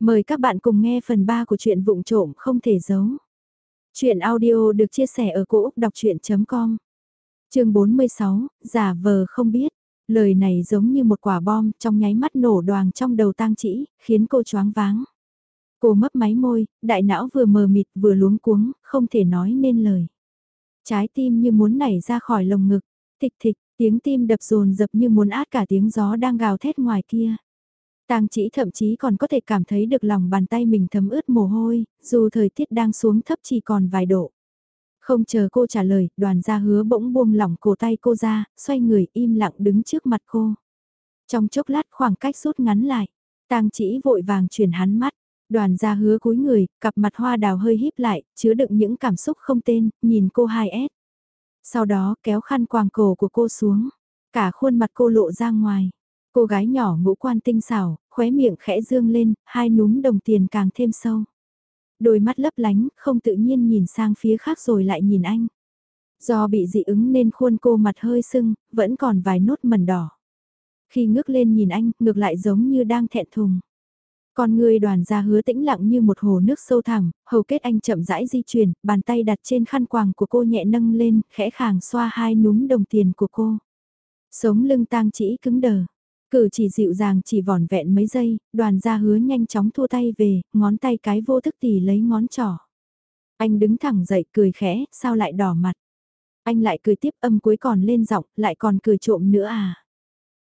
Mời các bạn cùng nghe phần 3 của truyện vụng trộm không thể giấu. Chuyện audio được chia sẻ ở cỗ đọc chuyện.com Trường 46, giả vờ không biết. Lời này giống như một quả bom trong nháy mắt nổ đoàn trong đầu tang chỉ, khiến cô choáng váng. Cô mấp máy môi, đại não vừa mờ mịt vừa luống cuống, không thể nói nên lời. Trái tim như muốn nảy ra khỏi lồng ngực, thịch thịch, tiếng tim đập rồn dập như muốn át cả tiếng gió đang gào thét ngoài kia. Tang chỉ thậm chí còn có thể cảm thấy được lòng bàn tay mình thấm ướt mồ hôi, dù thời tiết đang xuống thấp chỉ còn vài độ. Không chờ cô trả lời, đoàn gia hứa bỗng buông lỏng cổ tay cô ra, xoay người im lặng đứng trước mặt cô. Trong chốc lát khoảng cách rút ngắn lại, tang chỉ vội vàng chuyển hắn mắt, đoàn gia hứa cúi người, cặp mặt hoa đào hơi híp lại, chứa đựng những cảm xúc không tên, nhìn cô hai s Sau đó kéo khăn quàng cổ của cô xuống, cả khuôn mặt cô lộ ra ngoài. Cô gái nhỏ ngũ quan tinh xảo, khóe miệng khẽ dương lên, hai núm đồng tiền càng thêm sâu. Đôi mắt lấp lánh, không tự nhiên nhìn sang phía khác rồi lại nhìn anh. Do bị dị ứng nên khuôn cô mặt hơi sưng, vẫn còn vài nốt mẩn đỏ. Khi ngước lên nhìn anh, ngược lại giống như đang thẹn thùng. Con người đoàn ra hứa tĩnh lặng như một hồ nước sâu thẳm, hầu kết anh chậm rãi di chuyển, bàn tay đặt trên khăn quàng của cô nhẹ nâng lên, khẽ khàng xoa hai núm đồng tiền của cô. Sống lưng tang chỉ cứng đờ, Cử chỉ dịu dàng chỉ vỏn vẹn mấy giây, đoàn gia hứa nhanh chóng thua tay về, ngón tay cái vô thức tỉ lấy ngón trỏ. Anh đứng thẳng dậy cười khẽ, sao lại đỏ mặt. Anh lại cười tiếp âm cuối còn lên giọng, lại còn cười trộm nữa à.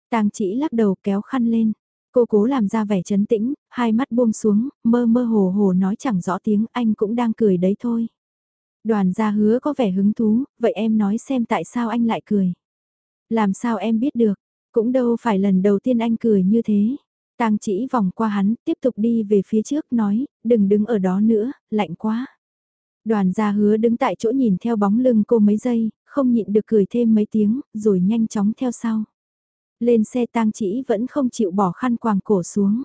Tang chỉ lắc đầu kéo khăn lên. Cô cố làm ra vẻ chấn tĩnh, hai mắt buông xuống, mơ mơ hồ hồ nói chẳng rõ tiếng anh cũng đang cười đấy thôi. Đoàn gia hứa có vẻ hứng thú, vậy em nói xem tại sao anh lại cười. Làm sao em biết được, cũng đâu phải lần đầu tiên anh cười như thế. Tang chỉ vòng qua hắn, tiếp tục đi về phía trước nói, đừng đứng ở đó nữa, lạnh quá. Đoàn gia hứa đứng tại chỗ nhìn theo bóng lưng cô mấy giây, không nhịn được cười thêm mấy tiếng, rồi nhanh chóng theo sau. Lên xe tang chỉ vẫn không chịu bỏ khăn quàng cổ xuống.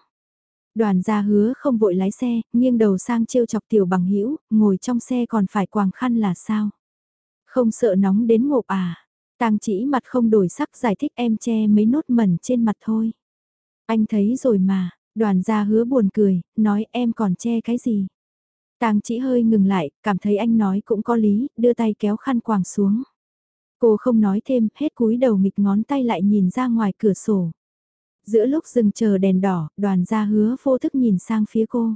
Đoàn gia hứa không vội lái xe, nghiêng đầu sang trêu chọc tiểu bằng hữu ngồi trong xe còn phải quàng khăn là sao? Không sợ nóng đến ngộp à? Tang chỉ mặt không đổi sắc giải thích em che mấy nốt mẩn trên mặt thôi. Anh thấy rồi mà, đoàn gia hứa buồn cười, nói em còn che cái gì. Tang chỉ hơi ngừng lại, cảm thấy anh nói cũng có lý, đưa tay kéo khăn quàng xuống. Cô không nói thêm, hết cúi đầu nghịch ngón tay lại nhìn ra ngoài cửa sổ. Giữa lúc dừng chờ đèn đỏ, đoàn gia hứa vô thức nhìn sang phía cô.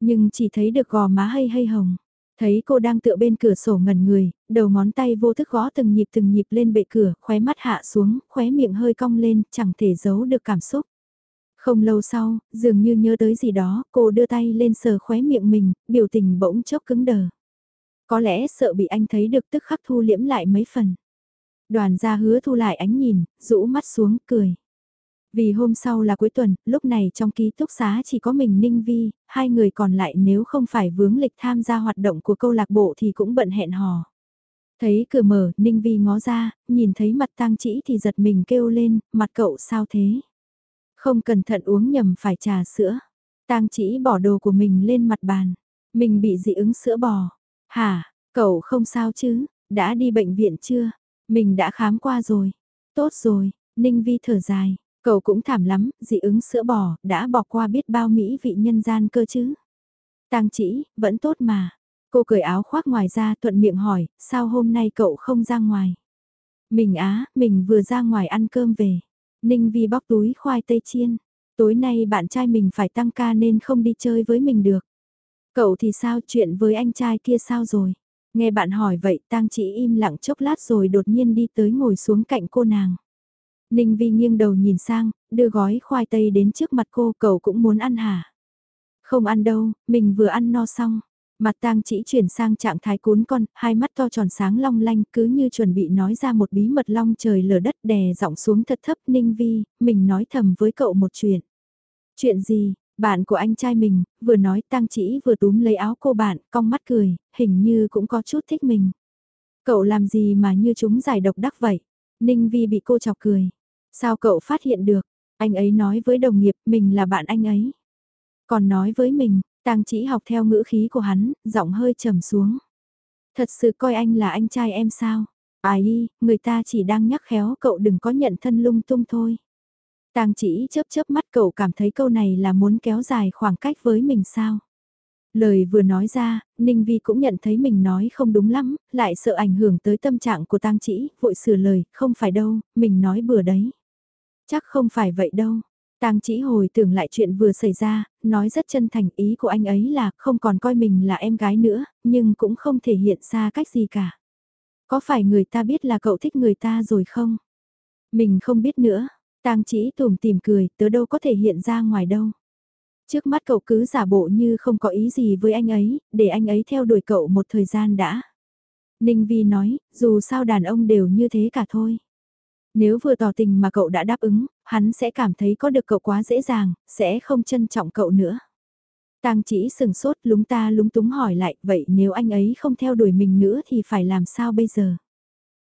Nhưng chỉ thấy được gò má hay hay hồng. Thấy cô đang tựa bên cửa sổ ngẩn người, đầu ngón tay vô thức gõ từng nhịp từng nhịp lên bệ cửa, khóe mắt hạ xuống, khóe miệng hơi cong lên, chẳng thể giấu được cảm xúc. Không lâu sau, dường như nhớ tới gì đó, cô đưa tay lên sờ khóe miệng mình, biểu tình bỗng chốc cứng đờ. Có lẽ sợ bị anh thấy được tức khắc thu liễm lại mấy phần. Đoàn gia hứa thu lại ánh nhìn, rũ mắt xuống, cười. Vì hôm sau là cuối tuần, lúc này trong ký túc xá chỉ có mình Ninh Vi, hai người còn lại nếu không phải vướng lịch tham gia hoạt động của câu lạc bộ thì cũng bận hẹn hò. Thấy cửa mở, Ninh Vi ngó ra, nhìn thấy mặt tang chỉ thì giật mình kêu lên, mặt cậu sao thế? Không cẩn thận uống nhầm phải trà sữa. Tang chỉ bỏ đồ của mình lên mặt bàn. Mình bị dị ứng sữa bò. Hả, cậu không sao chứ, đã đi bệnh viện chưa? Mình đã khám qua rồi. Tốt rồi, Ninh Vi thở dài. Cậu cũng thảm lắm, dị ứng sữa bò, đã bỏ qua biết bao mỹ vị nhân gian cơ chứ. Tang chỉ, vẫn tốt mà. Cô cởi áo khoác ngoài ra thuận miệng hỏi, sao hôm nay cậu không ra ngoài? Mình á, mình vừa ra ngoài ăn cơm về. Ninh Vi bóc túi khoai tây chiên. Tối nay bạn trai mình phải tăng ca nên không đi chơi với mình được. Cậu thì sao chuyện với anh trai kia sao rồi? Nghe bạn hỏi vậy tang chỉ im lặng chốc lát rồi đột nhiên đi tới ngồi xuống cạnh cô nàng. Ninh Vi nghiêng đầu nhìn sang, đưa gói khoai tây đến trước mặt cô, cậu cũng muốn ăn hả? Không ăn đâu, mình vừa ăn no xong. Mặt tang chỉ chuyển sang trạng thái cuốn con, hai mắt to tròn sáng long lanh cứ như chuẩn bị nói ra một bí mật long trời lở đất đè giọng xuống thật thấp Ninh Vi, mình nói thầm với cậu một chuyện. Chuyện gì, bạn của anh trai mình, vừa nói tang chỉ vừa túm lấy áo cô bạn, cong mắt cười, hình như cũng có chút thích mình. Cậu làm gì mà như chúng giải độc đắc vậy? Ninh Vi bị cô chọc cười. Sao cậu phát hiện được? Anh ấy nói với đồng nghiệp mình là bạn anh ấy. Còn nói với mình, tang chỉ học theo ngữ khí của hắn, giọng hơi trầm xuống. Thật sự coi anh là anh trai em sao? Ai, người ta chỉ đang nhắc khéo cậu đừng có nhận thân lung tung thôi. Tang chỉ chớp chớp mắt cậu cảm thấy câu này là muốn kéo dài khoảng cách với mình sao. Lời vừa nói ra, Ninh Vi cũng nhận thấy mình nói không đúng lắm, lại sợ ảnh hưởng tới tâm trạng của tang chỉ, vội sửa lời, không phải đâu, mình nói bừa đấy. Chắc không phải vậy đâu. Tang chỉ hồi tưởng lại chuyện vừa xảy ra, nói rất chân thành ý của anh ấy là không còn coi mình là em gái nữa, nhưng cũng không thể hiện ra cách gì cả. Có phải người ta biết là cậu thích người ta rồi không? Mình không biết nữa. Tang chỉ tùm tìm cười, tớ đâu có thể hiện ra ngoài đâu. Trước mắt cậu cứ giả bộ như không có ý gì với anh ấy, để anh ấy theo đuổi cậu một thời gian đã. Ninh Vi nói, dù sao đàn ông đều như thế cả thôi. Nếu vừa tỏ tình mà cậu đã đáp ứng, hắn sẽ cảm thấy có được cậu quá dễ dàng, sẽ không trân trọng cậu nữa. Tang chỉ sừng sốt lúng ta lúng túng hỏi lại, vậy nếu anh ấy không theo đuổi mình nữa thì phải làm sao bây giờ?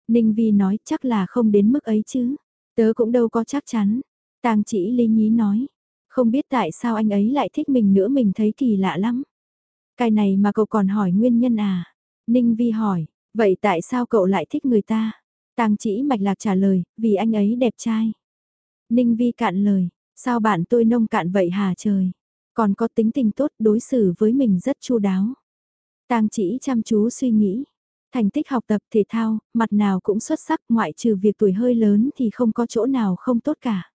Ninh Vi nói chắc là không đến mức ấy chứ. Tớ cũng đâu có chắc chắn. Tang chỉ lý nhí nói. Không biết tại sao anh ấy lại thích mình nữa mình thấy kỳ lạ lắm. Cái này mà cậu còn hỏi nguyên nhân à? Ninh Vi hỏi, vậy tại sao cậu lại thích người ta? Tang chỉ mạch lạc trả lời, vì anh ấy đẹp trai. Ninh Vi cạn lời, sao bạn tôi nông cạn vậy hả trời? Còn có tính tình tốt đối xử với mình rất chu đáo. Tang chỉ chăm chú suy nghĩ. Thành tích học tập thể thao, mặt nào cũng xuất sắc ngoại trừ việc tuổi hơi lớn thì không có chỗ nào không tốt cả.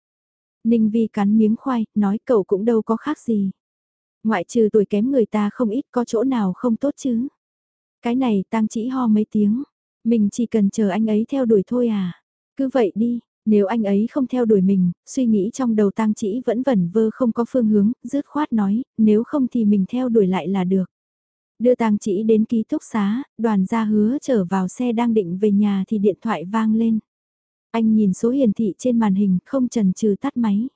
Ninh Vi cắn miếng khoai, nói cậu cũng đâu có khác gì. Ngoại trừ tuổi kém người ta không ít có chỗ nào không tốt chứ. Cái này tang chỉ ho mấy tiếng. Mình chỉ cần chờ anh ấy theo đuổi thôi à. Cứ vậy đi, nếu anh ấy không theo đuổi mình, suy nghĩ trong đầu tang chỉ vẫn vẩn vơ không có phương hướng, dứt khoát nói, nếu không thì mình theo đuổi lại là được. Đưa tang chỉ đến ký túc xá, đoàn gia hứa trở vào xe đang định về nhà thì điện thoại vang lên. Anh nhìn số hiển thị trên màn hình không chần chừ tắt máy.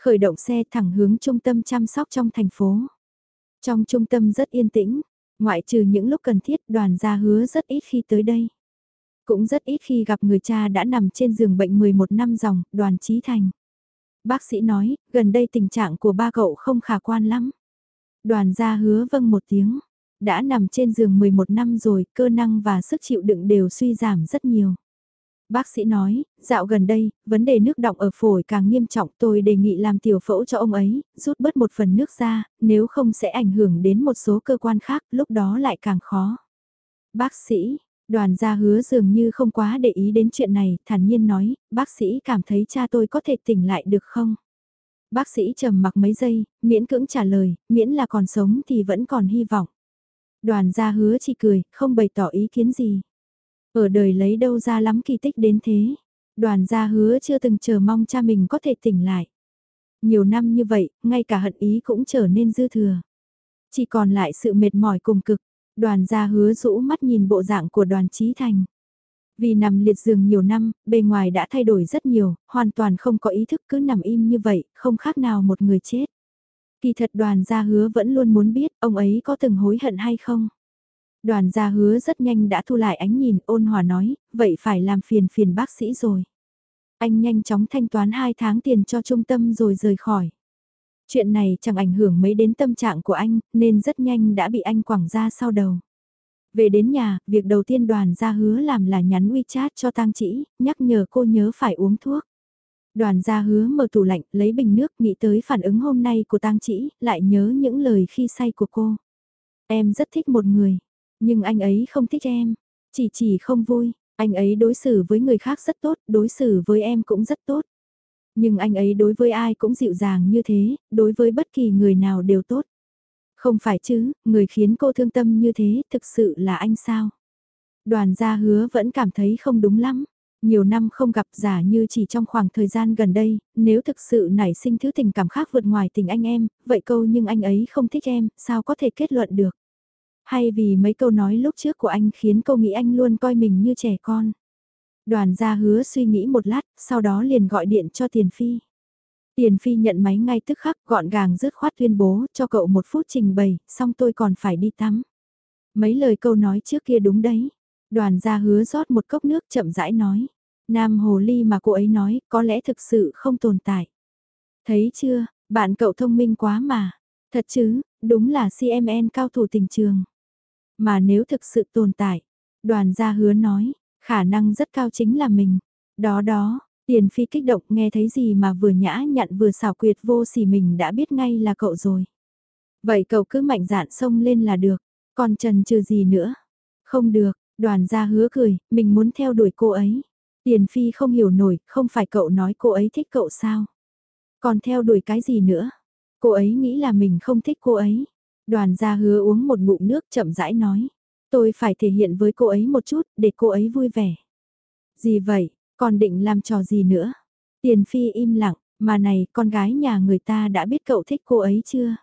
Khởi động xe thẳng hướng trung tâm chăm sóc trong thành phố. Trong trung tâm rất yên tĩnh, ngoại trừ những lúc cần thiết đoàn gia hứa rất ít khi tới đây. Cũng rất ít khi gặp người cha đã nằm trên giường bệnh 11 năm dòng, đoàn trí thành. Bác sĩ nói, gần đây tình trạng của ba cậu không khả quan lắm. Đoàn gia hứa vâng một tiếng, đã nằm trên giường 11 năm rồi, cơ năng và sức chịu đựng đều suy giảm rất nhiều. Bác sĩ nói, dạo gần đây, vấn đề nước đọng ở phổi càng nghiêm trọng tôi đề nghị làm tiểu phẫu cho ông ấy, rút bớt một phần nước ra, nếu không sẽ ảnh hưởng đến một số cơ quan khác, lúc đó lại càng khó. Bác sĩ, đoàn gia hứa dường như không quá để ý đến chuyện này, thản nhiên nói, bác sĩ cảm thấy cha tôi có thể tỉnh lại được không? Bác sĩ trầm mặc mấy giây, miễn cưỡng trả lời, miễn là còn sống thì vẫn còn hy vọng. Đoàn gia hứa chỉ cười, không bày tỏ ý kiến gì. Ở đời lấy đâu ra lắm kỳ tích đến thế. Đoàn gia hứa chưa từng chờ mong cha mình có thể tỉnh lại. Nhiều năm như vậy, ngay cả hận ý cũng trở nên dư thừa. Chỉ còn lại sự mệt mỏi cùng cực. Đoàn gia hứa rũ mắt nhìn bộ dạng của đoàn trí thành. Vì nằm liệt giường nhiều năm, bề ngoài đã thay đổi rất nhiều, hoàn toàn không có ý thức cứ nằm im như vậy, không khác nào một người chết. Kỳ thật đoàn gia hứa vẫn luôn muốn biết ông ấy có từng hối hận hay không. Đoàn gia hứa rất nhanh đã thu lại ánh nhìn ôn hòa nói, vậy phải làm phiền phiền bác sĩ rồi. Anh nhanh chóng thanh toán 2 tháng tiền cho trung tâm rồi rời khỏi. Chuyện này chẳng ảnh hưởng mấy đến tâm trạng của anh, nên rất nhanh đã bị anh quẳng ra sau đầu. Về đến nhà, việc đầu tiên đoàn gia hứa làm là nhắn WeChat cho tang chỉ, nhắc nhở cô nhớ phải uống thuốc. Đoàn gia hứa mở tủ lạnh, lấy bình nước, nghĩ tới phản ứng hôm nay của tang chỉ, lại nhớ những lời khi say của cô. Em rất thích một người, nhưng anh ấy không thích em, chỉ chỉ không vui, anh ấy đối xử với người khác rất tốt, đối xử với em cũng rất tốt. Nhưng anh ấy đối với ai cũng dịu dàng như thế, đối với bất kỳ người nào đều tốt. Không phải chứ, người khiến cô thương tâm như thế thực sự là anh sao? Đoàn gia hứa vẫn cảm thấy không đúng lắm. Nhiều năm không gặp giả như chỉ trong khoảng thời gian gần đây, nếu thực sự nảy sinh thứ tình cảm khác vượt ngoài tình anh em, vậy câu nhưng anh ấy không thích em, sao có thể kết luận được? Hay vì mấy câu nói lúc trước của anh khiến cô nghĩ anh luôn coi mình như trẻ con. Đoàn gia hứa suy nghĩ một lát, sau đó liền gọi điện cho Tiền Phi. Tiền Phi nhận máy ngay tức khắc gọn gàng dứt khoát tuyên bố cho cậu một phút trình bày, xong tôi còn phải đi tắm. Mấy lời câu nói trước kia đúng đấy. Đoàn gia hứa rót một cốc nước chậm rãi nói. Nam hồ ly mà cô ấy nói có lẽ thực sự không tồn tại. Thấy chưa, bạn cậu thông minh quá mà. Thật chứ, đúng là CMN cao thủ tình trường. Mà nếu thực sự tồn tại, đoàn gia hứa nói, khả năng rất cao chính là mình. Đó đó, Tiền phi kích động nghe thấy gì mà vừa nhã nhặn vừa xảo quyệt vô sỉ mình đã biết ngay là cậu rồi. Vậy cậu cứ mạnh dạn xông lên là được, còn trần trừ gì nữa. Không được, đoàn gia hứa cười, mình muốn theo đuổi cô ấy. Tiền phi không hiểu nổi, không phải cậu nói cô ấy thích cậu sao? Còn theo đuổi cái gì nữa? Cô ấy nghĩ là mình không thích cô ấy. Đoàn gia hứa uống một ngụm nước chậm rãi nói. Tôi phải thể hiện với cô ấy một chút để cô ấy vui vẻ. Gì vậy, còn định làm trò gì nữa? Tiền phi im lặng, mà này con gái nhà người ta đã biết cậu thích cô ấy chưa?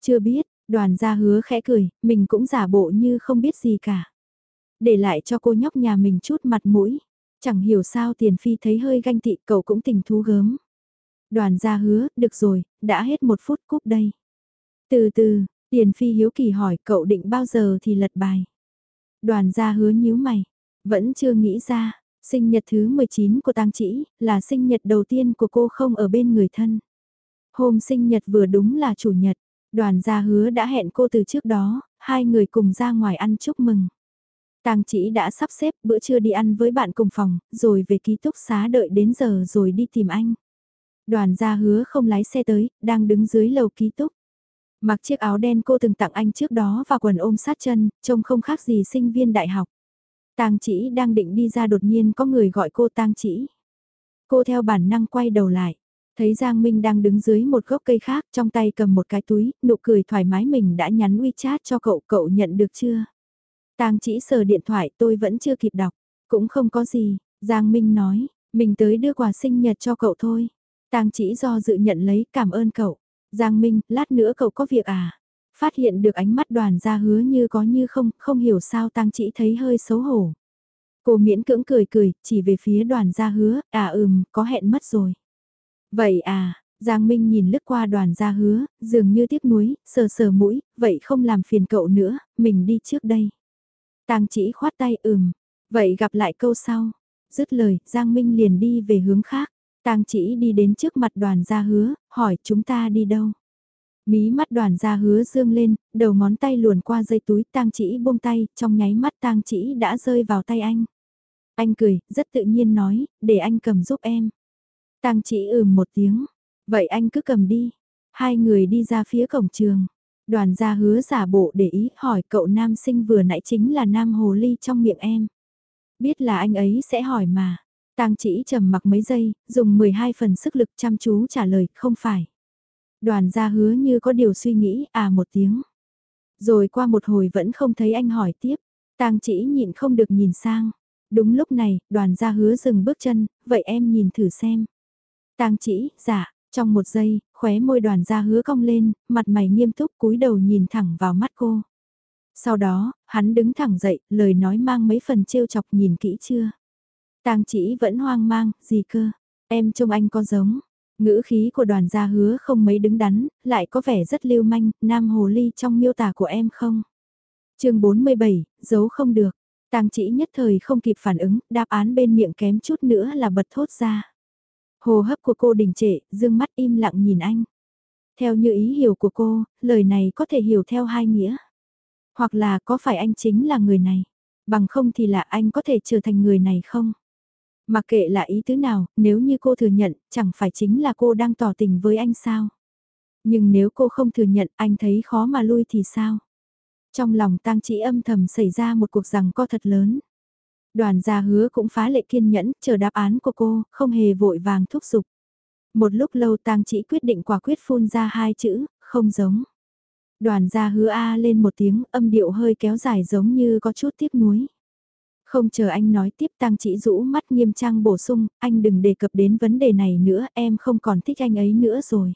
Chưa biết, đoàn gia hứa khẽ cười, mình cũng giả bộ như không biết gì cả. Để lại cho cô nhóc nhà mình chút mặt mũi. Chẳng hiểu sao tiền phi thấy hơi ganh tị cậu cũng tình thú gớm. Đoàn gia hứa, được rồi, đã hết một phút cúp đây. Từ từ, tiền phi hiếu kỳ hỏi cậu định bao giờ thì lật bài. Đoàn gia hứa nhíu mày, vẫn chưa nghĩ ra, sinh nhật thứ 19 của tang chỉ, là sinh nhật đầu tiên của cô không ở bên người thân. Hôm sinh nhật vừa đúng là chủ nhật, đoàn gia hứa đã hẹn cô từ trước đó, hai người cùng ra ngoài ăn chúc mừng. Tang chỉ đã sắp xếp bữa trưa đi ăn với bạn cùng phòng, rồi về ký túc xá đợi đến giờ rồi đi tìm anh. Đoàn gia hứa không lái xe tới, đang đứng dưới lầu ký túc. Mặc chiếc áo đen cô từng tặng anh trước đó và quần ôm sát chân, trông không khác gì sinh viên đại học. Tang chỉ đang định đi ra đột nhiên có người gọi cô Tang chỉ. Cô theo bản năng quay đầu lại, thấy Giang Minh đang đứng dưới một gốc cây khác trong tay cầm một cái túi, nụ cười thoải mái mình đã nhắn WeChat cho cậu, cậu nhận được chưa? Tang chỉ sờ điện thoại tôi vẫn chưa kịp đọc, cũng không có gì, Giang Minh nói, mình tới đưa quà sinh nhật cho cậu thôi. Tang chỉ do dự nhận lấy cảm ơn cậu. Giang Minh, lát nữa cậu có việc à? Phát hiện được ánh mắt đoàn ra hứa như có như không, không hiểu sao Tang chỉ thấy hơi xấu hổ. Cô miễn cưỡng cười cười, chỉ về phía đoàn gia hứa, à ừm, có hẹn mất rồi. Vậy à, Giang Minh nhìn lướt qua đoàn gia hứa, dường như tiếc nuối, sờ sờ mũi, vậy không làm phiền cậu nữa, mình đi trước đây. Tang chỉ khoát tay ừm, vậy gặp lại câu sau. Dứt lời, Giang Minh liền đi về hướng khác. Tang chỉ đi đến trước mặt đoàn gia hứa, hỏi chúng ta đi đâu. Mí mắt đoàn gia hứa dương lên, đầu ngón tay luồn qua dây túi tang chỉ buông tay, trong nháy mắt tang chỉ đã rơi vào tay anh. Anh cười, rất tự nhiên nói, để anh cầm giúp em. Tang chỉ ừm một tiếng, vậy anh cứ cầm đi. Hai người đi ra phía cổng trường. Đoàn gia hứa giả bộ để ý hỏi cậu nam sinh vừa nãy chính là nam hồ ly trong miệng em. Biết là anh ấy sẽ hỏi mà. Tang chỉ trầm mặc mấy giây, dùng 12 phần sức lực chăm chú trả lời, không phải. Đoàn gia hứa như có điều suy nghĩ, à một tiếng. Rồi qua một hồi vẫn không thấy anh hỏi tiếp, Tang chỉ nhịn không được nhìn sang. Đúng lúc này, đoàn gia hứa dừng bước chân, vậy em nhìn thử xem. Tang chỉ, dạ, trong một giây, khóe môi đoàn gia hứa cong lên, mặt mày nghiêm túc cúi đầu nhìn thẳng vào mắt cô. Sau đó, hắn đứng thẳng dậy, lời nói mang mấy phần trêu chọc nhìn kỹ chưa. Tang chỉ vẫn hoang mang, gì cơ, em trông anh có giống. Ngữ khí của đoàn gia hứa không mấy đứng đắn, lại có vẻ rất lưu manh, nam hồ ly trong miêu tả của em không. chương 47, giấu không được. Tang chỉ nhất thời không kịp phản ứng, đáp án bên miệng kém chút nữa là bật thốt ra. Hồ hấp của cô đình trệ, dương mắt im lặng nhìn anh. Theo như ý hiểu của cô, lời này có thể hiểu theo hai nghĩa. Hoặc là có phải anh chính là người này, bằng không thì là anh có thể trở thành người này không? Mặc kệ là ý tứ nào, nếu như cô thừa nhận, chẳng phải chính là cô đang tỏ tình với anh sao? Nhưng nếu cô không thừa nhận, anh thấy khó mà lui thì sao? Trong lòng tang chỉ âm thầm xảy ra một cuộc rằng co thật lớn. Đoàn gia hứa cũng phá lệ kiên nhẫn, chờ đáp án của cô, không hề vội vàng thúc giục. Một lúc lâu tang chỉ quyết định quả quyết phun ra hai chữ, không giống. Đoàn gia hứa A lên một tiếng âm điệu hơi kéo dài giống như có chút tiếc nuối. Không chờ anh nói tiếp tang chỉ rũ mắt nghiêm trang bổ sung, anh đừng đề cập đến vấn đề này nữa, em không còn thích anh ấy nữa rồi.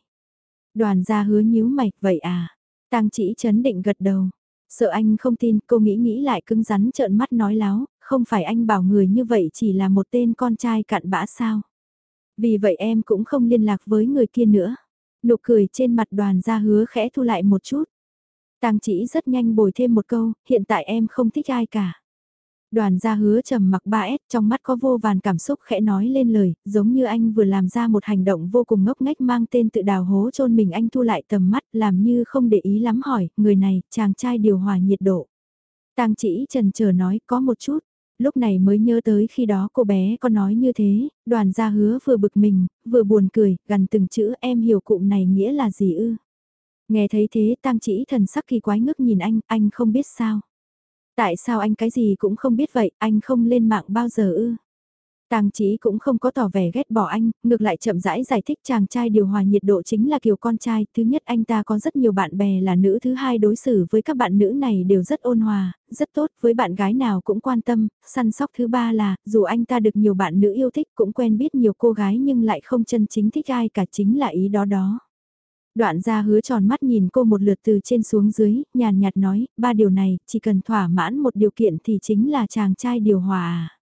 Đoàn gia hứa nhíu mày, vậy à? Tang chỉ chấn định gật đầu. Sợ anh không tin, cô nghĩ nghĩ lại cứng rắn trợn mắt nói láo, không phải anh bảo người như vậy chỉ là một tên con trai cặn bã sao. Vì vậy em cũng không liên lạc với người kia nữa. Nụ cười trên mặt đoàn gia hứa khẽ thu lại một chút. Tang chỉ rất nhanh bồi thêm một câu, hiện tại em không thích ai cả. Đoàn gia hứa trầm mặc ba s trong mắt có vô vàn cảm xúc khẽ nói lên lời, giống như anh vừa làm ra một hành động vô cùng ngốc nghếch mang tên tự đào hố chôn mình anh thu lại tầm mắt làm như không để ý lắm hỏi, người này, chàng trai điều hòa nhiệt độ. Tang chỉ trần chờ nói có một chút, Lúc này mới nhớ tới khi đó cô bé có nói như thế, đoàn gia hứa vừa bực mình, vừa buồn cười, gần từng chữ em hiểu cụm này nghĩa là gì ư. Nghe thấy thế tang chỉ thần sắc kỳ quái ngước nhìn anh, anh không biết sao. Tại sao anh cái gì cũng không biết vậy, anh không lên mạng bao giờ ư? Tàng trí cũng không có tỏ vẻ ghét bỏ anh, ngược lại chậm rãi giải thích chàng trai điều hòa nhiệt độ chính là kiểu con trai, thứ nhất anh ta có rất nhiều bạn bè là nữ, thứ hai đối xử với các bạn nữ này đều rất ôn hòa, rất tốt, với bạn gái nào cũng quan tâm, săn sóc thứ ba là, dù anh ta được nhiều bạn nữ yêu thích cũng quen biết nhiều cô gái nhưng lại không chân chính thích ai cả chính là ý đó đó. Đoạn ra hứa tròn mắt nhìn cô một lượt từ trên xuống dưới, nhàn nhạt nói, ba điều này, chỉ cần thỏa mãn một điều kiện thì chính là chàng trai điều hòa. À?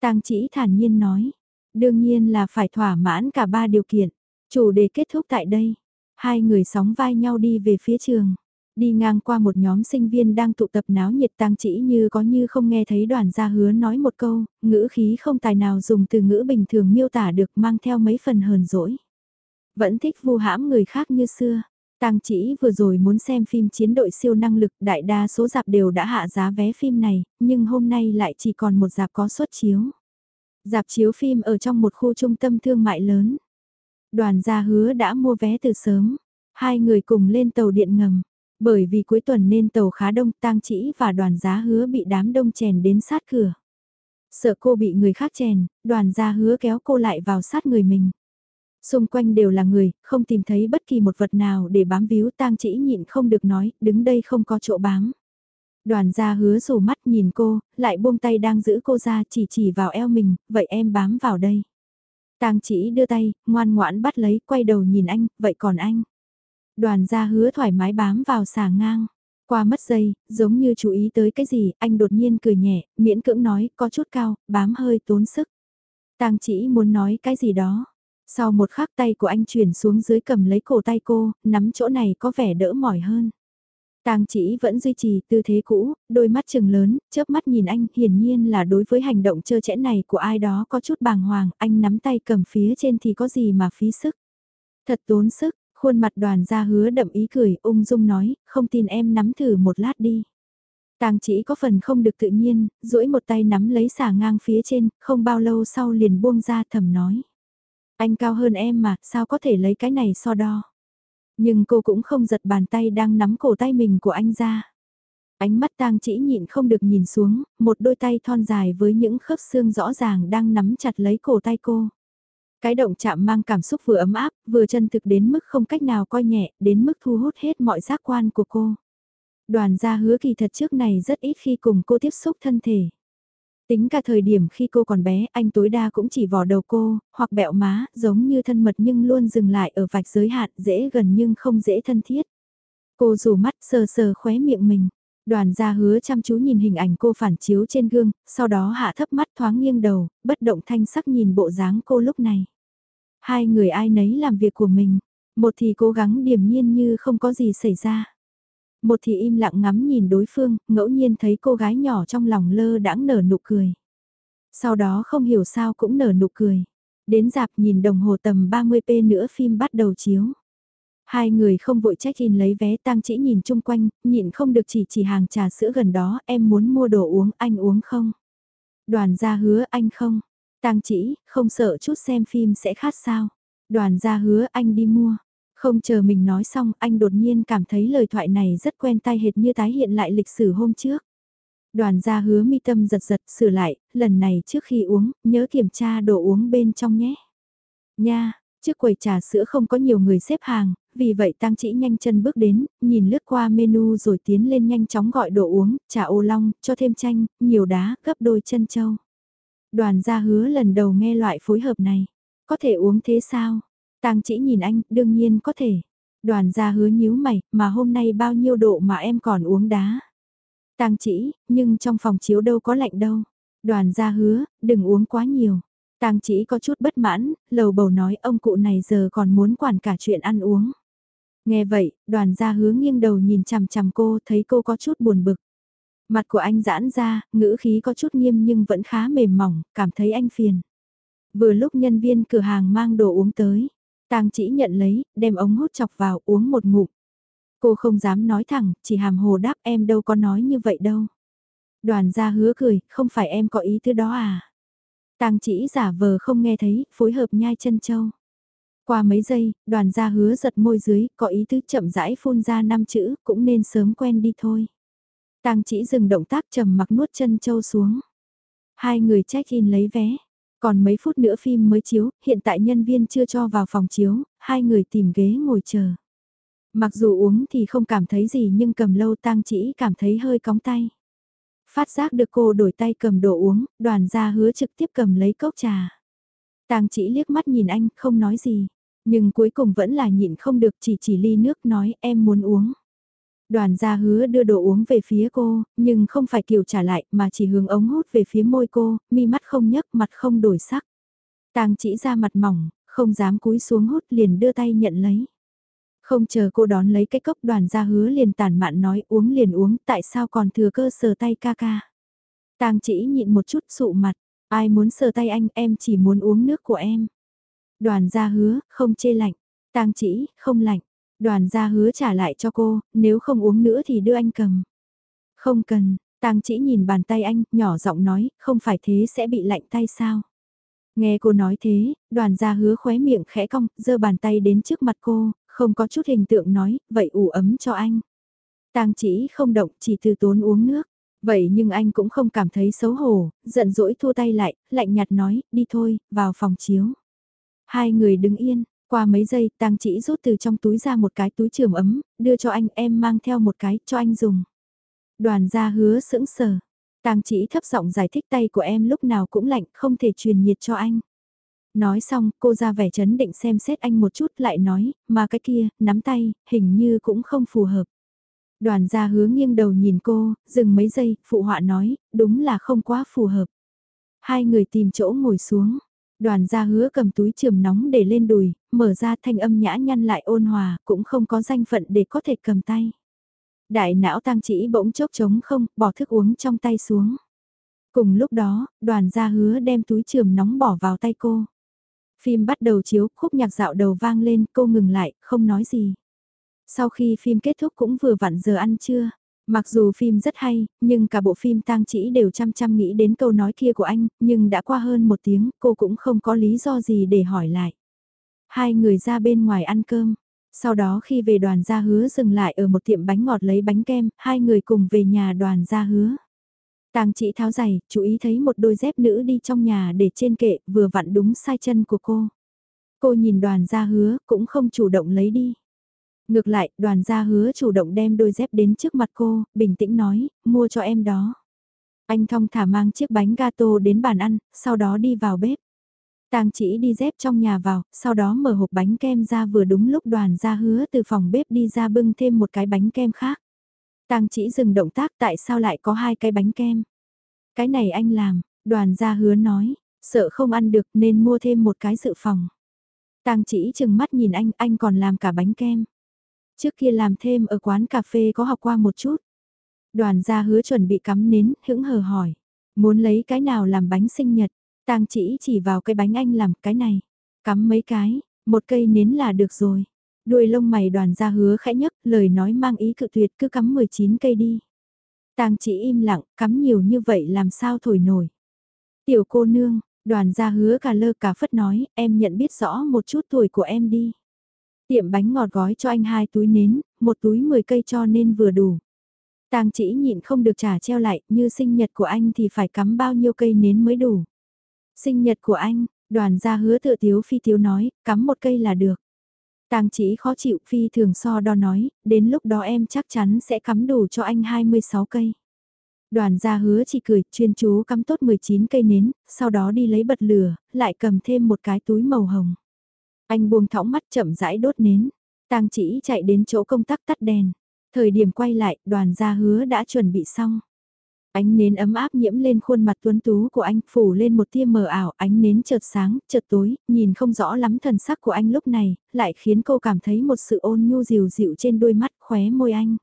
Tang chỉ thản nhiên nói, đương nhiên là phải thỏa mãn cả ba điều kiện. Chủ đề kết thúc tại đây. Hai người sóng vai nhau đi về phía trường. Đi ngang qua một nhóm sinh viên đang tụ tập náo nhiệt tang chỉ như có như không nghe thấy đoàn gia hứa nói một câu, ngữ khí không tài nào dùng từ ngữ bình thường miêu tả được mang theo mấy phần hờn dỗi. Vẫn thích vu hãm người khác như xưa. Tang chỉ vừa rồi muốn xem phim chiến đội siêu năng lực đại đa số dạp đều đã hạ giá vé phim này, nhưng hôm nay lại chỉ còn một dạp có suất chiếu. Dạp chiếu phim ở trong một khu trung tâm thương mại lớn. Đoàn gia hứa đã mua vé từ sớm, hai người cùng lên tàu điện ngầm. Bởi vì cuối tuần nên tàu khá đông tang chỉ và đoàn giá hứa bị đám đông chèn đến sát cửa. Sợ cô bị người khác chèn, đoàn gia hứa kéo cô lại vào sát người mình. Xung quanh đều là người, không tìm thấy bất kỳ một vật nào để bám víu tang chỉ nhịn không được nói, đứng đây không có chỗ bám. Đoàn gia hứa rủ mắt nhìn cô, lại buông tay đang giữ cô ra chỉ chỉ vào eo mình, vậy em bám vào đây. Tang chỉ đưa tay, ngoan ngoãn bắt lấy, quay đầu nhìn anh, vậy còn anh? Đoàn gia hứa thoải mái bám vào xà ngang. Qua mất giây, giống như chú ý tới cái gì, anh đột nhiên cười nhẹ, miễn cưỡng nói, có chút cao, bám hơi tốn sức. Tang chỉ muốn nói cái gì đó, sau một khắc tay của anh chuyển xuống dưới cầm lấy cổ tay cô, nắm chỗ này có vẻ đỡ mỏi hơn. Tang chỉ vẫn duy trì tư thế cũ, đôi mắt trừng lớn, chớp mắt nhìn anh, hiển nhiên là đối với hành động trơ trẽn này của ai đó có chút bàng hoàng, anh nắm tay cầm phía trên thì có gì mà phí sức. Thật tốn sức, khuôn mặt đoàn ra hứa đậm ý cười, ung dung nói, không tin em nắm thử một lát đi. Tang chỉ có phần không được tự nhiên, duỗi một tay nắm lấy xả ngang phía trên, không bao lâu sau liền buông ra thầm nói. Anh cao hơn em mà, sao có thể lấy cái này so đo. Nhưng cô cũng không giật bàn tay đang nắm cổ tay mình của anh ra. Ánh mắt tang chỉ nhịn không được nhìn xuống, một đôi tay thon dài với những khớp xương rõ ràng đang nắm chặt lấy cổ tay cô. Cái động chạm mang cảm xúc vừa ấm áp, vừa chân thực đến mức không cách nào coi nhẹ, đến mức thu hút hết mọi giác quan của cô. Đoàn gia hứa kỳ thật trước này rất ít khi cùng cô tiếp xúc thân thể. Tính cả thời điểm khi cô còn bé, anh tối đa cũng chỉ vò đầu cô, hoặc bẹo má, giống như thân mật nhưng luôn dừng lại ở vạch giới hạn, dễ gần nhưng không dễ thân thiết. Cô rủ mắt sờ sờ khóe miệng mình. Đoàn gia hứa chăm chú nhìn hình ảnh cô phản chiếu trên gương, sau đó hạ thấp mắt thoáng nghiêng đầu, bất động thanh sắc nhìn bộ dáng cô lúc này. Hai người ai nấy làm việc của mình, một thì cố gắng điềm nhiên như không có gì xảy ra. Một thì im lặng ngắm nhìn đối phương, ngẫu nhiên thấy cô gái nhỏ trong lòng lơ đãng nở nụ cười. Sau đó không hiểu sao cũng nở nụ cười. Đến dạp nhìn đồng hồ tầm 30p nữa phim bắt đầu chiếu. Hai người không vội check-in lấy vé tang chỉ nhìn chung quanh, nhịn không được chỉ chỉ hàng trà sữa gần đó, em muốn mua đồ uống, anh uống không? Đoàn gia hứa anh không? tang chỉ, không sợ chút xem phim sẽ khát sao? Đoàn gia hứa anh đi mua. Không chờ mình nói xong, anh đột nhiên cảm thấy lời thoại này rất quen tai hệt như tái hiện lại lịch sử hôm trước. Đoàn gia hứa mi tâm giật giật sửa lại, lần này trước khi uống, nhớ kiểm tra đồ uống bên trong nhé. Nha, trước quầy trà sữa không có nhiều người xếp hàng, vì vậy tăng chỉ nhanh chân bước đến, nhìn lướt qua menu rồi tiến lên nhanh chóng gọi đồ uống, trà ô long, cho thêm chanh, nhiều đá, gấp đôi chân châu. Đoàn gia hứa lần đầu nghe loại phối hợp này. Có thể uống thế sao? Tang chỉ nhìn anh, đương nhiên có thể. Đoàn gia hứa nhíu mày, mà hôm nay bao nhiêu độ mà em còn uống đá. Tang chỉ, nhưng trong phòng chiếu đâu có lạnh đâu. Đoàn gia hứa, đừng uống quá nhiều. Tang chỉ có chút bất mãn, lầu bầu nói ông cụ này giờ còn muốn quản cả chuyện ăn uống. Nghe vậy, đoàn gia hứa nghiêng đầu nhìn chằm chằm cô, thấy cô có chút buồn bực. Mặt của anh giãn ra, ngữ khí có chút nghiêm nhưng vẫn khá mềm mỏng, cảm thấy anh phiền. Vừa lúc nhân viên cửa hàng mang đồ uống tới, Tang chỉ nhận lấy, đem ống hút chọc vào uống một ngụm. Cô không dám nói thẳng, chỉ hàm hồ đáp em đâu có nói như vậy đâu. Đoàn gia hứa cười, không phải em có ý thứ đó à? Tang chỉ giả vờ không nghe thấy, phối hợp nhai chân châu. Qua mấy giây, đoàn gia hứa giật môi dưới, có ý tứ chậm rãi phun ra năm chữ, cũng nên sớm quen đi thôi. Tang chỉ dừng động tác trầm mặc nuốt chân châu xuống. Hai người check-in lấy vé. Còn mấy phút nữa phim mới chiếu, hiện tại nhân viên chưa cho vào phòng chiếu, hai người tìm ghế ngồi chờ. Mặc dù uống thì không cảm thấy gì nhưng cầm lâu tang chỉ cảm thấy hơi cóng tay. Phát giác được cô đổi tay cầm đồ uống, đoàn gia hứa trực tiếp cầm lấy cốc trà. Tang chỉ liếc mắt nhìn anh, không nói gì. Nhưng cuối cùng vẫn là nhịn không được chỉ chỉ ly nước nói em muốn uống. Đoàn gia hứa đưa đồ uống về phía cô, nhưng không phải kiểu trả lại mà chỉ hướng ống hút về phía môi cô, mi mắt không nhấc mặt không đổi sắc. Tang chỉ ra mặt mỏng, không dám cúi xuống hút liền đưa tay nhận lấy. Không chờ cô đón lấy cái cốc đoàn gia hứa liền tàn mạn nói uống liền uống tại sao còn thừa cơ sờ tay ca ca. Tang chỉ nhịn một chút sụ mặt, ai muốn sờ tay anh em chỉ muốn uống nước của em. Đoàn gia hứa, không chê lạnh. Tang chỉ, không lạnh. Đoàn gia hứa trả lại cho cô, nếu không uống nữa thì đưa anh cầm. Không cần, Tang chỉ nhìn bàn tay anh, nhỏ giọng nói, không phải thế sẽ bị lạnh tay sao. Nghe cô nói thế, đoàn gia hứa khóe miệng khẽ cong, giơ bàn tay đến trước mặt cô, không có chút hình tượng nói, vậy ủ ấm cho anh. Tang chỉ không động, chỉ từ tốn uống nước. Vậy nhưng anh cũng không cảm thấy xấu hổ, giận dỗi thua tay lại, lạnh nhạt nói, đi thôi, vào phòng chiếu. Hai người đứng yên, qua mấy giây tang chỉ rút từ trong túi ra một cái túi trường ấm, đưa cho anh em mang theo một cái cho anh dùng. Đoàn gia hứa sững sờ. Tang chỉ thấp giọng giải thích tay của em lúc nào cũng lạnh không thể truyền nhiệt cho anh. Nói xong cô ra vẻ chấn định xem xét anh một chút lại nói, mà cái kia, nắm tay, hình như cũng không phù hợp. Đoàn gia hứa nghiêng đầu nhìn cô, dừng mấy giây, phụ họa nói, đúng là không quá phù hợp. Hai người tìm chỗ ngồi xuống. Đoàn gia hứa cầm túi trường nóng để lên đùi, mở ra thanh âm nhã nhăn lại ôn hòa, cũng không có danh phận để có thể cầm tay. Đại não tăng chỉ bỗng chốc trống không, bỏ thức uống trong tay xuống. Cùng lúc đó, đoàn gia hứa đem túi trường nóng bỏ vào tay cô. Phim bắt đầu chiếu, khúc nhạc dạo đầu vang lên, cô ngừng lại, không nói gì. Sau khi phim kết thúc cũng vừa vặn giờ ăn trưa, Mặc dù phim rất hay, nhưng cả bộ phim tang chỉ đều chăm chăm nghĩ đến câu nói kia của anh, nhưng đã qua hơn một tiếng, cô cũng không có lý do gì để hỏi lại. Hai người ra bên ngoài ăn cơm, sau đó khi về đoàn gia hứa dừng lại ở một tiệm bánh ngọt lấy bánh kem, hai người cùng về nhà đoàn gia hứa. Tang chỉ tháo giày, chú ý thấy một đôi dép nữ đi trong nhà để trên kệ, vừa vặn đúng sai chân của cô. Cô nhìn đoàn gia hứa, cũng không chủ động lấy đi. Ngược lại, đoàn gia hứa chủ động đem đôi dép đến trước mặt cô, bình tĩnh nói, mua cho em đó. Anh thong thả mang chiếc bánh gato đến bàn ăn, sau đó đi vào bếp. Tang chỉ đi dép trong nhà vào, sau đó mở hộp bánh kem ra vừa đúng lúc đoàn gia hứa từ phòng bếp đi ra bưng thêm một cái bánh kem khác. Tang chỉ dừng động tác tại sao lại có hai cái bánh kem. Cái này anh làm, đoàn gia hứa nói, sợ không ăn được nên mua thêm một cái dự phòng. Tang chỉ chừng mắt nhìn anh, anh còn làm cả bánh kem. Trước kia làm thêm ở quán cà phê có học qua một chút. Đoàn gia hứa chuẩn bị cắm nến, hững hờ hỏi. Muốn lấy cái nào làm bánh sinh nhật? Tang chỉ chỉ vào cái bánh anh làm cái này. Cắm mấy cái, một cây nến là được rồi. Đuôi lông mày đoàn gia hứa khẽ nhấc, lời nói mang ý cự tuyệt cứ cắm 19 cây đi. Tang chỉ im lặng, cắm nhiều như vậy làm sao thổi nổi. Tiểu cô nương, đoàn gia hứa cả lơ cả phất nói, em nhận biết rõ một chút tuổi của em đi. Tiệm bánh ngọt gói cho anh hai túi nến, một túi 10 cây cho nên vừa đủ. Tang chỉ nhịn không được trả treo lại, như sinh nhật của anh thì phải cắm bao nhiêu cây nến mới đủ. Sinh nhật của anh, đoàn gia hứa tựa tiếu phi tiếu nói, cắm một cây là được. Tang chỉ khó chịu phi thường so đo nói, đến lúc đó em chắc chắn sẽ cắm đủ cho anh 26 cây. Đoàn gia hứa chỉ cười, chuyên chú cắm tốt 19 cây nến, sau đó đi lấy bật lửa, lại cầm thêm một cái túi màu hồng. Anh buông thõng mắt chậm rãi đốt nến. Tang chỉ chạy đến chỗ công tắc tắt đèn. Thời điểm quay lại, đoàn gia hứa đã chuẩn bị xong. Ánh nến ấm áp nhiễm lên khuôn mặt tuấn tú của anh, phủ lên một tia mờ ảo, ánh nến chợt sáng, chợt tối, nhìn không rõ lắm thần sắc của anh lúc này, lại khiến cô cảm thấy một sự ôn nhu dịu dịu trên đôi mắt khóe môi anh.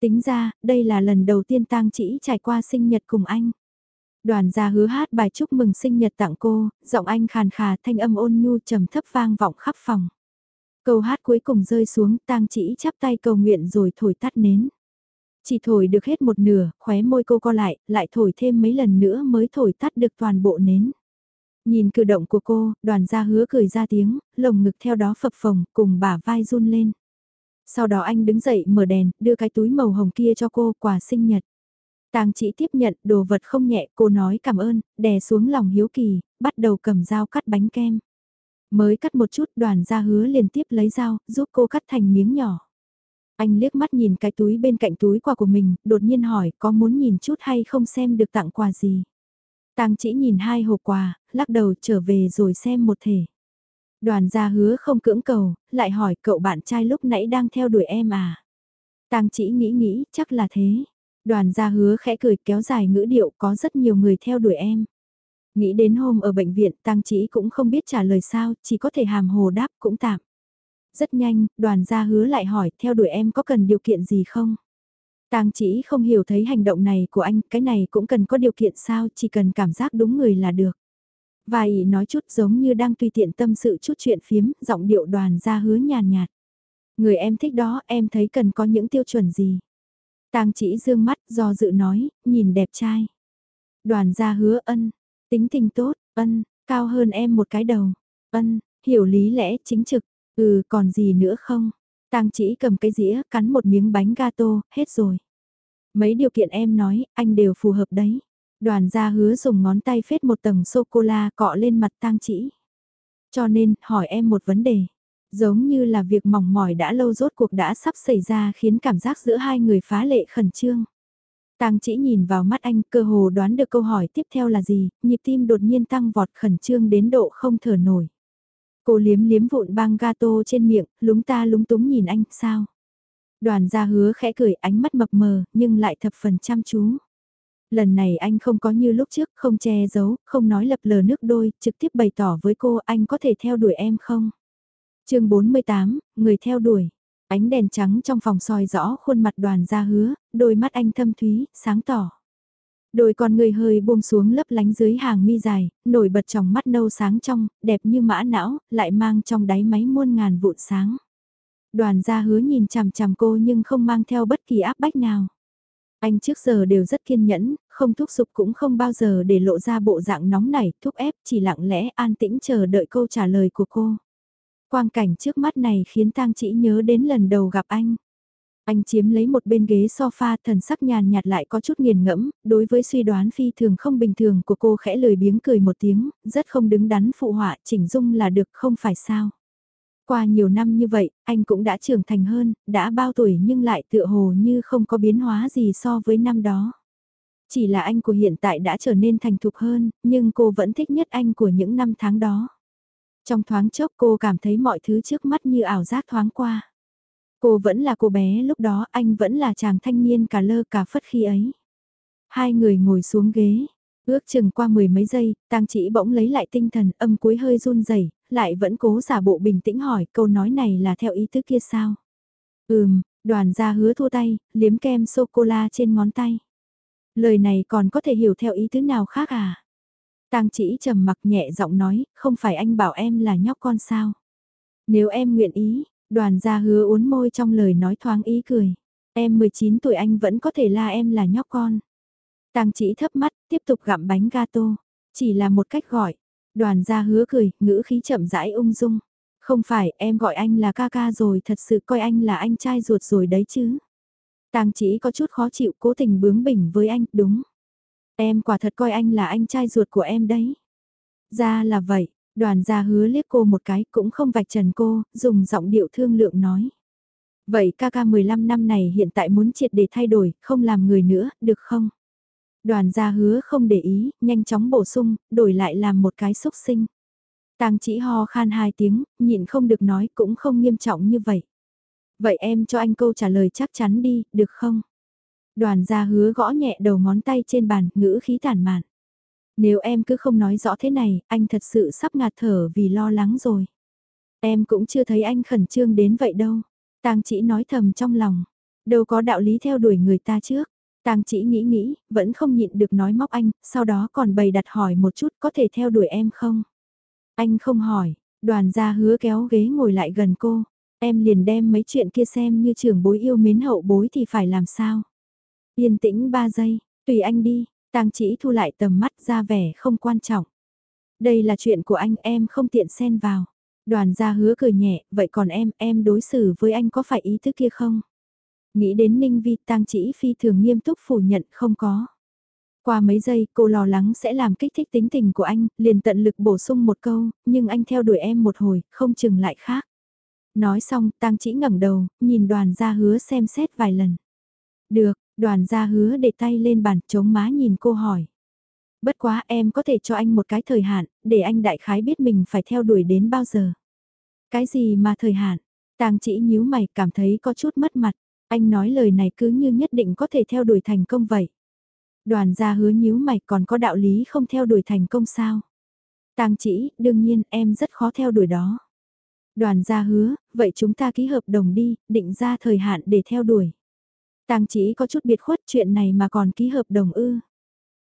Tính ra, đây là lần đầu tiên tang chỉ trải qua sinh nhật cùng anh. Đoàn gia hứa hát bài chúc mừng sinh nhật tặng cô, giọng anh khàn khà thanh âm ôn nhu trầm thấp vang vọng khắp phòng. Câu hát cuối cùng rơi xuống tang chỉ chắp tay cầu nguyện rồi thổi tắt nến. Chỉ thổi được hết một nửa, khóe môi cô co lại, lại thổi thêm mấy lần nữa mới thổi tắt được toàn bộ nến. Nhìn cử động của cô, đoàn gia hứa cười ra tiếng, lồng ngực theo đó phập phồng, cùng bả vai run lên. Sau đó anh đứng dậy mở đèn, đưa cái túi màu hồng kia cho cô, quà sinh nhật. Tang chỉ tiếp nhận đồ vật không nhẹ, cô nói cảm ơn, đè xuống lòng hiếu kỳ, bắt đầu cầm dao cắt bánh kem. Mới cắt một chút đoàn gia hứa liền tiếp lấy dao, giúp cô cắt thành miếng nhỏ. Anh liếc mắt nhìn cái túi bên cạnh túi quà của mình, đột nhiên hỏi có muốn nhìn chút hay không xem được tặng quà gì. Tang chỉ nhìn hai hộp quà, lắc đầu trở về rồi xem một thể. Đoàn gia hứa không cưỡng cầu, lại hỏi cậu bạn trai lúc nãy đang theo đuổi em à. Tang chỉ nghĩ nghĩ, chắc là thế. Đoàn gia hứa khẽ cười kéo dài ngữ điệu có rất nhiều người theo đuổi em. Nghĩ đến hôm ở bệnh viện Tang chỉ cũng không biết trả lời sao, chỉ có thể hàm hồ đáp cũng tạm. Rất nhanh, đoàn gia hứa lại hỏi theo đuổi em có cần điều kiện gì không? Tang chỉ không hiểu thấy hành động này của anh, cái này cũng cần có điều kiện sao, chỉ cần cảm giác đúng người là được. Và ý nói chút giống như đang tùy tiện tâm sự chút chuyện phiếm, giọng điệu đoàn gia hứa nhàn nhạt. Người em thích đó, em thấy cần có những tiêu chuẩn gì? Tang chỉ dương mắt, do dự nói, nhìn đẹp trai. Đoàn gia hứa ân, tính tình tốt, ân, cao hơn em một cái đầu, ân, hiểu lý lẽ chính trực, ừ còn gì nữa không? Tang chỉ cầm cái dĩa, cắn một miếng bánh gato, hết rồi. Mấy điều kiện em nói, anh đều phù hợp đấy. Đoàn gia hứa dùng ngón tay phết một tầng sô-cô-la cọ lên mặt tang chỉ. Cho nên, hỏi em một vấn đề. Giống như là việc mỏng mỏi đã lâu rốt cuộc đã sắp xảy ra khiến cảm giác giữa hai người phá lệ khẩn trương. Tang chỉ nhìn vào mắt anh cơ hồ đoán được câu hỏi tiếp theo là gì, nhịp tim đột nhiên tăng vọt khẩn trương đến độ không thở nổi. Cô liếm liếm vụn băng gato trên miệng, lúng ta lúng túng nhìn anh, sao? Đoàn gia hứa khẽ cười ánh mắt mập mờ, nhưng lại thập phần chăm chú. Lần này anh không có như lúc trước, không che giấu, không nói lập lờ nước đôi, trực tiếp bày tỏ với cô anh có thể theo đuổi em không? Chương 48, người theo đuổi. Ánh đèn trắng trong phòng soi rõ khuôn mặt đoàn gia hứa, đôi mắt anh thâm thúy, sáng tỏ. Đôi con người hơi buông xuống lấp lánh dưới hàng mi dài, nổi bật trong mắt nâu sáng trong, đẹp như mã não, lại mang trong đáy máy muôn ngàn vụn sáng. Đoàn gia hứa nhìn chằm chằm cô nhưng không mang theo bất kỳ áp bách nào. Anh trước giờ đều rất kiên nhẫn, không thúc giục cũng không bao giờ để lộ ra bộ dạng nóng nảy, thúc ép, chỉ lặng lẽ an tĩnh chờ đợi câu trả lời của cô. Quang cảnh trước mắt này khiến tang chỉ nhớ đến lần đầu gặp anh. Anh chiếm lấy một bên ghế sofa thần sắc nhàn nhạt lại có chút nghiền ngẫm, đối với suy đoán phi thường không bình thường của cô khẽ lười biếng cười một tiếng, rất không đứng đắn phụ họa chỉnh dung là được không phải sao. Qua nhiều năm như vậy, anh cũng đã trưởng thành hơn, đã bao tuổi nhưng lại tựa hồ như không có biến hóa gì so với năm đó. Chỉ là anh của hiện tại đã trở nên thành thục hơn, nhưng cô vẫn thích nhất anh của những năm tháng đó. Trong thoáng chốc cô cảm thấy mọi thứ trước mắt như ảo giác thoáng qua. Cô vẫn là cô bé lúc đó, anh vẫn là chàng thanh niên cả lơ cả phất khi ấy. Hai người ngồi xuống ghế, ước chừng qua mười mấy giây, tang chỉ bỗng lấy lại tinh thần âm cuối hơi run rẩy lại vẫn cố giả bộ bình tĩnh hỏi câu nói này là theo ý tứ kia sao. Ừm, đoàn gia hứa thua tay, liếm kem sô-cô-la trên ngón tay. Lời này còn có thể hiểu theo ý tứ nào khác à? Tang chỉ trầm mặc nhẹ giọng nói, không phải anh bảo em là nhóc con sao? Nếu em nguyện ý, đoàn gia hứa uốn môi trong lời nói thoáng ý cười. Em 19 tuổi anh vẫn có thể la em là nhóc con. Tang chỉ thấp mắt, tiếp tục gặm bánh gato. Chỉ là một cách gọi. Đoàn gia hứa cười, ngữ khí chậm rãi ung dung. Không phải em gọi anh là ca ca rồi thật sự coi anh là anh trai ruột rồi đấy chứ. Tang chỉ có chút khó chịu cố tình bướng bỉnh với anh, đúng. Em quả thật coi anh là anh trai ruột của em đấy. Ra là vậy, đoàn gia hứa liếc cô một cái cũng không vạch trần cô, dùng giọng điệu thương lượng nói. Vậy ca ca 15 năm này hiện tại muốn triệt để thay đổi, không làm người nữa, được không? Đoàn gia hứa không để ý, nhanh chóng bổ sung, đổi lại làm một cái xúc sinh. Tang chỉ ho khan hai tiếng, nhịn không được nói cũng không nghiêm trọng như vậy. Vậy em cho anh câu trả lời chắc chắn đi, được không? Đoàn gia hứa gõ nhẹ đầu ngón tay trên bàn, ngữ khí tản mạn. Nếu em cứ không nói rõ thế này, anh thật sự sắp ngạt thở vì lo lắng rồi. Em cũng chưa thấy anh khẩn trương đến vậy đâu. Tang chỉ nói thầm trong lòng. Đâu có đạo lý theo đuổi người ta trước. Tang chỉ nghĩ nghĩ, vẫn không nhịn được nói móc anh, sau đó còn bày đặt hỏi một chút có thể theo đuổi em không? Anh không hỏi, đoàn gia hứa kéo ghế ngồi lại gần cô. Em liền đem mấy chuyện kia xem như trưởng bối yêu mến hậu bối thì phải làm sao? Yên tĩnh 3 giây, tùy anh đi, tang chỉ thu lại tầm mắt ra vẻ không quan trọng. Đây là chuyện của anh em không tiện xen vào. Đoàn gia hứa cười nhẹ, vậy còn em, em đối xử với anh có phải ý thức kia không? Nghĩ đến Ninh Vi tang chỉ phi thường nghiêm túc phủ nhận không có. Qua mấy giây cô lo lắng sẽ làm kích thích tính tình của anh, liền tận lực bổ sung một câu, nhưng anh theo đuổi em một hồi, không chừng lại khác. Nói xong, tang chỉ ngẩng đầu, nhìn đoàn gia hứa xem xét vài lần. Được, đoàn gia hứa để tay lên bàn chống má nhìn cô hỏi. Bất quá em có thể cho anh một cái thời hạn, để anh đại khái biết mình phải theo đuổi đến bao giờ. Cái gì mà thời hạn? Tang chỉ nhíu mày cảm thấy có chút mất mặt. Anh nói lời này cứ như nhất định có thể theo đuổi thành công vậy. Đoàn gia hứa nhíu mày còn có đạo lý không theo đuổi thành công sao? Tang chỉ, đương nhiên em rất khó theo đuổi đó. Đoàn gia hứa, vậy chúng ta ký hợp đồng đi, định ra thời hạn để theo đuổi. Tang chỉ có chút biệt khuất chuyện này mà còn ký hợp đồng ư.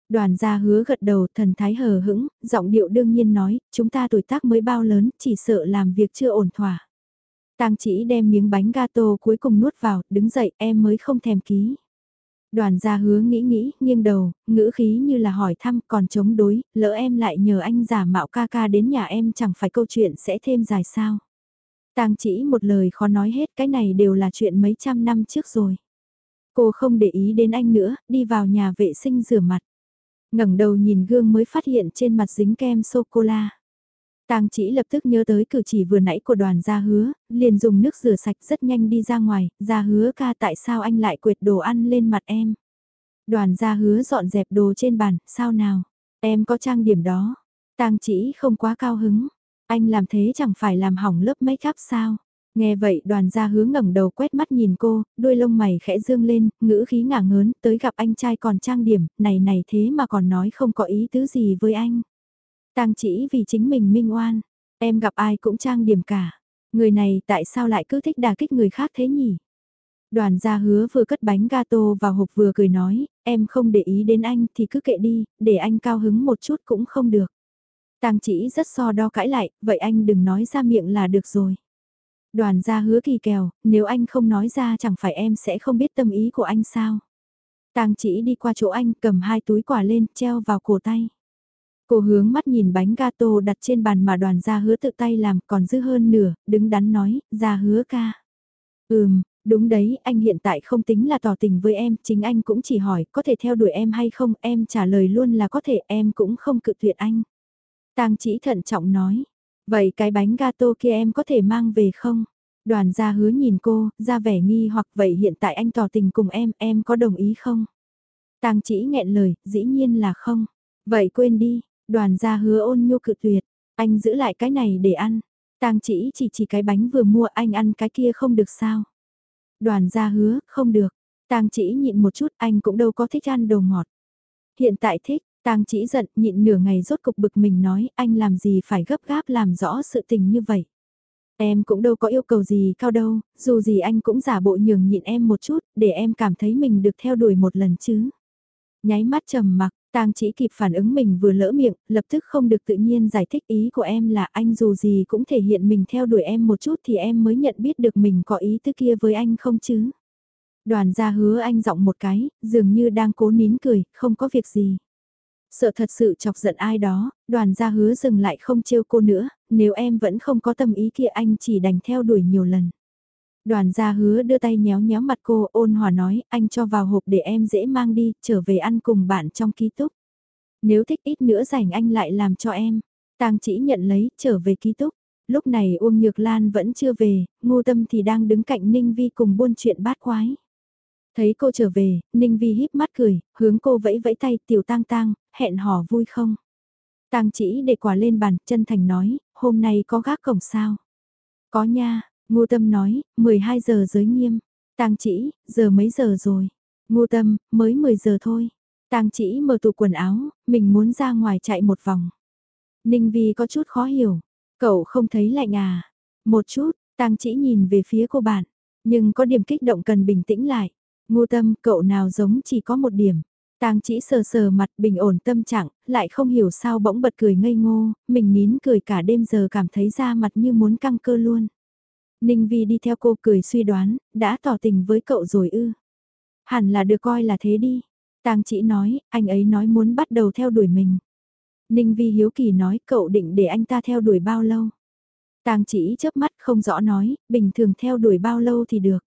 Đoàn gia hứa gật đầu thần thái hờ hững, giọng điệu đương nhiên nói, chúng ta tuổi tác mới bao lớn, chỉ sợ làm việc chưa ổn thỏa. Tang chỉ đem miếng bánh gato cuối cùng nuốt vào, đứng dậy em mới không thèm ký. Đoàn gia hứa nghĩ nghĩ, nghiêng đầu, ngữ khí như là hỏi thăm còn chống đối, lỡ em lại nhờ anh giả mạo ca ca đến nhà em chẳng phải câu chuyện sẽ thêm dài sao. Tang chỉ một lời khó nói hết cái này đều là chuyện mấy trăm năm trước rồi. Cô không để ý đến anh nữa, đi vào nhà vệ sinh rửa mặt ngẩng đầu nhìn gương mới phát hiện trên mặt dính kem sô-cô-la. Tang chỉ lập tức nhớ tới cử chỉ vừa nãy của đoàn gia hứa, liền dùng nước rửa sạch rất nhanh đi ra ngoài, gia hứa ca tại sao anh lại quệt đồ ăn lên mặt em. Đoàn gia hứa dọn dẹp đồ trên bàn, sao nào, em có trang điểm đó. Tang chỉ không quá cao hứng, anh làm thế chẳng phải làm hỏng lớp make up sao. Nghe vậy đoàn gia hứa ngẩng đầu quét mắt nhìn cô, đuôi lông mày khẽ dương lên, ngữ khí ngả ngớn, tới gặp anh trai còn trang điểm, này này thế mà còn nói không có ý tứ gì với anh. Tang chỉ vì chính mình minh oan, em gặp ai cũng trang điểm cả. Người này tại sao lại cứ thích đà kích người khác thế nhỉ? Đoàn gia hứa vừa cất bánh gato vào hộp vừa cười nói, em không để ý đến anh thì cứ kệ đi, để anh cao hứng một chút cũng không được. Tang chỉ rất so đo cãi lại, vậy anh đừng nói ra miệng là được rồi. Đoàn gia hứa kỳ kèo, nếu anh không nói ra chẳng phải em sẽ không biết tâm ý của anh sao. Tang chỉ đi qua chỗ anh cầm hai túi quà lên treo vào cổ tay. Cô hướng mắt nhìn bánh gato đặt trên bàn mà đoàn gia hứa tự tay làm còn dư hơn nửa, đứng đắn nói, gia hứa ca. Ừm, đúng đấy, anh hiện tại không tính là tỏ tình với em, chính anh cũng chỉ hỏi có thể theo đuổi em hay không, em trả lời luôn là có thể, em cũng không cự tuyệt anh. Tang chỉ thận trọng nói, Vậy cái bánh gato kia em có thể mang về không? Đoàn gia hứa nhìn cô, ra vẻ nghi hoặc vậy hiện tại anh tỏ tình cùng em, em có đồng ý không? Tang chỉ nghẹn lời, dĩ nhiên là không. Vậy quên đi, đoàn gia hứa ôn nhu cự tuyệt, anh giữ lại cái này để ăn. Tang chỉ chỉ chỉ cái bánh vừa mua anh ăn cái kia không được sao? Đoàn gia hứa, không được. Tang chỉ nhịn một chút anh cũng đâu có thích ăn đồ ngọt. Hiện tại thích, Tang chỉ giận nhịn nửa ngày rốt cục bực mình nói anh làm gì phải gấp gáp làm rõ sự tình như vậy. Em cũng đâu có yêu cầu gì cao đâu, dù gì anh cũng giả bộ nhường nhịn em một chút, để em cảm thấy mình được theo đuổi một lần chứ. Nháy mắt trầm mặc, tang chỉ kịp phản ứng mình vừa lỡ miệng, lập tức không được tự nhiên giải thích ý của em là anh dù gì cũng thể hiện mình theo đuổi em một chút thì em mới nhận biết được mình có ý tư kia với anh không chứ. Đoàn gia hứa anh giọng một cái, dường như đang cố nín cười, không có việc gì. Sợ thật sự chọc giận ai đó, đoàn gia hứa dừng lại không trêu cô nữa, nếu em vẫn không có tâm ý kia anh chỉ đành theo đuổi nhiều lần. Đoàn gia hứa đưa tay nhéo nhéo mặt cô ôn hòa nói anh cho vào hộp để em dễ mang đi, trở về ăn cùng bạn trong ký túc. Nếu thích ít nữa rảnh anh lại làm cho em. tang chỉ nhận lấy, trở về ký túc. Lúc này Uông Nhược Lan vẫn chưa về, ngu tâm thì đang đứng cạnh Ninh Vi cùng buôn chuyện bát quái. Thấy cô trở về, Ninh Vi híp mắt cười, hướng cô vẫy vẫy tay tiểu tang tang, hẹn hò vui không? Tang chỉ để quả lên bàn, chân thành nói, hôm nay có gác cổng sao? Có nha, Ngô Tâm nói, 12 giờ giới nghiêm. Tang chỉ, giờ mấy giờ rồi? Ngô Tâm, mới 10 giờ thôi. Tang chỉ mở tủ quần áo, mình muốn ra ngoài chạy một vòng. Ninh Vi có chút khó hiểu, cậu không thấy lạnh à? Một chút, Tang chỉ nhìn về phía cô bạn, nhưng có điểm kích động cần bình tĩnh lại. Ngô Tâm, cậu nào giống chỉ có một điểm. Tang chỉ sờ sờ mặt bình ổn tâm trạng, lại không hiểu sao bỗng bật cười ngây ngô, mình nín cười cả đêm giờ cảm thấy da mặt như muốn căng cơ luôn. Ninh Vi đi theo cô cười suy đoán, đã tỏ tình với cậu rồi ư. Hẳn là được coi là thế đi. Tang chỉ nói, anh ấy nói muốn bắt đầu theo đuổi mình. Ninh Vi hiếu kỳ nói cậu định để anh ta theo đuổi bao lâu? Tang chỉ chớp mắt không rõ nói, bình thường theo đuổi bao lâu thì được.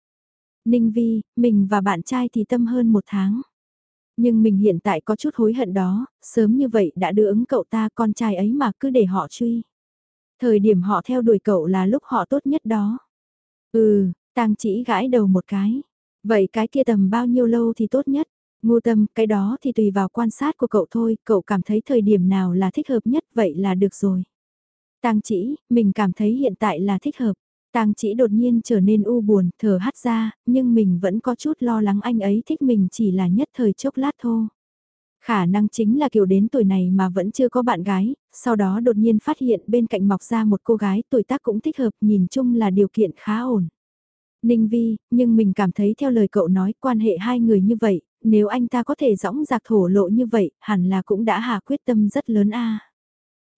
Ninh Vi, mình và bạn trai thì tâm hơn một tháng. Nhưng mình hiện tại có chút hối hận đó, sớm như vậy đã đưa ứng cậu ta con trai ấy mà cứ để họ truy. Thời điểm họ theo đuổi cậu là lúc họ tốt nhất đó. Ừ, tang chỉ gãi đầu một cái. Vậy cái kia tầm bao nhiêu lâu thì tốt nhất? Ngu tâm, cái đó thì tùy vào quan sát của cậu thôi, cậu cảm thấy thời điểm nào là thích hợp nhất vậy là được rồi. Tang chỉ, mình cảm thấy hiện tại là thích hợp. Tang chỉ đột nhiên trở nên u buồn, thở hắt ra, nhưng mình vẫn có chút lo lắng anh ấy thích mình chỉ là nhất thời chốc lát thôi. Khả năng chính là kiểu đến tuổi này mà vẫn chưa có bạn gái, sau đó đột nhiên phát hiện bên cạnh mọc ra một cô gái tuổi tác cũng thích hợp nhìn chung là điều kiện khá ổn. Ninh Vi, nhưng mình cảm thấy theo lời cậu nói quan hệ hai người như vậy, nếu anh ta có thể dõng dạc thổ lộ như vậy, hẳn là cũng đã hạ quyết tâm rất lớn a.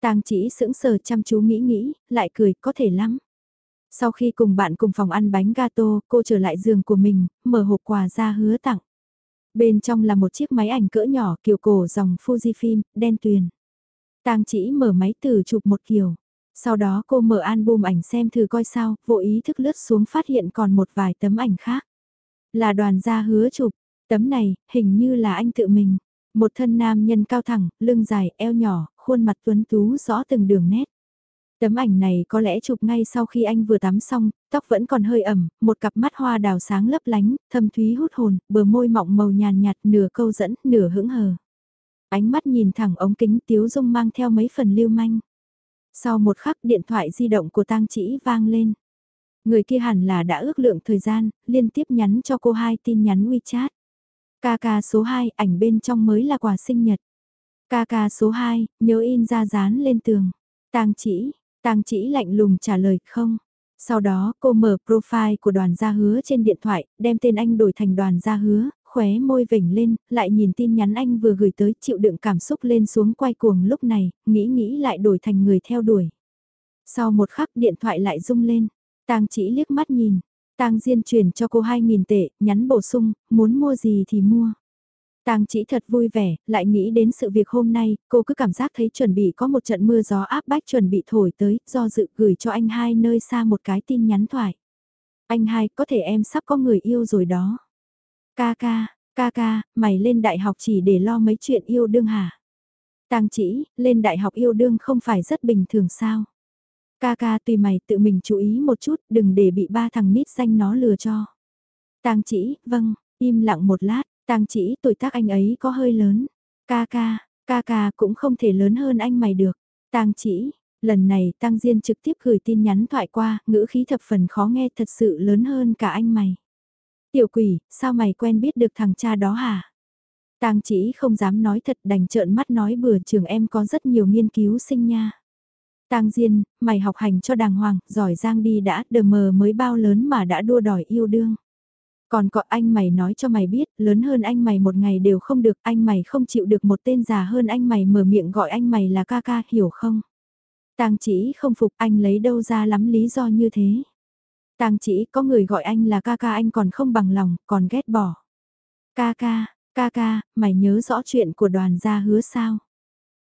Tang chỉ sững sờ chăm chú nghĩ nghĩ, lại cười có thể lắm. Sau khi cùng bạn cùng phòng ăn bánh gato, cô trở lại giường của mình, mở hộp quà ra hứa tặng. Bên trong là một chiếc máy ảnh cỡ nhỏ kiểu cổ dòng Fujifilm, đen tuyền. Tang chỉ mở máy từ chụp một kiểu. Sau đó cô mở album ảnh xem thử coi sao, vô ý thức lướt xuống phát hiện còn một vài tấm ảnh khác. Là đoàn gia hứa chụp, tấm này, hình như là anh tự mình. Một thân nam nhân cao thẳng, lưng dài, eo nhỏ, khuôn mặt tuấn tú rõ từng đường nét. Tấm ảnh này có lẽ chụp ngay sau khi anh vừa tắm xong, tóc vẫn còn hơi ẩm, một cặp mắt hoa đào sáng lấp lánh, thâm thúy hút hồn, bờ môi mọng màu nhàn nhạt nửa câu dẫn, nửa hững hờ. Ánh mắt nhìn thẳng ống kính tiếu dung mang theo mấy phần lưu manh. Sau một khắc điện thoại di động của tang chỉ vang lên. Người kia hẳn là đã ước lượng thời gian, liên tiếp nhắn cho cô hai tin nhắn WeChat. KK số 2, ảnh bên trong mới là quà sinh nhật. KK số 2, nhớ in ra dán lên tường. Tang chỉ, Tang chỉ lạnh lùng trả lời không. Sau đó cô mở profile của đoàn gia hứa trên điện thoại, đem tên anh đổi thành đoàn gia hứa, khóe môi vểnh lên, lại nhìn tin nhắn anh vừa gửi tới chịu đựng cảm xúc lên xuống quay cuồng lúc này, nghĩ nghĩ lại đổi thành người theo đuổi. Sau một khắc điện thoại lại rung lên, tang chỉ liếc mắt nhìn, tang diên chuyển cho cô 2.000 tệ, nhắn bổ sung, muốn mua gì thì mua. Tang chỉ thật vui vẻ, lại nghĩ đến sự việc hôm nay, cô cứ cảm giác thấy chuẩn bị có một trận mưa gió áp bách chuẩn bị thổi tới, do dự gửi cho anh hai nơi xa một cái tin nhắn thoại. Anh hai, có thể em sắp có người yêu rồi đó. Ca ca, ca ca, mày lên đại học chỉ để lo mấy chuyện yêu đương hả? Tang chỉ, lên đại học yêu đương không phải rất bình thường sao? Ca ca tùy mày tự mình chú ý một chút, đừng để bị ba thằng nít xanh nó lừa cho. Tang chỉ, vâng, im lặng một lát, Tang chỉ tuổi tác anh ấy có hơi lớn. Ca ca, ca ca cũng không thể lớn hơn anh mày được. Tang chỉ, lần này Tang Diên trực tiếp gửi tin nhắn thoại qua, ngữ khí thập phần khó nghe thật sự lớn hơn cả anh mày. Tiểu quỷ, sao mày quen biết được thằng cha đó hả? Tang chỉ không dám nói thật đành trợn mắt nói bừa trường em có rất nhiều nghiên cứu sinh nha. Tang Diên, mày học hành cho đàng hoàng, giỏi giang đi đã, đờ mờ mới bao lớn mà đã đua đòi yêu đương. Còn có anh mày nói cho mày biết, lớn hơn anh mày một ngày đều không được, anh mày không chịu được một tên già hơn anh mày mở miệng gọi anh mày là ca ca, hiểu không? Tang chỉ không phục anh lấy đâu ra lắm lý do như thế. Tang chỉ có người gọi anh là ca ca anh còn không bằng lòng, còn ghét bỏ. Ca ca, ca ca, mày nhớ rõ chuyện của đoàn gia hứa sao?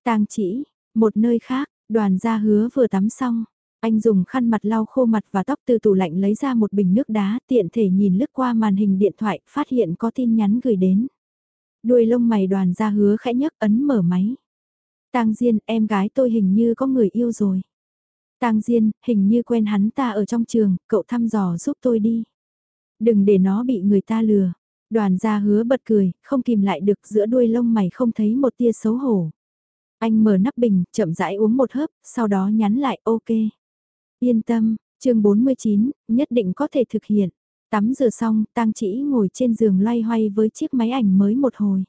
Tang chỉ, một nơi khác, đoàn gia hứa vừa tắm xong, anh dùng khăn mặt lau khô mặt và tóc từ tủ lạnh lấy ra một bình nước đá tiện thể nhìn lướt qua màn hình điện thoại phát hiện có tin nhắn gửi đến. Đuôi lông mày đoàn ra hứa khẽ nhấc ấn mở máy. Tang Diên, em gái tôi hình như có người yêu rồi. Tang Diên, hình như quen hắn ta ở trong trường, cậu thăm dò giúp tôi đi. Đừng để nó bị người ta lừa. Đoàn gia hứa bật cười, không kìm lại được giữa đuôi lông mày không thấy một tia xấu hổ. Anh mở nắp bình, chậm rãi uống một hớp, sau đó nhắn lại ok. Yên tâm, chương 49, nhất định có thể thực hiện. Tắm rửa xong, tang chỉ ngồi trên giường loay hoay với chiếc máy ảnh mới một hồi.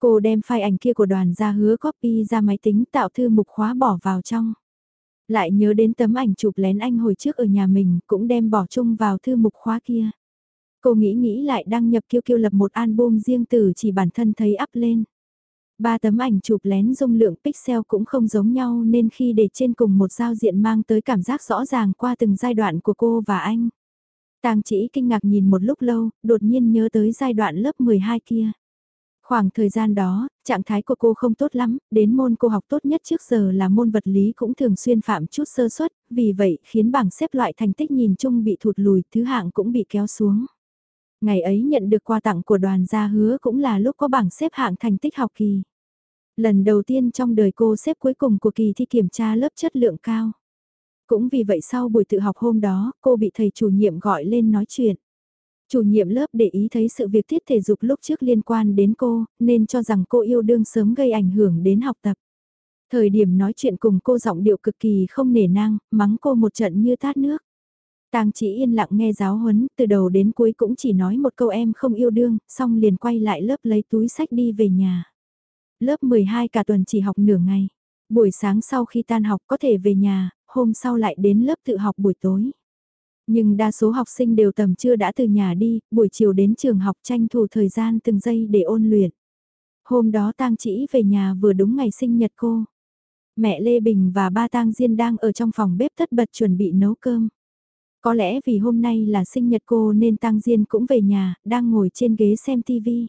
Cô đem file ảnh kia của đoàn ra hứa copy ra máy tính tạo thư mục khóa bỏ vào trong. Lại nhớ đến tấm ảnh chụp lén anh hồi trước ở nhà mình cũng đem bỏ chung vào thư mục khóa kia. Cô nghĩ nghĩ lại đăng nhập kiêu kiêu lập một album riêng từ chỉ bản thân thấy up lên. Ba tấm ảnh chụp lén dung lượng pixel cũng không giống nhau nên khi để trên cùng một giao diện mang tới cảm giác rõ ràng qua từng giai đoạn của cô và anh. Tang chỉ kinh ngạc nhìn một lúc lâu, đột nhiên nhớ tới giai đoạn lớp 12 kia. Khoảng thời gian đó, trạng thái của cô không tốt lắm, đến môn cô học tốt nhất trước giờ là môn vật lý cũng thường xuyên phạm chút sơ suất, vì vậy khiến bảng xếp loại thành tích nhìn chung bị thụt lùi, thứ hạng cũng bị kéo xuống. Ngày ấy nhận được quà tặng của đoàn gia hứa cũng là lúc có bảng xếp hạng thành tích học kỳ. Lần đầu tiên trong đời cô xếp cuối cùng của kỳ thi kiểm tra lớp chất lượng cao. Cũng vì vậy sau buổi tự học hôm đó, cô bị thầy chủ nhiệm gọi lên nói chuyện. Chủ nhiệm lớp để ý thấy sự việc tiết thể dục lúc trước liên quan đến cô, nên cho rằng cô yêu đương sớm gây ảnh hưởng đến học tập. Thời điểm nói chuyện cùng cô giọng điệu cực kỳ không nể nang, mắng cô một trận như tát nước. Tang chỉ yên lặng nghe giáo huấn, từ đầu đến cuối cũng chỉ nói một câu em không yêu đương, xong liền quay lại lớp lấy túi sách đi về nhà. Lớp 12 cả tuần chỉ học nửa ngày. Buổi sáng sau khi tan học có thể về nhà, hôm sau lại đến lớp tự học buổi tối. Nhưng đa số học sinh đều tầm trưa đã từ nhà đi, buổi chiều đến trường học tranh thủ thời gian từng giây để ôn luyện. Hôm đó tang chỉ về nhà vừa đúng ngày sinh nhật cô. Mẹ Lê Bình và ba tang Diên đang ở trong phòng bếp tất bật chuẩn bị nấu cơm. Có lẽ vì hôm nay là sinh nhật cô nên tăng Diên cũng về nhà, đang ngồi trên ghế xem tivi.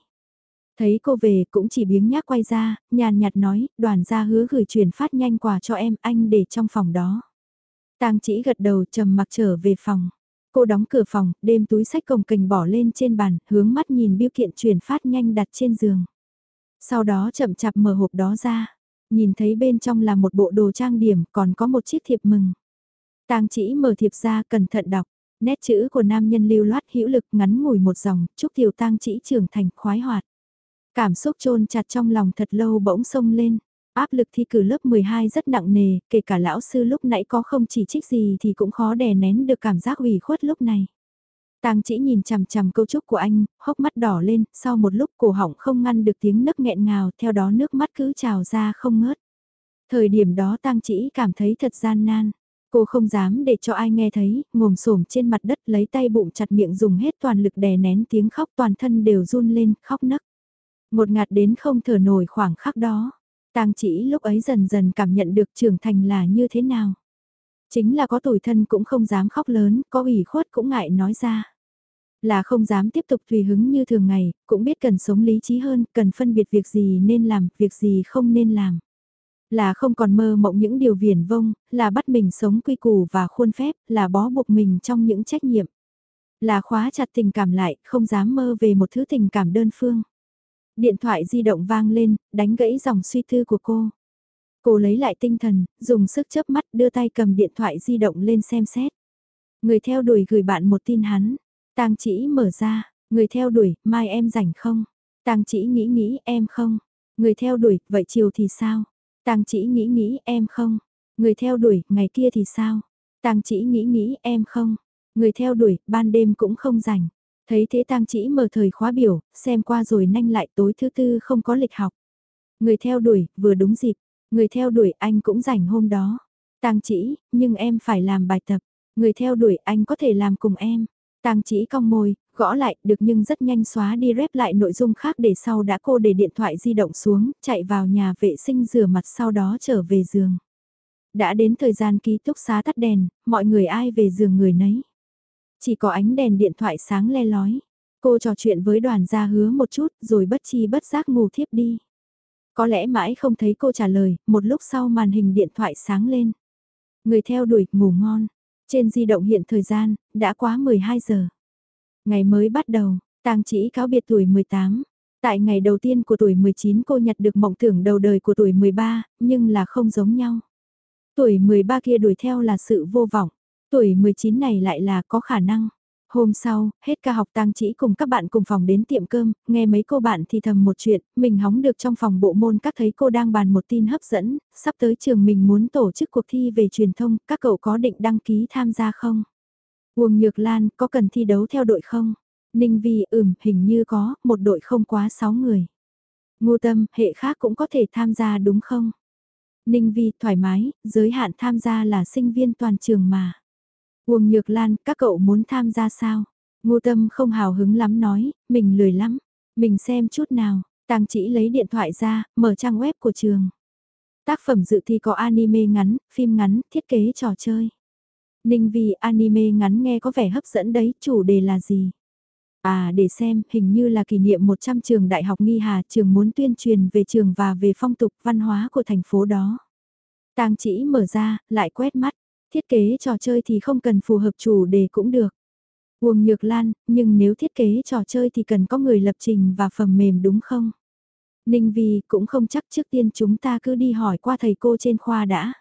Thấy cô về cũng chỉ biếng nhác quay ra, nhàn nhạt nói, đoàn gia hứa gửi chuyển phát nhanh quà cho em, anh để trong phòng đó. Tang chỉ gật đầu trầm mặc trở về phòng. Cô đóng cửa phòng, đêm túi sách cồng kềnh bỏ lên trên bàn, hướng mắt nhìn biêu kiện chuyển phát nhanh đặt trên giường. Sau đó chậm chạp mở hộp đó ra, nhìn thấy bên trong là một bộ đồ trang điểm, còn có một chiếc thiệp mừng. Tang chỉ mở thiệp ra cẩn thận đọc, nét chữ của nam nhân lưu loát hữu lực ngắn ngủi một dòng, chúc tiểu tang chỉ trưởng thành khoái hoạt. Cảm xúc trôn chặt trong lòng thật lâu bỗng sông lên. Áp lực thi cử lớp 12 rất nặng nề, kể cả lão sư lúc nãy có không chỉ trích gì thì cũng khó đè nén được cảm giác ủy khuất lúc này. Tang chỉ nhìn chằm chằm câu chúc của anh, hốc mắt đỏ lên, sau một lúc cổ họng không ngăn được tiếng nấc nghẹn ngào, theo đó nước mắt cứ trào ra không ngớt. Thời điểm đó Tang chỉ cảm thấy thật gian nan. Cô không dám để cho ai nghe thấy, ngồm xổm trên mặt đất lấy tay bụng chặt miệng dùng hết toàn lực đè nén tiếng khóc toàn thân đều run lên, khóc nấc. Một ngạt đến không thở nổi khoảng khắc đó. Tang chỉ lúc ấy dần dần cảm nhận được trưởng thành là như thế nào. Chính là có tuổi thân cũng không dám khóc lớn, có ủy khuất cũng ngại nói ra. Là không dám tiếp tục tùy hứng như thường ngày, cũng biết cần sống lý trí hơn, cần phân biệt việc gì nên làm, việc gì không nên làm. Là không còn mơ mộng những điều viển vông, là bắt mình sống quy củ và khuôn phép, là bó buộc mình trong những trách nhiệm. Là khóa chặt tình cảm lại, không dám mơ về một thứ tình cảm đơn phương. Điện thoại di động vang lên, đánh gãy dòng suy tư của cô. Cô lấy lại tinh thần, dùng sức chớp mắt đưa tay cầm điện thoại di động lên xem xét. Người theo đuổi gửi bạn một tin hắn. Tang chỉ mở ra, người theo đuổi, mai em rảnh không? Tang chỉ nghĩ nghĩ em không? Người theo đuổi, vậy chiều thì sao? Tang chỉ nghĩ nghĩ em không? Người theo đuổi, ngày kia thì sao? Tang chỉ nghĩ nghĩ em không? Người theo đuổi, ban đêm cũng không rảnh. Thấy thế tang chỉ mở thời khóa biểu, xem qua rồi nhanh lại tối thứ tư không có lịch học. Người theo đuổi, vừa đúng dịp, người theo đuổi anh cũng rảnh hôm đó. Tang chỉ, nhưng em phải làm bài tập. Người theo đuổi anh có thể làm cùng em. Tang chỉ cong môi, gõ lại được nhưng rất nhanh xóa đi rep lại nội dung khác để sau đã cô để điện thoại di động xuống, chạy vào nhà vệ sinh rửa mặt sau đó trở về giường. Đã đến thời gian ký túc xá tắt đèn, mọi người ai về giường người nấy. Chỉ có ánh đèn điện thoại sáng le lói. Cô trò chuyện với đoàn gia hứa một chút rồi bất chi bất giác ngủ thiếp đi. Có lẽ mãi không thấy cô trả lời, một lúc sau màn hình điện thoại sáng lên. Người theo đuổi, ngủ ngon. Trên di động hiện thời gian, đã quá 12 giờ. Ngày mới bắt đầu, tang chỉ cáo biệt tuổi 18. Tại ngày đầu tiên của tuổi 19 cô nhặt được mộng tưởng đầu đời của tuổi 13, nhưng là không giống nhau. Tuổi 13 kia đuổi theo là sự vô vọng. Tuổi 19 này lại là có khả năng. Hôm sau, hết ca học tang chỉ cùng các bạn cùng phòng đến tiệm cơm, nghe mấy cô bạn thì thầm một chuyện, mình hóng được trong phòng bộ môn các thấy cô đang bàn một tin hấp dẫn, sắp tới trường mình muốn tổ chức cuộc thi về truyền thông, các cậu có định đăng ký tham gia không? Uông Nhược Lan, có cần thi đấu theo đội không? Ninh Vi, ừm, hình như có, một đội không quá 6 người. Ngô Tâm, hệ khác cũng có thể tham gia đúng không? Ninh Vi, thoải mái, giới hạn tham gia là sinh viên toàn trường mà. Uông Nhược Lan, các cậu muốn tham gia sao? Ngô Tâm không hào hứng lắm nói, mình lười lắm. Mình xem chút nào, Tàng chỉ lấy điện thoại ra, mở trang web của trường. Tác phẩm dự thi có anime ngắn, phim ngắn, thiết kế trò chơi. Ninh Vi anime ngắn nghe có vẻ hấp dẫn đấy, chủ đề là gì? À để xem, hình như là kỷ niệm 100 trường đại học nghi hà, trường muốn tuyên truyền về trường và về phong tục văn hóa của thành phố đó. Tang chỉ mở ra, lại quét mắt, thiết kế trò chơi thì không cần phù hợp chủ đề cũng được. Uông Nhược Lan, nhưng nếu thiết kế trò chơi thì cần có người lập trình và phần mềm đúng không? Ninh Vi cũng không chắc trước tiên chúng ta cứ đi hỏi qua thầy cô trên khoa đã.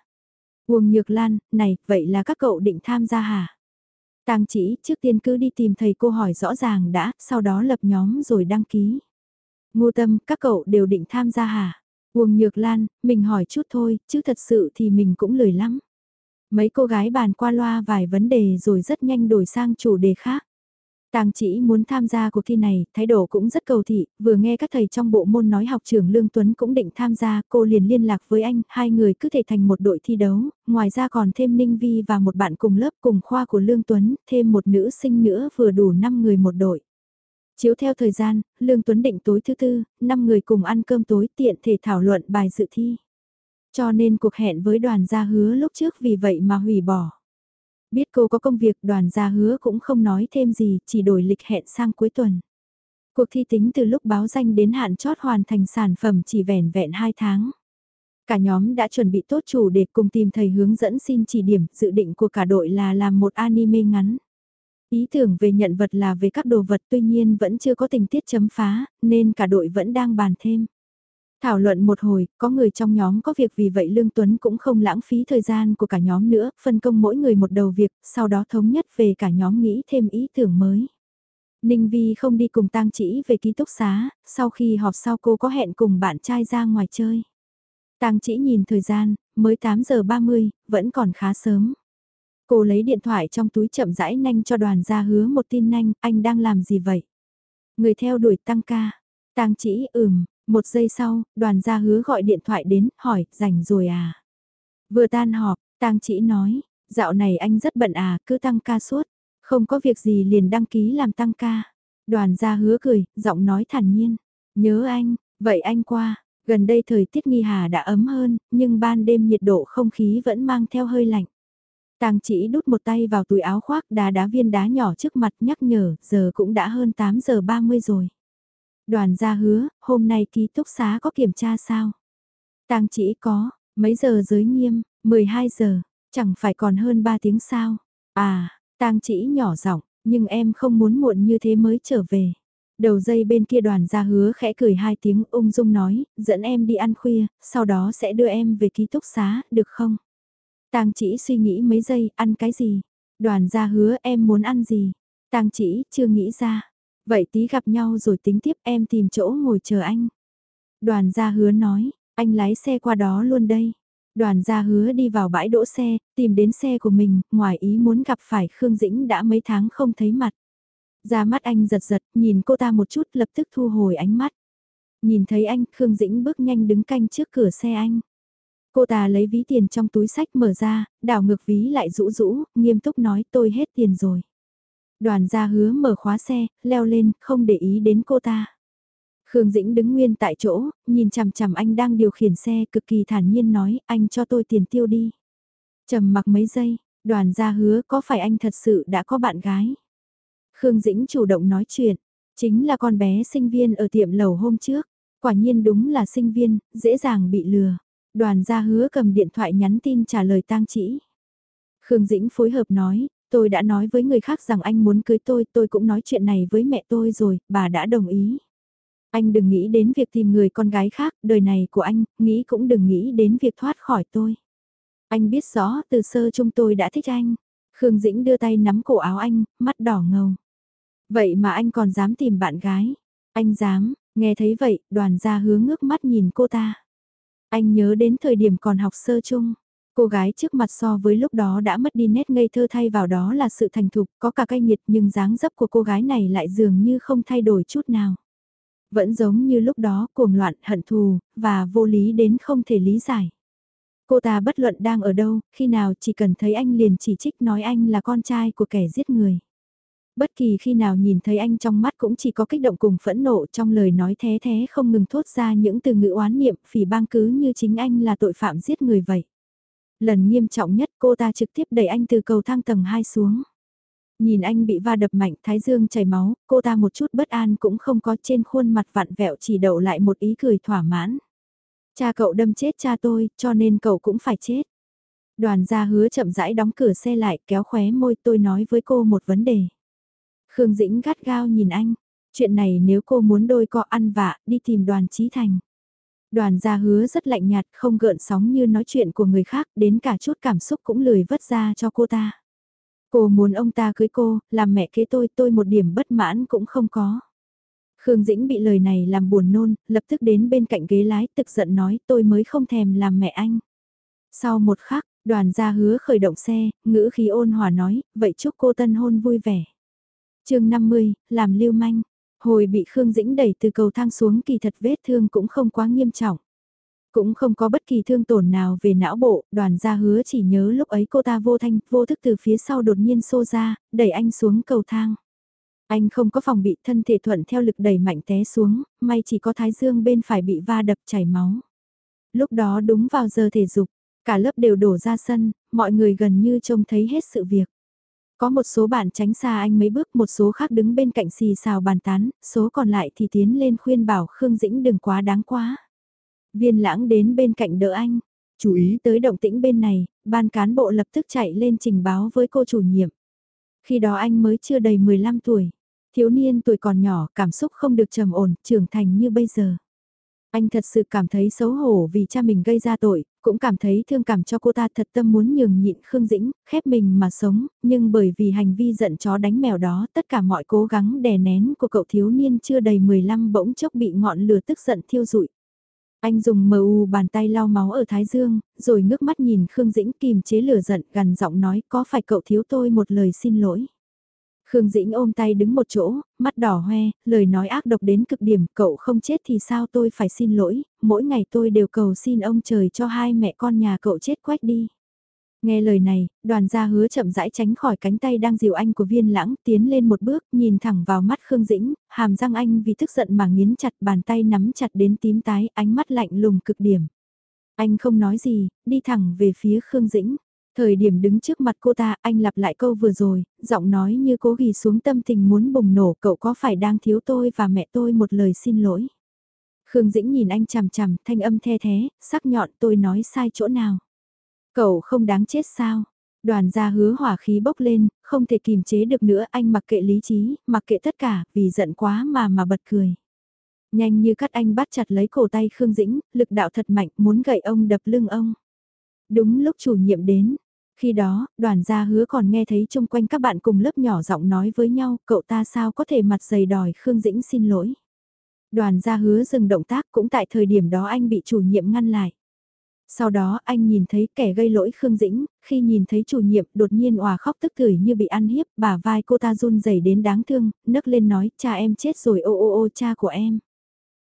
Uông Nhược Lan, này, vậy là các cậu định tham gia hả? Tang chỉ, trước tiên cứ đi tìm thầy cô hỏi rõ ràng đã, sau đó lập nhóm rồi đăng ký. Ngô tâm, các cậu đều định tham gia hả? Uông Nhược Lan, mình hỏi chút thôi, chứ thật sự thì mình cũng lười lắm. Mấy cô gái bàn qua loa vài vấn đề rồi rất nhanh đổi sang chủ đề khác. Tàng chỉ muốn tham gia cuộc thi này, thái độ cũng rất cầu thị, vừa nghe các thầy trong bộ môn nói học trưởng Lương Tuấn cũng định tham gia, cô liền liên lạc với anh, hai người cứ thể thành một đội thi đấu, ngoài ra còn thêm Ninh Vi và một bạn cùng lớp cùng khoa của Lương Tuấn, thêm một nữ sinh nữa vừa đủ 5 người một đội. Chiếu theo thời gian, Lương Tuấn định tối thứ tư, 5 người cùng ăn cơm tối tiện thể thảo luận bài dự thi. Cho nên cuộc hẹn với đoàn gia hứa lúc trước vì vậy mà hủy bỏ. Biết cô có công việc đoàn gia hứa cũng không nói thêm gì, chỉ đổi lịch hẹn sang cuối tuần. Cuộc thi tính từ lúc báo danh đến hạn chót hoàn thành sản phẩm chỉ vẻn vẹn 2 tháng. Cả nhóm đã chuẩn bị tốt chủ để cùng tìm thầy hướng dẫn xin chỉ điểm, dự định của cả đội là làm một anime ngắn. Ý tưởng về nhận vật là về các đồ vật tuy nhiên vẫn chưa có tình tiết chấm phá, nên cả đội vẫn đang bàn thêm. Thảo luận một hồi, có người trong nhóm có việc vì vậy Lương Tuấn cũng không lãng phí thời gian của cả nhóm nữa, phân công mỗi người một đầu việc, sau đó thống nhất về cả nhóm nghĩ thêm ý tưởng mới. Ninh Vi không đi cùng tang chỉ về ký túc xá, sau khi họp sau cô có hẹn cùng bạn trai ra ngoài chơi. Tang chỉ nhìn thời gian, mới 8 giờ 30, vẫn còn khá sớm. Cô lấy điện thoại trong túi chậm rãi nhanh cho đoàn ra hứa một tin nhanh, anh đang làm gì vậy? Người theo đuổi tăng ca. Tang chỉ ừm, một giây sau, đoàn gia hứa gọi điện thoại đến, hỏi, rảnh rồi à? Vừa tan họp, tang chỉ nói, dạo này anh rất bận à, cứ tăng ca suốt, không có việc gì liền đăng ký làm tăng ca. Đoàn gia hứa cười, giọng nói thản nhiên, nhớ anh, vậy anh qua, gần đây thời tiết nghi hà đã ấm hơn, nhưng ban đêm nhiệt độ không khí vẫn mang theo hơi lạnh. Tang chỉ đút một tay vào túi áo khoác đá đá viên đá nhỏ trước mặt nhắc nhở, giờ cũng đã hơn 8 giờ 30 rồi. Đoàn gia hứa, hôm nay ký túc xá có kiểm tra sao? Tang chỉ có, mấy giờ giới nghiêm, 12 giờ, chẳng phải còn hơn 3 tiếng sao? À, tang chỉ nhỏ giọng, nhưng em không muốn muộn như thế mới trở về. Đầu dây bên kia đoàn gia hứa khẽ cười hai tiếng ung dung nói, dẫn em đi ăn khuya, sau đó sẽ đưa em về ký túc xá, được không? Tang chỉ suy nghĩ mấy giây, ăn cái gì? Đoàn gia hứa em muốn ăn gì? Tang chỉ chưa nghĩ ra. Vậy tí gặp nhau rồi tính tiếp em tìm chỗ ngồi chờ anh. Đoàn gia hứa nói, anh lái xe qua đó luôn đây. Đoàn gia hứa đi vào bãi đỗ xe, tìm đến xe của mình, ngoài ý muốn gặp phải Khương Dĩnh đã mấy tháng không thấy mặt. Ra mắt anh giật giật, nhìn cô ta một chút lập tức thu hồi ánh mắt. Nhìn thấy anh, Khương Dĩnh bước nhanh đứng canh trước cửa xe anh. Cô ta lấy ví tiền trong túi sách mở ra, đảo ngược ví lại rũ rũ, nghiêm túc nói tôi hết tiền rồi. Đoàn gia hứa mở khóa xe, leo lên, không để ý đến cô ta. Khương Dĩnh đứng nguyên tại chỗ, nhìn chằm chằm anh đang điều khiển xe cực kỳ thản nhiên nói, anh cho tôi tiền tiêu đi. trầm mặc mấy giây, đoàn gia hứa có phải anh thật sự đã có bạn gái? Khương Dĩnh chủ động nói chuyện, chính là con bé sinh viên ở tiệm lầu hôm trước. Quả nhiên đúng là sinh viên, dễ dàng bị lừa. Đoàn gia hứa cầm điện thoại nhắn tin trả lời tang chỉ. Khương Dĩnh phối hợp nói, tôi đã nói với người khác rằng anh muốn cưới tôi, tôi cũng nói chuyện này với mẹ tôi rồi, bà đã đồng ý. Anh đừng nghĩ đến việc tìm người con gái khác, đời này của anh, nghĩ cũng đừng nghĩ đến việc thoát khỏi tôi. Anh biết rõ từ sơ chung tôi đã thích anh. Khương Dĩnh đưa tay nắm cổ áo anh, mắt đỏ ngầu. Vậy mà anh còn dám tìm bạn gái. Anh dám, nghe thấy vậy, đoàn gia hướng ngước mắt nhìn cô ta. Anh nhớ đến thời điểm còn học sơ chung. Cô gái trước mặt so với lúc đó đã mất đi nét ngây thơ thay vào đó là sự thành thục, có cả cay nghiệt nhưng dáng dấp của cô gái này lại dường như không thay đổi chút nào. Vẫn giống như lúc đó cuồng loạn, hận thù, và vô lý đến không thể lý giải. Cô ta bất luận đang ở đâu, khi nào chỉ cần thấy anh liền chỉ trích nói anh là con trai của kẻ giết người. Bất kỳ khi nào nhìn thấy anh trong mắt cũng chỉ có kích động cùng phẫn nộ trong lời nói thế thế không ngừng thốt ra những từ ngữ oán niệm phỉ bang cứ như chính anh là tội phạm giết người vậy. Lần nghiêm trọng nhất cô ta trực tiếp đẩy anh từ cầu thang tầng 2 xuống. Nhìn anh bị va đập mạnh, thái dương chảy máu, cô ta một chút bất an cũng không có trên khuôn mặt vặn vẹo chỉ đậu lại một ý cười thỏa mãn. Cha cậu đâm chết cha tôi, cho nên cậu cũng phải chết. Đoàn gia hứa chậm rãi đóng cửa xe lại kéo khóe môi tôi nói với cô một vấn đề. Khương Dĩnh gắt gao nhìn anh. Chuyện này nếu cô muốn đôi co ăn vạ, đi tìm đoàn trí thành. Đoàn gia hứa rất lạnh nhạt, không gợn sóng như nói chuyện của người khác, đến cả chút cảm xúc cũng lười vất ra cho cô ta. Cô muốn ông ta cưới cô, làm mẹ kế tôi, tôi một điểm bất mãn cũng không có. Khương Dĩnh bị lời này làm buồn nôn, lập tức đến bên cạnh ghế lái, tức giận nói tôi mới không thèm làm mẹ anh. Sau một khắc, đoàn gia hứa khởi động xe, ngữ khí ôn hòa nói, vậy chúc cô tân hôn vui vẻ. chương 50, làm lưu manh. Hồi bị Khương Dĩnh đẩy từ cầu thang xuống kỳ thật vết thương cũng không quá nghiêm trọng. Cũng không có bất kỳ thương tổn nào về não bộ, đoàn gia hứa chỉ nhớ lúc ấy cô ta vô thanh, vô thức từ phía sau đột nhiên xô ra, đẩy anh xuống cầu thang. Anh không có phòng bị thân thể thuận theo lực đẩy mạnh té xuống, may chỉ có thái dương bên phải bị va đập chảy máu. Lúc đó đúng vào giờ thể dục, cả lớp đều đổ ra sân, mọi người gần như trông thấy hết sự việc. Có một số bạn tránh xa anh mấy bước, một số khác đứng bên cạnh xì xào bàn tán, số còn lại thì tiến lên khuyên bảo Khương Dĩnh đừng quá đáng quá. Viên lãng đến bên cạnh đỡ anh, chú ý tới động tĩnh bên này, ban cán bộ lập tức chạy lên trình báo với cô chủ nhiệm. Khi đó anh mới chưa đầy 15 tuổi, thiếu niên tuổi còn nhỏ, cảm xúc không được trầm ổn, trưởng thành như bây giờ. Anh thật sự cảm thấy xấu hổ vì cha mình gây ra tội, cũng cảm thấy thương cảm cho cô ta thật tâm muốn nhường nhịn Khương Dĩnh, khép mình mà sống, nhưng bởi vì hành vi giận chó đánh mèo đó tất cả mọi cố gắng đè nén của cậu thiếu niên chưa đầy 15 bỗng chốc bị ngọn lửa tức giận thiêu rụi. Anh dùng mờ u bàn tay lau máu ở thái dương, rồi ngước mắt nhìn Khương Dĩnh kìm chế lửa giận gần giọng nói có phải cậu thiếu tôi một lời xin lỗi. Khương Dĩnh ôm tay đứng một chỗ, mắt đỏ hoe, lời nói ác độc đến cực điểm, cậu không chết thì sao tôi phải xin lỗi, mỗi ngày tôi đều cầu xin ông trời cho hai mẹ con nhà cậu chết quách đi. Nghe lời này, đoàn gia hứa chậm rãi tránh khỏi cánh tay đang dìu anh của viên lãng tiến lên một bước nhìn thẳng vào mắt Khương Dĩnh, hàm răng anh vì tức giận mà nghiến chặt bàn tay nắm chặt đến tím tái ánh mắt lạnh lùng cực điểm. Anh không nói gì, đi thẳng về phía Khương Dĩnh. Thời điểm đứng trước mặt cô ta, anh lặp lại câu vừa rồi, giọng nói như cố ghi xuống tâm tình muốn bùng nổ cậu có phải đang thiếu tôi và mẹ tôi một lời xin lỗi. Khương Dĩnh nhìn anh chằm chằm, thanh âm the thế, sắc nhọn tôi nói sai chỗ nào. Cậu không đáng chết sao? Đoàn gia hứa hỏa khí bốc lên, không thể kìm chế được nữa anh mặc kệ lý trí, mặc kệ tất cả, vì giận quá mà mà bật cười. Nhanh như cắt anh bắt chặt lấy cổ tay Khương Dĩnh, lực đạo thật mạnh muốn gậy ông đập lưng ông. Đúng lúc chủ nhiệm đến, khi đó, đoàn gia hứa còn nghe thấy chung quanh các bạn cùng lớp nhỏ giọng nói với nhau, cậu ta sao có thể mặt dày đòi Khương Dĩnh xin lỗi. Đoàn gia hứa dừng động tác cũng tại thời điểm đó anh bị chủ nhiệm ngăn lại. Sau đó anh nhìn thấy kẻ gây lỗi Khương Dĩnh, khi nhìn thấy chủ nhiệm đột nhiên òa khóc tức cười như bị ăn hiếp, bà vai cô ta run rẩy đến đáng thương, nấc lên nói cha em chết rồi ô ô ô cha của em.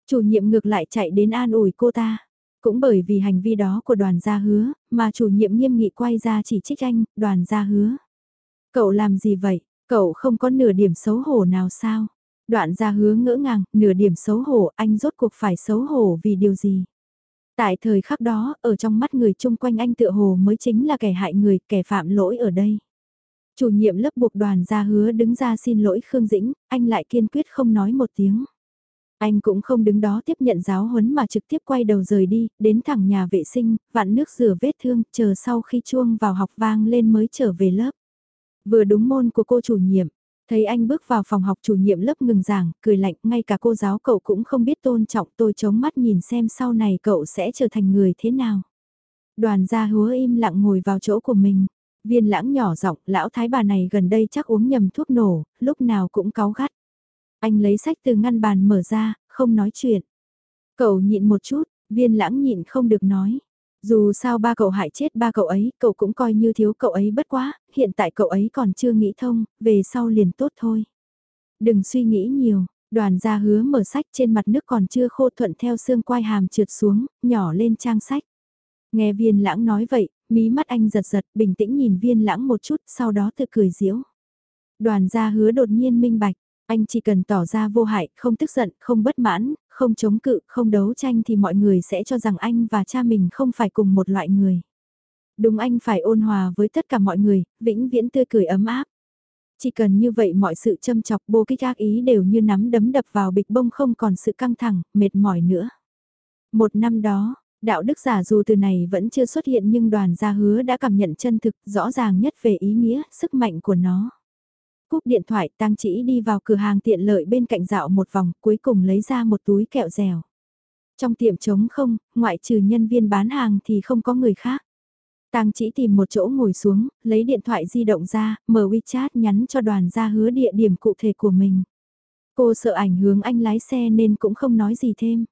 Chủ nhiệm ngược lại chạy đến an ủi cô ta. Cũng bởi vì hành vi đó của đoàn gia hứa, mà chủ nhiệm nghiêm nghị quay ra chỉ trích anh, đoàn gia hứa. Cậu làm gì vậy, cậu không có nửa điểm xấu hổ nào sao? Đoạn gia hứa ngỡ ngàng, nửa điểm xấu hổ, anh rốt cuộc phải xấu hổ vì điều gì? Tại thời khắc đó, ở trong mắt người chung quanh anh tựa hồ mới chính là kẻ hại người, kẻ phạm lỗi ở đây. Chủ nhiệm lớp buộc đoàn gia hứa đứng ra xin lỗi Khương Dĩnh, anh lại kiên quyết không nói một tiếng. Anh cũng không đứng đó tiếp nhận giáo huấn mà trực tiếp quay đầu rời đi, đến thẳng nhà vệ sinh, vặn nước rửa vết thương, chờ sau khi chuông vào học vang lên mới trở về lớp. Vừa đúng môn của cô chủ nhiệm, thấy anh bước vào phòng học chủ nhiệm lớp ngừng giảng, cười lạnh, ngay cả cô giáo cậu cũng không biết tôn trọng tôi chống mắt nhìn xem sau này cậu sẽ trở thành người thế nào. Đoàn gia hứa im lặng ngồi vào chỗ của mình. Viên lãng nhỏ giọng, lão thái bà này gần đây chắc uống nhầm thuốc nổ, lúc nào cũng cáu gắt. Anh lấy sách từ ngăn bàn mở ra, không nói chuyện. Cậu nhịn một chút, viên lãng nhịn không được nói. Dù sao ba cậu hại chết ba cậu ấy, cậu cũng coi như thiếu cậu ấy bất quá, hiện tại cậu ấy còn chưa nghĩ thông, về sau liền tốt thôi. Đừng suy nghĩ nhiều, đoàn gia hứa mở sách trên mặt nước còn chưa khô thuận theo xương quai hàm trượt xuống, nhỏ lên trang sách. Nghe viên lãng nói vậy, mí mắt anh giật giật, bình tĩnh nhìn viên lãng một chút, sau đó tự cười diễu. Đoàn gia hứa đột nhiên minh bạch, anh chỉ cần tỏ ra vô hại, không tức giận, không bất mãn, không chống cự, không đấu tranh thì mọi người sẽ cho rằng anh và cha mình không phải cùng một loại người. Đúng anh phải ôn hòa với tất cả mọi người, vĩnh viễn tươi cười ấm áp. Chỉ cần như vậy mọi sự châm chọc bô kích ác ý đều như nắm đấm đập vào bịch bông không còn sự căng thẳng, mệt mỏi nữa. Một năm đó, đạo đức giả dù từ này vẫn chưa xuất hiện nhưng đoàn gia hứa đã cảm nhận chân thực rõ ràng nhất về ý nghĩa, sức mạnh của nó. Cúp điện thoại tăng chỉ đi vào cửa hàng tiện lợi bên cạnh dạo một vòng cuối cùng lấy ra một túi kẹo dẻo. Trong tiệm trống không, ngoại trừ nhân viên bán hàng thì không có người khác. Tang chỉ tìm một chỗ ngồi xuống, lấy điện thoại di động ra, mở WeChat nhắn cho đoàn ra hứa địa điểm cụ thể của mình. Cô sợ ảnh hưởng anh lái xe nên cũng không nói gì thêm.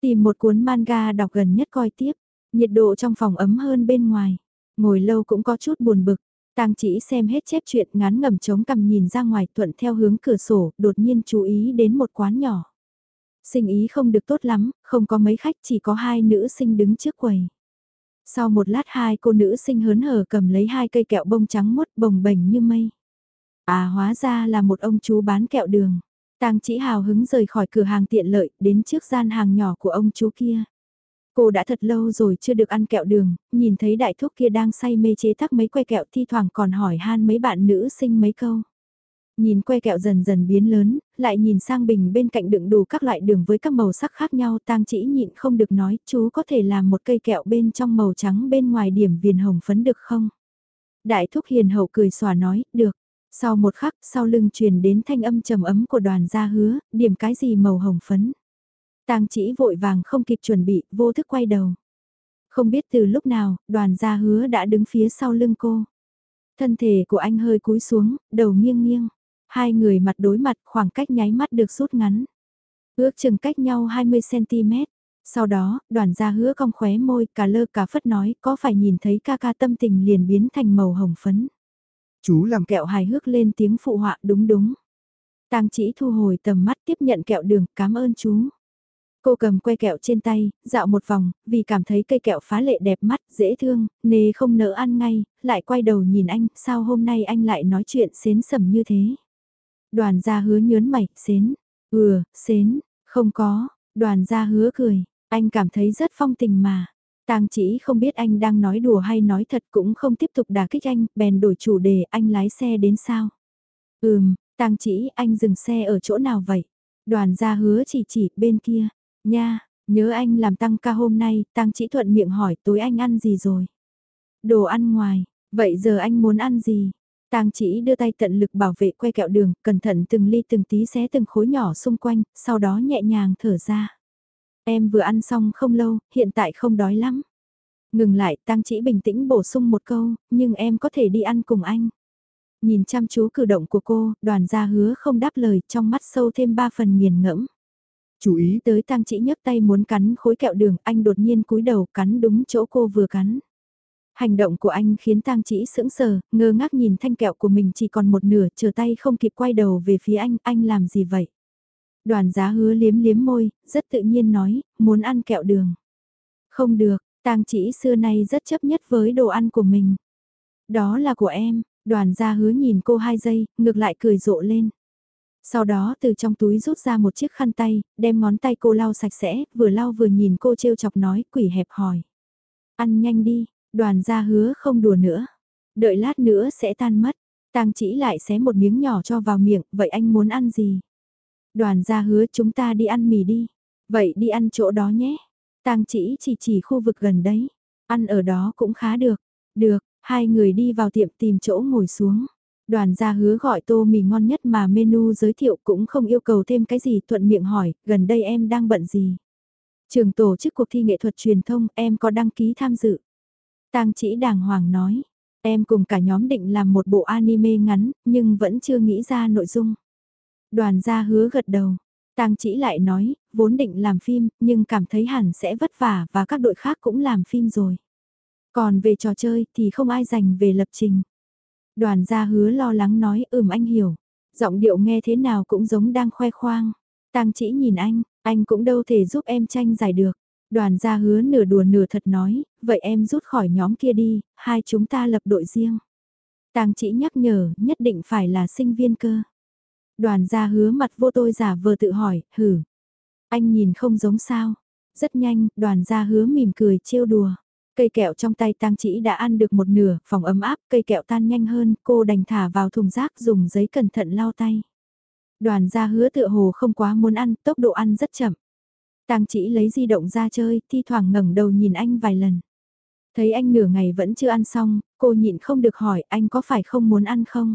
Tìm một cuốn manga đọc gần nhất coi tiếp, nhiệt độ trong phòng ấm hơn bên ngoài. Ngồi lâu cũng có chút buồn bực, Tang chỉ xem hết chép chuyện ngắn ngầm chống cầm nhìn ra ngoài thuận theo hướng cửa sổ, đột nhiên chú ý đến một quán nhỏ. Sinh ý không được tốt lắm, không có mấy khách chỉ có hai nữ sinh đứng trước quầy. Sau một lát hai cô nữ sinh hớn hở cầm lấy hai cây kẹo bông trắng mốt bồng bềnh như mây. À hóa ra là một ông chú bán kẹo đường. Tang chỉ hào hứng rời khỏi cửa hàng tiện lợi đến trước gian hàng nhỏ của ông chú kia. Cô đã thật lâu rồi chưa được ăn kẹo đường, nhìn thấy đại thúc kia đang say mê chế tác mấy que kẹo thi thoảng còn hỏi han mấy bạn nữ sinh mấy câu. Nhìn que kẹo dần dần biến lớn, lại nhìn sang bình bên cạnh đựng đủ các loại đường với các màu sắc khác nhau tang chỉ nhịn không được nói chú có thể làm một cây kẹo bên trong màu trắng bên ngoài điểm viền hồng phấn được không? Đại thúc hiền hậu cười xòa nói, được. Sau một khắc, sau lưng truyền đến thanh âm trầm ấm của đoàn gia hứa, điểm cái gì màu hồng phấn. Tang chỉ vội vàng không kịp chuẩn bị, vô thức quay đầu. Không biết từ lúc nào, đoàn gia hứa đã đứng phía sau lưng cô. Thân thể của anh hơi cúi xuống, đầu nghiêng nghiêng. Hai người mặt đối mặt khoảng cách nháy mắt được rút ngắn. Ước chừng cách nhau 20cm. Sau đó, đoàn gia hứa cong khóe môi cả lơ cả phất nói có phải nhìn thấy ca ca tâm tình liền biến thành màu hồng phấn. Chú làm kẹo hài hước lên tiếng phụ họa đúng đúng. Tang chỉ thu hồi tầm mắt tiếp nhận kẹo đường cảm ơn chú. Cô cầm que kẹo trên tay, dạo một vòng, vì cảm thấy cây kẹo phá lệ đẹp mắt, dễ thương, nề không nỡ ăn ngay, lại quay đầu nhìn anh, sao hôm nay anh lại nói chuyện xến sầm như thế. Đoàn gia hứa nhớn mày, xến, ừa xến, không có, đoàn gia hứa cười, anh cảm thấy rất phong tình mà. Tang chỉ không biết anh đang nói đùa hay nói thật cũng không tiếp tục đả kích anh, bèn đổi chủ đề anh lái xe đến sao. Ừm, Tang chỉ anh dừng xe ở chỗ nào vậy? Đoàn gia hứa chỉ chỉ bên kia, Nha, nhớ anh làm tăng ca hôm nay, tăng chỉ thuận miệng hỏi tối anh ăn gì rồi. Đồ ăn ngoài, vậy giờ anh muốn ăn gì? Tang chỉ đưa tay tận lực bảo vệ que kẹo đường, cẩn thận từng ly từng tí xé từng khối nhỏ xung quanh, sau đó nhẹ nhàng thở ra. Em vừa ăn xong không lâu, hiện tại không đói lắm. Ngừng lại, Tang chỉ bình tĩnh bổ sung một câu, nhưng em có thể đi ăn cùng anh. Nhìn chăm chú cử động của cô, đoàn gia hứa không đáp lời trong mắt sâu thêm ba phần nghiền ngẫm. Chú ý tới tang chỉ nhấc tay muốn cắn khối kẹo đường, anh đột nhiên cúi đầu cắn đúng chỗ cô vừa cắn. Hành động của anh khiến tang chỉ sững sờ, ngơ ngác nhìn thanh kẹo của mình chỉ còn một nửa, chờ tay không kịp quay đầu về phía anh, anh làm gì vậy? Đoàn giá hứa liếm liếm môi, rất tự nhiên nói, muốn ăn kẹo đường. Không được, tang chỉ xưa nay rất chấp nhất với đồ ăn của mình. Đó là của em, đoàn gia hứa nhìn cô hai giây, ngược lại cười rộ lên. Sau đó từ trong túi rút ra một chiếc khăn tay, đem ngón tay cô lau sạch sẽ, vừa lau vừa nhìn cô trêu chọc nói, quỷ hẹp hỏi. Ăn nhanh đi, đoàn gia hứa không đùa nữa. Đợi lát nữa sẽ tan mất. Tang chỉ lại xé một miếng nhỏ cho vào miệng, vậy anh muốn ăn gì? Đoàn gia hứa chúng ta đi ăn mì đi. Vậy đi ăn chỗ đó nhé. Tang chỉ chỉ chỉ khu vực gần đấy. Ăn ở đó cũng khá được. Được, hai người đi vào tiệm tìm chỗ ngồi xuống. Đoàn gia hứa gọi tô mì ngon nhất mà menu giới thiệu cũng không yêu cầu thêm cái gì thuận miệng hỏi, gần đây em đang bận gì? Trường tổ chức cuộc thi nghệ thuật truyền thông em có đăng ký tham dự. Tang chỉ đàng hoàng nói, em cùng cả nhóm định làm một bộ anime ngắn, nhưng vẫn chưa nghĩ ra nội dung. Đoàn gia hứa gật đầu, Tang chỉ lại nói, vốn định làm phim, nhưng cảm thấy hẳn sẽ vất vả và các đội khác cũng làm phim rồi. Còn về trò chơi thì không ai dành về lập trình. Đoàn gia hứa lo lắng nói ừm anh hiểu. Giọng điệu nghe thế nào cũng giống đang khoe khoang. Tang chỉ nhìn anh, anh cũng đâu thể giúp em tranh giải được. Đoàn gia hứa nửa đùa nửa thật nói, vậy em rút khỏi nhóm kia đi, hai chúng ta lập đội riêng. Tang chỉ nhắc nhở, nhất định phải là sinh viên cơ. Đoàn gia hứa mặt vô tôi giả vờ tự hỏi, hử. Anh nhìn không giống sao. Rất nhanh, đoàn gia hứa mỉm cười trêu đùa. Cây kẹo trong tay tang chỉ đã ăn được một nửa, phòng ấm áp, cây kẹo tan nhanh hơn, cô đành thả vào thùng rác dùng giấy cẩn thận lau tay. Đoàn gia hứa tựa hồ không quá muốn ăn, tốc độ ăn rất chậm. Tang chỉ lấy di động ra chơi, thi thoảng ngẩng đầu nhìn anh vài lần. Thấy anh nửa ngày vẫn chưa ăn xong, cô nhịn không được hỏi anh có phải không muốn ăn không?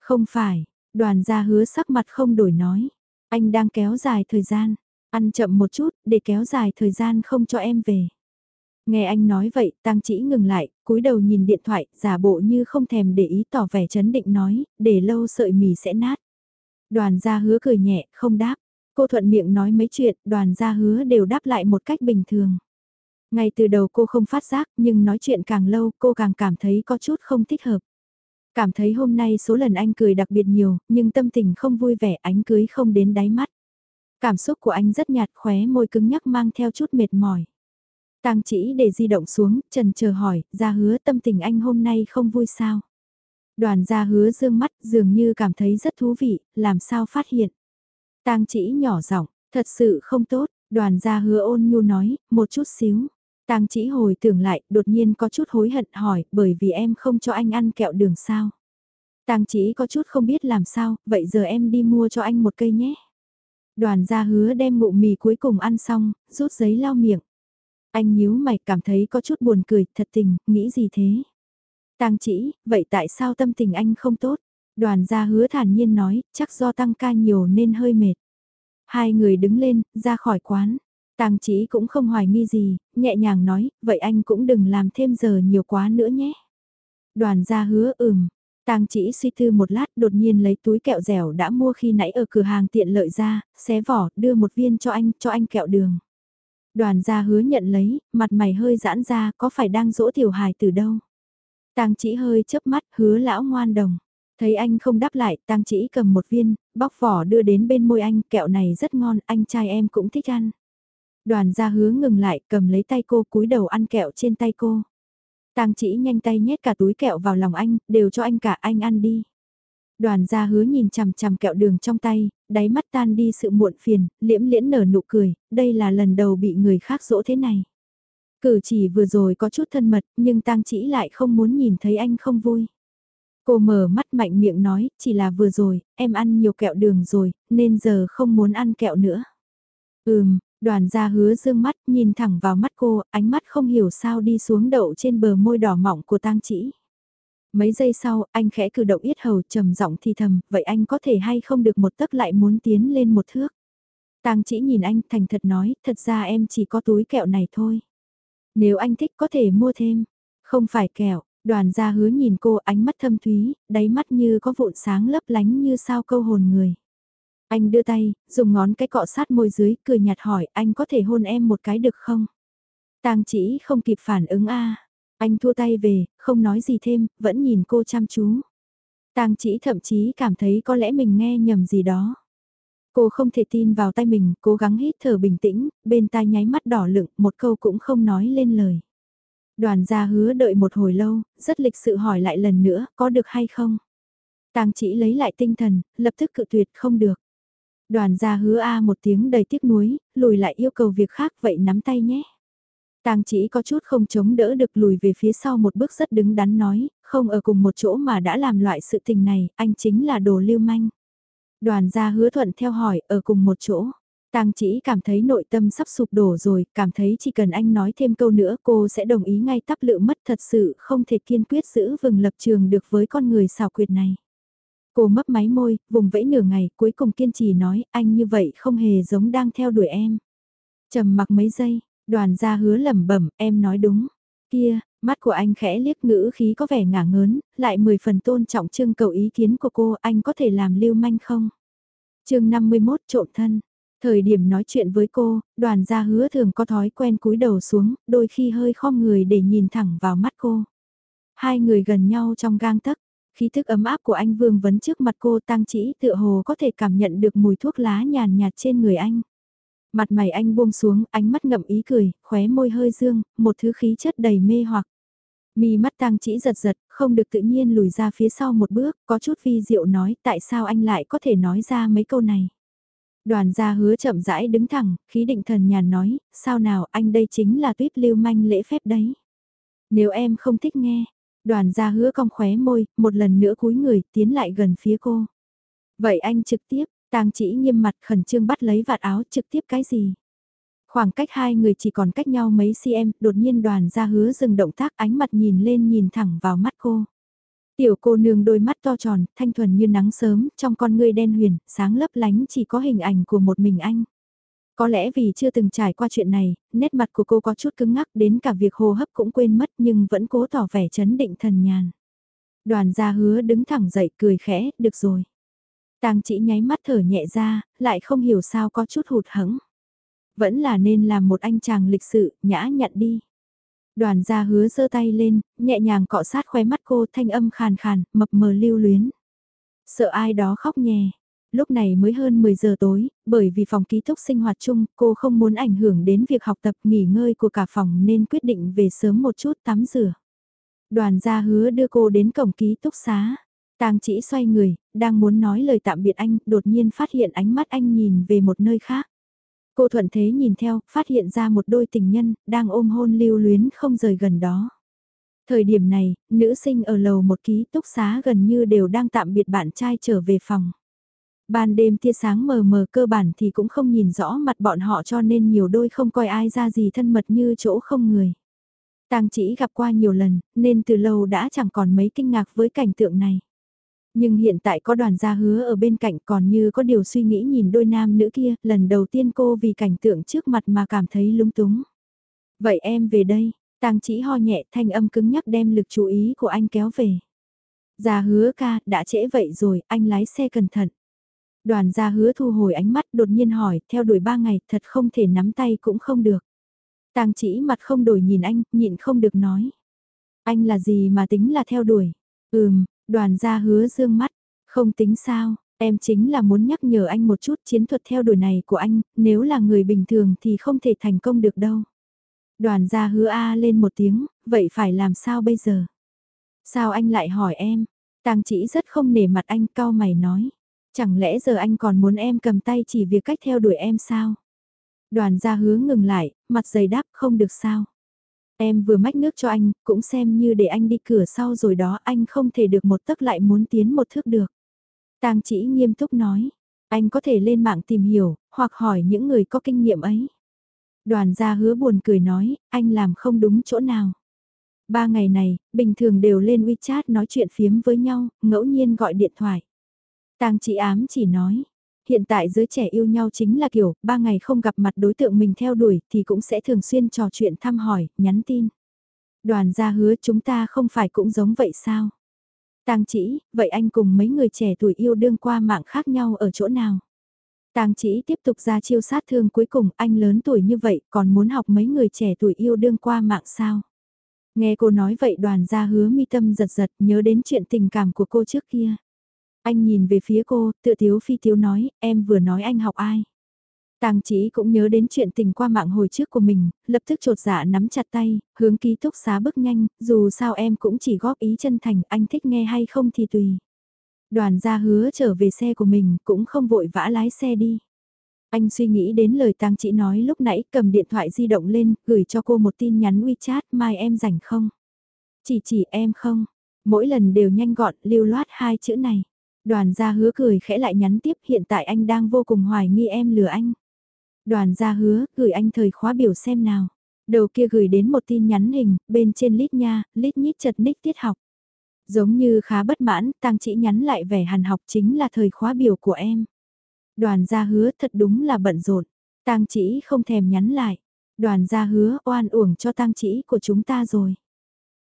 Không phải, đoàn gia hứa sắc mặt không đổi nói. Anh đang kéo dài thời gian, ăn chậm một chút để kéo dài thời gian không cho em về. Nghe anh nói vậy, Tăng Chỉ ngừng lại, cúi đầu nhìn điện thoại, giả bộ như không thèm để ý tỏ vẻ chấn định nói, để lâu sợi mì sẽ nát. Đoàn gia hứa cười nhẹ, không đáp. Cô thuận miệng nói mấy chuyện, đoàn gia hứa đều đáp lại một cách bình thường. Ngay từ đầu cô không phát giác, nhưng nói chuyện càng lâu cô càng cảm thấy có chút không thích hợp. Cảm thấy hôm nay số lần anh cười đặc biệt nhiều, nhưng tâm tình không vui vẻ ánh cưới không đến đáy mắt. Cảm xúc của anh rất nhạt khóe môi cứng nhắc mang theo chút mệt mỏi. Tang chỉ để di động xuống, trần chờ hỏi, ra hứa tâm tình anh hôm nay không vui sao? Đoàn gia hứa dương mắt dường như cảm thấy rất thú vị, làm sao phát hiện? Tang chỉ nhỏ giọng, thật sự không tốt, đoàn gia hứa ôn nhu nói, một chút xíu. Tang chỉ hồi tưởng lại, đột nhiên có chút hối hận hỏi, bởi vì em không cho anh ăn kẹo đường sao. Tang chỉ có chút không biết làm sao, vậy giờ em đi mua cho anh một cây nhé. Đoàn gia hứa đem ngụ mì cuối cùng ăn xong, rút giấy lau miệng. Anh nhíu mày cảm thấy có chút buồn cười, thật tình, nghĩ gì thế? Tang chỉ, vậy tại sao tâm tình anh không tốt? Đoàn gia hứa thản nhiên nói, chắc do tăng ca nhiều nên hơi mệt. Hai người đứng lên, ra khỏi quán. Tang chỉ cũng không hoài nghi gì, nhẹ nhàng nói, vậy anh cũng đừng làm thêm giờ nhiều quá nữa nhé. Đoàn gia hứa ừm. Tang chỉ suy tư một lát đột nhiên lấy túi kẹo dẻo đã mua khi nãy ở cửa hàng tiện lợi ra, xé vỏ, đưa một viên cho anh, cho anh kẹo đường. Đoàn gia hứa nhận lấy, mặt mày hơi giãn ra, có phải đang dỗ tiểu hài từ đâu? Tang chỉ hơi chớp mắt, hứa lão ngoan đồng. Thấy anh không đáp lại, Tang chỉ cầm một viên, bóc vỏ đưa đến bên môi anh, kẹo này rất ngon, anh trai em cũng thích ăn. Đoàn gia hứa ngừng lại, cầm lấy tay cô cúi đầu ăn kẹo trên tay cô. Tang chỉ nhanh tay nhét cả túi kẹo vào lòng anh, đều cho anh cả anh ăn đi. Đoàn gia hứa nhìn chằm chằm kẹo đường trong tay, đáy mắt tan đi sự muộn phiền, liễm liễn nở nụ cười, đây là lần đầu bị người khác dỗ thế này. Cử chỉ vừa rồi có chút thân mật, nhưng tang chỉ lại không muốn nhìn thấy anh không vui. Cô mở mắt mạnh miệng nói, chỉ là vừa rồi, em ăn nhiều kẹo đường rồi, nên giờ không muốn ăn kẹo nữa. Ừm, đoàn gia hứa dương mắt, nhìn thẳng vào mắt cô, ánh mắt không hiểu sao đi xuống đậu trên bờ môi đỏ mỏng của tang chỉ. Mấy giây sau, anh khẽ cử động yết hầu trầm giọng thì thầm, vậy anh có thể hay không được một tấc lại muốn tiến lên một thước. Tang chỉ nhìn anh thành thật nói, thật ra em chỉ có túi kẹo này thôi. Nếu anh thích có thể mua thêm. Không phải kẹo, đoàn gia hứa nhìn cô ánh mắt thâm thúy, đáy mắt như có vụn sáng lấp lánh như sao câu hồn người. Anh đưa tay, dùng ngón cái cọ sát môi dưới, cười nhạt hỏi anh có thể hôn em một cái được không? Tang chỉ không kịp phản ứng a anh thua tay về, không nói gì thêm, vẫn nhìn cô chăm chú. Tang chỉ thậm chí cảm thấy có lẽ mình nghe nhầm gì đó. Cô không thể tin vào tay mình, cố gắng hít thở bình tĩnh, bên tai nháy mắt đỏ lựng, một câu cũng không nói lên lời. Đoàn gia hứa đợi một hồi lâu, rất lịch sự hỏi lại lần nữa, có được hay không? Tang chỉ lấy lại tinh thần, lập tức cự tuyệt không được. Đoàn gia hứa A một tiếng đầy tiếc nuối, lùi lại yêu cầu việc khác vậy nắm tay nhé. Tang chỉ có chút không chống đỡ được lùi về phía sau một bước rất đứng đắn nói, không ở cùng một chỗ mà đã làm loại sự tình này, anh chính là đồ lưu manh. Đoàn gia hứa thuận theo hỏi, ở cùng một chỗ. Tang chỉ cảm thấy nội tâm sắp sụp đổ rồi, cảm thấy chỉ cần anh nói thêm câu nữa cô sẽ đồng ý ngay tắp lự mất thật sự không thể kiên quyết giữ vừng lập trường được với con người xào quyệt này. Cô mấp máy môi, vùng vẫy nửa ngày, cuối cùng kiên trì nói, anh như vậy không hề giống đang theo đuổi em. trầm mặc mấy giây, Đoàn gia hứa lẩm bẩm, em nói đúng. Kia, mắt của anh khẽ liếc ngữ khí có vẻ ngả ngớn, lại mười phần tôn trọng trưng cầu ý kiến của cô, anh có thể làm lưu manh không? chương 51 trộm thân. Thời điểm nói chuyện với cô, đoàn gia hứa thường có thói quen cúi đầu xuống, đôi khi hơi khom người để nhìn thẳng vào mắt cô. Hai người gần nhau trong gang tấc, khí thức ấm áp của anh vương vấn trước mặt cô tăng chỉ tựa hồ có thể cảm nhận được mùi thuốc lá nhàn nhạt trên người anh. Mặt mày anh buông xuống, ánh mắt ngậm ý cười, khóe môi hơi dương, một thứ khí chất đầy mê hoặc. Mi mắt tang chỉ giật giật, không được tự nhiên lùi ra phía sau một bước, có chút vi diệu nói tại sao anh lại có thể nói ra mấy câu này. Đoàn gia hứa chậm rãi đứng thẳng, khí định thần nhàn nói, sao nào anh đây chính là tuyết lưu manh lễ phép đấy. Nếu em không thích nghe, đoàn gia hứa cong khóe môi, một lần nữa cúi người tiến lại gần phía cô. Vậy anh trực tiếp, tang chỉ nghiêm mặt khẩn trương bắt lấy vạt áo trực tiếp cái gì? Khoảng cách hai người chỉ còn cách nhau mấy cm, đột nhiên đoàn gia hứa dừng động tác ánh mặt nhìn lên nhìn thẳng vào mắt cô. Tiểu cô nương đôi mắt to tròn, thanh thuần như nắng sớm, trong con ngươi đen huyền, sáng lấp lánh chỉ có hình ảnh của một mình anh. Có lẽ vì chưa từng trải qua chuyện này, nét mặt của cô có chút cứng ngắc đến cả việc hô hấp cũng quên mất nhưng vẫn cố tỏ vẻ chấn định thần nhàn. Đoàn gia hứa đứng thẳng dậy cười khẽ, được rồi. Tang chỉ nháy mắt thở nhẹ ra, lại không hiểu sao có chút hụt hẫng. Vẫn là nên làm một anh chàng lịch sự, nhã nhặn đi. Đoàn gia hứa giơ tay lên, nhẹ nhàng cọ sát khóe mắt cô thanh âm khàn khàn, mập mờ lưu luyến. Sợ ai đó khóc nhè. Lúc này mới hơn 10 giờ tối, bởi vì phòng ký túc sinh hoạt chung, cô không muốn ảnh hưởng đến việc học tập nghỉ ngơi của cả phòng nên quyết định về sớm một chút tắm rửa. Đoàn gia hứa đưa cô đến cổng ký túc xá. Tang chỉ xoay người, đang muốn nói lời tạm biệt anh, đột nhiên phát hiện ánh mắt anh nhìn về một nơi khác. Cô thuận thế nhìn theo, phát hiện ra một đôi tình nhân, đang ôm hôn lưu luyến không rời gần đó. Thời điểm này, nữ sinh ở lầu một ký túc xá gần như đều đang tạm biệt bạn trai trở về phòng. Ban đêm tia sáng mờ mờ cơ bản thì cũng không nhìn rõ mặt bọn họ cho nên nhiều đôi không coi ai ra gì thân mật như chỗ không người. Tang chỉ gặp qua nhiều lần, nên từ lâu đã chẳng còn mấy kinh ngạc với cảnh tượng này. Nhưng hiện tại có đoàn gia hứa ở bên cạnh còn như có điều suy nghĩ nhìn đôi nam nữ kia, lần đầu tiên cô vì cảnh tượng trước mặt mà cảm thấy lúng túng. Vậy em về đây, tang chỉ ho nhẹ thanh âm cứng nhắc đem lực chú ý của anh kéo về. Gia hứa ca, đã trễ vậy rồi, anh lái xe cẩn thận. Đoàn gia hứa thu hồi ánh mắt đột nhiên hỏi, theo đuổi ba ngày thật không thể nắm tay cũng không được. Tang chỉ mặt không đổi nhìn anh, nhịn không được nói. Anh là gì mà tính là theo đuổi? Ừm, Đoàn gia hứa dương mắt, không tính sao, em chính là muốn nhắc nhở anh một chút chiến thuật theo đuổi này của anh, nếu là người bình thường thì không thể thành công được đâu. Đoàn gia hứa A lên một tiếng, vậy phải làm sao bây giờ? Sao anh lại hỏi em? Tàng chỉ rất không nể mặt anh cao mày nói. Chẳng lẽ giờ anh còn muốn em cầm tay chỉ việc cách theo đuổi em sao? Đoàn gia hứa ngừng lại, mặt dày đáp không được sao? Em vừa mách nước cho anh, cũng xem như để anh đi cửa sau rồi đó anh không thể được một tấc lại muốn tiến một thước được. Tang chỉ nghiêm túc nói, anh có thể lên mạng tìm hiểu, hoặc hỏi những người có kinh nghiệm ấy. Đoàn gia hứa buồn cười nói, anh làm không đúng chỗ nào. Ba ngày này, bình thường đều lên WeChat nói chuyện phiếm với nhau, ngẫu nhiên gọi điện thoại. Tang chỉ ám chỉ nói, hiện tại giới trẻ yêu nhau chính là kiểu, ba ngày không gặp mặt đối tượng mình theo đuổi thì cũng sẽ thường xuyên trò chuyện thăm hỏi, nhắn tin. Đoàn gia hứa chúng ta không phải cũng giống vậy sao? Tang chỉ, vậy anh cùng mấy người trẻ tuổi yêu đương qua mạng khác nhau ở chỗ nào? Tang chỉ tiếp tục ra chiêu sát thương cuối cùng anh lớn tuổi như vậy còn muốn học mấy người trẻ tuổi yêu đương qua mạng sao? Nghe cô nói vậy đoàn gia hứa mi tâm giật giật nhớ đến chuyện tình cảm của cô trước kia. Anh nhìn về phía cô, tự tiếu phi tiếu nói, em vừa nói anh học ai. Tàng chỉ cũng nhớ đến chuyện tình qua mạng hồi trước của mình, lập tức trột dạ nắm chặt tay, hướng ký túc xá bước nhanh, dù sao em cũng chỉ góp ý chân thành, anh thích nghe hay không thì tùy. Đoàn Gia hứa trở về xe của mình, cũng không vội vã lái xe đi. Anh suy nghĩ đến lời Tàng chỉ nói lúc nãy cầm điện thoại di động lên, gửi cho cô một tin nhắn WeChat, mai em rảnh không? Chỉ chỉ em không? Mỗi lần đều nhanh gọn, lưu loát hai chữ này. Đoàn gia hứa cười khẽ lại nhắn tiếp hiện tại anh đang vô cùng hoài nghi em lừa anh. Đoàn gia hứa gửi anh thời khóa biểu xem nào. Đầu kia gửi đến một tin nhắn hình, bên trên lít nha, lít nhít chật ních tiết học. Giống như khá bất mãn, tăng chỉ nhắn lại vẻ hàn học chính là thời khóa biểu của em. Đoàn gia hứa thật đúng là bận rộn. Tang chỉ không thèm nhắn lại. Đoàn gia hứa oan uổng cho tang chỉ của chúng ta rồi.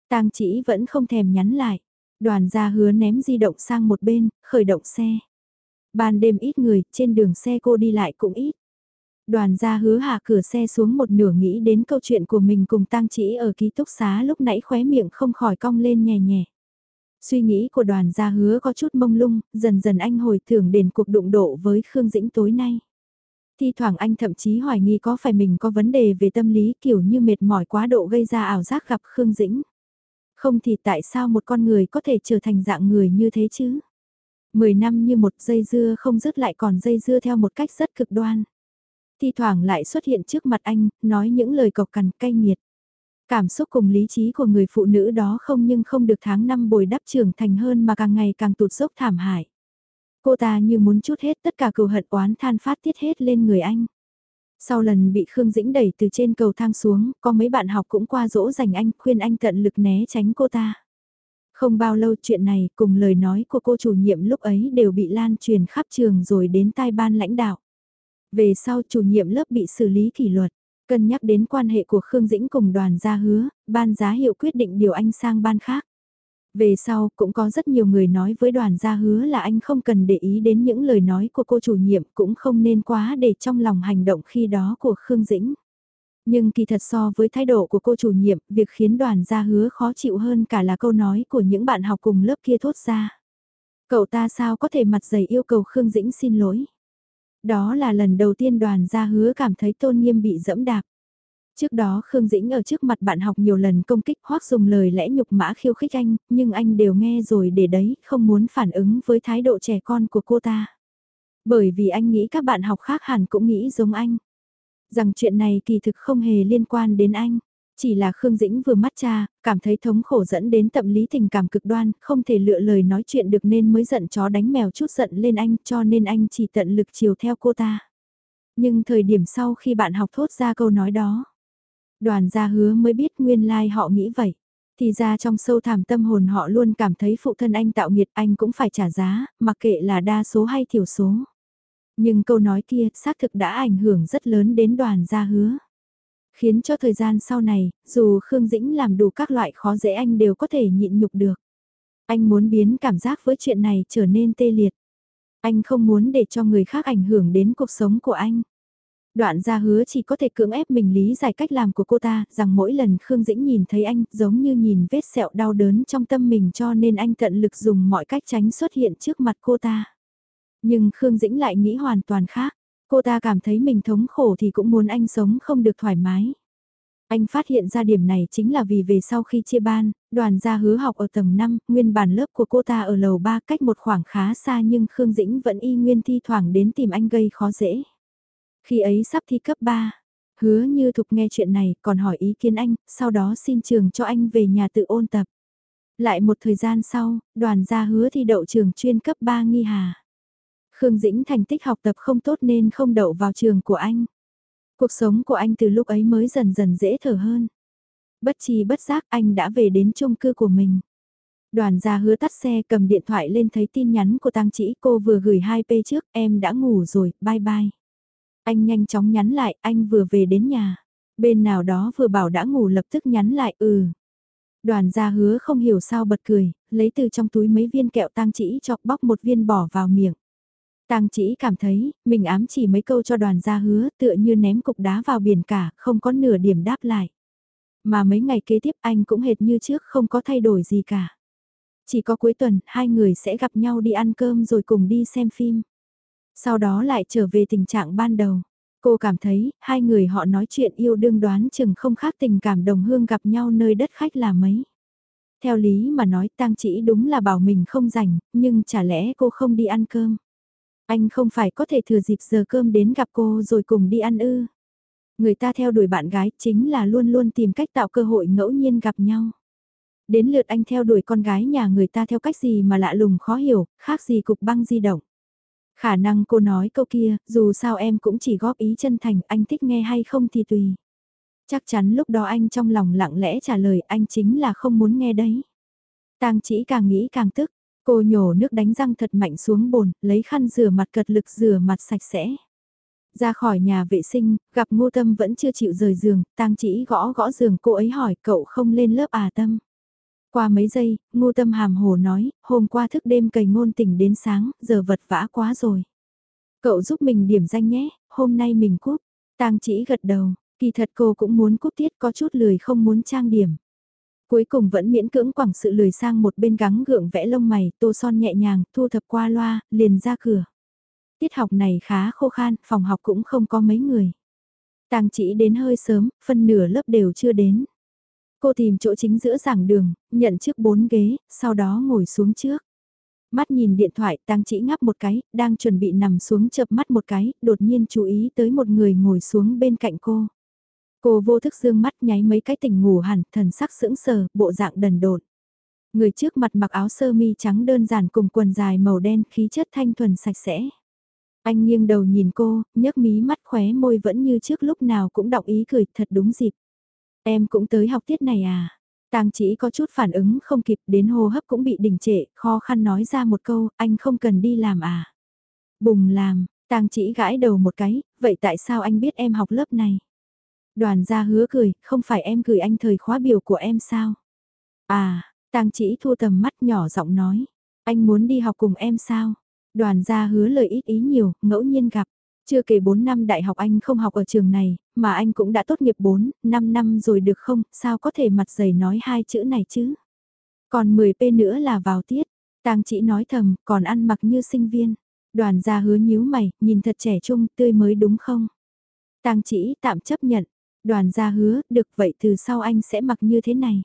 Tang chỉ vẫn không thèm nhắn lại. Đoàn gia hứa ném di động sang một bên, khởi động xe. Ban đêm ít người, trên đường xe cô đi lại cũng ít. Đoàn gia hứa hạ cửa xe xuống một nửa nghĩ đến câu chuyện của mình cùng tang chỉ ở ký túc xá lúc nãy khóe miệng không khỏi cong lên nhẹ nhẹ. Suy nghĩ của đoàn gia hứa có chút mông lung, dần dần anh hồi tưởng đến cuộc đụng độ với Khương Dĩnh tối nay. Thi thoảng anh thậm chí hoài nghi có phải mình có vấn đề về tâm lý kiểu như mệt mỏi quá độ gây ra ảo giác gặp Khương Dĩnh. Không thì tại sao một con người có thể trở thành dạng người như thế chứ? Mười năm như một dây dưa không dứt lại còn dây dưa theo một cách rất cực đoan. Thi thoảng lại xuất hiện trước mặt anh, nói những lời cộc cằn cay nghiệt. Cảm xúc cùng lý trí của người phụ nữ đó không nhưng không được tháng năm bồi đắp trưởng thành hơn mà càng ngày càng tụt dốc thảm hại. Cô ta như muốn chút hết tất cả cừu hận oán than phát tiết hết lên người anh. Sau lần bị Khương Dĩnh đẩy từ trên cầu thang xuống, có mấy bạn học cũng qua dỗ dành anh, khuyên anh tận lực né tránh cô ta. Không bao lâu chuyện này cùng lời nói của cô chủ nhiệm lúc ấy đều bị lan truyền khắp trường rồi đến tai ban lãnh đạo. Về sau chủ nhiệm lớp bị xử lý kỷ luật, cân nhắc đến quan hệ của Khương Dĩnh cùng đoàn gia hứa, ban giá hiệu quyết định điều anh sang ban khác. Về sau, cũng có rất nhiều người nói với đoàn gia hứa là anh không cần để ý đến những lời nói của cô chủ nhiệm cũng không nên quá để trong lòng hành động khi đó của Khương Dĩnh. Nhưng kỳ thật so với thái độ của cô chủ nhiệm, việc khiến đoàn gia hứa khó chịu hơn cả là câu nói của những bạn học cùng lớp kia thốt ra. Cậu ta sao có thể mặt dày yêu cầu Khương Dĩnh xin lỗi. Đó là lần đầu tiên đoàn gia hứa cảm thấy tôn nghiêm bị dẫm đạp. Trước đó Khương Dĩnh ở trước mặt bạn học nhiều lần công kích hoặc dùng lời lẽ nhục mã khiêu khích anh, nhưng anh đều nghe rồi để đấy, không muốn phản ứng với thái độ trẻ con của cô ta. Bởi vì anh nghĩ các bạn học khác hẳn cũng nghĩ giống anh. Rằng chuyện này kỳ thực không hề liên quan đến anh. Chỉ là Khương Dĩnh vừa mắt cha, cảm thấy thống khổ dẫn đến tâm lý tình cảm cực đoan, không thể lựa lời nói chuyện được nên mới giận chó đánh mèo chút giận lên anh cho nên anh chỉ tận lực chiều theo cô ta. Nhưng thời điểm sau khi bạn học thốt ra câu nói đó, đoàn gia hứa mới biết nguyên lai like họ nghĩ vậy. Thì ra trong sâu thẳm tâm hồn họ luôn cảm thấy phụ thân anh tạo nghiệt anh cũng phải trả giá, mặc kệ là đa số hay thiểu số. Nhưng câu nói kia xác thực đã ảnh hưởng rất lớn đến đoàn gia hứa. Khiến cho thời gian sau này, dù Khương Dĩnh làm đủ các loại khó dễ anh đều có thể nhịn nhục được. Anh muốn biến cảm giác với chuyện này trở nên tê liệt. Anh không muốn để cho người khác ảnh hưởng đến cuộc sống của anh. Đoạn ra hứa chỉ có thể cưỡng ép mình lý giải cách làm của cô ta, rằng mỗi lần Khương Dĩnh nhìn thấy anh giống như nhìn vết sẹo đau đớn trong tâm mình cho nên anh tận lực dùng mọi cách tránh xuất hiện trước mặt cô ta. Nhưng Khương Dĩnh lại nghĩ hoàn toàn khác. Cô ta cảm thấy mình thống khổ thì cũng muốn anh sống không được thoải mái. Anh phát hiện ra điểm này chính là vì về sau khi chia ban, đoàn gia hứa học ở tầng 5, nguyên bản lớp của cô ta ở lầu 3 cách một khoảng khá xa nhưng Khương Dĩnh vẫn y nguyên thi thoảng đến tìm anh gây khó dễ. Khi ấy sắp thi cấp 3, hứa như thục nghe chuyện này còn hỏi ý kiến anh, sau đó xin trường cho anh về nhà tự ôn tập. Lại một thời gian sau, đoàn gia hứa thi đậu trường chuyên cấp 3 nghi hà. Khương Dĩnh thành tích học tập không tốt nên không đậu vào trường của anh. Cuộc sống của anh từ lúc ấy mới dần dần dễ thở hơn. Bất chi bất giác anh đã về đến chung cư của mình. Đoàn gia hứa tắt xe cầm điện thoại lên thấy tin nhắn của Tăng Chỉ cô vừa gửi 2P trước, em đã ngủ rồi, bye bye. Anh nhanh chóng nhắn lại, anh vừa về đến nhà. Bên nào đó vừa bảo đã ngủ lập tức nhắn lại, ừ. Đoàn gia hứa không hiểu sao bật cười, lấy từ trong túi mấy viên kẹo tang Chỉ chọc bóc một viên bỏ vào miệng. Tang chỉ cảm thấy, mình ám chỉ mấy câu cho đoàn gia hứa tựa như ném cục đá vào biển cả, không có nửa điểm đáp lại. Mà mấy ngày kế tiếp anh cũng hệt như trước không có thay đổi gì cả. Chỉ có cuối tuần, hai người sẽ gặp nhau đi ăn cơm rồi cùng đi xem phim. Sau đó lại trở về tình trạng ban đầu. Cô cảm thấy, hai người họ nói chuyện yêu đương đoán chừng không khác tình cảm đồng hương gặp nhau nơi đất khách là mấy. Theo lý mà nói tang chỉ đúng là bảo mình không rảnh, nhưng chả lẽ cô không đi ăn cơm. Anh không phải có thể thừa dịp giờ cơm đến gặp cô rồi cùng đi ăn ư. Người ta theo đuổi bạn gái chính là luôn luôn tìm cách tạo cơ hội ngẫu nhiên gặp nhau. Đến lượt anh theo đuổi con gái nhà người ta theo cách gì mà lạ lùng khó hiểu, khác gì cục băng di động. Khả năng cô nói câu kia, dù sao em cũng chỉ góp ý chân thành, anh thích nghe hay không thì tùy. Chắc chắn lúc đó anh trong lòng lặng lẽ trả lời anh chính là không muốn nghe đấy. Tang chỉ càng nghĩ càng tức, Cô nhổ nước đánh răng thật mạnh xuống bồn, lấy khăn rửa mặt cật lực rửa mặt sạch sẽ. Ra khỏi nhà vệ sinh, gặp ngô tâm vẫn chưa chịu rời giường, tang chỉ gõ gõ giường cô ấy hỏi cậu không lên lớp à tâm. Qua mấy giây, ngô tâm hàm hồ nói, hôm qua thức đêm cầy ngôn tỉnh đến sáng, giờ vật vã quá rồi. Cậu giúp mình điểm danh nhé, hôm nay mình cúp. tang chỉ gật đầu, kỳ thật cô cũng muốn cúp tiết có chút lười không muốn trang điểm. Cuối cùng vẫn miễn cưỡng quẳng sự lười sang một bên gắng gượng vẽ lông mày, tô son nhẹ nhàng, thu thập qua loa, liền ra cửa. Tiết học này khá khô khan, phòng học cũng không có mấy người. Tàng chỉ đến hơi sớm, phân nửa lớp đều chưa đến. Cô tìm chỗ chính giữa giảng đường, nhận trước bốn ghế, sau đó ngồi xuống trước. Mắt nhìn điện thoại, tang chỉ ngắp một cái, đang chuẩn bị nằm xuống chợp mắt một cái, đột nhiên chú ý tới một người ngồi xuống bên cạnh cô. Cô vô thức dương mắt nháy mấy cái tỉnh ngủ hẳn, thần sắc sững sờ, bộ dạng đần độn. Người trước mặt mặc áo sơ mi trắng đơn giản cùng quần dài màu đen khí chất thanh thuần sạch sẽ. Anh nghiêng đầu nhìn cô, nhấc mí mắt khóe môi vẫn như trước lúc nào cũng đọc ý cười thật đúng dịp. Em cũng tới học tiết này à? Tang chỉ có chút phản ứng không kịp đến hô hấp cũng bị đình trệ, khó khăn nói ra một câu, anh không cần đi làm à? Bùng làm, Tang chỉ gãi đầu một cái, vậy tại sao anh biết em học lớp này? Đoàn gia hứa cười, không phải em gửi anh thời khóa biểu của em sao? À, Tang chỉ thu tầm mắt nhỏ giọng nói, anh muốn đi học cùng em sao? Đoàn gia hứa lời ít ý nhiều, ngẫu nhiên gặp. Chưa kể 4 năm đại học anh không học ở trường này, mà anh cũng đã tốt nghiệp 4, 5 năm rồi được không, sao có thể mặt dày nói hai chữ này chứ? Còn 10p nữa là vào tiết, tang chỉ nói thầm, còn ăn mặc như sinh viên. Đoàn gia hứa nhíu mày, nhìn thật trẻ trung, tươi mới đúng không? tang chỉ tạm chấp nhận. Đoàn gia hứa, được vậy từ sau anh sẽ mặc như thế này.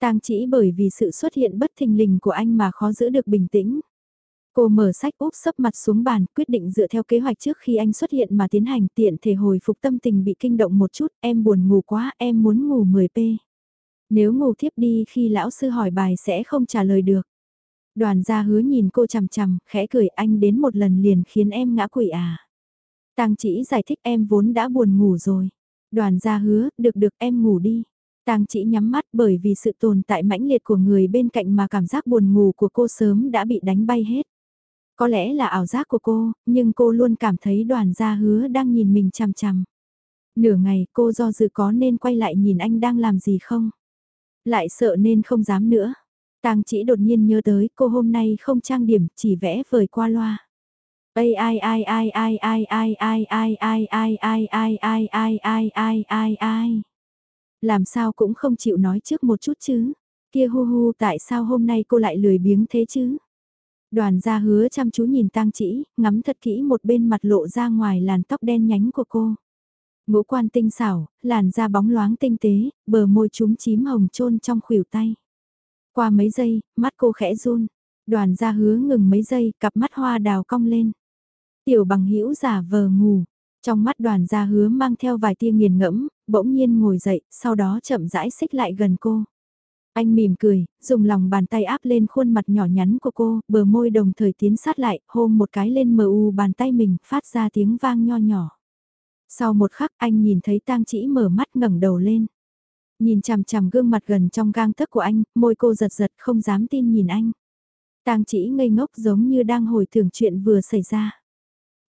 tang chỉ bởi vì sự xuất hiện bất thình lình của anh mà khó giữ được bình tĩnh. Cô mở sách úp sấp mặt xuống bàn, quyết định dựa theo kế hoạch trước khi anh xuất hiện mà tiến hành tiện thể hồi phục tâm tình bị kinh động một chút, em buồn ngủ quá, em muốn ngủ 10p. Nếu ngủ thiếp đi khi lão sư hỏi bài sẽ không trả lời được. Đoàn gia hứa nhìn cô chằm chằm, khẽ cười anh đến một lần liền khiến em ngã quỵ à. Tang chỉ giải thích em vốn đã buồn ngủ rồi. Đoàn gia hứa, được được em ngủ đi. Tang chỉ nhắm mắt bởi vì sự tồn tại mãnh liệt của người bên cạnh mà cảm giác buồn ngủ của cô sớm đã bị đánh bay hết. Có lẽ là ảo giác của cô, nhưng cô luôn cảm thấy đoàn gia hứa đang nhìn mình chằm chằm. Nửa ngày cô do dự có nên quay lại nhìn anh đang làm gì không? Lại sợ nên không dám nữa. Tang chỉ đột nhiên nhớ tới cô hôm nay không trang điểm chỉ vẽ vời qua loa. Ai ai ai ai ai ai ai ai ai ai ai ai ai ai ai ai ai ai ai Làm sao cũng không chịu nói trước một chút chứ. Kia hu hu tại sao hôm nay cô lại lười biếng thế chứ? Đoàn gia hứa chăm chú nhìn tang chỉ, ngắm thật kỹ một bên mặt lộ ra ngoài làn tóc đen nhánh của cô. Ngũ quan tinh xảo, làn da bóng loáng tinh tế, bờ môi trúng chím hồng trôn trong khuỷu tay. Qua mấy giây, mắt cô khẽ run. Đoàn gia hứa ngừng mấy giây, cặp mắt hoa đào cong lên. Tiểu bằng hữu giả vờ ngủ. Trong mắt đoàn gia hứa mang theo vài tia nghiền ngẫm, bỗng nhiên ngồi dậy, sau đó chậm rãi xích lại gần cô. Anh mỉm cười, dùng lòng bàn tay áp lên khuôn mặt nhỏ nhắn của cô, bờ môi đồng thời tiến sát lại, hôn một cái lên mờ u bàn tay mình, phát ra tiếng vang nho nhỏ. Sau một khắc anh nhìn thấy tang chỉ mở mắt ngẩng đầu lên. Nhìn chằm chằm gương mặt gần trong gang tấc của anh, môi cô giật giật không dám tin nhìn anh. Tang chỉ ngây ngốc giống như đang hồi tưởng chuyện vừa xảy ra.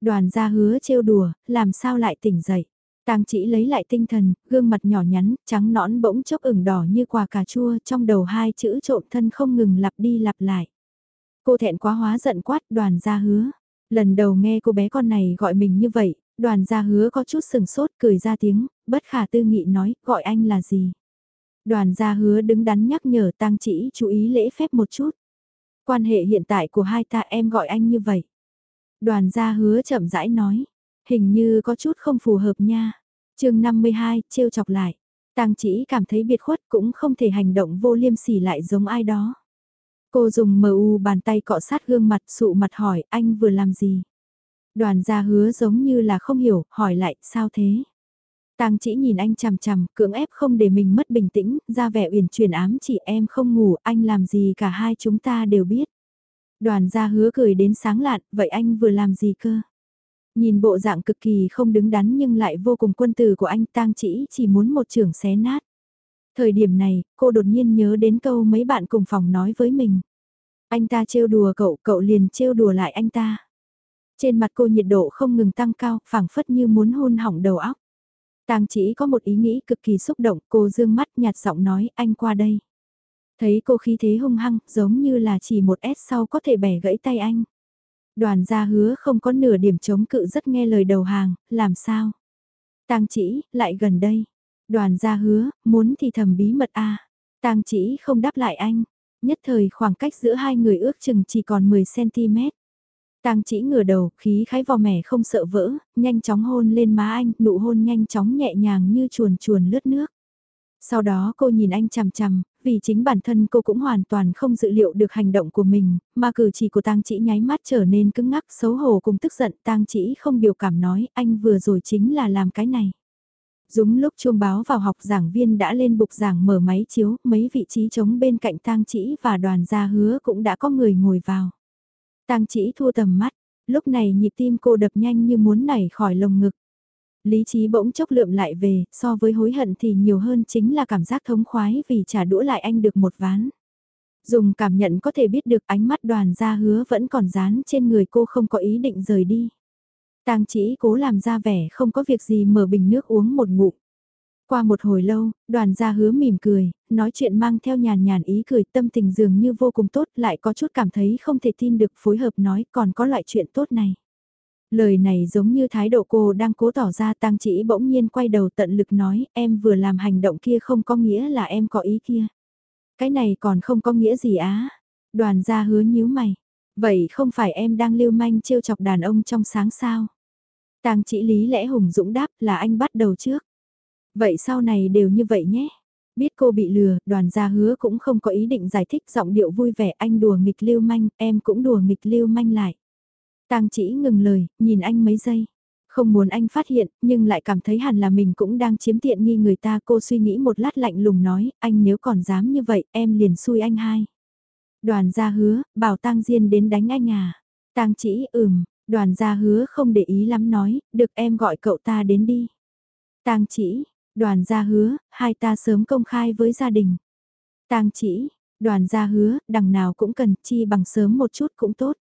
Đoàn gia hứa trêu đùa, làm sao lại tỉnh dậy. Tang chỉ lấy lại tinh thần, gương mặt nhỏ nhắn, trắng nõn bỗng chốc ửng đỏ như quả cà chua trong đầu hai chữ trộm thân không ngừng lặp đi lặp lại. Cô thẹn quá hóa giận quát đoàn gia hứa. Lần đầu nghe cô bé con này gọi mình như vậy, đoàn gia hứa có chút sừng sốt cười ra tiếng, bất khả tư nghị nói gọi anh là gì. Đoàn gia hứa đứng đắn nhắc nhở tang chỉ chú ý lễ phép một chút. Quan hệ hiện tại của hai ta em gọi anh như vậy. Đoàn gia hứa chậm rãi nói, hình như có chút không phù hợp nha chương 52, trêu chọc lại. Tang chỉ cảm thấy biệt khuất cũng không thể hành động vô liêm sỉ lại giống ai đó. Cô dùng mờ u bàn tay cọ sát gương mặt sụ mặt hỏi anh vừa làm gì. Đoàn gia hứa giống như là không hiểu, hỏi lại, sao thế? Tang chỉ nhìn anh chằm chằm, cưỡng ép không để mình mất bình tĩnh, ra vẻ uyển chuyển ám chỉ em không ngủ, anh làm gì cả hai chúng ta đều biết. Đoàn gia hứa cười đến sáng lạn, vậy anh vừa làm gì cơ? Nhìn bộ dạng cực kỳ không đứng đắn nhưng lại vô cùng quân tử của anh tang chỉ chỉ muốn một trường xé nát. Thời điểm này, cô đột nhiên nhớ đến câu mấy bạn cùng phòng nói với mình. Anh ta trêu đùa cậu, cậu liền trêu đùa lại anh ta. Trên mặt cô nhiệt độ không ngừng tăng cao, phảng phất như muốn hôn hỏng đầu óc. Tang chỉ có một ý nghĩ cực kỳ xúc động, cô dương mắt nhạt giọng nói anh qua đây. Thấy cô khí thế hung hăng, giống như là chỉ một S sau có thể bẻ gãy tay anh. Đoàn gia hứa không có nửa điểm chống cự rất nghe lời đầu hàng, làm sao? Tang chỉ, lại gần đây. Đoàn gia hứa, muốn thì thầm bí mật a. Tang chỉ không đáp lại anh. Nhất thời khoảng cách giữa hai người ước chừng chỉ còn 10cm. Tang chỉ ngửa đầu, khí khái vò mẻ không sợ vỡ, nhanh chóng hôn lên má anh, nụ hôn nhanh chóng nhẹ nhàng như chuồn chuồn lướt nước. Sau đó cô nhìn anh chằm chằm, vì chính bản thân cô cũng hoàn toàn không dự liệu được hành động của mình, mà cử chỉ của tang chỉ nháy mắt trở nên cứng ngắc xấu hổ cùng tức giận tang chỉ không biểu cảm nói anh vừa rồi chính là làm cái này. Đúng lúc chuông báo vào học giảng viên đã lên bục giảng mở máy chiếu, mấy vị trí trống bên cạnh tang chỉ và đoàn gia hứa cũng đã có người ngồi vào. Tang chỉ thua tầm mắt, lúc này nhịp tim cô đập nhanh như muốn nảy khỏi lồng ngực. Lý trí bỗng chốc lượm lại về, so với hối hận thì nhiều hơn chính là cảm giác thống khoái vì trả đũa lại anh được một ván. Dùng cảm nhận có thể biết được ánh mắt đoàn gia hứa vẫn còn dán trên người cô không có ý định rời đi. Tang chỉ cố làm ra vẻ không có việc gì mở bình nước uống một ngụm. Qua một hồi lâu, đoàn gia hứa mỉm cười, nói chuyện mang theo nhàn nhàn ý cười tâm tình dường như vô cùng tốt lại có chút cảm thấy không thể tin được phối hợp nói còn có loại chuyện tốt này. Lời này giống như thái độ cô đang cố tỏ ra tăng chỉ bỗng nhiên quay đầu tận lực nói em vừa làm hành động kia không có nghĩa là em có ý kia. Cái này còn không có nghĩa gì á. Đoàn gia hứa nhíu mày. Vậy không phải em đang lưu manh trêu chọc đàn ông trong sáng sao? Tang chỉ lý lẽ hùng dũng đáp là anh bắt đầu trước. Vậy sau này đều như vậy nhé. Biết cô bị lừa, đoàn gia hứa cũng không có ý định giải thích giọng điệu vui vẻ anh đùa nghịch lưu manh, em cũng đùa nghịch lưu manh lại. Tang chỉ ngừng lời, nhìn anh mấy giây. Không muốn anh phát hiện, nhưng lại cảm thấy hẳn là mình cũng đang chiếm tiện nghi người ta. Cô suy nghĩ một lát lạnh lùng nói, anh nếu còn dám như vậy, em liền xui anh hai. Đoàn gia hứa, bảo Tang Diên đến đánh anh à. Tang chỉ ừm, đoàn gia hứa không để ý lắm nói, được em gọi cậu ta đến đi. Tang chỉ, đoàn gia hứa, hai ta sớm công khai với gia đình. Tang chỉ, đoàn gia hứa, đằng nào cũng cần chi bằng sớm một chút cũng tốt.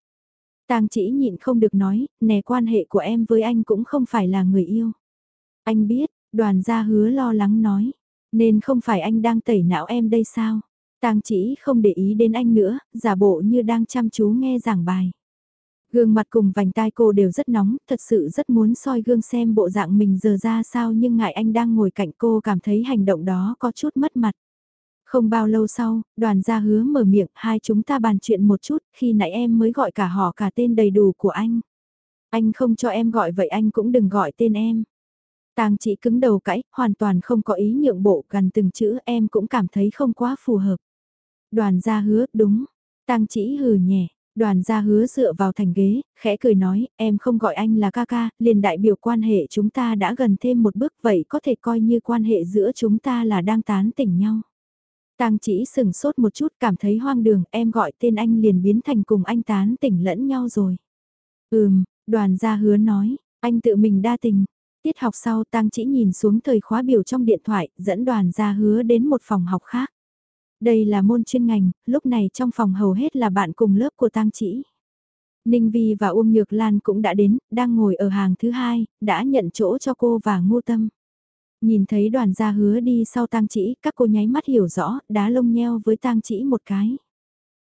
Tang chỉ nhịn không được nói, nè quan hệ của em với anh cũng không phải là người yêu. Anh biết, đoàn gia hứa lo lắng nói, nên không phải anh đang tẩy não em đây sao? Tang chỉ không để ý đến anh nữa, giả bộ như đang chăm chú nghe giảng bài. Gương mặt cùng vành tai cô đều rất nóng, thật sự rất muốn soi gương xem bộ dạng mình giờ ra sao nhưng ngại anh đang ngồi cạnh cô cảm thấy hành động đó có chút mất mặt. Không bao lâu sau, đoàn gia hứa mở miệng, hai chúng ta bàn chuyện một chút, khi nãy em mới gọi cả họ cả tên đầy đủ của anh. Anh không cho em gọi vậy anh cũng đừng gọi tên em. Tang chỉ cứng đầu cãi, hoàn toàn không có ý nhượng bộ gần từng chữ em cũng cảm thấy không quá phù hợp. Đoàn gia hứa, đúng. Tang chỉ hừ nhẹ, đoàn gia hứa dựa vào thành ghế, khẽ cười nói, em không gọi anh là ca ca, liền đại biểu quan hệ chúng ta đã gần thêm một bước vậy có thể coi như quan hệ giữa chúng ta là đang tán tỉnh nhau. Tang chỉ sừng sốt một chút cảm thấy hoang đường, em gọi tên anh liền biến thành cùng anh tán tỉnh lẫn nhau rồi. Ừm, đoàn gia hứa nói, anh tự mình đa tình. Tiết học sau Tang chỉ nhìn xuống thời khóa biểu trong điện thoại, dẫn đoàn gia hứa đến một phòng học khác. Đây là môn chuyên ngành, lúc này trong phòng hầu hết là bạn cùng lớp của Tang chỉ. Ninh Vi và Uông Nhược Lan cũng đã đến, đang ngồi ở hàng thứ hai, đã nhận chỗ cho cô và ngô tâm. Nhìn thấy đoàn gia hứa đi sau tang chỉ, các cô nháy mắt hiểu rõ, đá lông nheo với tang chỉ một cái.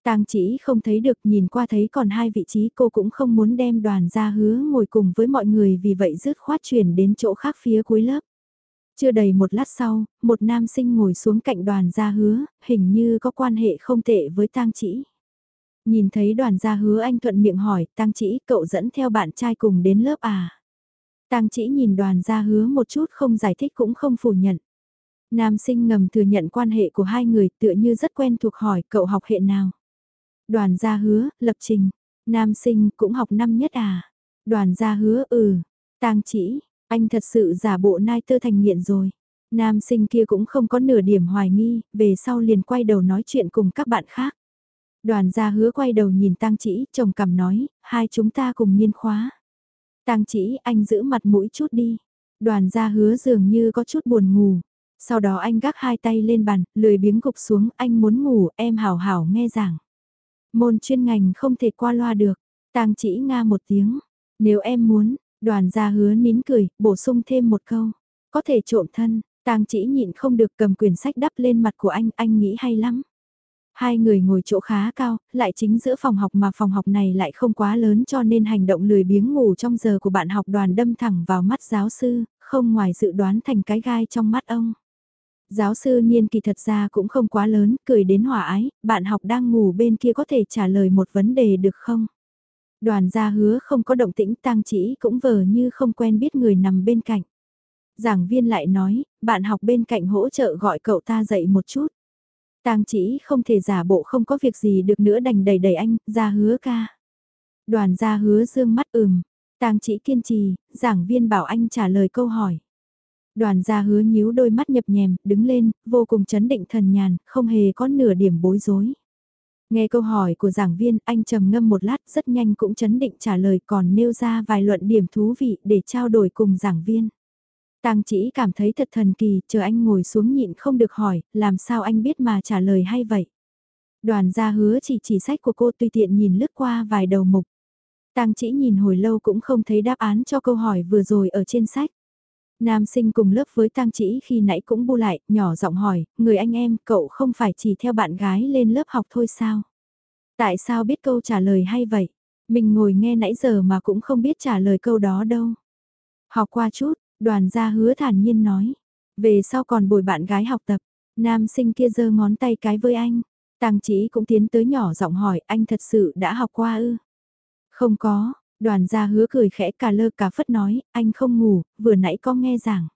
Tang chỉ không thấy được nhìn qua thấy còn hai vị trí cô cũng không muốn đem đoàn gia hứa ngồi cùng với mọi người vì vậy dứt khoát chuyển đến chỗ khác phía cuối lớp. Chưa đầy một lát sau, một nam sinh ngồi xuống cạnh đoàn gia hứa, hình như có quan hệ không tệ với tang chỉ. Nhìn thấy đoàn gia hứa anh thuận miệng hỏi, tang chỉ cậu dẫn theo bạn trai cùng đến lớp à? Tang chỉ nhìn đoàn gia hứa một chút không giải thích cũng không phủ nhận. Nam sinh ngầm thừa nhận quan hệ của hai người tựa như rất quen thuộc hỏi cậu học hệ nào. Đoàn gia hứa, lập trình. Nam sinh cũng học năm nhất à. Đoàn gia hứa ừ. Tang chỉ, anh thật sự giả bộ nai tơ thành nghiện rồi. Nam sinh kia cũng không có nửa điểm hoài nghi, về sau liền quay đầu nói chuyện cùng các bạn khác. Đoàn gia hứa quay đầu nhìn tang chỉ, chồng cầm nói, hai chúng ta cùng niên khóa. Tang chỉ anh giữ mặt mũi chút đi. Đoàn gia hứa dường như có chút buồn ngủ. Sau đó anh gác hai tay lên bàn, lười biếng gục xuống, anh muốn ngủ, em hảo hảo nghe giảng. Môn chuyên ngành không thể qua loa được. Tang chỉ nga một tiếng. Nếu em muốn, đoàn gia hứa nín cười, bổ sung thêm một câu. Có thể trộm thân, Tang chỉ nhịn không được cầm quyển sách đắp lên mặt của anh, anh nghĩ hay lắm. Hai người ngồi chỗ khá cao, lại chính giữa phòng học mà phòng học này lại không quá lớn cho nên hành động lười biếng ngủ trong giờ của bạn học đoàn đâm thẳng vào mắt giáo sư, không ngoài dự đoán thành cái gai trong mắt ông. Giáo sư niên kỳ thật ra cũng không quá lớn, cười đến hòa ái, bạn học đang ngủ bên kia có thể trả lời một vấn đề được không? Đoàn gia hứa không có động tĩnh tang chỉ cũng vờ như không quen biết người nằm bên cạnh. Giảng viên lại nói, bạn học bên cạnh hỗ trợ gọi cậu ta dậy một chút. Tang chỉ không thể giả bộ không có việc gì được nữa đành đẩy đẩy anh, ra hứa ca. Đoàn ra hứa dương mắt ừm, Tang chỉ kiên trì, giảng viên bảo anh trả lời câu hỏi. Đoàn gia hứa nhíu đôi mắt nhập nhèm, đứng lên, vô cùng chấn định thần nhàn, không hề có nửa điểm bối rối. Nghe câu hỏi của giảng viên, anh trầm ngâm một lát rất nhanh cũng chấn định trả lời còn nêu ra vài luận điểm thú vị để trao đổi cùng giảng viên. Tang chỉ cảm thấy thật thần kỳ, chờ anh ngồi xuống nhịn không được hỏi, làm sao anh biết mà trả lời hay vậy. Đoàn gia hứa chỉ chỉ sách của cô tùy tiện nhìn lướt qua vài đầu mục. Tang chỉ nhìn hồi lâu cũng không thấy đáp án cho câu hỏi vừa rồi ở trên sách. Nam sinh cùng lớp với Tang Chỉ khi nãy cũng bu lại, nhỏ giọng hỏi, người anh em, cậu không phải chỉ theo bạn gái lên lớp học thôi sao? Tại sao biết câu trả lời hay vậy? Mình ngồi nghe nãy giờ mà cũng không biết trả lời câu đó đâu. Học qua chút, đoàn gia hứa thản nhiên nói. Về sau còn bồi bạn gái học tập, nam sinh kia giơ ngón tay cái với anh. Tàng Chỉ cũng tiến tới nhỏ giọng hỏi anh thật sự đã học qua ư? Không có, Đoàn gia hứa cười khẽ cả lơ cả phất nói, anh không ngủ, vừa nãy có nghe giảng.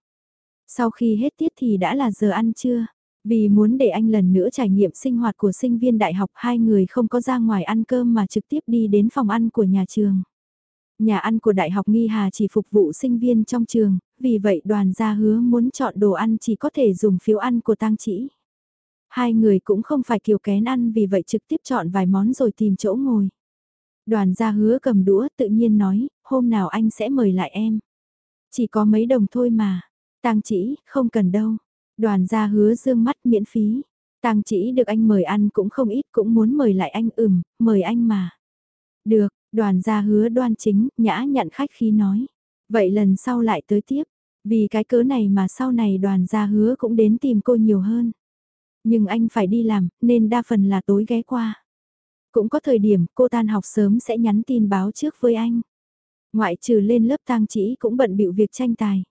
Sau khi hết tiết thì đã là giờ ăn trưa. Vì muốn để anh lần nữa trải nghiệm sinh hoạt của sinh viên đại học hai người không có ra ngoài ăn cơm mà trực tiếp đi đến phòng ăn của nhà trường. Nhà ăn của Đại học Nghi Hà chỉ phục vụ sinh viên trong trường, vì vậy đoàn gia hứa muốn chọn đồ ăn chỉ có thể dùng phiếu ăn của tang chỉ. Hai người cũng không phải kiều kén ăn vì vậy trực tiếp chọn vài món rồi tìm chỗ ngồi. Đoàn gia hứa cầm đũa tự nhiên nói, hôm nào anh sẽ mời lại em. Chỉ có mấy đồng thôi mà. Tang chỉ, không cần đâu. Đoàn gia hứa dương mắt miễn phí. Tang chỉ được anh mời ăn cũng không ít cũng muốn mời lại anh ừm, mời anh mà. Được, đoàn gia hứa đoan chính, nhã nhận khách khi nói. Vậy lần sau lại tới tiếp. Vì cái cớ này mà sau này đoàn gia hứa cũng đến tìm cô nhiều hơn. Nhưng anh phải đi làm, nên đa phần là tối ghé qua. Cũng có thời điểm cô tan học sớm sẽ nhắn tin báo trước với anh. Ngoại trừ lên lớp tang chỉ cũng bận bịu việc tranh tài.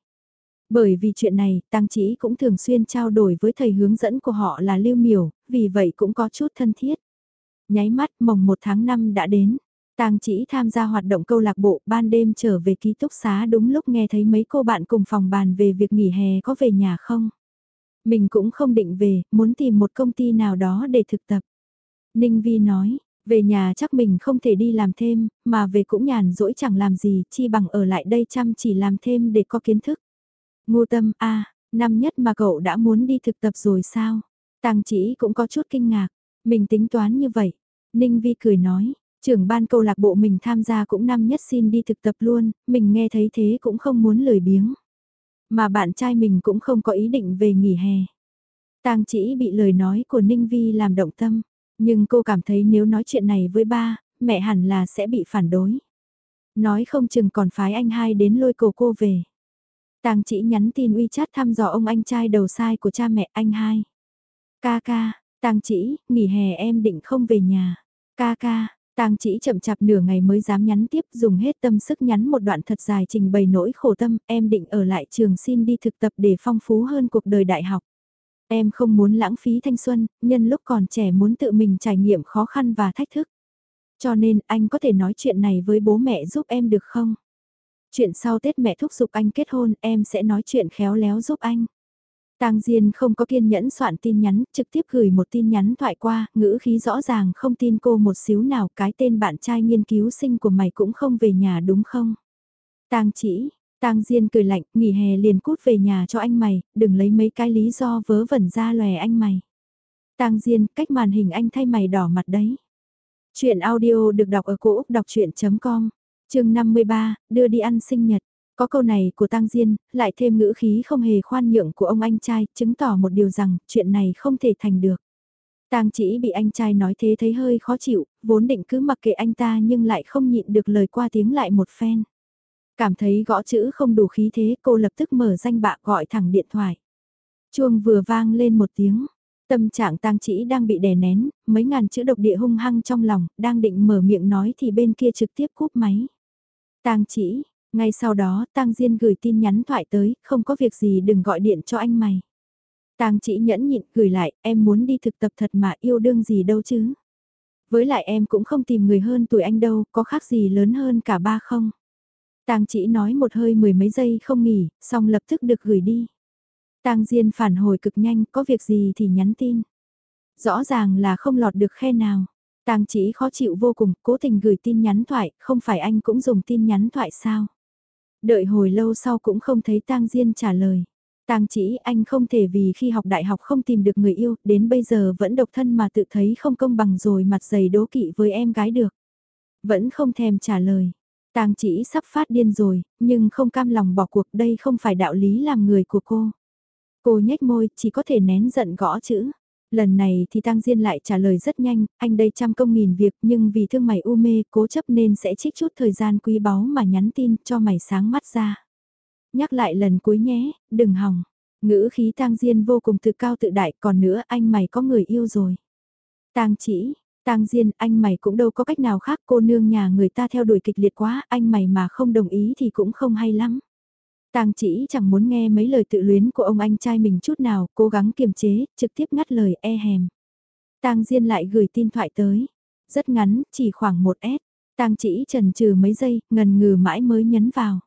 Bởi vì chuyện này, Tăng Chỉ cũng thường xuyên trao đổi với thầy hướng dẫn của họ là Lưu Miểu, vì vậy cũng có chút thân thiết. Nháy mắt mồng 1 tháng 5 đã đến. Tang Chỉ tham gia hoạt động câu lạc bộ ban đêm trở về ký túc xá đúng lúc nghe thấy mấy cô bạn cùng phòng bàn về việc nghỉ hè có về nhà không. Mình cũng không định về, muốn tìm một công ty nào đó để thực tập. Ninh Vi nói, về nhà chắc mình không thể đi làm thêm, mà về cũng nhàn rỗi chẳng làm gì, chi bằng ở lại đây chăm chỉ làm thêm để có kiến thức. Ngô tâm, a năm nhất mà cậu đã muốn đi thực tập rồi sao? Tàng chỉ cũng có chút kinh ngạc, mình tính toán như vậy. Ninh Vi cười nói, trưởng ban câu lạc bộ mình tham gia cũng năm nhất xin đi thực tập luôn, mình nghe thấy thế cũng không muốn lười biếng. Mà bạn trai mình cũng không có ý định về nghỉ hè. Tàng chỉ bị lời nói của Ninh Vi làm động tâm. Nhưng cô cảm thấy nếu nói chuyện này với ba, mẹ hẳn là sẽ bị phản đối. Nói không chừng còn phái anh hai đến lôi cổ cô về. Tàng chỉ nhắn tin uy chát thăm dò ông anh trai đầu sai của cha mẹ anh hai. Ca ca, Tàng chỉ, nghỉ hè em định không về nhà. Ca ca, Tang chỉ chậm chạp nửa ngày mới dám nhắn tiếp dùng hết tâm sức nhắn một đoạn thật dài trình bày nỗi khổ tâm, em định ở lại trường xin đi thực tập để phong phú hơn cuộc đời đại học. Em không muốn lãng phí thanh xuân, nhân lúc còn trẻ muốn tự mình trải nghiệm khó khăn và thách thức. Cho nên anh có thể nói chuyện này với bố mẹ giúp em được không? Chuyện sau Tết mẹ thúc giục anh kết hôn, em sẽ nói chuyện khéo léo giúp anh. Tang Diên không có kiên nhẫn soạn tin nhắn, trực tiếp gửi một tin nhắn thoại qua, ngữ khí rõ ràng không tin cô một xíu nào, cái tên bạn trai nghiên cứu sinh của mày cũng không về nhà đúng không? Tang chỉ, Tang Diên cười lạnh, nghỉ hè liền cút về nhà cho anh mày, đừng lấy mấy cái lý do vớ vẩn ra lòe anh mày. Tang Diên, cách màn hình anh thay mày đỏ mặt đấy. Chuyện audio được đọc ở cổ Úc đọc chuyện.com, chương 53, đưa đi ăn sinh nhật. Có câu này của Tang Diên, lại thêm ngữ khí không hề khoan nhượng của ông anh trai, chứng tỏ một điều rằng, chuyện này không thể thành được. Tang chỉ bị anh trai nói thế thấy hơi khó chịu, vốn định cứ mặc kệ anh ta nhưng lại không nhịn được lời qua tiếng lại một phen. Cảm thấy gõ chữ không đủ khí thế cô lập tức mở danh bạ gọi thẳng điện thoại. Chuông vừa vang lên một tiếng. Tâm trạng tang chỉ đang bị đè nén, mấy ngàn chữ độc địa hung hăng trong lòng, đang định mở miệng nói thì bên kia trực tiếp cúp máy. Tang chỉ, ngay sau đó tang Diên gửi tin nhắn thoại tới, không có việc gì đừng gọi điện cho anh mày. Tang chỉ nhẫn nhịn gửi lại, em muốn đi thực tập thật mà yêu đương gì đâu chứ. Với lại em cũng không tìm người hơn tuổi anh đâu, có khác gì lớn hơn cả ba không. Tang chỉ nói một hơi mười mấy giây không nghỉ, xong lập tức được gửi đi. Tang Diên phản hồi cực nhanh, có việc gì thì nhắn tin. Rõ ràng là không lọt được khe nào. Tang chỉ khó chịu vô cùng, cố tình gửi tin nhắn thoại, không phải anh cũng dùng tin nhắn thoại sao? Đợi hồi lâu sau cũng không thấy Tang Diên trả lời. Tang chỉ anh không thể vì khi học đại học không tìm được người yêu, đến bây giờ vẫn độc thân mà tự thấy không công bằng rồi mặt dày đố kỵ với em gái được. Vẫn không thèm trả lời. Tang chỉ sắp phát điên rồi, nhưng không cam lòng bỏ cuộc đây không phải đạo lý làm người của cô. Cô nhếch môi, chỉ có thể nén giận gõ chữ. Lần này thì Tăng Diên lại trả lời rất nhanh, anh đây trăm công nghìn việc nhưng vì thương mày u mê cố chấp nên sẽ trích chút thời gian quý báu mà nhắn tin cho mày sáng mắt ra. Nhắc lại lần cuối nhé, đừng hỏng. Ngữ khí Tăng Diên vô cùng tự cao tự đại còn nữa anh mày có người yêu rồi. Tang chỉ, Tang Diên anh mày cũng đâu có cách nào khác cô nương nhà người ta theo đuổi kịch liệt quá anh mày mà không đồng ý thì cũng không hay lắm. Tang chỉ chẳng muốn nghe mấy lời tự luyến của ông anh trai mình chút nào, cố gắng kiềm chế, trực tiếp ngắt lời e hèm. Tang Diên lại gửi tin thoại tới. Rất ngắn, chỉ khoảng một s. Tang chỉ trần trừ mấy giây, ngần ngừ mãi mới nhấn vào.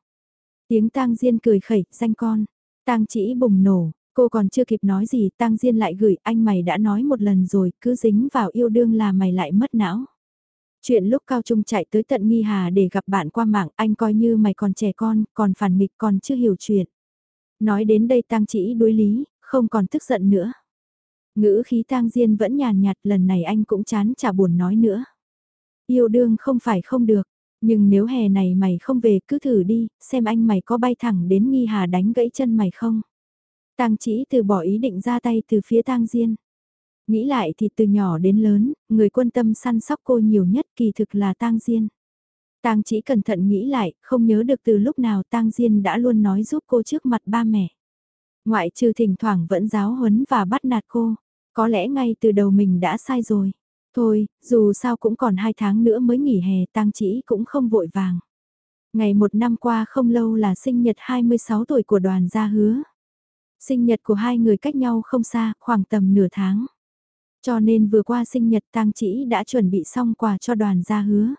Tiếng Tang Diên cười khẩy, danh con. Tang chỉ bùng nổ, cô còn chưa kịp nói gì, Tang Diên lại gửi anh mày đã nói một lần rồi, cứ dính vào yêu đương là mày lại mất não. Chuyện lúc Cao Trung chạy tới tận Nghi Hà để gặp bạn qua mạng, anh coi như mày còn trẻ con, còn phản nghịch còn chưa hiểu chuyện. Nói đến đây tang chỉ đối lý, không còn tức giận nữa. Ngữ khí tang diên vẫn nhàn nhạt lần này anh cũng chán chả buồn nói nữa. Yêu đương không phải không được, nhưng nếu hè này mày không về cứ thử đi, xem anh mày có bay thẳng đến Nghi Hà đánh gãy chân mày không. Tang chỉ từ bỏ ý định ra tay từ phía tang diên. Nghĩ lại thì từ nhỏ đến lớn, người quân tâm săn sóc cô nhiều nhất kỳ thực là tang diên. Tang chỉ cẩn thận nghĩ lại, không nhớ được từ lúc nào Tang Diên đã luôn nói giúp cô trước mặt ba mẹ. Ngoại trừ thỉnh thoảng vẫn giáo huấn và bắt nạt cô, có lẽ ngay từ đầu mình đã sai rồi. Thôi, dù sao cũng còn hai tháng nữa mới nghỉ hè Tang chỉ cũng không vội vàng. Ngày một năm qua không lâu là sinh nhật 26 tuổi của đoàn gia hứa. Sinh nhật của hai người cách nhau không xa, khoảng tầm nửa tháng. Cho nên vừa qua sinh nhật tang chỉ đã chuẩn bị xong quà cho đoàn gia hứa.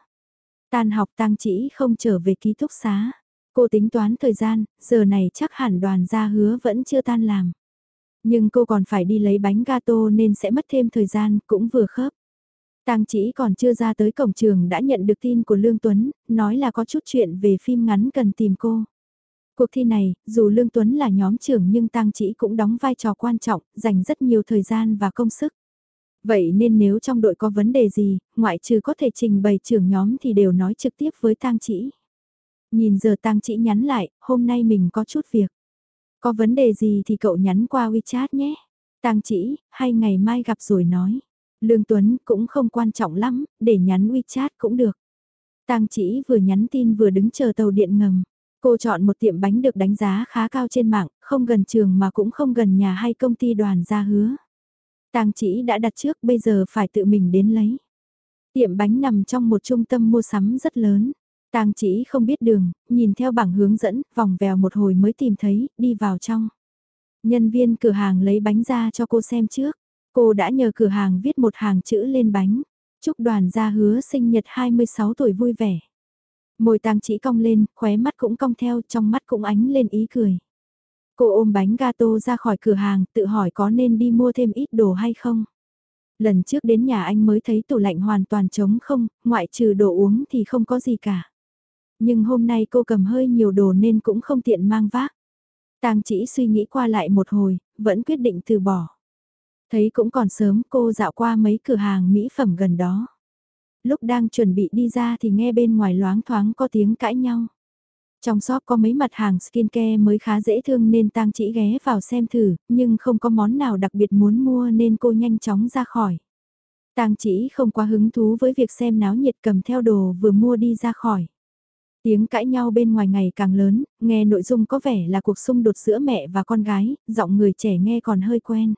Tan học tang chỉ không trở về ký túc xá. Cô tính toán thời gian, giờ này chắc hẳn đoàn gia hứa vẫn chưa tan làm. Nhưng cô còn phải đi lấy bánh gato nên sẽ mất thêm thời gian, cũng vừa khớp. Tang chỉ còn chưa ra tới cổng trường đã nhận được tin của Lương Tuấn, nói là có chút chuyện về phim ngắn cần tìm cô. Cuộc thi này, dù Lương Tuấn là nhóm trưởng nhưng Tang chỉ cũng đóng vai trò quan trọng, dành rất nhiều thời gian và công sức. Vậy nên nếu trong đội có vấn đề gì, ngoại trừ có thể trình bày trưởng nhóm thì đều nói trực tiếp với tang chỉ. Nhìn giờ tang chỉ nhắn lại, hôm nay mình có chút việc. Có vấn đề gì thì cậu nhắn qua WeChat nhé. Tang chỉ, hay ngày mai gặp rồi nói. Lương Tuấn cũng không quan trọng lắm, để nhắn WeChat cũng được. Tang chỉ vừa nhắn tin vừa đứng chờ tàu điện ngầm. Cô chọn một tiệm bánh được đánh giá khá cao trên mạng, không gần trường mà cũng không gần nhà hay công ty đoàn ra hứa. Tang chỉ đã đặt trước bây giờ phải tự mình đến lấy. Tiệm bánh nằm trong một trung tâm mua sắm rất lớn. Tang chỉ không biết đường, nhìn theo bảng hướng dẫn, vòng vèo một hồi mới tìm thấy, đi vào trong. Nhân viên cửa hàng lấy bánh ra cho cô xem trước. Cô đã nhờ cửa hàng viết một hàng chữ lên bánh. Chúc đoàn gia hứa sinh nhật 26 tuổi vui vẻ. Môi tang chỉ cong lên, khóe mắt cũng cong theo, trong mắt cũng ánh lên ý cười. Cô ôm bánh gato ra khỏi cửa hàng, tự hỏi có nên đi mua thêm ít đồ hay không. Lần trước đến nhà anh mới thấy tủ lạnh hoàn toàn trống không, ngoại trừ đồ uống thì không có gì cả. Nhưng hôm nay cô cầm hơi nhiều đồ nên cũng không tiện mang vác. Tang chỉ suy nghĩ qua lại một hồi, vẫn quyết định từ bỏ. Thấy cũng còn sớm cô dạo qua mấy cửa hàng mỹ phẩm gần đó. Lúc đang chuẩn bị đi ra thì nghe bên ngoài loáng thoáng có tiếng cãi nhau. Trong shop có mấy mặt hàng skincare mới khá dễ thương nên tang chỉ ghé vào xem thử, nhưng không có món nào đặc biệt muốn mua nên cô nhanh chóng ra khỏi. Tang chỉ không quá hứng thú với việc xem náo nhiệt cầm theo đồ vừa mua đi ra khỏi. Tiếng cãi nhau bên ngoài ngày càng lớn, nghe nội dung có vẻ là cuộc xung đột giữa mẹ và con gái, giọng người trẻ nghe còn hơi quen.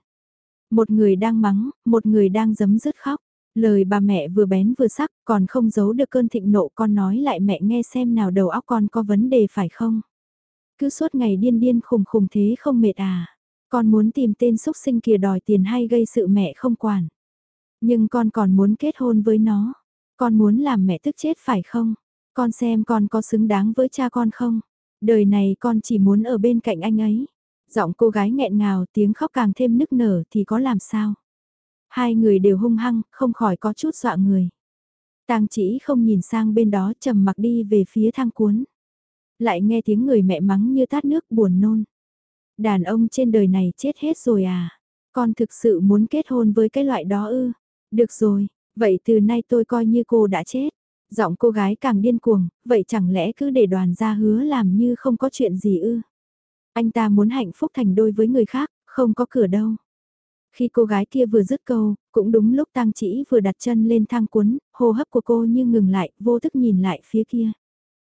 Một người đang mắng, một người đang giấm dứt khóc. Lời bà mẹ vừa bén vừa sắc, còn không giấu được cơn thịnh nộ con nói lại mẹ nghe xem nào đầu óc con có vấn đề phải không? Cứ suốt ngày điên điên khùng khùng thế không mệt à? Con muốn tìm tên xúc sinh kia đòi tiền hay gây sự mẹ không quản. Nhưng con còn muốn kết hôn với nó. Con muốn làm mẹ tức chết phải không? Con xem con có xứng đáng với cha con không? Đời này con chỉ muốn ở bên cạnh anh ấy. Giọng cô gái nghẹn ngào tiếng khóc càng thêm nức nở thì có làm sao? Hai người đều hung hăng, không khỏi có chút dọa người. Tang chỉ không nhìn sang bên đó trầm mặc đi về phía thang cuốn. Lại nghe tiếng người mẹ mắng như tát nước buồn nôn. Đàn ông trên đời này chết hết rồi à? Con thực sự muốn kết hôn với cái loại đó ư? Được rồi, vậy từ nay tôi coi như cô đã chết. Giọng cô gái càng điên cuồng, vậy chẳng lẽ cứ để đoàn gia hứa làm như không có chuyện gì ư? Anh ta muốn hạnh phúc thành đôi với người khác, không có cửa đâu. Khi cô gái kia vừa dứt câu, cũng đúng lúc tang chỉ vừa đặt chân lên thang cuốn, hô hấp của cô như ngừng lại, vô thức nhìn lại phía kia.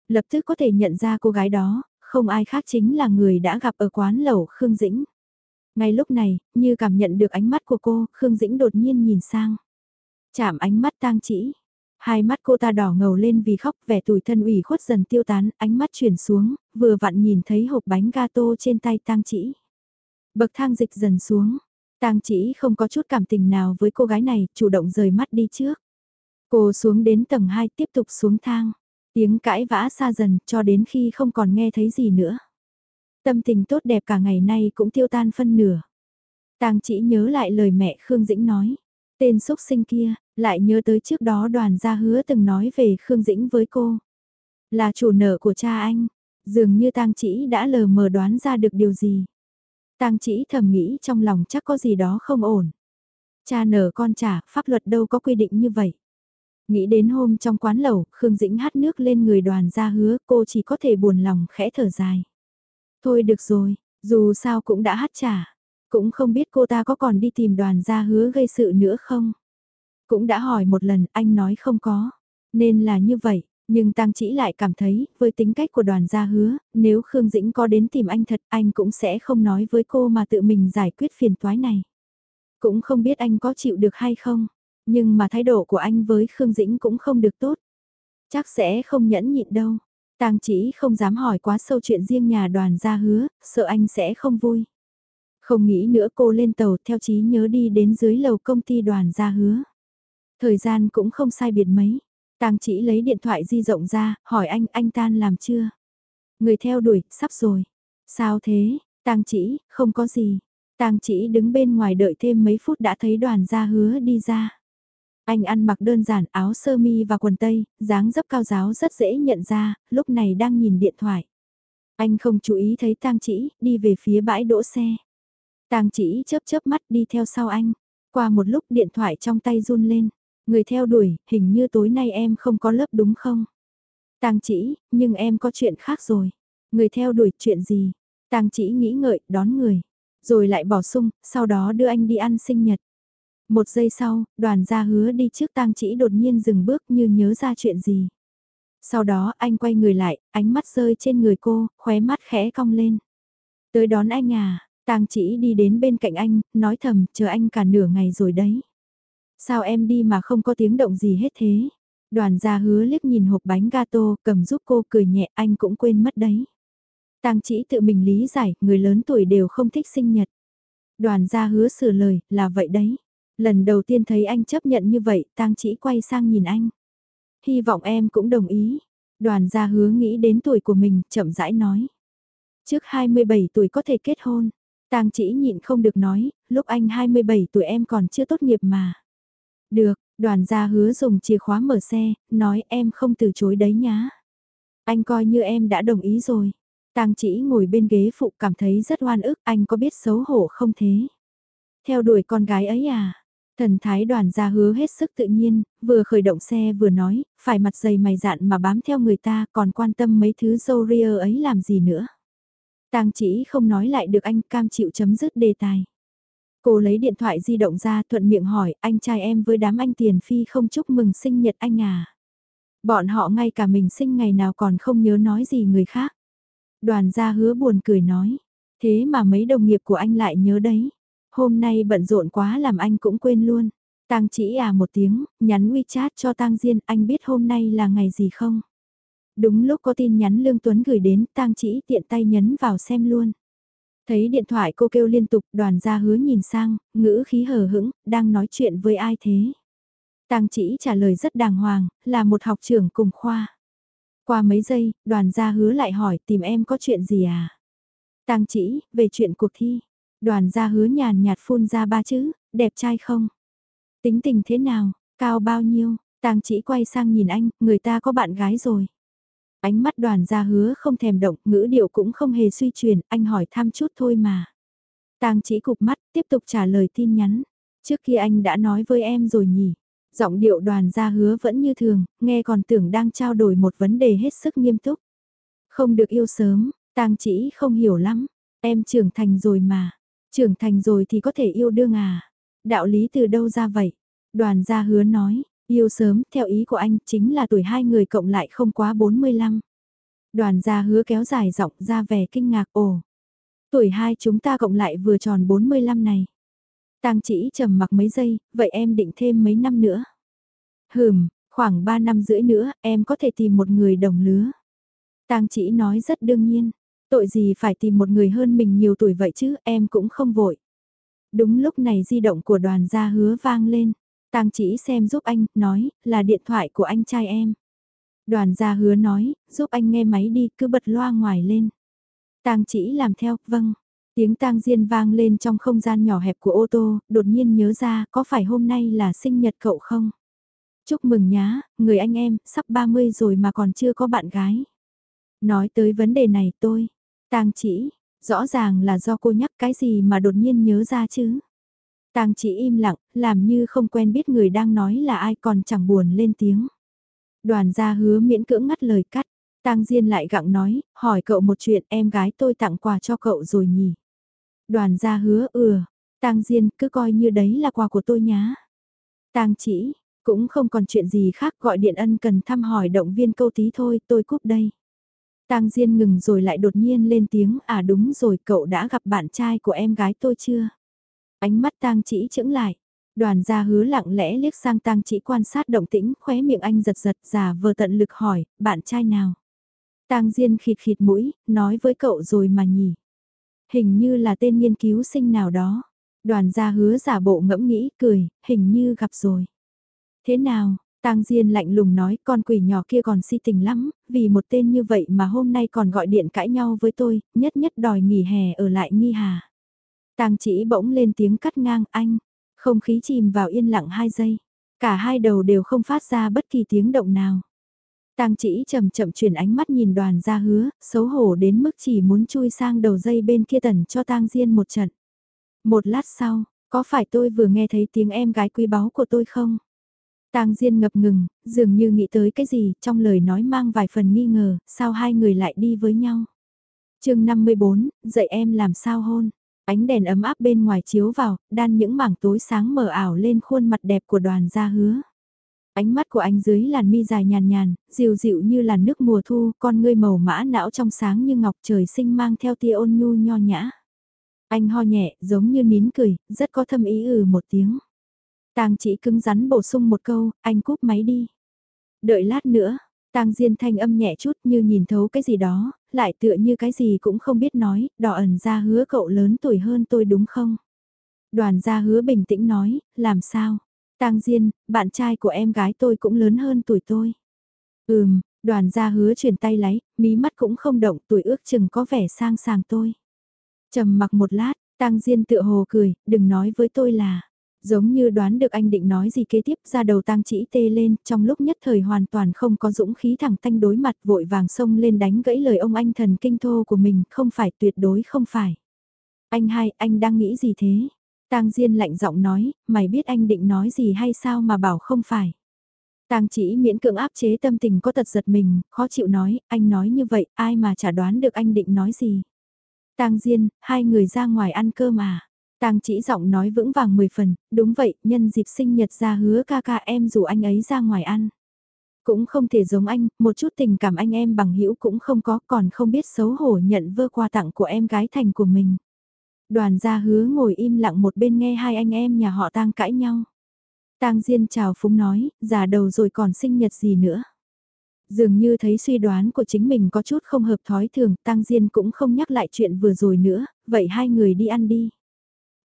Lập tức có thể nhận ra cô gái đó, không ai khác chính là người đã gặp ở quán lẩu Khương Dĩnh. Ngay lúc này, như cảm nhận được ánh mắt của cô, Khương Dĩnh đột nhiên nhìn sang. Chạm ánh mắt tang chỉ. Hai mắt cô ta đỏ ngầu lên vì khóc vẻ tủi thân ủy khuất dần tiêu tán, ánh mắt chuyển xuống, vừa vặn nhìn thấy hộp bánh gato trên tay tang chỉ. Bậc thang dịch dần xuống, tang chỉ không có chút cảm tình nào với cô gái này, chủ động rời mắt đi trước. Cô xuống đến tầng 2 tiếp tục xuống thang. Tiếng cãi vã xa dần cho đến khi không còn nghe thấy gì nữa. Tâm tình tốt đẹp cả ngày nay cũng tiêu tan phân nửa. Tang chỉ nhớ lại lời mẹ Khương Dĩnh nói. Tên xúc sinh kia, lại nhớ tới trước đó đoàn gia hứa từng nói về Khương Dĩnh với cô. Là chủ nợ của cha anh, dường như tang chỉ đã lờ mờ đoán ra được điều gì. Tang chỉ thầm nghĩ trong lòng chắc có gì đó không ổn. Cha nở con trả, pháp luật đâu có quy định như vậy. Nghĩ đến hôm trong quán lẩu, Khương Dĩnh hát nước lên người đoàn gia hứa, cô chỉ có thể buồn lòng khẽ thở dài. Thôi được rồi, dù sao cũng đã hát trả. Cũng không biết cô ta có còn đi tìm đoàn gia hứa gây sự nữa không? Cũng đã hỏi một lần, anh nói không có. Nên là như vậy, nhưng Tăng Chỉ lại cảm thấy, với tính cách của đoàn gia hứa, nếu Khương Dĩnh có đến tìm anh thật, anh cũng sẽ không nói với cô mà tự mình giải quyết phiền toái này. Cũng không biết anh có chịu được hay không, nhưng mà thái độ của anh với Khương Dĩnh cũng không được tốt. Chắc sẽ không nhẫn nhịn đâu. Tang chỉ không dám hỏi quá sâu chuyện riêng nhà đoàn gia hứa, sợ anh sẽ không vui. Không nghĩ nữa cô lên tàu theo chí nhớ đi đến dưới lầu công ty đoàn gia hứa. Thời gian cũng không sai biệt mấy. Tang chỉ lấy điện thoại di rộng ra, hỏi anh, anh tan làm chưa? Người theo đuổi, sắp rồi. Sao thế? Tang chỉ, không có gì. Tang chỉ đứng bên ngoài đợi thêm mấy phút đã thấy đoàn gia hứa đi ra. Anh ăn mặc đơn giản áo sơ mi và quần tây, dáng dấp cao giáo rất dễ nhận ra, lúc này đang nhìn điện thoại. Anh không chú ý thấy tang chỉ, đi về phía bãi đỗ xe. Tang chỉ chớp chớp mắt đi theo sau anh. Qua một lúc điện thoại trong tay run lên. Người theo đuổi, hình như tối nay em không có lớp đúng không? Tang chỉ, nhưng em có chuyện khác rồi. Người theo đuổi chuyện gì? Tang chỉ nghĩ ngợi, đón người. Rồi lại bỏ sung, sau đó đưa anh đi ăn sinh nhật. Một giây sau, đoàn gia hứa đi trước tang chỉ đột nhiên dừng bước như nhớ ra chuyện gì. Sau đó anh quay người lại, ánh mắt rơi trên người cô, khóe mắt khẽ cong lên. Tới đón anh à, tang chỉ đi đến bên cạnh anh, nói thầm, chờ anh cả nửa ngày rồi đấy. Sao em đi mà không có tiếng động gì hết thế? Đoàn gia hứa liếc nhìn hộp bánh gato, cầm giúp cô cười nhẹ, anh cũng quên mất đấy. Tang chỉ tự mình lý giải, người lớn tuổi đều không thích sinh nhật. Đoàn gia hứa sửa lời, là vậy đấy. Lần đầu tiên thấy anh chấp nhận như vậy, tang chỉ quay sang nhìn anh. Hy vọng em cũng đồng ý. Đoàn gia hứa nghĩ đến tuổi của mình, chậm rãi nói. Trước 27 tuổi có thể kết hôn. Tang chỉ nhịn không được nói, lúc anh 27 tuổi em còn chưa tốt nghiệp mà. Được, đoàn gia hứa dùng chìa khóa mở xe, nói em không từ chối đấy nhá. Anh coi như em đã đồng ý rồi. Tang chỉ ngồi bên ghế phụ cảm thấy rất oan ức, anh có biết xấu hổ không thế? Theo đuổi con gái ấy à? Thần thái đoàn gia hứa hết sức tự nhiên, vừa khởi động xe vừa nói, phải mặt dày mày dạn mà bám theo người ta còn quan tâm mấy thứ dâu ria ấy làm gì nữa. Tang chỉ không nói lại được anh cam chịu chấm dứt đề tài. Cô lấy điện thoại di động ra thuận miệng hỏi anh trai em với đám anh tiền phi không chúc mừng sinh nhật anh à. Bọn họ ngay cả mình sinh ngày nào còn không nhớ nói gì người khác. Đoàn gia hứa buồn cười nói, thế mà mấy đồng nghiệp của anh lại nhớ đấy. Hôm nay bận rộn quá làm anh cũng quên luôn. Tang chỉ à một tiếng, nhắn WeChat cho Tang Diên, anh biết hôm nay là ngày gì không? Đúng lúc có tin nhắn Lương Tuấn gửi đến, Tang chỉ tiện tay nhấn vào xem luôn. Thấy điện thoại cô kêu liên tục, đoàn gia hứa nhìn sang, ngữ khí hờ hững, đang nói chuyện với ai thế? Tang chỉ trả lời rất đàng hoàng, là một học trưởng cùng khoa. Qua mấy giây, đoàn gia hứa lại hỏi tìm em có chuyện gì à? Tang chỉ, về chuyện cuộc thi. Đoàn gia hứa nhàn nhạt phun ra ba chữ, đẹp trai không? Tính tình thế nào, cao bao nhiêu? Tang chỉ quay sang nhìn anh, người ta có bạn gái rồi. Ánh mắt đoàn gia hứa không thèm động, ngữ điệu cũng không hề suy truyền, anh hỏi thăm chút thôi mà. Tang chỉ cục mắt, tiếp tục trả lời tin nhắn. Trước kia anh đã nói với em rồi nhỉ. Giọng điệu đoàn gia hứa vẫn như thường, nghe còn tưởng đang trao đổi một vấn đề hết sức nghiêm túc. Không được yêu sớm, tang chỉ không hiểu lắm. Em trưởng thành rồi mà. Trưởng thành rồi thì có thể yêu đương à. Đạo lý từ đâu ra vậy? Đoàn gia hứa nói, yêu sớm theo ý của anh chính là tuổi hai người cộng lại không quá 45. Đoàn gia hứa kéo dài giọng ra vẻ kinh ngạc ồ. Tuổi hai chúng ta cộng lại vừa tròn 45 này. Tang chỉ trầm mặc mấy giây, vậy em định thêm mấy năm nữa. Hừm, khoảng 3 năm rưỡi nữa, em có thể tìm một người đồng lứa. Tang chỉ nói rất đương nhiên, tội gì phải tìm một người hơn mình nhiều tuổi vậy chứ, em cũng không vội. Đúng lúc này di động của đoàn gia hứa vang lên. Tang chỉ xem giúp anh, nói, là điện thoại của anh trai em. Đoàn gia hứa nói, giúp anh nghe máy đi, cứ bật loa ngoài lên. Tang chỉ làm theo, vâng. Tiếng tang diên vang lên trong không gian nhỏ hẹp của ô tô, đột nhiên nhớ ra, có phải hôm nay là sinh nhật cậu không? Chúc mừng nhá, người anh em, sắp 30 rồi mà còn chưa có bạn gái. Nói tới vấn đề này tôi, tang chỉ, rõ ràng là do cô nhắc cái gì mà đột nhiên nhớ ra chứ. Tang chỉ im lặng, làm như không quen biết người đang nói là ai còn chẳng buồn lên tiếng. Đoàn gia hứa miễn cưỡng ngắt lời cắt. Tang Diên lại gặng nói, hỏi cậu một chuyện em gái tôi tặng quà cho cậu rồi nhỉ. Đoàn gia hứa ừa, Tang Diên cứ coi như đấy là quà của tôi nhá. Tang chỉ, cũng không còn chuyện gì khác gọi điện ân cần thăm hỏi động viên câu tí thôi tôi cúp đây. Tang Diên ngừng rồi lại đột nhiên lên tiếng à đúng rồi cậu đã gặp bạn trai của em gái tôi chưa? Ánh mắt tang chỉ chững lại. Đoàn gia hứa lặng lẽ liếc sang tang chỉ quan sát động tĩnh, khóe miệng anh giật giật giả vờ tận lực hỏi, bạn trai nào? Tang Diên khịt khịt mũi, nói với cậu rồi mà nhỉ. Hình như là tên nghiên cứu sinh nào đó. Đoàn gia hứa giả bộ ngẫm nghĩ, cười, hình như gặp rồi. Thế nào, Tang Diên lạnh lùng nói con quỷ nhỏ kia còn si tình lắm, vì một tên như vậy mà hôm nay còn gọi điện cãi nhau với tôi, nhất nhất đòi nghỉ hè ở lại nghi hà. Tang chỉ bỗng lên tiếng cắt ngang anh, không khí chìm vào yên lặng hai giây, cả hai đầu đều không phát ra bất kỳ tiếng động nào. Tang chỉ chậm chậm chuyển ánh mắt nhìn đoàn ra hứa, xấu hổ đến mức chỉ muốn chui sang đầu dây bên kia tần cho Tang Diên một trận. Một lát sau, có phải tôi vừa nghe thấy tiếng em gái quý báu của tôi không? Tang Diên ngập ngừng, dường như nghĩ tới cái gì, trong lời nói mang vài phần nghi ngờ, sao hai người lại đi với nhau? chương 54, dạy em làm sao hôn. Ánh đèn ấm áp bên ngoài chiếu vào, đan những mảng tối sáng mờ ảo lên khuôn mặt đẹp của đoàn gia hứa. Ánh mắt của anh dưới làn mi dài nhàn nhàn, dịu dịu như là nước mùa thu, con ngươi màu mã não trong sáng như ngọc trời sinh mang theo tia ôn nhu nho nhã. Anh ho nhẹ, giống như nín cười, rất có thâm ý ừ một tiếng. Tang chỉ cứng rắn bổ sung một câu, anh cúp máy đi. Đợi lát nữa, Tang Diên thanh âm nhẹ chút như nhìn thấu cái gì đó, lại tựa như cái gì cũng không biết nói, đỏ ẩn ra hứa cậu lớn tuổi hơn tôi đúng không? Đoàn gia hứa bình tĩnh nói, làm sao? Tang Diên, bạn trai của em gái tôi cũng lớn hơn tuổi tôi. Ừm, đoàn gia hứa chuyển tay lấy, mí mắt cũng không động, tuổi ước chừng có vẻ sang sàng tôi. Trầm mặc một lát, Tang Diên tựa hồ cười, đừng nói với tôi là, giống như đoán được anh định nói gì kế tiếp ra đầu tang chỉ tê lên, trong lúc nhất thời hoàn toàn không có dũng khí thẳng thanh đối mặt vội vàng xông lên đánh gãy lời ông anh thần kinh thô của mình, không phải tuyệt đối không phải. Anh hai, anh đang nghĩ gì thế? Tang Diên lạnh giọng nói, mày biết anh định nói gì hay sao mà bảo không phải. Tang chỉ miễn cưỡng áp chế tâm tình có tật giật mình, khó chịu nói, anh nói như vậy, ai mà chả đoán được anh định nói gì. Tang Diên, hai người ra ngoài ăn cơm à. Tang chỉ giọng nói vững vàng mười phần, đúng vậy, nhân dịp sinh nhật ra hứa ca ca em dù anh ấy ra ngoài ăn. Cũng không thể giống anh, một chút tình cảm anh em bằng hữu cũng không có, còn không biết xấu hổ nhận vơ quà tặng của em gái thành của mình. Đoàn gia hứa ngồi im lặng một bên nghe hai anh em nhà họ tang cãi nhau. Tang Diên chào phúng nói, già đầu rồi còn sinh nhật gì nữa. Dường như thấy suy đoán của chính mình có chút không hợp thói thường, Tang Diên cũng không nhắc lại chuyện vừa rồi nữa, vậy hai người đi ăn đi.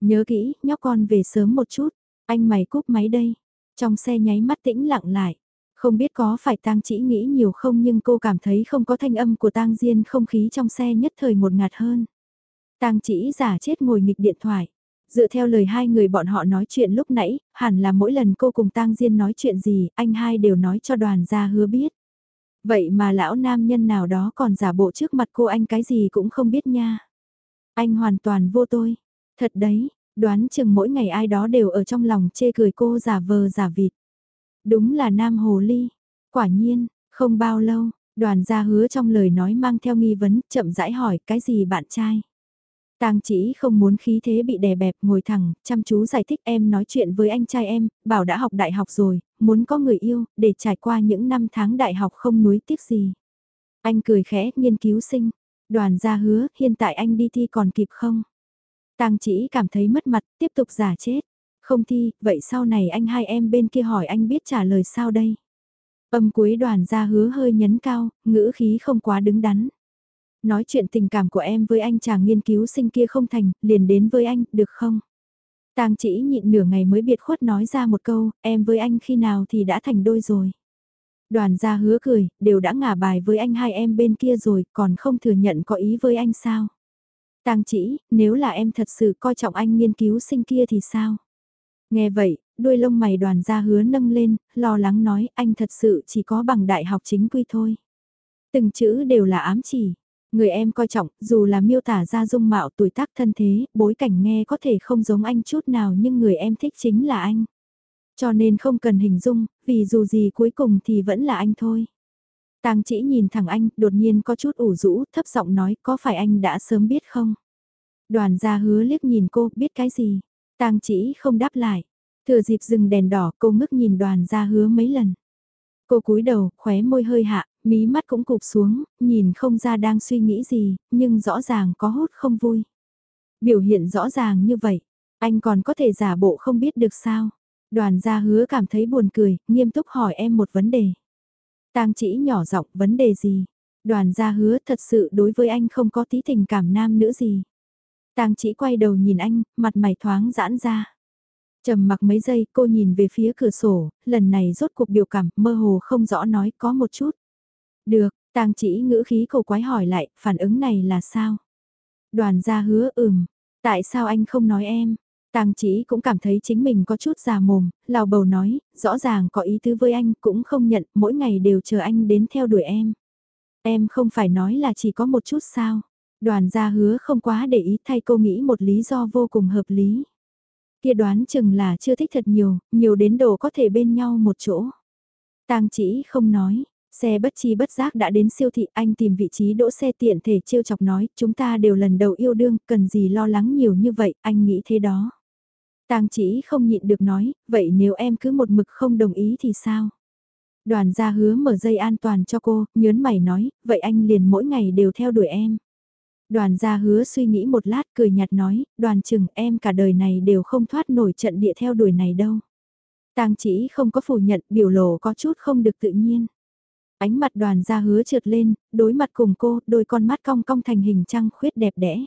Nhớ kỹ, nhóc con về sớm một chút, anh mày cúp máy đây. Trong xe nháy mắt tĩnh lặng lại. Không biết có phải tang chỉ nghĩ nhiều không nhưng cô cảm thấy không có thanh âm của tang diên không khí trong xe nhất thời một ngạt hơn. Tang chỉ giả chết ngồi nghịch điện thoại. Dựa theo lời hai người bọn họ nói chuyện lúc nãy, hẳn là mỗi lần cô cùng tang diên nói chuyện gì, anh hai đều nói cho đoàn gia hứa biết. Vậy mà lão nam nhân nào đó còn giả bộ trước mặt cô anh cái gì cũng không biết nha. Anh hoàn toàn vô tôi. Thật đấy, đoán chừng mỗi ngày ai đó đều ở trong lòng chê cười cô giả vờ giả vịt. Đúng là nam hồ ly. Quả nhiên, không bao lâu, đoàn gia hứa trong lời nói mang theo nghi vấn, chậm rãi hỏi cái gì bạn trai. Tang chỉ không muốn khí thế bị đè bẹp ngồi thẳng, chăm chú giải thích em nói chuyện với anh trai em, bảo đã học đại học rồi, muốn có người yêu, để trải qua những năm tháng đại học không nuối tiếc gì. Anh cười khẽ, nghiên cứu sinh. Đoàn gia hứa, hiện tại anh đi thi còn kịp không? Tang chỉ cảm thấy mất mặt, tiếp tục giả chết. Không thi, vậy sau này anh hai em bên kia hỏi anh biết trả lời sao đây? Âm cuối đoàn gia hứa hơi nhấn cao, ngữ khí không quá đứng đắn. Nói chuyện tình cảm của em với anh chàng nghiên cứu sinh kia không thành, liền đến với anh, được không? Tang chỉ nhịn nửa ngày mới biệt khuất nói ra một câu, em với anh khi nào thì đã thành đôi rồi. Đoàn gia hứa cười, đều đã ngả bài với anh hai em bên kia rồi, còn không thừa nhận có ý với anh sao? Tang chỉ, nếu là em thật sự coi trọng anh nghiên cứu sinh kia thì sao? Nghe vậy, đuôi lông mày đoàn ra hứa nâng lên, lo lắng nói anh thật sự chỉ có bằng đại học chính quy thôi. Từng chữ đều là ám chỉ. Người em coi trọng, dù là miêu tả ra dung mạo tuổi tác thân thế, bối cảnh nghe có thể không giống anh chút nào nhưng người em thích chính là anh. Cho nên không cần hình dung, vì dù gì cuối cùng thì vẫn là anh thôi. Tang chỉ nhìn thẳng anh, đột nhiên có chút ủ rũ, thấp giọng nói, có phải anh đã sớm biết không? Đoàn gia hứa liếc nhìn cô, biết cái gì? Tang chỉ không đáp lại. Thừa dịp dừng đèn đỏ, cô ngước nhìn đoàn gia hứa mấy lần. Cô cúi đầu, khóe môi hơi hạ, mí mắt cũng cụp xuống, nhìn không ra đang suy nghĩ gì, nhưng rõ ràng có hốt không vui. Biểu hiện rõ ràng như vậy, anh còn có thể giả bộ không biết được sao. Đoàn gia hứa cảm thấy buồn cười, nghiêm túc hỏi em một vấn đề. Tang chỉ nhỏ giọng vấn đề gì? Đoàn gia hứa thật sự đối với anh không có tí tình cảm nam nữ gì. Tang chỉ quay đầu nhìn anh, mặt mày thoáng giãn ra. Trầm mặc mấy giây cô nhìn về phía cửa sổ, lần này rốt cuộc biểu cảm mơ hồ không rõ nói có một chút. Được, tang chỉ ngữ khí cầu quái hỏi lại, phản ứng này là sao? Đoàn gia hứa ừm, tại sao anh không nói em? Tang chỉ cũng cảm thấy chính mình có chút già mồm, lào bầu nói, rõ ràng có ý tứ với anh cũng không nhận, mỗi ngày đều chờ anh đến theo đuổi em. Em không phải nói là chỉ có một chút sao? Đoàn gia hứa không quá để ý thay cô nghĩ một lý do vô cùng hợp lý. Kia đoán chừng là chưa thích thật nhiều, nhiều đến độ có thể bên nhau một chỗ. Tang chỉ không nói, xe bất chi bất giác đã đến siêu thị anh tìm vị trí đỗ xe tiện thể trêu chọc nói chúng ta đều lần đầu yêu đương cần gì lo lắng nhiều như vậy anh nghĩ thế đó. Tang chỉ không nhịn được nói vậy nếu em cứ một mực không đồng ý thì sao? Đoàn gia hứa mở dây an toàn cho cô, nhớn mày nói, vậy anh liền mỗi ngày đều theo đuổi em. Đoàn gia hứa suy nghĩ một lát cười nhạt nói, đoàn chừng em cả đời này đều không thoát nổi trận địa theo đuổi này đâu. Tang chỉ không có phủ nhận biểu lộ có chút không được tự nhiên. Ánh mặt đoàn gia hứa trượt lên, đối mặt cùng cô, đôi con mắt cong cong thành hình trăng khuyết đẹp đẽ.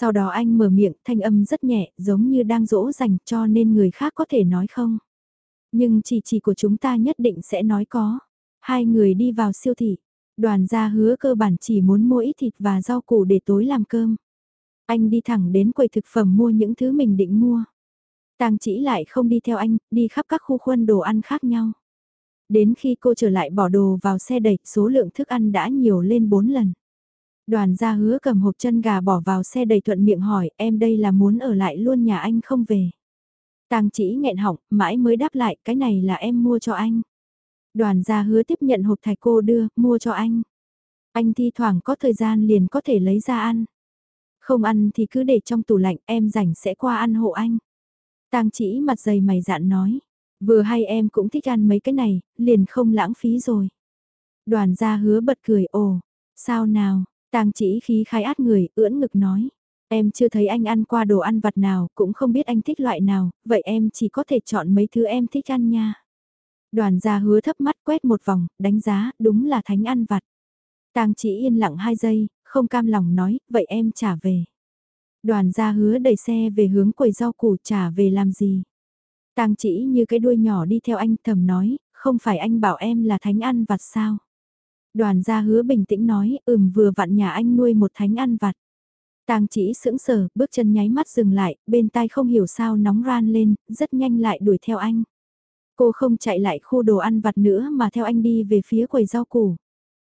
Sau đó anh mở miệng thanh âm rất nhẹ, giống như đang dỗ dành cho nên người khác có thể nói không. Nhưng chỉ chỉ của chúng ta nhất định sẽ nói có. Hai người đi vào siêu thị. Đoàn gia hứa cơ bản chỉ muốn mua ít thịt và rau củ để tối làm cơm. Anh đi thẳng đến quầy thực phẩm mua những thứ mình định mua. Tang chỉ lại không đi theo anh, đi khắp các khu khuôn đồ ăn khác nhau. Đến khi cô trở lại bỏ đồ vào xe đẩy, số lượng thức ăn đã nhiều lên 4 lần. Đoàn gia hứa cầm hộp chân gà bỏ vào xe đầy thuận miệng hỏi em đây là muốn ở lại luôn nhà anh không về. Tang chỉ nghẹn họng, mãi mới đáp lại cái này là em mua cho anh. Đoàn gia hứa tiếp nhận hộp thạch cô đưa, mua cho anh. Anh thi thoảng có thời gian liền có thể lấy ra ăn. Không ăn thì cứ để trong tủ lạnh, em rảnh sẽ qua ăn hộ anh. Tang chỉ mặt dày mày dạn nói. Vừa hay em cũng thích ăn mấy cái này, liền không lãng phí rồi. Đoàn gia hứa bật cười ồ, sao nào, tang chỉ khí khai át người, ưỡn ngực nói. Em chưa thấy anh ăn qua đồ ăn vặt nào, cũng không biết anh thích loại nào, vậy em chỉ có thể chọn mấy thứ em thích ăn nha. Đoàn gia hứa thấp mắt quét một vòng, đánh giá, đúng là thánh ăn vặt. Tang chỉ yên lặng hai giây, không cam lòng nói, vậy em trả về. Đoàn gia hứa đẩy xe về hướng quầy rau củ trả về làm gì. Tang chỉ như cái đuôi nhỏ đi theo anh thầm nói, không phải anh bảo em là thánh ăn vặt sao. Đoàn gia hứa bình tĩnh nói, ừm vừa vặn nhà anh nuôi một thánh ăn vặt. Tang chỉ sững sờ, bước chân nháy mắt dừng lại, bên tai không hiểu sao nóng ran lên, rất nhanh lại đuổi theo anh. Cô không chạy lại khu đồ ăn vặt nữa mà theo anh đi về phía quầy rau củ.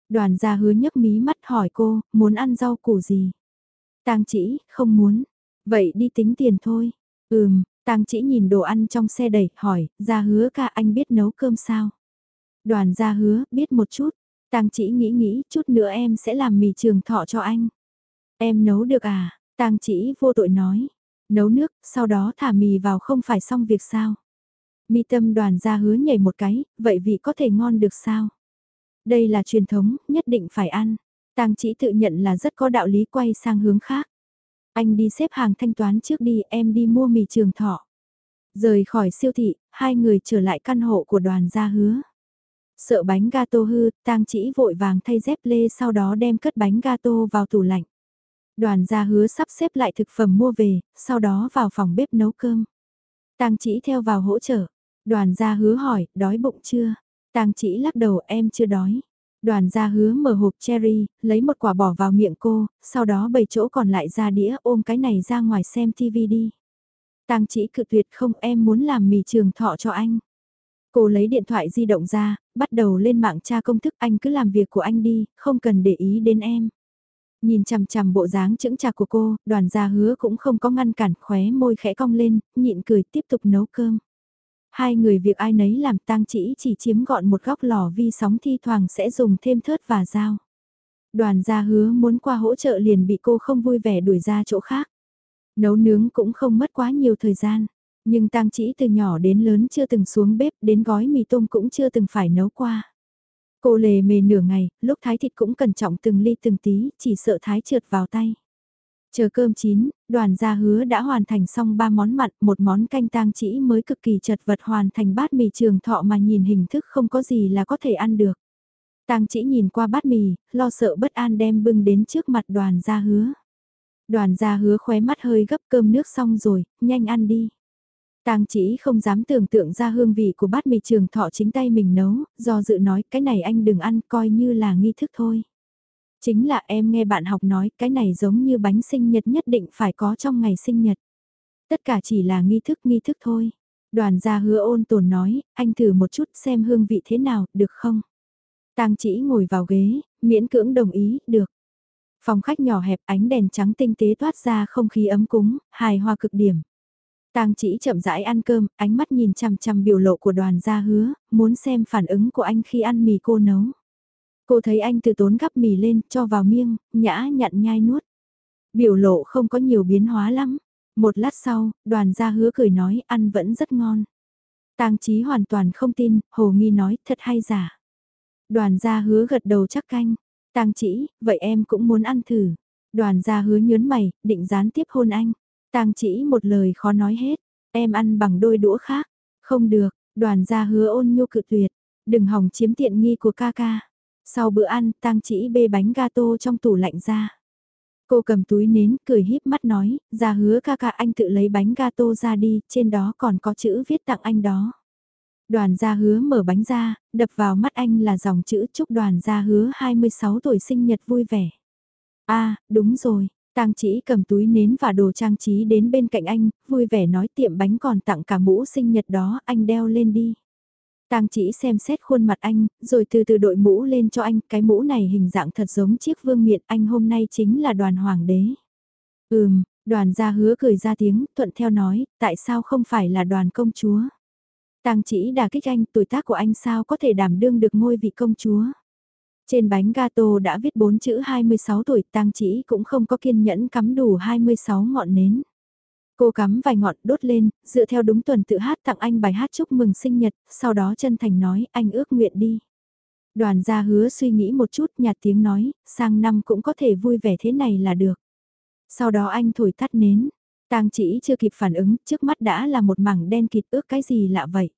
Đoàn gia hứa nhấc mí mắt hỏi cô, muốn ăn rau củ gì? Tang chỉ, không muốn. Vậy đi tính tiền thôi. Ừm, Tang chỉ nhìn đồ ăn trong xe đẩy, hỏi, gia hứa ca anh biết nấu cơm sao? Đoàn gia hứa, biết một chút. Tang chỉ nghĩ nghĩ, chút nữa em sẽ làm mì trường thọ cho anh. Em nấu được à? Tang chỉ vô tội nói. Nấu nước, sau đó thả mì vào không phải xong việc sao? Mi tâm đoàn gia hứa nhảy một cái, vậy vị có thể ngon được sao? Đây là truyền thống, nhất định phải ăn. Tang chỉ tự nhận là rất có đạo lý quay sang hướng khác. Anh đi xếp hàng thanh toán trước đi, em đi mua mì trường thọ. Rời khỏi siêu thị, hai người trở lại căn hộ của đoàn gia hứa. Sợ bánh gato hư, tang chỉ vội vàng thay dép lê sau đó đem cất bánh gato vào tủ lạnh. Đoàn gia hứa sắp xếp lại thực phẩm mua về, sau đó vào phòng bếp nấu cơm. Tang chỉ theo vào hỗ trợ. Đoàn gia hứa hỏi, đói bụng chưa? Tang chỉ lắc đầu em chưa đói. Đoàn gia hứa mở hộp cherry, lấy một quả bỏ vào miệng cô, sau đó bày chỗ còn lại ra đĩa ôm cái này ra ngoài xem TV đi. Tang chỉ cự tuyệt không em muốn làm mì trường thọ cho anh. Cô lấy điện thoại di động ra, bắt đầu lên mạng tra công thức anh cứ làm việc của anh đi, không cần để ý đến em. Nhìn chằm chằm bộ dáng chững chạc của cô, đoàn gia hứa cũng không có ngăn cản khóe môi khẽ cong lên, nhịn cười tiếp tục nấu cơm. Hai người việc ai nấy làm tang chỉ chỉ chiếm gọn một góc lò vi sóng thi thoảng sẽ dùng thêm thớt và dao. Đoàn gia hứa muốn qua hỗ trợ liền bị cô không vui vẻ đuổi ra chỗ khác. Nấu nướng cũng không mất quá nhiều thời gian. Nhưng tang chỉ từ nhỏ đến lớn chưa từng xuống bếp đến gói mì tôm cũng chưa từng phải nấu qua. Cô lề mề nửa ngày, lúc thái thịt cũng cẩn trọng từng ly từng tí, chỉ sợ thái trượt vào tay. Chờ cơm chín, đoàn gia hứa đã hoàn thành xong ba món mặn, một món canh tang chỉ mới cực kỳ chật vật hoàn thành bát mì trường thọ mà nhìn hình thức không có gì là có thể ăn được. Tang chỉ nhìn qua bát mì, lo sợ bất an đem bưng đến trước mặt đoàn gia hứa. Đoàn gia hứa khóe mắt hơi gấp cơm nước xong rồi, nhanh ăn đi. Tang chỉ không dám tưởng tượng ra hương vị của bát mì trường thọ chính tay mình nấu, do dự nói cái này anh đừng ăn coi như là nghi thức thôi. Chính là em nghe bạn học nói cái này giống như bánh sinh nhật nhất định phải có trong ngày sinh nhật. Tất cả chỉ là nghi thức nghi thức thôi. Đoàn gia hứa ôn tồn nói, anh thử một chút xem hương vị thế nào, được không? Tang chỉ ngồi vào ghế, miễn cưỡng đồng ý, được. Phòng khách nhỏ hẹp ánh đèn trắng tinh tế toát ra không khí ấm cúng, hài hòa cực điểm. Tang chỉ chậm rãi ăn cơm, ánh mắt nhìn chằm chằm biểu lộ của đoàn gia hứa, muốn xem phản ứng của anh khi ăn mì cô nấu. Cô thấy anh từ tốn gắp mì lên, cho vào miêng, nhã nhặn nhai nuốt. Biểu lộ không có nhiều biến hóa lắm. Một lát sau, đoàn gia hứa cười nói ăn vẫn rất ngon. Tang trí hoàn toàn không tin, hồ nghi nói thật hay giả. Đoàn gia hứa gật đầu chắc canh. Tang Chỉ, vậy em cũng muốn ăn thử. Đoàn gia hứa nhớn mày, định gián tiếp hôn anh. Tang Chỉ một lời khó nói hết. Em ăn bằng đôi đũa khác. Không được, đoàn gia hứa ôn nhu cự tuyệt. Đừng hỏng chiếm tiện nghi của ca ca. Sau bữa ăn, tang chỉ bê bánh gato trong tủ lạnh ra. Cô cầm túi nến, cười híp mắt nói, ra hứa ca ca anh tự lấy bánh gato ra đi, trên đó còn có chữ viết tặng anh đó. Đoàn gia hứa mở bánh ra, đập vào mắt anh là dòng chữ chúc đoàn gia hứa 26 tuổi sinh nhật vui vẻ. a à, đúng rồi, tang chỉ cầm túi nến và đồ trang trí đến bên cạnh anh, vui vẻ nói tiệm bánh còn tặng cả mũ sinh nhật đó, anh đeo lên đi. Tang chỉ xem xét khuôn mặt anh, rồi từ từ đội mũ lên cho anh, cái mũ này hình dạng thật giống chiếc vương miện, anh hôm nay chính là đoàn hoàng đế. Ừm, đoàn gia hứa cười ra tiếng, thuận theo nói, tại sao không phải là đoàn công chúa? Tang chỉ đà kích anh, tuổi tác của anh sao có thể đảm đương được ngôi vị công chúa? Trên bánh gato đã viết bốn chữ 26 tuổi, Tang chỉ cũng không có kiên nhẫn cắm đủ 26 ngọn nến. Cô cắm vài ngọn đốt lên, dựa theo đúng tuần tự hát tặng anh bài hát chúc mừng sinh nhật, sau đó chân thành nói anh ước nguyện đi. Đoàn gia hứa suy nghĩ một chút nhạt tiếng nói, sang năm cũng có thể vui vẻ thế này là được. Sau đó anh thổi tắt nến, tang chỉ chưa kịp phản ứng, trước mắt đã là một mảng đen kịt ước cái gì lạ vậy.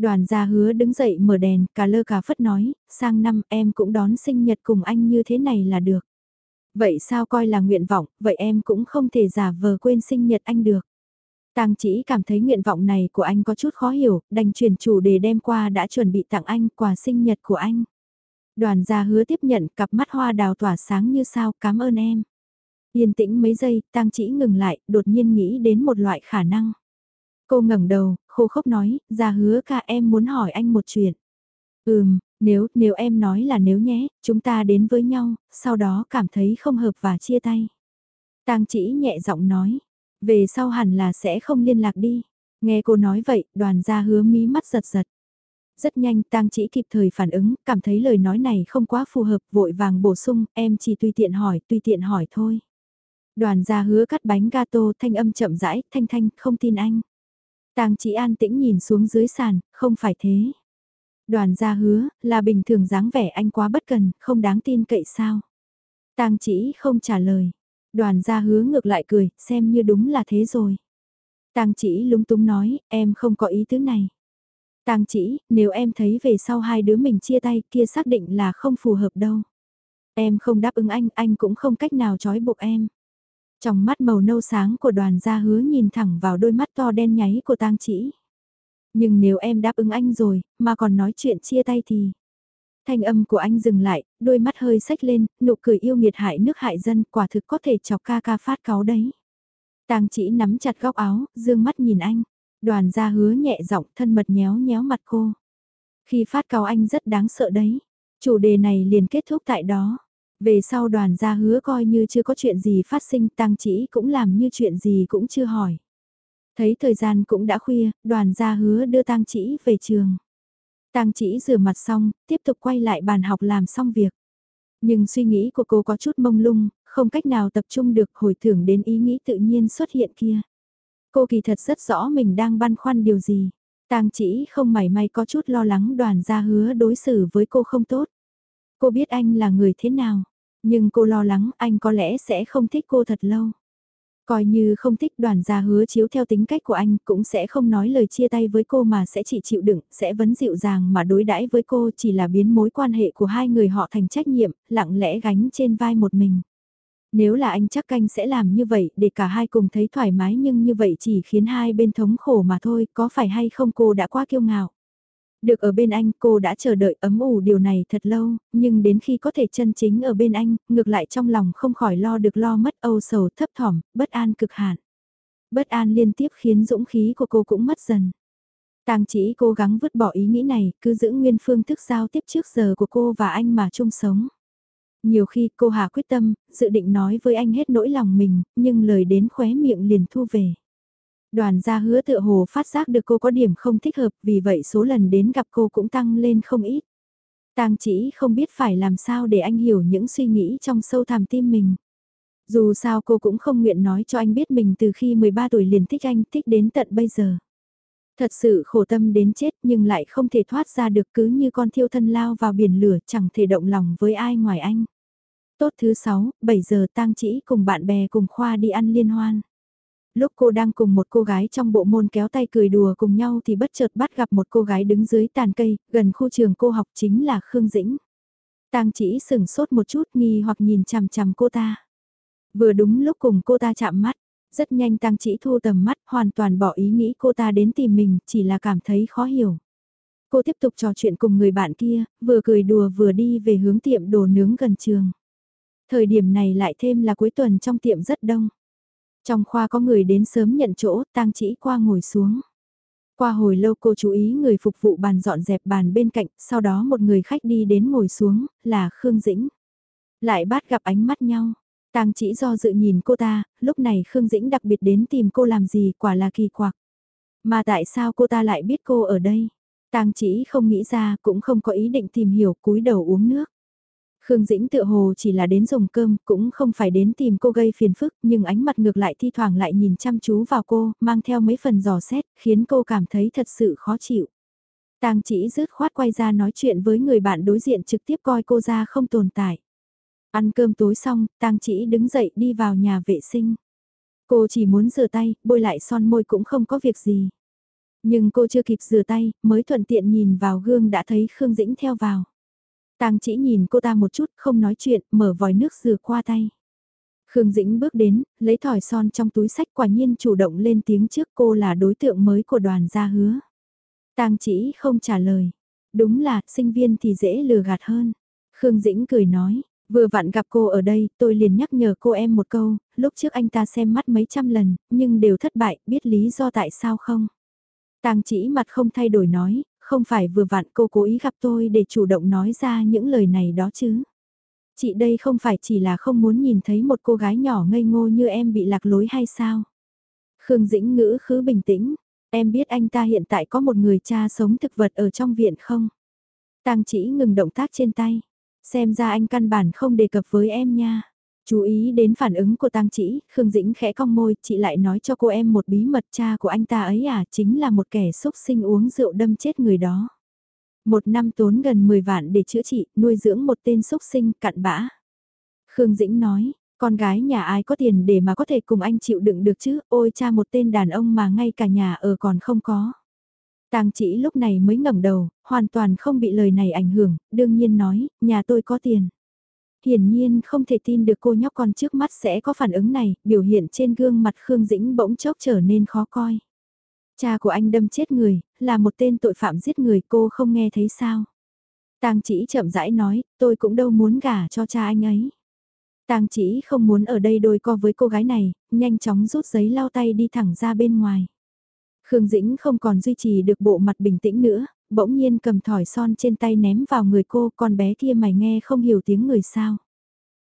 Đoàn gia hứa đứng dậy mở đèn, cả lơ cả phất nói, sang năm em cũng đón sinh nhật cùng anh như thế này là được. Vậy sao coi là nguyện vọng, vậy em cũng không thể giả vờ quên sinh nhật anh được. Tang chỉ cảm thấy nguyện vọng này của anh có chút khó hiểu, đành chuyển chủ đề đem qua đã chuẩn bị tặng anh quà sinh nhật của anh. Đoàn gia hứa tiếp nhận cặp mắt hoa đào tỏa sáng như sao, cảm ơn em. Yên tĩnh mấy giây, Tang chỉ ngừng lại, đột nhiên nghĩ đến một loại khả năng. Cô ngẩng đầu, khô khốc nói, gia hứa ca em muốn hỏi anh một chuyện. Ừm, Nếu, nếu em nói là nếu nhé, chúng ta đến với nhau, sau đó cảm thấy không hợp và chia tay. Tang chỉ nhẹ giọng nói, về sau hẳn là sẽ không liên lạc đi. Nghe cô nói vậy, đoàn gia hứa mí mắt giật giật. Rất nhanh tang chỉ kịp thời phản ứng, cảm thấy lời nói này không quá phù hợp, vội vàng bổ sung, em chỉ tùy tiện hỏi, tùy tiện hỏi thôi. Đoàn gia hứa cắt bánh gato thanh âm chậm rãi, thanh thanh, không tin anh. Tang chỉ an tĩnh nhìn xuống dưới sàn, không phải thế. Đoàn gia hứa, là bình thường dáng vẻ anh quá bất cần, không đáng tin cậy sao. Tang chỉ không trả lời. Đoàn gia hứa ngược lại cười, xem như đúng là thế rồi. Tang chỉ lúng túng nói, em không có ý tứ này. Tang chỉ, nếu em thấy về sau hai đứa mình chia tay kia xác định là không phù hợp đâu. Em không đáp ứng anh, anh cũng không cách nào trói buộc em. Trong mắt màu nâu sáng của đoàn gia hứa nhìn thẳng vào đôi mắt to đen nháy của tang chỉ. Nhưng nếu em đáp ứng anh rồi, mà còn nói chuyện chia tay thì... Thanh âm của anh dừng lại, đôi mắt hơi sách lên, nụ cười yêu nghiệt hại nước hại dân quả thực có thể chọc ca ca phát cáo đấy. Tang chỉ nắm chặt góc áo, dương mắt nhìn anh. Đoàn gia hứa nhẹ giọng thân mật nhéo nhéo mặt cô. Khi phát cáo anh rất đáng sợ đấy. Chủ đề này liền kết thúc tại đó. Về sau đoàn gia hứa coi như chưa có chuyện gì phát sinh tăng chỉ cũng làm như chuyện gì cũng chưa hỏi. Thấy thời gian cũng đã khuya, đoàn gia hứa đưa tăng chỉ về trường. Tang chỉ rửa mặt xong, tiếp tục quay lại bàn học làm xong việc. Nhưng suy nghĩ của cô có chút mông lung, không cách nào tập trung được hồi tưởng đến ý nghĩ tự nhiên xuất hiện kia. Cô kỳ thật rất rõ mình đang băn khoăn điều gì. Tang chỉ không mảy may có chút lo lắng đoàn gia hứa đối xử với cô không tốt. Cô biết anh là người thế nào, nhưng cô lo lắng anh có lẽ sẽ không thích cô thật lâu. Coi như không thích đoàn gia hứa chiếu theo tính cách của anh cũng sẽ không nói lời chia tay với cô mà sẽ chỉ chịu đựng, sẽ vẫn dịu dàng mà đối đãi với cô chỉ là biến mối quan hệ của hai người họ thành trách nhiệm, lặng lẽ gánh trên vai một mình. Nếu là anh chắc anh sẽ làm như vậy để cả hai cùng thấy thoải mái nhưng như vậy chỉ khiến hai bên thống khổ mà thôi, có phải hay không cô đã quá kiêu ngạo. Được ở bên anh cô đã chờ đợi ấm ủ điều này thật lâu, nhưng đến khi có thể chân chính ở bên anh, ngược lại trong lòng không khỏi lo được lo mất âu sầu thấp thỏm, bất an cực hạn. Bất an liên tiếp khiến dũng khí của cô cũng mất dần. Tàng chỉ cố gắng vứt bỏ ý nghĩ này, cứ giữ nguyên phương thức giao tiếp trước giờ của cô và anh mà chung sống. Nhiều khi cô Hà quyết tâm, dự định nói với anh hết nỗi lòng mình, nhưng lời đến khóe miệng liền thu về. Đoàn gia hứa tựa hồ phát giác được cô có điểm không thích hợp vì vậy số lần đến gặp cô cũng tăng lên không ít. Tang chỉ không biết phải làm sao để anh hiểu những suy nghĩ trong sâu thẳm tim mình. Dù sao cô cũng không nguyện nói cho anh biết mình từ khi 13 tuổi liền thích anh thích đến tận bây giờ. Thật sự khổ tâm đến chết nhưng lại không thể thoát ra được cứ như con thiêu thân lao vào biển lửa chẳng thể động lòng với ai ngoài anh. Tốt thứ 6, 7 giờ tang chỉ cùng bạn bè cùng khoa đi ăn liên hoan. Lúc cô đang cùng một cô gái trong bộ môn kéo tay cười đùa cùng nhau thì bất chợt bắt gặp một cô gái đứng dưới tàn cây, gần khu trường cô học chính là Khương Dĩnh. Tang chỉ sừng sốt một chút nghi hoặc nhìn chằm chằm cô ta. Vừa đúng lúc cùng cô ta chạm mắt, rất nhanh Tang chỉ thu tầm mắt hoàn toàn bỏ ý nghĩ cô ta đến tìm mình chỉ là cảm thấy khó hiểu. Cô tiếp tục trò chuyện cùng người bạn kia, vừa cười đùa vừa đi về hướng tiệm đồ nướng gần trường. Thời điểm này lại thêm là cuối tuần trong tiệm rất đông. Trong khoa có người đến sớm nhận chỗ, tang chỉ qua ngồi xuống. Qua hồi lâu cô chú ý người phục vụ bàn dọn dẹp bàn bên cạnh, sau đó một người khách đi đến ngồi xuống, là Khương Dĩnh. Lại bắt gặp ánh mắt nhau. Tang chỉ do dự nhìn cô ta, lúc này Khương Dĩnh đặc biệt đến tìm cô làm gì quả là kỳ quặc. Mà tại sao cô ta lại biết cô ở đây? Tang chỉ không nghĩ ra cũng không có ý định tìm hiểu cúi đầu uống nước. Khương Dĩnh tự hồ chỉ là đến dùng cơm, cũng không phải đến tìm cô gây phiền phức, nhưng ánh mặt ngược lại thi thoảng lại nhìn chăm chú vào cô, mang theo mấy phần giò xét, khiến cô cảm thấy thật sự khó chịu. Tang chỉ rứt khoát quay ra nói chuyện với người bạn đối diện trực tiếp coi cô ra không tồn tại. Ăn cơm tối xong, Tang chỉ đứng dậy đi vào nhà vệ sinh. Cô chỉ muốn rửa tay, bôi lại son môi cũng không có việc gì. Nhưng cô chưa kịp rửa tay, mới thuận tiện nhìn vào gương đã thấy Khương Dĩnh theo vào. Tang chỉ nhìn cô ta một chút, không nói chuyện, mở vòi nước rửa qua tay. Khương Dĩnh bước đến, lấy thỏi son trong túi sách quả nhiên chủ động lên tiếng trước cô là đối tượng mới của đoàn gia hứa. Tang chỉ không trả lời. Đúng là, sinh viên thì dễ lừa gạt hơn. Khương Dĩnh cười nói, vừa vặn gặp cô ở đây, tôi liền nhắc nhở cô em một câu, lúc trước anh ta xem mắt mấy trăm lần, nhưng đều thất bại, biết lý do tại sao không? Tang chỉ mặt không thay đổi nói, không phải vừa vặn cô cố ý gặp tôi để chủ động nói ra những lời này đó chứ. Chị đây không phải chỉ là không muốn nhìn thấy một cô gái nhỏ ngây ngô như em bị lạc lối hay sao? Khương Dĩnh ngữ khứ bình tĩnh, em biết anh ta hiện tại có một người cha sống thực vật ở trong viện không? Tang chỉ ngừng động tác trên tay, xem ra anh căn bản không đề cập với em nha. Chú ý đến phản ứng của Tang Chỉ, Khương Dĩnh khẽ cong môi, chị lại nói cho cô em một bí mật cha của anh ta ấy à, chính là một kẻ xúc sinh uống rượu đâm chết người đó. Một năm tốn gần 10 vạn để chữa trị, nuôi dưỡng một tên xúc sinh cặn bã. Khương Dĩnh nói, con gái nhà ai có tiền để mà có thể cùng anh chịu đựng được chứ, ôi cha một tên đàn ông mà ngay cả nhà ở còn không có. Tang chỉ lúc này mới ngẩng đầu, hoàn toàn không bị lời này ảnh hưởng, đương nhiên nói, nhà tôi có tiền. Hiển nhiên không thể tin được cô nhóc con trước mắt sẽ có phản ứng này, biểu hiện trên gương mặt Khương Dĩnh bỗng chốc trở nên khó coi. Cha của anh đâm chết người, là một tên tội phạm giết người cô không nghe thấy sao. Tang chỉ chậm rãi nói, tôi cũng đâu muốn gả cho cha anh ấy. Tang chỉ không muốn ở đây đôi co với cô gái này, nhanh chóng rút giấy lau tay đi thẳng ra bên ngoài. Khương Dĩnh không còn duy trì được bộ mặt bình tĩnh nữa, bỗng nhiên cầm thỏi son trên tay ném vào người cô, con bé kia mày nghe không hiểu tiếng người sao.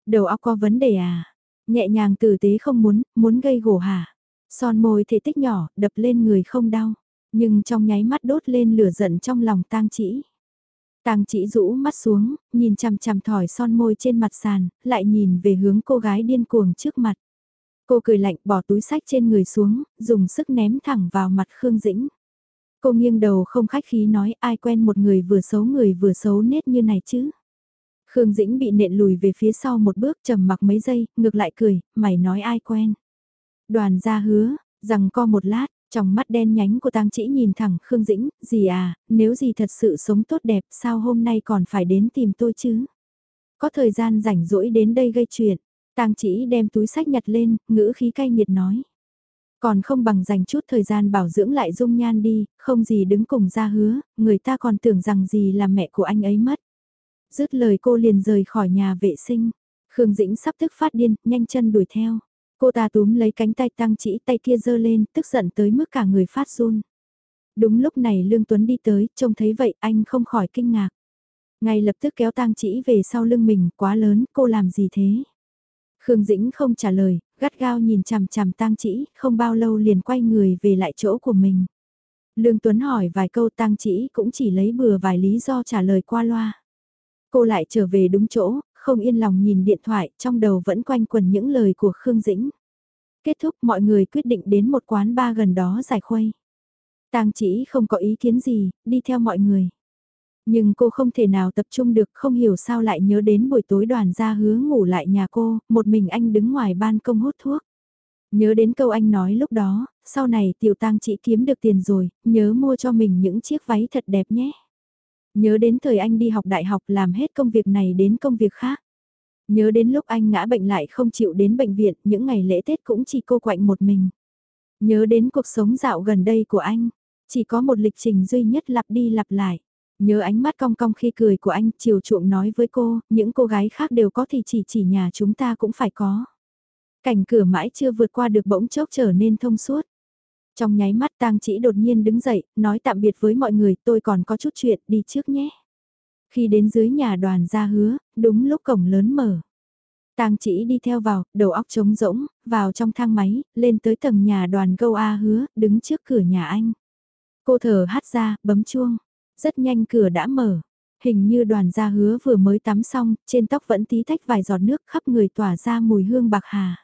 Đầu óc có vấn đề à? Nhẹ nhàng tử tế không muốn, muốn gây gổ hả? Son môi thể tích nhỏ, đập lên người không đau, nhưng trong nháy mắt đốt lên lửa giận trong lòng tang chỉ. Tang chỉ rũ mắt xuống, nhìn chằm chằm thỏi son môi trên mặt sàn, lại nhìn về hướng cô gái điên cuồng trước mặt. Cô cười lạnh bỏ túi sách trên người xuống, dùng sức ném thẳng vào mặt Khương Dĩnh. Cô nghiêng đầu không khách khí nói ai quen một người vừa xấu người vừa xấu nết như này chứ. Khương Dĩnh bị nện lùi về phía sau một bước trầm mặc mấy giây, ngược lại cười, mày nói ai quen. Đoàn ra hứa, rằng co một lát, trong mắt đen nhánh của tang chỉ nhìn thẳng Khương Dĩnh, gì à, nếu gì thật sự sống tốt đẹp sao hôm nay còn phải đến tìm tôi chứ? Có thời gian rảnh rỗi đến đây gây chuyện, tang chỉ đem túi sách nhặt lên, ngữ khí cay nghiệt nói. Còn không bằng dành chút thời gian bảo dưỡng lại dung nhan đi, không gì đứng cùng ra hứa, người ta còn tưởng rằng gì là mẹ của anh ấy mất. Dứt lời cô liền rời khỏi nhà vệ sinh. Khương Dĩnh sắp tức phát điên, nhanh chân đuổi theo. Cô ta túm lấy cánh tay tăng chỉ tay kia giơ lên, tức giận tới mức cả người phát run. Đúng lúc này Lương Tuấn đi tới, trông thấy vậy anh không khỏi kinh ngạc. Ngay lập tức kéo tang chỉ về sau lưng mình, quá lớn, cô làm gì thế? Khương Dĩnh không trả lời, gắt gao nhìn chằm chằm tang chỉ, không bao lâu liền quay người về lại chỗ của mình. Lương Tuấn hỏi vài câu tang chỉ cũng chỉ lấy bừa vài lý do trả lời qua loa. Cô lại trở về đúng chỗ, không yên lòng nhìn điện thoại, trong đầu vẫn quanh quẩn những lời của Khương Dĩnh. Kết thúc mọi người quyết định đến một quán bar gần đó giải khuây. Tang chỉ không có ý kiến gì, đi theo mọi người. Nhưng cô không thể nào tập trung được không hiểu sao lại nhớ đến buổi tối đoàn ra hứa ngủ lại nhà cô, một mình anh đứng ngoài ban công hút thuốc. Nhớ đến câu anh nói lúc đó, sau này tiểu tang chỉ kiếm được tiền rồi, nhớ mua cho mình những chiếc váy thật đẹp nhé. Nhớ đến thời anh đi học đại học làm hết công việc này đến công việc khác. Nhớ đến lúc anh ngã bệnh lại không chịu đến bệnh viện, những ngày lễ Tết cũng chỉ cô quạnh một mình. Nhớ đến cuộc sống dạo gần đây của anh, chỉ có một lịch trình duy nhất lặp đi lặp lại. Nhớ ánh mắt cong cong khi cười của anh, chiều chuộng nói với cô, những cô gái khác đều có thì chỉ chỉ nhà chúng ta cũng phải có. Cảnh cửa mãi chưa vượt qua được bỗng chốc trở nên thông suốt. Trong nháy mắt tang chỉ đột nhiên đứng dậy, nói tạm biệt với mọi người, tôi còn có chút chuyện, đi trước nhé. Khi đến dưới nhà đoàn ra hứa, đúng lúc cổng lớn mở. Tang chỉ đi theo vào, đầu óc trống rỗng, vào trong thang máy, lên tới tầng nhà đoàn câu A hứa, đứng trước cửa nhà anh. Cô thở hát ra, bấm chuông. Rất nhanh cửa đã mở. Hình như đoàn gia hứa vừa mới tắm xong, trên tóc vẫn tí tách vài giọt nước khắp người tỏa ra mùi hương bạc hà.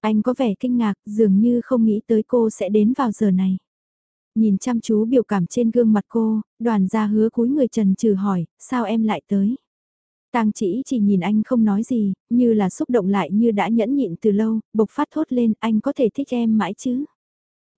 Anh có vẻ kinh ngạc, dường như không nghĩ tới cô sẽ đến vào giờ này. Nhìn chăm chú biểu cảm trên gương mặt cô, đoàn gia hứa cúi người trần trừ hỏi, sao em lại tới? Tang chỉ chỉ nhìn anh không nói gì, như là xúc động lại như đã nhẫn nhịn từ lâu, bộc phát thốt lên anh có thể thích em mãi chứ.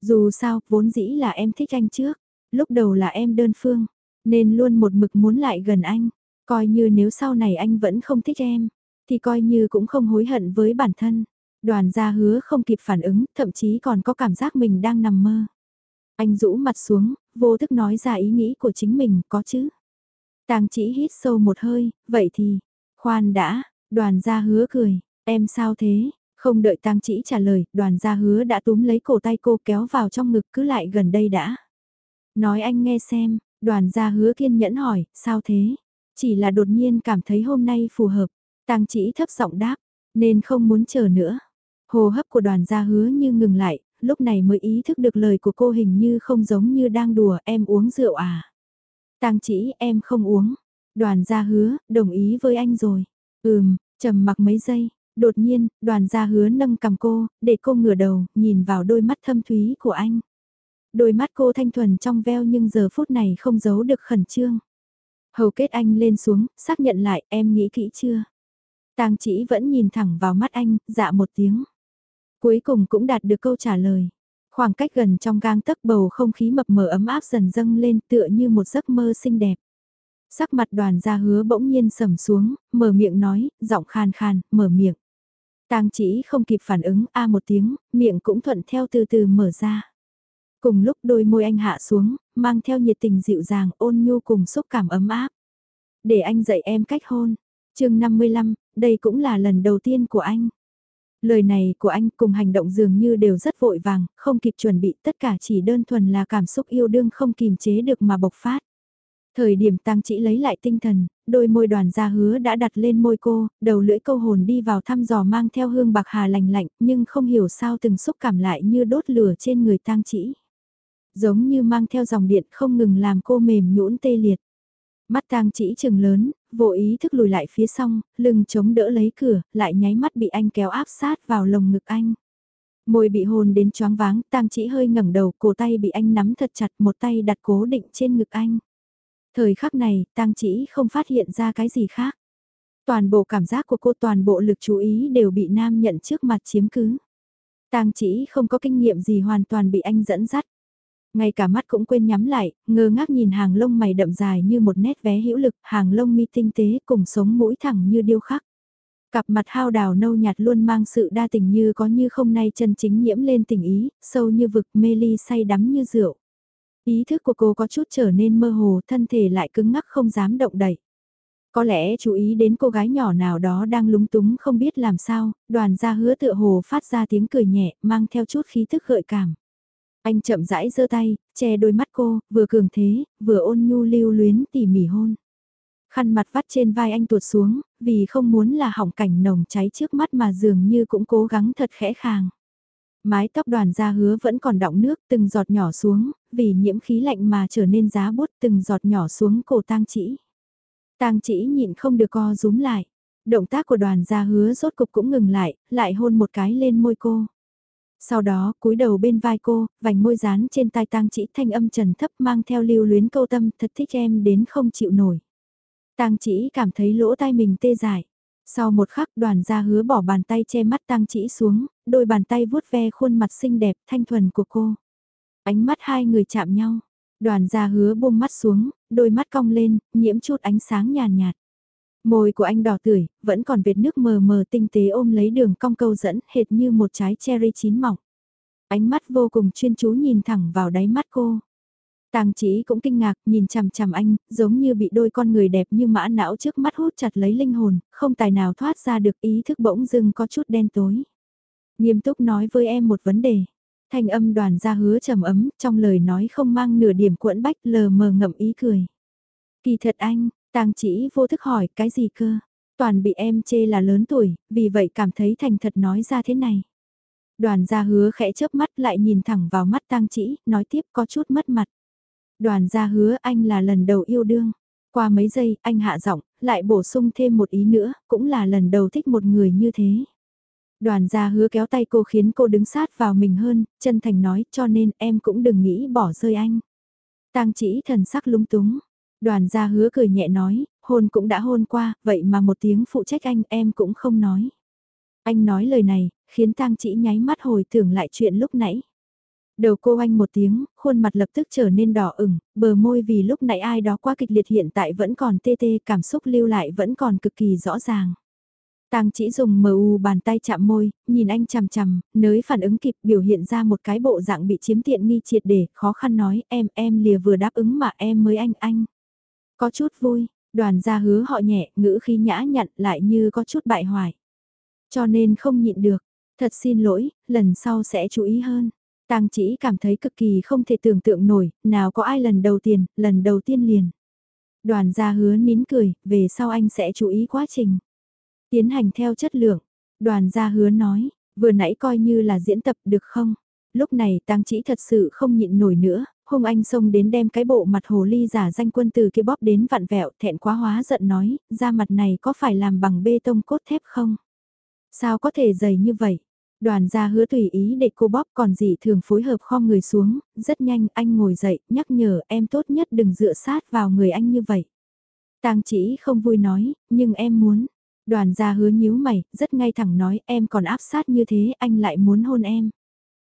Dù sao, vốn dĩ là em thích anh trước, lúc đầu là em đơn phương, nên luôn một mực muốn lại gần anh, coi như nếu sau này anh vẫn không thích em, thì coi như cũng không hối hận với bản thân. Đoàn gia hứa không kịp phản ứng, thậm chí còn có cảm giác mình đang nằm mơ. Anh rũ mặt xuống, vô thức nói ra ý nghĩ của chính mình, có chứ. Tàng chỉ hít sâu một hơi, vậy thì, khoan đã, đoàn gia hứa cười, em sao thế, không đợi tang chỉ trả lời, đoàn gia hứa đã túm lấy cổ tay cô kéo vào trong ngực cứ lại gần đây đã. Nói anh nghe xem, Đoàn gia hứa kiên nhẫn hỏi, sao thế? Chỉ là đột nhiên cảm thấy hôm nay phù hợp. Tang chỉ thấp giọng đáp, nên không muốn chờ nữa. Hồ hấp của đoàn gia hứa như ngừng lại, lúc này mới ý thức được lời của cô hình như không giống như đang đùa em uống rượu à. Tang chỉ em không uống. Đoàn gia hứa, đồng ý với anh rồi. Ừm, trầm mặc mấy giây, đột nhiên, đoàn gia hứa nâng cầm cô, để cô ngửa đầu, nhìn vào đôi mắt thâm thúy của anh. Đôi mắt cô thanh thuần trong veo nhưng giờ phút này không giấu được khẩn trương. Hầu kết anh lên xuống, xác nhận lại em nghĩ kỹ chưa? Tang chỉ vẫn nhìn thẳng vào mắt anh, dạ một tiếng. Cuối cùng cũng đạt được câu trả lời. Khoảng cách gần trong gang tấc bầu không khí mập mờ ấm áp dần dâng lên tựa như một giấc mơ xinh đẹp. Sắc mặt đoàn gia hứa bỗng nhiên sầm xuống, mở miệng nói, giọng khan khan, mở miệng. Tang chỉ không kịp phản ứng a một tiếng, miệng cũng thuận theo từ từ mở ra. Cùng lúc đôi môi anh hạ xuống, mang theo nhiệt tình dịu dàng ôn nhu cùng xúc cảm ấm áp. Để anh dạy em cách hôn. chương 55, đây cũng là lần đầu tiên của anh. Lời này của anh cùng hành động dường như đều rất vội vàng, không kịp chuẩn bị tất cả chỉ đơn thuần là cảm xúc yêu đương không kìm chế được mà bộc phát. Thời điểm tăng chỉ lấy lại tinh thần, đôi môi đoàn gia hứa đã đặt lên môi cô, đầu lưỡi câu hồn đi vào thăm dò mang theo hương bạc hà lành lạnh, nhưng không hiểu sao từng xúc cảm lại như đốt lửa trên người tang chỉ. Giống như mang theo dòng điện không ngừng làm cô mềm nhũn tê liệt. Mắt tang chỉ trừng lớn, vô ý thức lùi lại phía xong, lưng chống đỡ lấy cửa, lại nháy mắt bị anh kéo áp sát vào lồng ngực anh. Môi bị hồn đến choáng váng, tang chỉ hơi ngẩng đầu, cổ tay bị anh nắm thật chặt, một tay đặt cố định trên ngực anh. Thời khắc này, tang chỉ không phát hiện ra cái gì khác. Toàn bộ cảm giác của cô toàn bộ lực chú ý đều bị nam nhận trước mặt chiếm cứ. Tang chỉ không có kinh nghiệm gì hoàn toàn bị anh dẫn dắt. Ngay cả mắt cũng quên nhắm lại, ngơ ngác nhìn hàng lông mày đậm dài như một nét vé hữu lực, hàng lông mi tinh tế cùng sống mũi thẳng như điêu khắc. Cặp mặt hao đào nâu nhạt luôn mang sự đa tình như có như không nay chân chính nhiễm lên tình ý, sâu như vực mê ly say đắm như rượu. Ý thức của cô có chút trở nên mơ hồ, thân thể lại cứng ngắc không dám động đậy. Có lẽ chú ý đến cô gái nhỏ nào đó đang lúng túng không biết làm sao, đoàn gia hứa tựa hồ phát ra tiếng cười nhẹ, mang theo chút khí thức gợi cảm. Anh chậm rãi giơ tay, che đôi mắt cô, vừa cường thế, vừa ôn nhu lưu luyến tỉ mỉ hôn. Khăn mặt vắt trên vai anh tuột xuống, vì không muốn là hỏng cảnh nồng cháy trước mắt mà dường như cũng cố gắng thật khẽ khàng. Mái tóc đoàn ra hứa vẫn còn đọng nước từng giọt nhỏ xuống, vì nhiễm khí lạnh mà trở nên giá bút từng giọt nhỏ xuống cổ tang chỉ. Tang chỉ nhịn không được co rúm lại. Động tác của đoàn gia hứa rốt cục cũng ngừng lại, lại hôn một cái lên môi cô. Sau đó, cúi đầu bên vai cô, vành môi dán trên tai tang chỉ thanh âm trần thấp mang theo lưu luyến câu tâm thật thích em đến không chịu nổi. Tang chỉ cảm thấy lỗ tai mình tê dại. Sau một khắc đoàn gia hứa bỏ bàn tay che mắt tang chỉ xuống, đôi bàn tay vuốt ve khuôn mặt xinh đẹp thanh thuần của cô. Ánh mắt hai người chạm nhau, đoàn gia hứa buông mắt xuống, đôi mắt cong lên, nhiễm chút ánh sáng nhàn nhạt, nhạt. Môi của anh đỏ tươi, vẫn còn vệt nước mờ mờ tinh tế ôm lấy đường cong câu dẫn hệt như một trái cherry chín mỏng. Ánh mắt vô cùng chuyên chú nhìn thẳng vào đáy mắt cô. Tàng chỉ cũng kinh ngạc nhìn chằm chằm anh, giống như bị đôi con người đẹp như mã não trước mắt hút chặt lấy linh hồn, không tài nào thoát ra được ý thức bỗng dưng có chút đen tối. Nghiêm túc nói với em một vấn đề. Thanh âm đoàn ra hứa trầm ấm, trong lời nói không mang nửa điểm cuộn bách lờ mờ ngậm ý cười. Kỳ thật anh, Tang chỉ vô thức hỏi cái gì cơ? Toàn bị em chê là lớn tuổi, vì vậy cảm thấy thành thật nói ra thế này. Đoàn gia hứa khẽ chớp mắt lại nhìn thẳng vào mắt tang chỉ, nói tiếp có chút mất mặt. Đoàn gia hứa anh là lần đầu yêu đương. Qua mấy giây, anh hạ giọng, lại bổ sung thêm một ý nữa, cũng là lần đầu thích một người như thế. Đoàn gia hứa kéo tay cô khiến cô đứng sát vào mình hơn, chân thành nói cho nên em cũng đừng nghĩ bỏ rơi anh. Tang chỉ thần sắc lúng túng. Đoàn gia hứa cười nhẹ nói, hôn cũng đã hôn qua, vậy mà một tiếng phụ trách anh em cũng không nói. Anh nói lời này, khiến tang chỉ nháy mắt hồi tưởng lại chuyện lúc nãy. Đầu cô anh một tiếng, khuôn mặt lập tức trở nên đỏ ửng, bờ môi vì lúc nãy ai đó quá kịch liệt hiện tại vẫn còn tê tê, cảm xúc lưu lại vẫn còn cực kỳ rõ ràng. Tang chỉ dùng mờ u bàn tay chạm môi, nhìn anh chằm chằm, nới phản ứng kịp biểu hiện ra một cái bộ dạng bị chiếm tiện nghi triệt để, khó khăn nói em em lìa vừa đáp ứng mà em mới anh anh. Có chút vui, đoàn gia hứa họ nhẹ, ngữ khi nhã nhặn lại như có chút bại hoại. Cho nên không nhịn được, thật xin lỗi, lần sau sẽ chú ý hơn. Tang chỉ cảm thấy cực kỳ không thể tưởng tượng nổi, nào có ai lần đầu tiên, lần đầu tiên liền. Đoàn gia hứa nín cười, về sau anh sẽ chú ý quá trình. Tiến hành theo chất lượng. Đoàn gia hứa nói, vừa nãy coi như là diễn tập được không? Lúc này tang chỉ thật sự không nhịn nổi nữa, hung anh xông đến đem cái bộ mặt hồ ly giả danh quân từ kia bóp đến vặn vẹo thẹn quá hóa giận nói, da mặt này có phải làm bằng bê tông cốt thép không? Sao có thể dày như vậy? Đoàn gia hứa tùy ý để cô bóp còn gì thường phối hợp kho người xuống, rất nhanh anh ngồi dậy, nhắc nhở em tốt nhất đừng dựa sát vào người anh như vậy. Tang chỉ không vui nói, nhưng em muốn. Đoàn gia hứa nhíu mày, rất ngay thẳng nói em còn áp sát như thế anh lại muốn hôn em.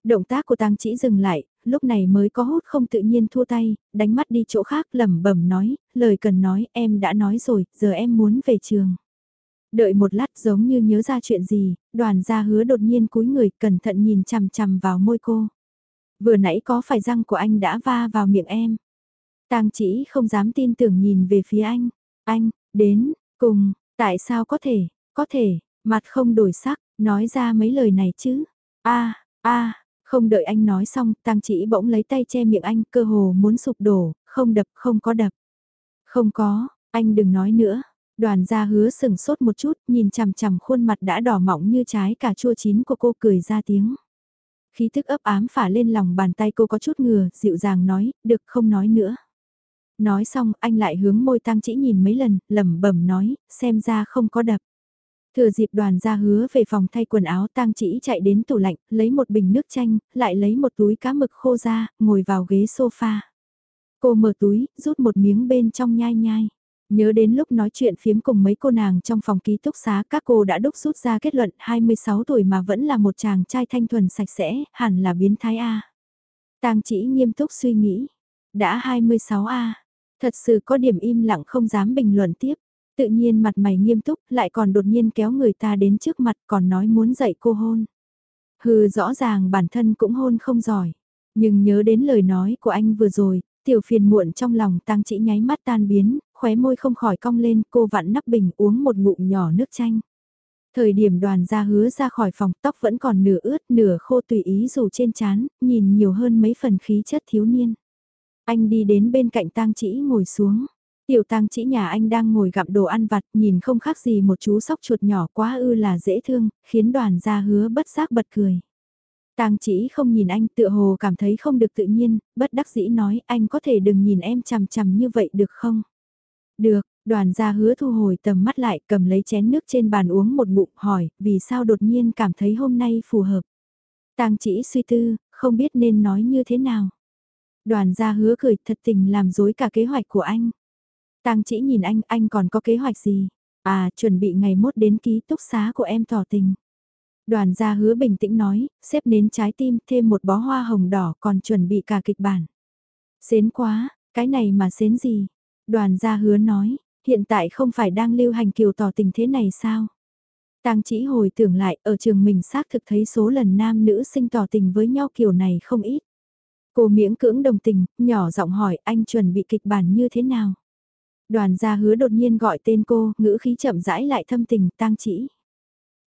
Động tác của tang chỉ dừng lại, lúc này mới có hút không tự nhiên thua tay, đánh mắt đi chỗ khác lẩm bẩm nói, lời cần nói em đã nói rồi, giờ em muốn về trường. Đợi một lát giống như nhớ ra chuyện gì, đoàn gia hứa đột nhiên cúi người cẩn thận nhìn chằm chằm vào môi cô. Vừa nãy có phải răng của anh đã va vào miệng em? Tang chỉ không dám tin tưởng nhìn về phía anh. Anh, đến, cùng, tại sao có thể, có thể, mặt không đổi sắc, nói ra mấy lời này chứ? a a không đợi anh nói xong, Tang chỉ bỗng lấy tay che miệng anh, cơ hồ muốn sụp đổ, không đập, không có đập. Không có, anh đừng nói nữa, Đoàn gia hứa sừng sốt một chút, nhìn chằm chằm khuôn mặt đã đỏ mọng như trái cà chua chín của cô cười ra tiếng. Khí thức ấp ám phả lên lòng bàn tay cô có chút ngừa, dịu dàng nói, được không nói nữa. Nói xong, anh lại hướng môi tang chỉ nhìn mấy lần, lẩm bẩm nói, xem ra không có đập. Thừa dịp đoàn ra hứa về phòng thay quần áo tang chỉ chạy đến tủ lạnh, lấy một bình nước chanh, lại lấy một túi cá mực khô ra, ngồi vào ghế sofa. Cô mở túi, rút một miếng bên trong nhai nhai. Nhớ đến lúc nói chuyện phiếm cùng mấy cô nàng trong phòng ký túc xá các cô đã đúc rút ra kết luận 26 tuổi mà vẫn là một chàng trai thanh thuần sạch sẽ, hẳn là biến thái A. Tang chỉ nghiêm túc suy nghĩ. Đã 26 A. Thật sự có điểm im lặng không dám bình luận tiếp. Tự nhiên mặt mày nghiêm túc lại còn đột nhiên kéo người ta đến trước mặt còn nói muốn dạy cô hôn. Hừ rõ ràng bản thân cũng hôn không giỏi. Nhưng nhớ đến lời nói của anh vừa rồi, tiểu phiền muộn trong lòng tang chỉ nháy mắt tan biến, khóe môi không khỏi cong lên, cô vặn nắp bình uống một ngụm nhỏ nước chanh. Thời điểm đoàn ra hứa ra khỏi phòng tóc vẫn còn nửa ướt nửa khô tùy ý dù trên chán, nhìn nhiều hơn mấy phần khí chất thiếu niên. Anh đi đến bên cạnh tang chỉ ngồi xuống. Tiểu tang chỉ nhà anh đang ngồi gặm đồ ăn vặt nhìn không khác gì một chú sóc chuột nhỏ quá ư là dễ thương, khiến đoàn Gia hứa bất giác bật cười. Tang chỉ không nhìn anh tựa hồ cảm thấy không được tự nhiên, bất đắc dĩ nói anh có thể đừng nhìn em chằm chằm như vậy được không? Được, đoàn gia hứa thu hồi tầm mắt lại cầm lấy chén nước trên bàn uống một ngụm hỏi vì sao đột nhiên cảm thấy hôm nay phù hợp. Tang chỉ suy tư, không biết nên nói như thế nào. Đoàn gia hứa cười thật tình làm dối cả kế hoạch của anh. Tang chỉ nhìn anh, anh còn có kế hoạch gì? À, chuẩn bị ngày mốt đến ký túc xá của em tỏ tình. Đoàn gia hứa bình tĩnh nói, xếp nến trái tim thêm một bó hoa hồng đỏ còn chuẩn bị cả kịch bản. Xến quá, cái này mà xến gì? Đoàn gia hứa nói, hiện tại không phải đang lưu hành kiều tỏ tình thế này sao? Tang chỉ hồi tưởng lại ở trường mình xác thực thấy số lần nam nữ sinh tỏ tình với nhau kiểu này không ít. Cô miễn cưỡng đồng tình, nhỏ giọng hỏi anh chuẩn bị kịch bản như thế nào? Đoàn gia hứa đột nhiên gọi tên cô, ngữ khí chậm rãi lại thâm tình, tang chỉ.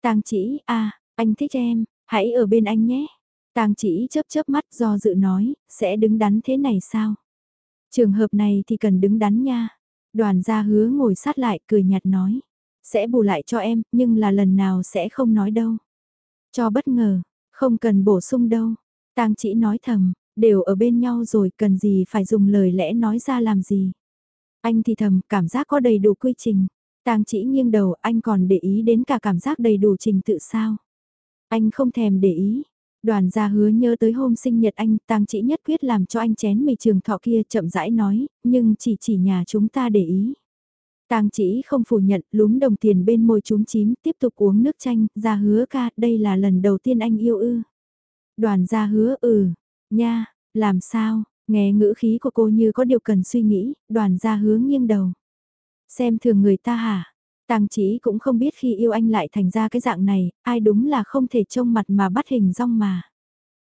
Tang chỉ, a anh thích em, hãy ở bên anh nhé. Tang chỉ chớp chớp mắt do dự nói, sẽ đứng đắn thế này sao? Trường hợp này thì cần đứng đắn nha. Đoàn gia hứa ngồi sát lại cười nhạt nói. Sẽ bù lại cho em, nhưng là lần nào sẽ không nói đâu. Cho bất ngờ, không cần bổ sung đâu. Tang chỉ nói thầm, đều ở bên nhau rồi cần gì phải dùng lời lẽ nói ra làm gì. Anh thì thầm, cảm giác có đầy đủ quy trình. Tang chỉ nghiêng đầu, anh còn để ý đến cả cảm giác đầy đủ trình tự sao. Anh không thèm để ý, Đoàn gia hứa nhớ tới hôm sinh nhật anh, tang chỉ nhất quyết làm cho anh chén mì trường thọ kia chậm rãi nói, nhưng chỉ chỉ nhà chúng ta để ý. Tang chỉ không phủ nhận, lúm đồng tiền bên môi chúng chím, tiếp tục uống nước chanh, gia hứa ca, đây là lần đầu tiên anh yêu ư. Đoàn gia hứa ừ, nha, làm sao, nghe ngữ khí của cô như có điều cần suy nghĩ, đoàn gia hứa nghiêng đầu. Xem thường người ta hả? Tàng chỉ cũng không biết khi yêu anh lại thành ra cái dạng này, ai đúng là không thể trông mặt mà bắt hình rong mà.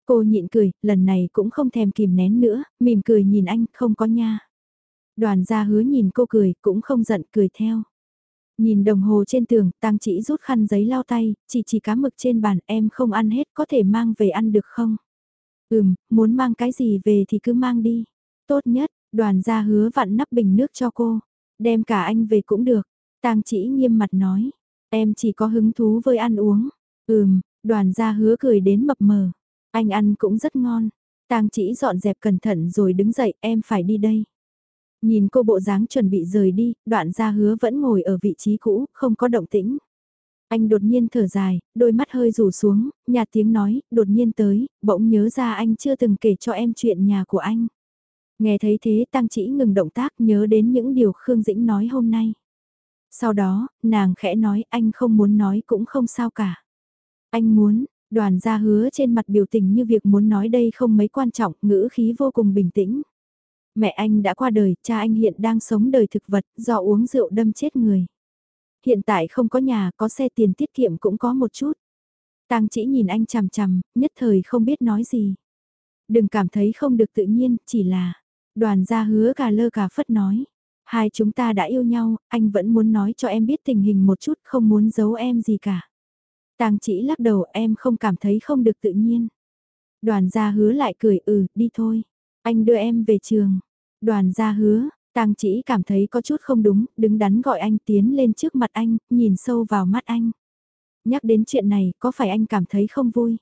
Cô nhịn cười, lần này cũng không thèm kìm nén nữa, mỉm cười nhìn anh, không có nha. Đoàn gia hứa nhìn cô cười, cũng không giận cười theo. Nhìn đồng hồ trên tường, Tang chỉ rút khăn giấy lau tay, chỉ chỉ cá mực trên bàn em không ăn hết có thể mang về ăn được không? Ừm, muốn mang cái gì về thì cứ mang đi. Tốt nhất, đoàn gia hứa vặn nắp bình nước cho cô. Đem cả anh về cũng được. Tang chỉ nghiêm mặt nói. Em chỉ có hứng thú với ăn uống. Ừm, đoàn gia hứa cười đến mập mờ. Anh ăn cũng rất ngon. Tang chỉ dọn dẹp cẩn thận rồi đứng dậy, em phải đi đây. Nhìn cô bộ dáng chuẩn bị rời đi, đoạn gia hứa vẫn ngồi ở vị trí cũ, không có động tĩnh. Anh đột nhiên thở dài, đôi mắt hơi rủ xuống, nhạt tiếng nói, đột nhiên tới, bỗng nhớ ra anh chưa từng kể cho em chuyện nhà của anh. Nghe thấy thế Tăng Chỉ ngừng động tác nhớ đến những điều Khương Dĩnh nói hôm nay. Sau đó, nàng khẽ nói anh không muốn nói cũng không sao cả. Anh muốn, đoàn gia hứa trên mặt biểu tình như việc muốn nói đây không mấy quan trọng, ngữ khí vô cùng bình tĩnh. Mẹ anh đã qua đời, cha anh hiện đang sống đời thực vật, do uống rượu đâm chết người. Hiện tại không có nhà, có xe tiền tiết kiệm cũng có một chút. Tang chỉ nhìn anh chằm chằm, nhất thời không biết nói gì. Đừng cảm thấy không được tự nhiên, chỉ là... Đoàn gia hứa cả lơ cả phất nói. Hai chúng ta đã yêu nhau, anh vẫn muốn nói cho em biết tình hình một chút, không muốn giấu em gì cả. Tang chỉ lắc đầu em không cảm thấy không được tự nhiên. Đoàn gia hứa lại cười ừ, đi thôi. Anh đưa em về trường. Đoàn gia hứa, Tang chỉ cảm thấy có chút không đúng, đứng đắn gọi anh tiến lên trước mặt anh, nhìn sâu vào mắt anh. Nhắc đến chuyện này, có phải anh cảm thấy không vui?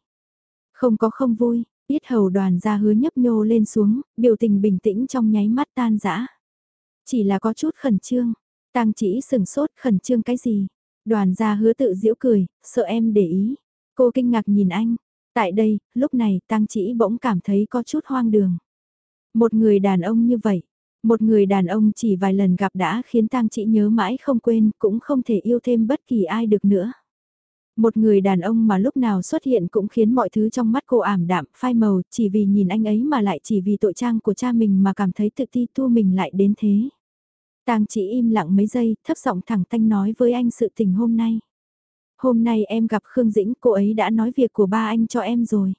Không có không vui, Yết hầu đoàn gia hứa nhấp nhô lên xuống, biểu tình bình tĩnh trong nháy mắt tan rã. Chỉ là có chút khẩn trương, tang chỉ sừng sốt khẩn trương cái gì? Đoàn gia hứa tự giễu cười, sợ em để ý. Cô kinh ngạc nhìn anh. Tại đây, lúc này tang chỉ bỗng cảm thấy có chút hoang đường. Một người đàn ông như vậy, một người đàn ông chỉ vài lần gặp đã khiến tang chị nhớ mãi không quên, cũng không thể yêu thêm bất kỳ ai được nữa. Một người đàn ông mà lúc nào xuất hiện cũng khiến mọi thứ trong mắt cô ảm đạm, phai màu, chỉ vì nhìn anh ấy mà lại chỉ vì tội trang của cha mình mà cảm thấy tự ti tu mình lại đến thế. Tang chỉ im lặng mấy giây, thấp giọng thẳng tanh nói với anh sự tình hôm nay. Hôm nay em gặp Khương Dĩnh, cô ấy đã nói việc của ba anh cho em rồi.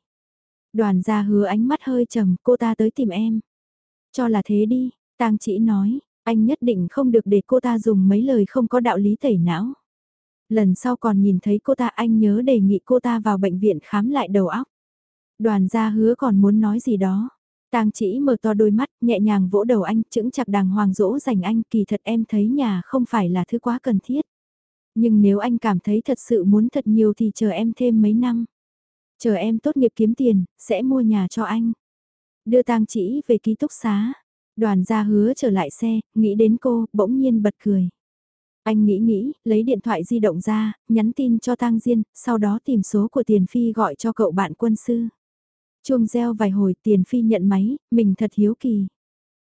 Đoàn gia hứa ánh mắt hơi trầm, cô ta tới tìm em. Cho là thế đi, Tang chỉ nói, anh nhất định không được để cô ta dùng mấy lời không có đạo lý tẩy não. Lần sau còn nhìn thấy cô ta anh nhớ đề nghị cô ta vào bệnh viện khám lại đầu óc. Đoàn gia hứa còn muốn nói gì đó. Tang chỉ mở to đôi mắt, nhẹ nhàng vỗ đầu anh, chững chặt đàng hoàng dỗ dành anh, kỳ thật em thấy nhà không phải là thứ quá cần thiết. Nhưng nếu anh cảm thấy thật sự muốn thật nhiều thì chờ em thêm mấy năm. Chờ em tốt nghiệp kiếm tiền, sẽ mua nhà cho anh. Đưa tang chỉ về ký túc xá. Đoàn gia hứa trở lại xe, nghĩ đến cô, bỗng nhiên bật cười. Anh nghĩ nghĩ, lấy điện thoại di động ra, nhắn tin cho Tang Diên, sau đó tìm số của Tiền Phi gọi cho cậu bạn quân sư. Chuông reo vài hồi Tiền Phi nhận máy, mình thật hiếu kỳ.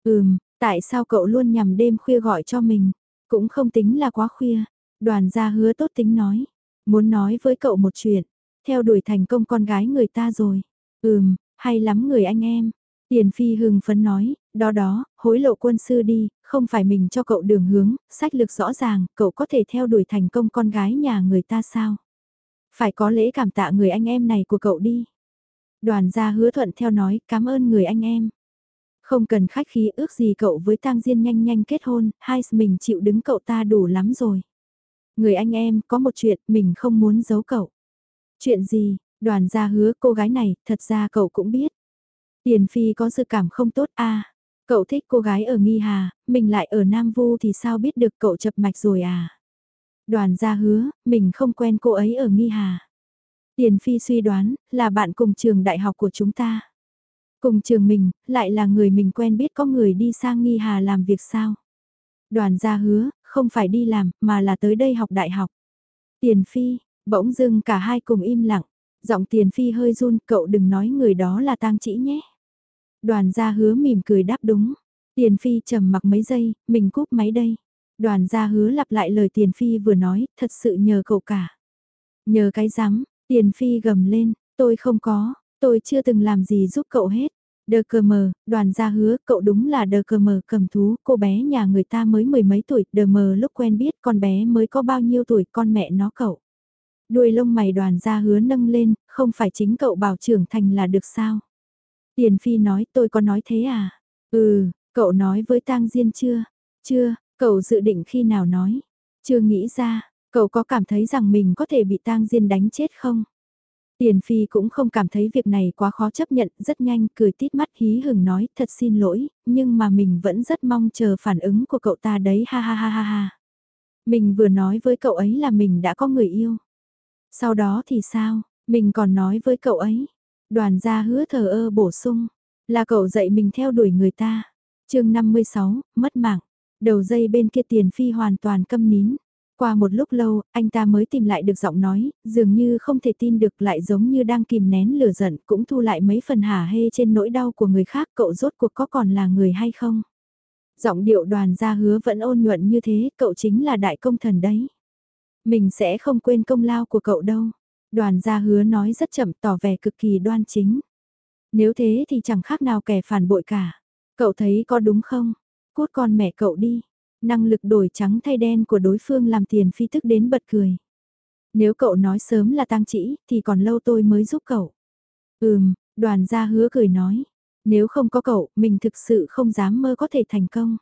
Ừm, tại sao cậu luôn nhằm đêm khuya gọi cho mình? Cũng không tính là quá khuya. Đoàn gia hứa tốt tính nói. Muốn nói với cậu một chuyện. Theo đuổi thành công con gái người ta rồi. Ừm, hay lắm người anh em. Tiền Phi hưng phấn nói, đó đó, hối lộ quân sư đi, không phải mình cho cậu đường hướng, sách lược rõ ràng, cậu có thể theo đuổi thành công con gái nhà người ta sao? Phải có lễ cảm tạ người anh em này của cậu đi. Đoàn gia hứa thuận theo nói, cảm ơn người anh em. Không cần khách khí ước gì cậu với tang Diên nhanh nhanh kết hôn, hai mình chịu đứng cậu ta đủ lắm rồi. Người anh em, có một chuyện, mình không muốn giấu cậu. Chuyện gì, đoàn gia hứa cô gái này, thật ra cậu cũng biết. Tiền Phi có dự cảm không tốt a Cậu thích cô gái ở Nghi Hà, mình lại ở Nam Vu thì sao biết được cậu chập mạch rồi à? Đoàn gia hứa, mình không quen cô ấy ở Nghi Hà. Tiền Phi suy đoán, là bạn cùng trường đại học của chúng ta. Cùng trường mình, lại là người mình quen biết có người đi sang Nghi Hà làm việc sao? Đoàn gia hứa, không phải đi làm, mà là tới đây học đại học. Tiền Phi, bỗng dưng cả hai cùng im lặng. Giọng Tiền Phi hơi run, cậu đừng nói người đó là tang chỉ nhé. Đoàn gia hứa mỉm cười đáp đúng. Tiền Phi trầm mặc mấy giây, mình cúp máy đây. Đoàn gia hứa lặp lại lời Tiền Phi vừa nói, thật sự nhờ cậu cả. Nhờ cái rắm, Tiền Phi gầm lên, tôi không có, tôi chưa từng làm gì giúp cậu hết. Đờ cờ mờ, đoàn gia hứa, cậu đúng là đờ cờ mờ cầm thú, cô bé nhà người ta mới mười mấy tuổi, đờ mờ lúc quen biết con bé mới có bao nhiêu tuổi, con mẹ nó cậu. Đuôi lông mày đoàn gia hứa nâng lên, không phải chính cậu bảo trưởng thành là được sao? Tiền Phi nói tôi có nói thế à? Ừ, cậu nói với tang Diên chưa? Chưa, cậu dự định khi nào nói? Chưa nghĩ ra, cậu có cảm thấy rằng mình có thể bị tang Diên đánh chết không? Tiền Phi cũng không cảm thấy việc này quá khó chấp nhận, rất nhanh, cười tít mắt hí hừng nói, thật xin lỗi, nhưng mà mình vẫn rất mong chờ phản ứng của cậu ta đấy ha ha ha ha ha. Mình vừa nói với cậu ấy là mình đã có người yêu. Sau đó thì sao, mình còn nói với cậu ấy. Đoàn gia hứa thờ ơ bổ sung, là cậu dạy mình theo đuổi người ta. chương 56, mất mạng. Đầu dây bên kia tiền phi hoàn toàn câm nín. Qua một lúc lâu, anh ta mới tìm lại được giọng nói, dường như không thể tin được lại giống như đang kìm nén lửa giận, cũng thu lại mấy phần hả hê trên nỗi đau của người khác, cậu rốt cuộc có còn là người hay không? Giọng điệu đoàn gia hứa vẫn ôn nhuận như thế, cậu chính là đại công thần đấy. Mình sẽ không quên công lao của cậu đâu. Đoàn gia hứa nói rất chậm tỏ vẻ cực kỳ đoan chính. Nếu thế thì chẳng khác nào kẻ phản bội cả. Cậu thấy có đúng không? Cút con mẹ cậu đi. Năng lực đổi trắng thay đen của đối phương làm tiền phi tức đến bật cười. Nếu cậu nói sớm là tang chỉ, thì còn lâu tôi mới giúp cậu. Ừm, đoàn gia hứa cười nói. Nếu không có cậu, mình thực sự không dám mơ có thể thành công.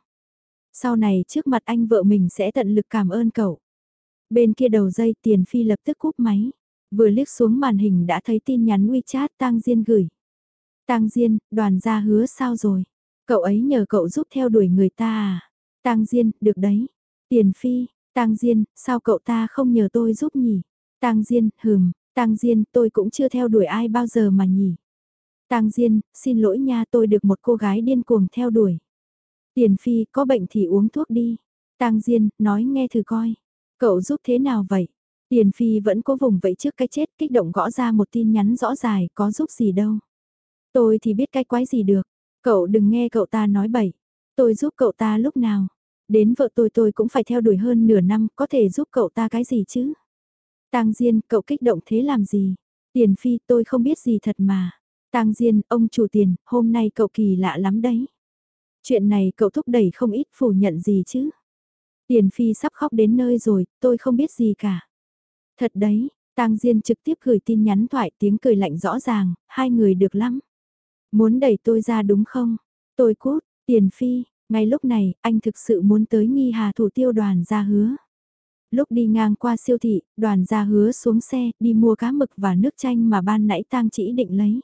Sau này trước mặt anh vợ mình sẽ tận lực cảm ơn cậu. Bên kia đầu dây tiền phi lập tức cúp máy. Vừa liếc xuống màn hình đã thấy tin nhắn WeChat Tang Diên gửi. Tang Diên, đoàn gia hứa sao rồi? Cậu ấy nhờ cậu giúp theo đuổi người ta à? Tang Diên, được đấy. Tiền Phi, Tang Diên, sao cậu ta không nhờ tôi giúp nhỉ? Tang Diên, hừm, Tang Diên, tôi cũng chưa theo đuổi ai bao giờ mà nhỉ? Tang Diên, xin lỗi nha tôi được một cô gái điên cuồng theo đuổi. Tiền Phi, có bệnh thì uống thuốc đi. Tang Diên, nói nghe thử coi. Cậu giúp thế nào vậy? Tiền Phi vẫn cố vùng vẫy trước cái chết kích động gõ ra một tin nhắn rõ dài có giúp gì đâu. Tôi thì biết cái quái gì được. Cậu đừng nghe cậu ta nói bậy. Tôi giúp cậu ta lúc nào. Đến vợ tôi tôi cũng phải theo đuổi hơn nửa năm có thể giúp cậu ta cái gì chứ. Tang Diên, cậu kích động thế làm gì? Tiền Phi tôi không biết gì thật mà. Tang Diên, ông chủ tiền, hôm nay cậu kỳ lạ lắm đấy. Chuyện này cậu thúc đẩy không ít phủ nhận gì chứ. Tiền Phi sắp khóc đến nơi rồi, tôi không biết gì cả. Thật đấy, Tang Diên trực tiếp gửi tin nhắn thoại tiếng cười lạnh rõ ràng, hai người được lắm. Muốn đẩy tôi ra đúng không? Tôi cút, Tiền Phi, ngay lúc này, anh thực sự muốn tới nghi hà thủ tiêu đoàn ra hứa. Lúc đi ngang qua siêu thị, đoàn ra hứa xuống xe, đi mua cá mực và nước chanh mà ban nãy tang chỉ định lấy.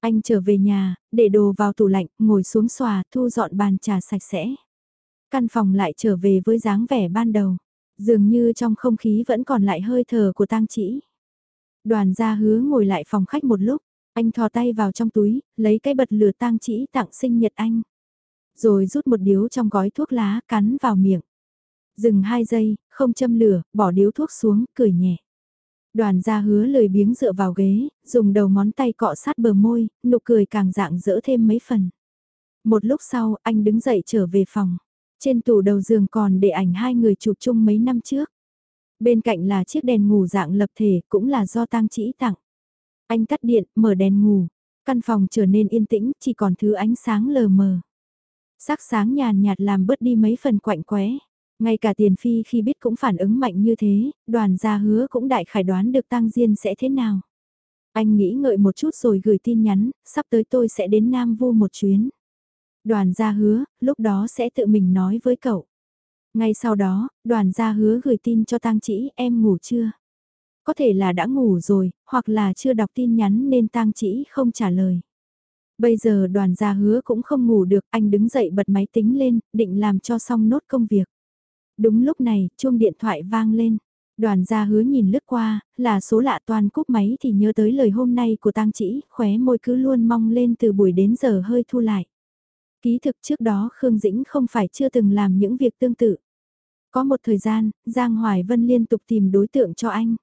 Anh trở về nhà, để đồ vào tủ lạnh, ngồi xuống xòa, thu dọn bàn trà sạch sẽ. Căn phòng lại trở về với dáng vẻ ban đầu. Dường như trong không khí vẫn còn lại hơi thở của tang chỉ. Đoàn gia hứa ngồi lại phòng khách một lúc, anh thò tay vào trong túi, lấy cái bật lửa tang chỉ tặng sinh nhật anh. Rồi rút một điếu trong gói thuốc lá cắn vào miệng. Dừng hai giây, không châm lửa, bỏ điếu thuốc xuống, cười nhẹ. Đoàn gia hứa lười biếng dựa vào ghế, dùng đầu ngón tay cọ sát bờ môi, nụ cười càng dạng dỡ thêm mấy phần. Một lúc sau, anh đứng dậy trở về phòng. Trên tủ đầu giường còn để ảnh hai người chụp chung mấy năm trước. Bên cạnh là chiếc đèn ngủ dạng lập thể, cũng là do tang chỉ tặng. Anh tắt điện, mở đèn ngủ. Căn phòng trở nên yên tĩnh, chỉ còn thứ ánh sáng lờ mờ. Sắc sáng nhàn nhạt làm bớt đi mấy phần quạnh quẽ. Ngay cả tiền phi khi biết cũng phản ứng mạnh như thế, đoàn gia hứa cũng đại khải đoán được tang diên sẽ thế nào. Anh nghĩ ngợi một chút rồi gửi tin nhắn, sắp tới tôi sẽ đến Nam Vu một chuyến. Đoàn gia hứa, lúc đó sẽ tự mình nói với cậu. Ngay sau đó, đoàn gia hứa gửi tin cho tang chỉ em ngủ chưa? Có thể là đã ngủ rồi, hoặc là chưa đọc tin nhắn nên tang chỉ không trả lời. Bây giờ đoàn gia hứa cũng không ngủ được, anh đứng dậy bật máy tính lên, định làm cho xong nốt công việc. Đúng lúc này, chuông điện thoại vang lên. Đoàn gia hứa nhìn lướt qua, là số lạ toàn cúp máy thì nhớ tới lời hôm nay của tang chỉ, khóe môi cứ luôn mong lên từ buổi đến giờ hơi thu lại. Ký thực trước đó Khương Dĩnh không phải chưa từng làm những việc tương tự. Có một thời gian, Giang Hoài Vân liên tục tìm đối tượng cho anh.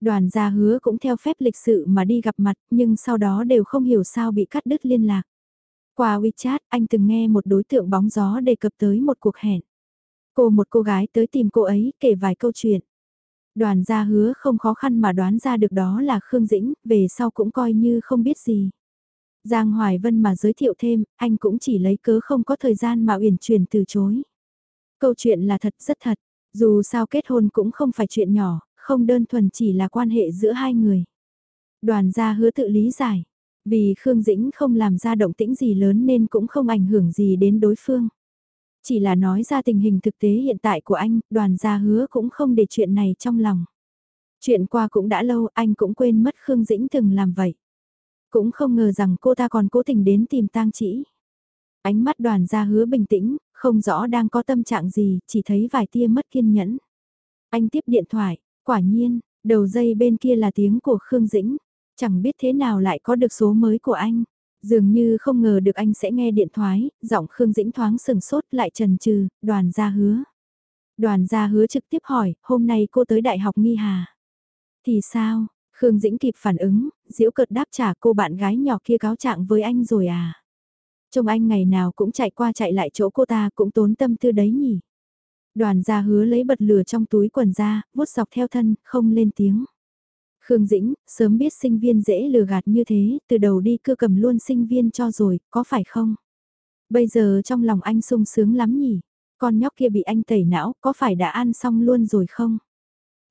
Đoàn gia hứa cũng theo phép lịch sự mà đi gặp mặt nhưng sau đó đều không hiểu sao bị cắt đứt liên lạc. Qua WeChat anh từng nghe một đối tượng bóng gió đề cập tới một cuộc hẹn. Cô một cô gái tới tìm cô ấy kể vài câu chuyện. Đoàn gia hứa không khó khăn mà đoán ra được đó là Khương Dĩnh, về sau cũng coi như không biết gì. Giang Hoài Vân mà giới thiệu thêm, anh cũng chỉ lấy cớ không có thời gian mà uyển chuyển từ chối. Câu chuyện là thật rất thật, dù sao kết hôn cũng không phải chuyện nhỏ, không đơn thuần chỉ là quan hệ giữa hai người. Đoàn gia hứa tự lý giải, vì Khương Dĩnh không làm ra động tĩnh gì lớn nên cũng không ảnh hưởng gì đến đối phương. Chỉ là nói ra tình hình thực tế hiện tại của anh, đoàn gia hứa cũng không để chuyện này trong lòng. Chuyện qua cũng đã lâu, anh cũng quên mất Khương Dĩnh từng làm vậy. Cũng không ngờ rằng cô ta còn cố tình đến tìm tang chỉ. Ánh mắt đoàn ra hứa bình tĩnh, không rõ đang có tâm trạng gì, chỉ thấy vài tia mất kiên nhẫn. Anh tiếp điện thoại, quả nhiên, đầu dây bên kia là tiếng của Khương Dĩnh. Chẳng biết thế nào lại có được số mới của anh. Dường như không ngờ được anh sẽ nghe điện thoại, giọng Khương Dĩnh thoáng sừng sốt lại trần trừ, đoàn gia hứa. Đoàn gia hứa trực tiếp hỏi, hôm nay cô tới Đại học Nghi Hà. Thì sao, Khương Dĩnh kịp phản ứng, diễu cợt đáp trả cô bạn gái nhỏ kia cáo trạng với anh rồi à. Trông anh ngày nào cũng chạy qua chạy lại chỗ cô ta cũng tốn tâm tư đấy nhỉ. Đoàn gia hứa lấy bật lửa trong túi quần ra, vuốt dọc theo thân, không lên tiếng. Khương Dĩnh, sớm biết sinh viên dễ lừa gạt như thế, từ đầu đi cưa cầm luôn sinh viên cho rồi, có phải không? Bây giờ trong lòng anh sung sướng lắm nhỉ? Con nhóc kia bị anh tẩy não, có phải đã ăn xong luôn rồi không?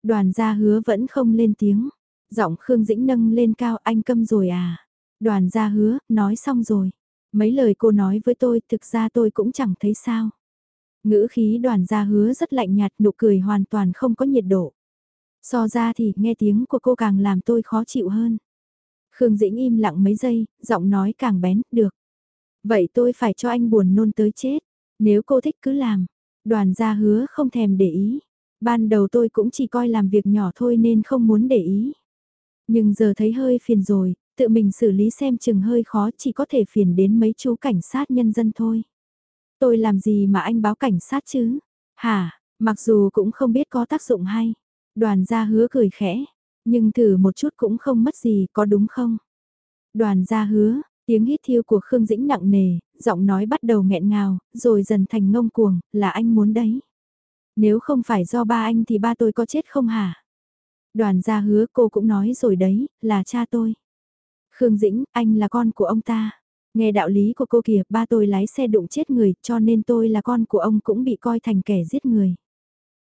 Đoàn gia hứa vẫn không lên tiếng. Giọng Khương Dĩnh nâng lên cao anh câm rồi à? Đoàn gia hứa, nói xong rồi. Mấy lời cô nói với tôi thực ra tôi cũng chẳng thấy sao. Ngữ khí đoàn gia hứa rất lạnh nhạt nụ cười hoàn toàn không có nhiệt độ. So ra thì nghe tiếng của cô càng làm tôi khó chịu hơn. Khương Dĩnh im lặng mấy giây, giọng nói càng bén, được. Vậy tôi phải cho anh buồn nôn tới chết. Nếu cô thích cứ làm. Đoàn gia hứa không thèm để ý. Ban đầu tôi cũng chỉ coi làm việc nhỏ thôi nên không muốn để ý. Nhưng giờ thấy hơi phiền rồi, tự mình xử lý xem chừng hơi khó chỉ có thể phiền đến mấy chú cảnh sát nhân dân thôi. Tôi làm gì mà anh báo cảnh sát chứ? Hả, mặc dù cũng không biết có tác dụng hay. Đoàn gia hứa cười khẽ, nhưng thử một chút cũng không mất gì, có đúng không? Đoàn gia hứa, tiếng hít thiêu của Khương Dĩnh nặng nề, giọng nói bắt đầu nghẹn ngào, rồi dần thành ngông cuồng, là anh muốn đấy. Nếu không phải do ba anh thì ba tôi có chết không hả? Đoàn gia hứa cô cũng nói rồi đấy, là cha tôi. Khương Dĩnh, anh là con của ông ta. Nghe đạo lý của cô kìa, ba tôi lái xe đụng chết người, cho nên tôi là con của ông cũng bị coi thành kẻ giết người.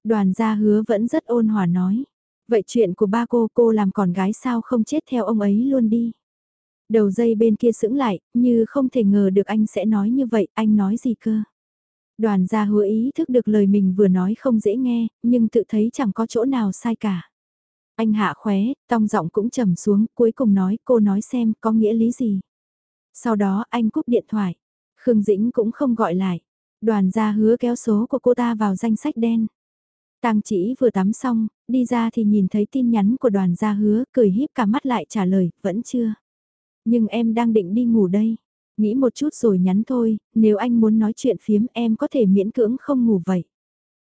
Đoàn gia hứa vẫn rất ôn hòa nói. Vậy chuyện của ba cô, cô làm con gái sao không chết theo ông ấy luôn đi. Đầu dây bên kia sững lại, như không thể ngờ được anh sẽ nói như vậy, anh nói gì cơ. Đoàn gia hứa ý thức được lời mình vừa nói không dễ nghe, nhưng tự thấy chẳng có chỗ nào sai cả. Anh hạ khóe, tong giọng cũng trầm xuống, cuối cùng nói cô nói xem có nghĩa lý gì. Sau đó anh cúp điện thoại. Khương Dĩnh cũng không gọi lại. Đoàn gia hứa kéo số của cô ta vào danh sách đen. Tang chỉ vừa tắm xong, đi ra thì nhìn thấy tin nhắn của đoàn gia hứa, cười híp cả mắt lại trả lời, vẫn chưa. Nhưng em đang định đi ngủ đây. Nghĩ một chút rồi nhắn thôi, nếu anh muốn nói chuyện phiếm em có thể miễn cưỡng không ngủ vậy.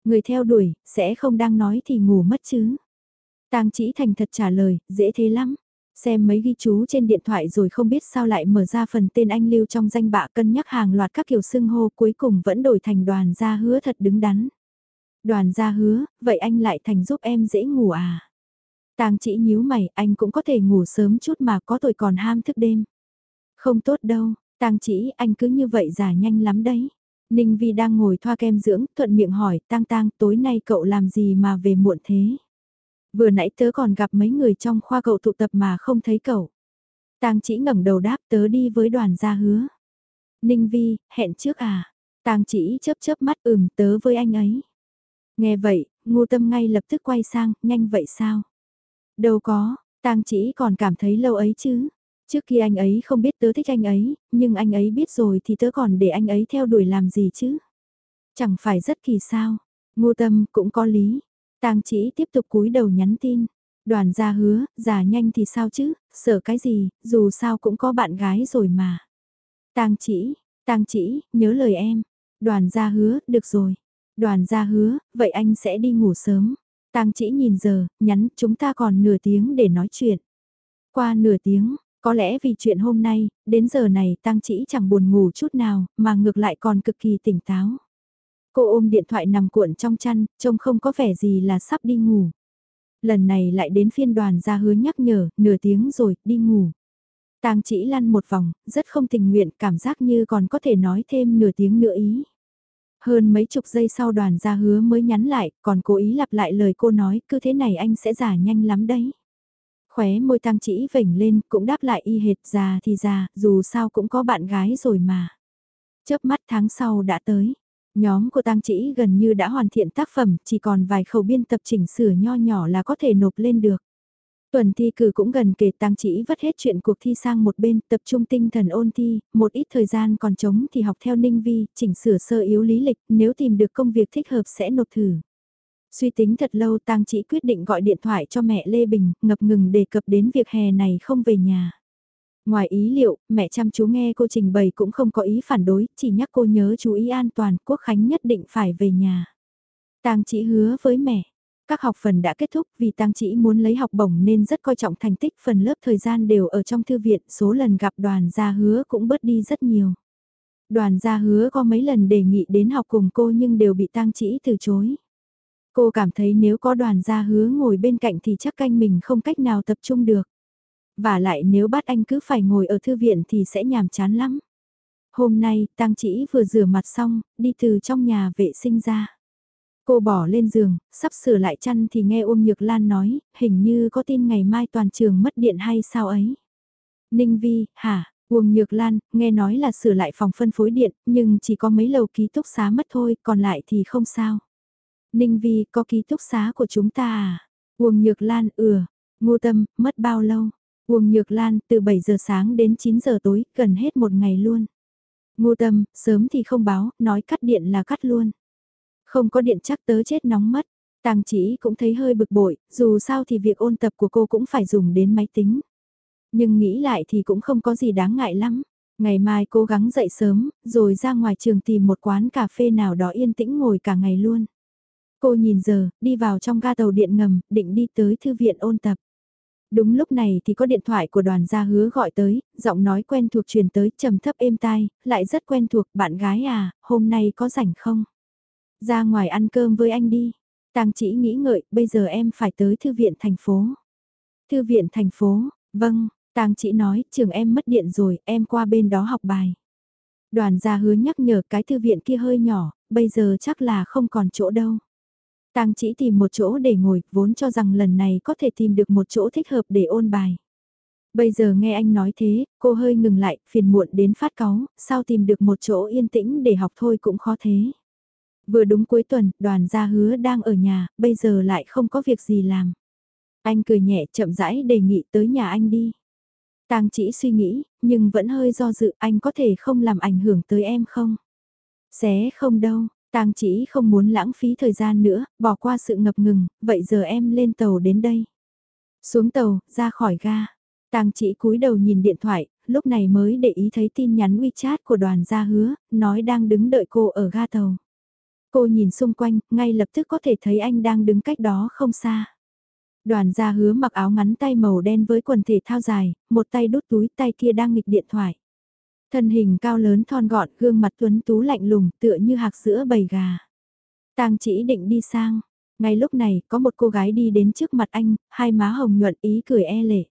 Người theo đuổi, sẽ không đang nói thì ngủ mất chứ. Tang chỉ thành thật trả lời, dễ thế lắm. Xem mấy ghi chú trên điện thoại rồi không biết sao lại mở ra phần tên anh lưu trong danh bạ cân nhắc hàng loạt các kiểu xưng hô cuối cùng vẫn đổi thành đoàn gia hứa thật đứng đắn. Đoàn gia hứa, vậy anh lại thành giúp em dễ ngủ à? Tang chỉ nhíu mày, anh cũng có thể ngủ sớm chút mà có tội còn ham thức đêm. Không tốt đâu, Tang chỉ anh cứ như vậy giả nhanh lắm đấy. Ninh Vi đang ngồi thoa kem dưỡng, thuận miệng hỏi, Tang Tang, tối nay cậu làm gì mà về muộn thế? Vừa nãy tớ còn gặp mấy người trong khoa cậu tụ tập mà không thấy cậu. Tang chỉ ngẩng đầu đáp tớ đi với đoàn gia hứa. Ninh Vi, hẹn trước à? Tang chỉ chớp chớp mắt ừm tớ với anh ấy. Nghe vậy, ngu tâm ngay lập tức quay sang, nhanh vậy sao? Đâu có, Tang chỉ còn cảm thấy lâu ấy chứ. Trước khi anh ấy không biết tớ thích anh ấy, nhưng anh ấy biết rồi thì tớ còn để anh ấy theo đuổi làm gì chứ? Chẳng phải rất kỳ sao? Ngu tâm cũng có lý. Tang chỉ tiếp tục cúi đầu nhắn tin. Đoàn gia hứa, già nhanh thì sao chứ, sợ cái gì, dù sao cũng có bạn gái rồi mà. Tang chỉ, Tang chỉ, nhớ lời em. Đoàn gia hứa, được rồi. Đoàn gia hứa, vậy anh sẽ đi ngủ sớm. Tang chỉ nhìn giờ, nhắn chúng ta còn nửa tiếng để nói chuyện. Qua nửa tiếng, có lẽ vì chuyện hôm nay, đến giờ này Tang chỉ chẳng buồn ngủ chút nào, mà ngược lại còn cực kỳ tỉnh táo. Cô ôm điện thoại nằm cuộn trong chăn, trông không có vẻ gì là sắp đi ngủ. Lần này lại đến phiên đoàn ra hứa nhắc nhở, nửa tiếng rồi, đi ngủ. Tang chỉ lăn một vòng, rất không tình nguyện, cảm giác như còn có thể nói thêm nửa tiếng nữa ý. Hơn mấy chục giây sau đoàn ra hứa mới nhắn lại, còn cố ý lặp lại lời cô nói, cứ thế này anh sẽ giả nhanh lắm đấy. Khóe môi tăng chỉ vểnh lên, cũng đáp lại y hệt già thì già, dù sao cũng có bạn gái rồi mà. Chớp mắt tháng sau đã tới, Nhóm của tang chỉ gần như đã hoàn thiện tác phẩm, chỉ còn vài khẩu biên tập chỉnh sửa nho nhỏ là có thể nộp lên được. Tuần thi cử cũng gần kể tang chỉ vất hết chuyện cuộc thi sang một bên, tập trung tinh thần ôn thi, một ít thời gian còn trống thì học theo Ninh Vi, chỉnh sửa sơ yếu lý lịch, nếu tìm được công việc thích hợp sẽ nộp thử. Suy tính thật lâu tang chỉ quyết định gọi điện thoại cho mẹ Lê Bình, ngập ngừng đề cập đến việc hè này không về nhà. Ngoài ý liệu, mẹ chăm chú nghe cô trình bày cũng không có ý phản đối, chỉ nhắc cô nhớ chú ý an toàn, Quốc Khánh nhất định phải về nhà. Tang chỉ hứa với mẹ, các học phần đã kết thúc vì Tang Chỉ muốn lấy học bổng nên rất coi trọng thành tích phần lớp thời gian đều ở trong thư viện, số lần gặp đoàn gia hứa cũng bớt đi rất nhiều. Đoàn gia hứa có mấy lần đề nghị đến học cùng cô nhưng đều bị Tang Chỉ từ chối. Cô cảm thấy nếu có đoàn gia hứa ngồi bên cạnh thì chắc canh mình không cách nào tập trung được. Và lại nếu bắt anh cứ phải ngồi ở thư viện thì sẽ nhàm chán lắm. Hôm nay, tăng Chỉ vừa rửa mặt xong, đi từ trong nhà vệ sinh ra. Cô bỏ lên giường, sắp sửa lại chăn thì nghe Uông Nhược Lan nói, hình như có tin ngày mai toàn trường mất điện hay sao ấy. Ninh Vi, hả? Uông Nhược Lan, nghe nói là sửa lại phòng phân phối điện, nhưng chỉ có mấy lầu ký túc xá mất thôi, còn lại thì không sao. Ninh Vi, có ký túc xá của chúng ta à? Uông Nhược Lan, ừa, ngô tâm, mất bao lâu? Uông Nhược Lan, từ 7 giờ sáng đến 9 giờ tối, gần hết một ngày luôn. Ngô tâm, sớm thì không báo, nói cắt điện là cắt luôn. Không có điện chắc tớ chết nóng mất. Tàng chỉ cũng thấy hơi bực bội, dù sao thì việc ôn tập của cô cũng phải dùng đến máy tính. Nhưng nghĩ lại thì cũng không có gì đáng ngại lắm. Ngày mai cố gắng dậy sớm, rồi ra ngoài trường tìm một quán cà phê nào đó yên tĩnh ngồi cả ngày luôn. Cô nhìn giờ, đi vào trong ga tàu điện ngầm, định đi tới thư viện ôn tập. Đúng lúc này thì có điện thoại của đoàn gia hứa gọi tới, giọng nói quen thuộc truyền tới trầm thấp êm tai, lại rất quen thuộc, bạn gái à, hôm nay có rảnh không? Ra ngoài ăn cơm với anh đi. Tang chỉ nghĩ ngợi, bây giờ em phải tới thư viện thành phố. Thư viện thành phố, vâng, Tang chỉ nói, trường em mất điện rồi, em qua bên đó học bài. Đoàn gia hứa nhắc nhở cái thư viện kia hơi nhỏ, bây giờ chắc là không còn chỗ đâu. Tang chỉ tìm một chỗ để ngồi, vốn cho rằng lần này có thể tìm được một chỗ thích hợp để ôn bài. Bây giờ nghe anh nói thế, cô hơi ngừng lại, phiền muộn đến phát cáu, sao tìm được một chỗ yên tĩnh để học thôi cũng khó thế. Vừa đúng cuối tuần, đoàn gia hứa đang ở nhà, bây giờ lại không có việc gì làm. Anh cười nhẹ chậm rãi đề nghị tới nhà anh đi. Tang chỉ suy nghĩ, nhưng vẫn hơi do dự anh có thể không làm ảnh hưởng tới em không? Sẽ không đâu, Tang chỉ không muốn lãng phí thời gian nữa, bỏ qua sự ngập ngừng, vậy giờ em lên tàu đến đây. Xuống tàu, ra khỏi ga. Tang chỉ cúi đầu nhìn điện thoại, lúc này mới để ý thấy tin nhắn WeChat của đoàn gia hứa, nói đang đứng đợi cô ở ga tàu. Cô nhìn xung quanh, ngay lập tức có thể thấy anh đang đứng cách đó không xa. Đoàn gia hứa mặc áo ngắn tay màu đen với quần thể thao dài, một tay đút túi tay kia đang nghịch điện thoại. Thân hình cao lớn thon gọn, gương mặt tuấn tú lạnh lùng, tựa như hạc sữa bầy gà. Tang chỉ định đi sang. Ngay lúc này, có một cô gái đi đến trước mặt anh, hai má hồng nhuận ý cười e lệ.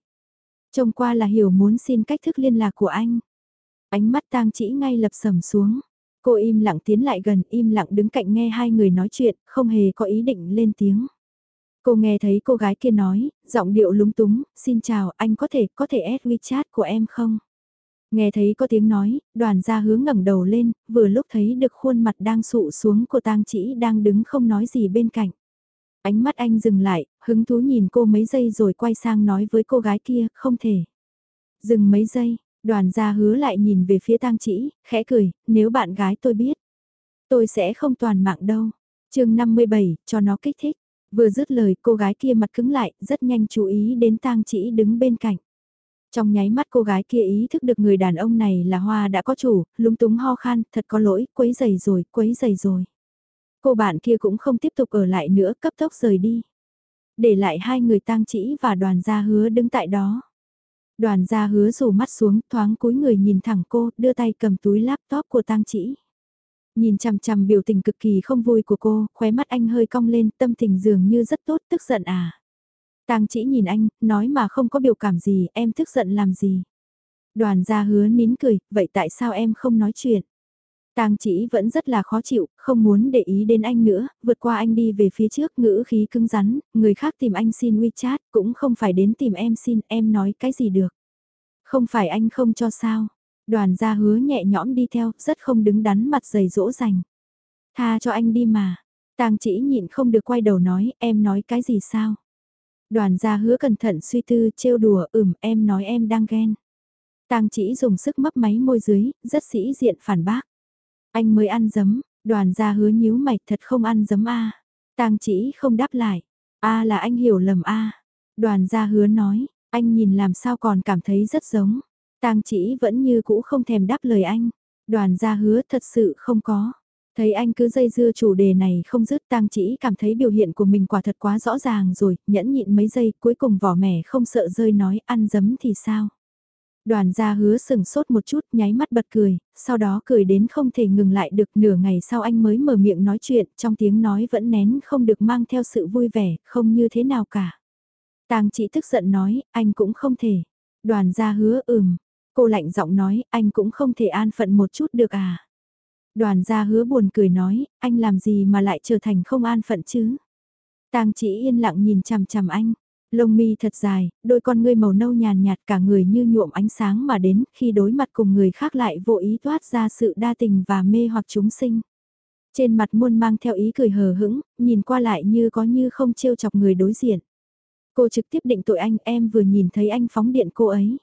Trông qua là hiểu muốn xin cách thức liên lạc của anh. Ánh mắt tang chỉ ngay lập sầm xuống. Cô im lặng tiến lại gần, im lặng đứng cạnh nghe hai người nói chuyện, không hề có ý định lên tiếng. Cô nghe thấy cô gái kia nói, giọng điệu lúng túng, xin chào, anh có thể, có thể add WeChat của em không? Nghe thấy có tiếng nói, đoàn gia hướng ngẩng đầu lên, vừa lúc thấy được khuôn mặt đang sụ xuống của tang chỉ đang đứng không nói gì bên cạnh. Ánh mắt anh dừng lại, hứng thú nhìn cô mấy giây rồi quay sang nói với cô gái kia, không thể. Dừng mấy giây, Đoàn gia hứa lại nhìn về phía tang chỉ, khẽ cười, nếu bạn gái tôi biết, tôi sẽ không toàn mạng đâu. chương 57, cho nó kích thích. Vừa dứt lời cô gái kia mặt cứng lại, rất nhanh chú ý đến tang chỉ đứng bên cạnh. Trong nháy mắt cô gái kia ý thức được người đàn ông này là hoa đã có chủ, lúng túng ho khan, thật có lỗi, quấy giày rồi, quấy giày rồi. Cô bạn kia cũng không tiếp tục ở lại nữa, cấp tốc rời đi. Để lại hai người tang chỉ và đoàn gia hứa đứng tại đó. Đoàn gia hứa rủ mắt xuống, thoáng cúi người nhìn thẳng cô, đưa tay cầm túi laptop của tang chỉ. Nhìn chằm chằm biểu tình cực kỳ không vui của cô, khóe mắt anh hơi cong lên, tâm tình dường như rất tốt, tức giận à. Tang chỉ nhìn anh, nói mà không có biểu cảm gì, em tức giận làm gì. Đoàn gia hứa nín cười, vậy tại sao em không nói chuyện? Tang chỉ vẫn rất là khó chịu, không muốn để ý đến anh nữa, vượt qua anh đi về phía trước ngữ khí cứng rắn, người khác tìm anh xin WeChat, cũng không phải đến tìm em xin, em nói cái gì được. Không phải anh không cho sao. Đoàn gia hứa nhẹ nhõm đi theo, rất không đứng đắn mặt dày dỗ dành. Tha cho anh đi mà. Tang chỉ nhịn không được quay đầu nói, em nói cái gì sao? Đoàn gia hứa cẩn thận suy tư trêu đùa, ừm em nói em đang ghen. Tang chỉ dùng sức mấp máy môi dưới, rất sĩ diện phản bác. Anh mới ăn dấm, đoàn gia hứa nhíu mày thật không ăn dấm a. Tang chỉ không đáp lại. A là anh hiểu lầm a. Đoàn gia hứa nói, anh nhìn làm sao còn cảm thấy rất giống. Tang chỉ vẫn như cũ không thèm đáp lời anh. Đoàn gia hứa thật sự không có. Thấy anh cứ dây dưa chủ đề này không dứt tang chỉ cảm thấy biểu hiện của mình quả thật quá rõ ràng rồi, nhẫn nhịn mấy giây cuối cùng vỏ mẻ không sợ rơi nói ăn dấm thì sao. Đoàn gia hứa sừng sốt một chút nháy mắt bật cười, sau đó cười đến không thể ngừng lại được nửa ngày sau anh mới mở miệng nói chuyện trong tiếng nói vẫn nén không được mang theo sự vui vẻ, không như thế nào cả. Tang chỉ tức giận nói, anh cũng không thể. Đoàn gia hứa ừm, cô lạnh giọng nói, anh cũng không thể an phận một chút được à. Đoàn gia hứa buồn cười nói, anh làm gì mà lại trở thành không an phận chứ? Tang chỉ yên lặng nhìn chằm chằm anh, lông mi thật dài, đôi con ngươi màu nâu nhàn nhạt cả người như nhuộm ánh sáng mà đến khi đối mặt cùng người khác lại vô ý toát ra sự đa tình và mê hoặc chúng sinh. Trên mặt muôn mang theo ý cười hờ hững, nhìn qua lại như có như không trêu chọc người đối diện. Cô trực tiếp định tội anh em vừa nhìn thấy anh phóng điện cô ấy.